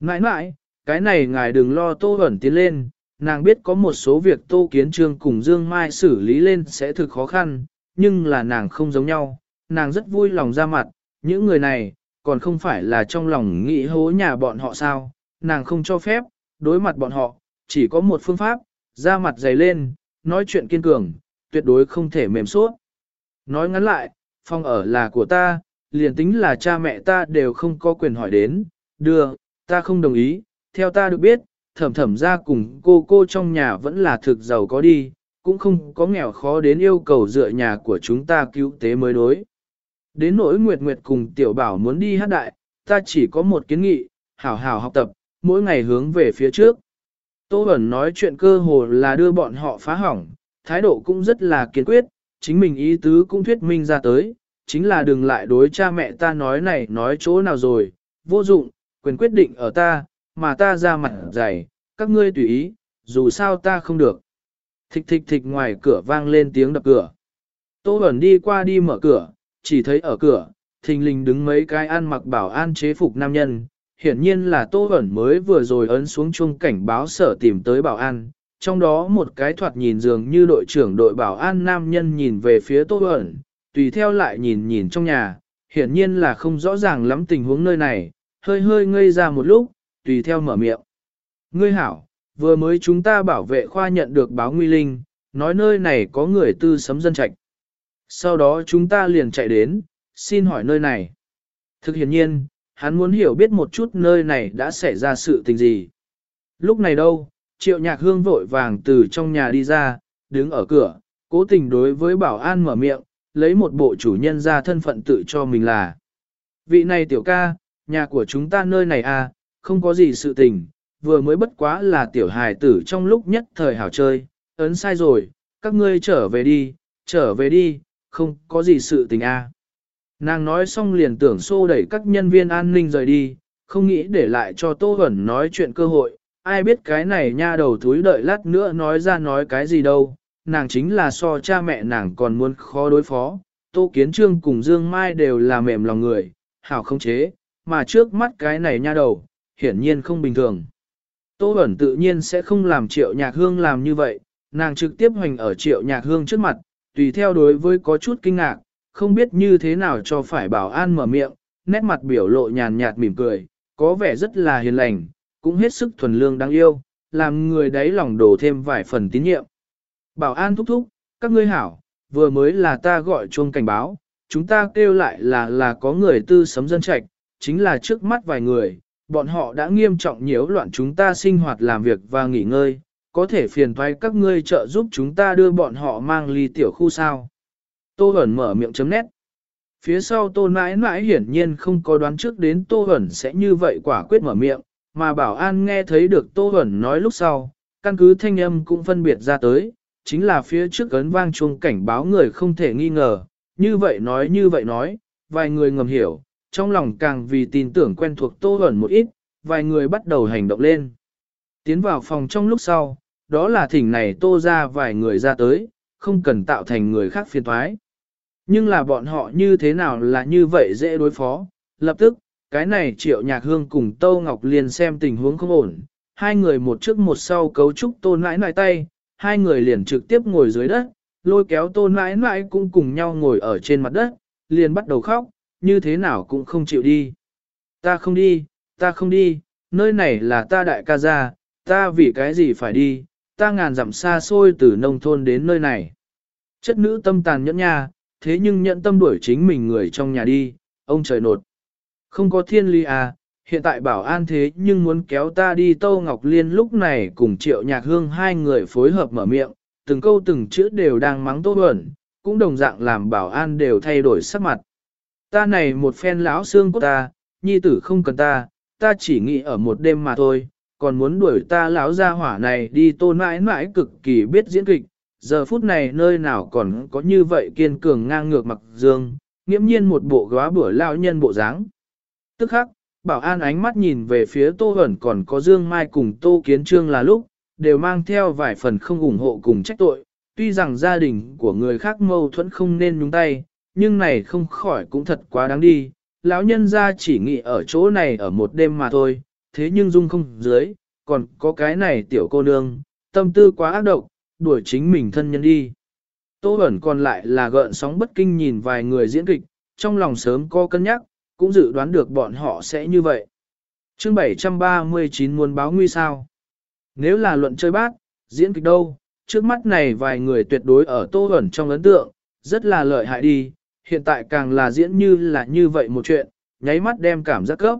Nãi nãi, cái này ngài đừng lo tô ẩn tiến lên, nàng biết có một số việc tô kiến trương cùng Dương Mai xử lý lên sẽ thực khó khăn, nhưng là nàng không giống nhau, nàng rất vui lòng ra mặt, những người này, còn không phải là trong lòng nghĩ hố nhà bọn họ sao, nàng không cho phép, đối mặt bọn họ, chỉ có một phương pháp, ra mặt dày lên, nói chuyện kiên cường, tuyệt đối không thể mềm suốt. Nói ngắn lại, phong ở là của ta, liền tính là cha mẹ ta đều không có quyền hỏi đến, đưa, ta không đồng ý, theo ta được biết, thẩm thẩm ra cùng cô cô trong nhà vẫn là thực giàu có đi, cũng không có nghèo khó đến yêu cầu dựa nhà của chúng ta cứu tế mới đối. Đến nỗi Nguyệt Nguyệt cùng tiểu bảo muốn đi hát đại, ta chỉ có một kiến nghị, hảo hảo học tập, mỗi ngày hướng về phía trước. Tô Bẩn nói chuyện cơ hồ là đưa bọn họ phá hỏng, thái độ cũng rất là kiên quyết, chính mình ý tứ cũng thuyết minh ra tới, chính là đừng lại đối cha mẹ ta nói này nói chỗ nào rồi, vô dụng, quyền quyết định ở ta, mà ta ra mặt dày, các ngươi tùy ý, dù sao ta không được. Thịch thịch thịch ngoài cửa vang lên tiếng đập cửa. Tô Bẩn đi qua đi mở cửa, chỉ thấy ở cửa, thình lình đứng mấy cái ăn mặc bảo an chế phục nam nhân, hiển nhiên là Tô Bẩn mới vừa rồi ấn xuống chuông cảnh báo sở tìm tới bảo an. Trong đó một cái thoạt nhìn dường như đội trưởng đội bảo an nam nhân nhìn về phía Tô Bẩn, tùy theo lại nhìn nhìn trong nhà, hiển nhiên là không rõ ràng lắm tình huống nơi này, hơi hơi ngây ra một lúc, tùy theo mở miệng. Ngươi hảo, vừa mới chúng ta bảo vệ khoa nhận được báo nguy linh, nói nơi này có người tư sấm dân trạch. Sau đó chúng ta liền chạy đến, xin hỏi nơi này. Thực hiện nhiên, hắn muốn hiểu biết một chút nơi này đã xảy ra sự tình gì. Lúc này đâu, triệu nhạc hương vội vàng từ trong nhà đi ra, đứng ở cửa, cố tình đối với bảo an mở miệng, lấy một bộ chủ nhân ra thân phận tự cho mình là. Vị này tiểu ca, nhà của chúng ta nơi này à, không có gì sự tình, vừa mới bất quá là tiểu hài tử trong lúc nhất thời hảo chơi, ấn sai rồi, các ngươi trở về đi, trở về đi, không có gì sự tình a. Nàng nói xong liền tưởng xô đẩy các nhân viên an ninh rời đi, không nghĩ để lại cho Tô Huẩn nói chuyện cơ hội, ai biết cái này nha đầu thúi đợi lát nữa nói ra nói cái gì đâu, nàng chính là so cha mẹ nàng còn muốn khó đối phó, Tô Kiến Trương cùng Dương Mai đều là mềm lòng người, hảo không chế, mà trước mắt cái này nha đầu, hiển nhiên không bình thường. Tô Bẩn tự nhiên sẽ không làm triệu nhạc hương làm như vậy, nàng trực tiếp hoành ở triệu nhạc hương trước mặt, tùy theo đối với có chút kinh ngạc, không biết như thế nào cho phải bảo an mở miệng, nét mặt biểu lộ nhàn nhạt mỉm cười, có vẻ rất là hiền lành, cũng hết sức thuần lương đáng yêu, làm người đấy lòng đổ thêm vài phần tín nhiệm. Bảo an thúc thúc, các ngươi hảo, vừa mới là ta gọi chuông cảnh báo, chúng ta kêu lại là là có người tư sấm dân trạch, chính là trước mắt vài người, bọn họ đã nghiêm trọng nhiễu loạn chúng ta sinh hoạt làm việc và nghỉ ngơi, có thể phiền thoái các ngươi trợ giúp chúng ta đưa bọn họ mang ly tiểu khu sao. Tô Hẩn mở miệng chấm nét. Phía sau Tô mãi mãi hiển nhiên không có đoán trước đến Tô Hẩn sẽ như vậy quả quyết mở miệng, mà bảo an nghe thấy được Tô Hẩn nói lúc sau, căn cứ thanh âm cũng phân biệt ra tới, chính là phía trước ấn vang chuông cảnh báo người không thể nghi ngờ, như vậy nói như vậy nói, vài người ngầm hiểu, trong lòng càng vì tin tưởng quen thuộc Tô Hẩn một ít, vài người bắt đầu hành động lên. Tiến vào phòng trong lúc sau, đó là thỉnh này Tô ra vài người ra tới, không cần tạo thành người khác phiền thoái. Nhưng là bọn họ như thế nào là như vậy dễ đối phó, lập tức, cái này triệu nhạc hương cùng Tô Ngọc Liên xem tình huống không ổn, hai người một trước một sau cấu trúc tôn nãi nãi tay, hai người liền trực tiếp ngồi dưới đất, lôi kéo tôn nãi nãi cũng cùng nhau ngồi ở trên mặt đất, liền bắt đầu khóc, như thế nào cũng không chịu đi. Ta không đi, ta không đi, nơi này là ta đại ca gia, ta vì cái gì phải đi, ta ngàn dặm xa xôi từ nông thôn đến nơi này. Chất nữ tâm tàn nhẫn nha, thế nhưng nhận tâm đuổi chính mình người trong nhà đi, ông trời nột. Không có thiên ly à, hiện tại bảo an thế nhưng muốn kéo ta đi Tâu Ngọc Liên lúc này cùng triệu nhạc hương hai người phối hợp mở miệng, từng câu từng chữ đều đang mắng tô ẩn, cũng đồng dạng làm bảo an đều thay đổi sắc mặt. Ta này một phen lão xương của ta, nhi tử không cần ta, ta chỉ nghĩ ở một đêm mà thôi, còn muốn đuổi ta lão gia hỏa này đi tôn mãi mãi cực kỳ biết diễn kịch, giờ phút này nơi nào còn có như vậy kiên cường ngang ngược mặc dương, nghiễm nhiên một bộ góa bữa lao nhân bộ dáng. Tức khắc, bảo an ánh mắt nhìn về phía tô hẩn còn có dương mai cùng tô kiến trương là lúc, đều mang theo vài phần không ủng hộ cùng trách tội, tuy rằng gia đình của người khác mâu thuẫn không nên nhúng tay, nhưng này không khỏi cũng thật quá đáng đi, lão nhân ra chỉ nghĩ ở chỗ này ở một đêm mà thôi, thế nhưng dung không dưới, còn có cái này tiểu cô nương, tâm tư quá ác độc, đuổi chính mình thân nhân đi. Tô ẩn còn lại là gợn sóng bất kinh nhìn vài người diễn kịch, trong lòng sớm có cân nhắc, cũng dự đoán được bọn họ sẽ như vậy. chương 739 muốn báo nguy sao. Nếu là luận chơi bác diễn kịch đâu, trước mắt này vài người tuyệt đối ở tô ẩn trong ấn tượng, rất là lợi hại đi, hiện tại càng là diễn như là như vậy một chuyện, nháy mắt đem cảm giác cấp.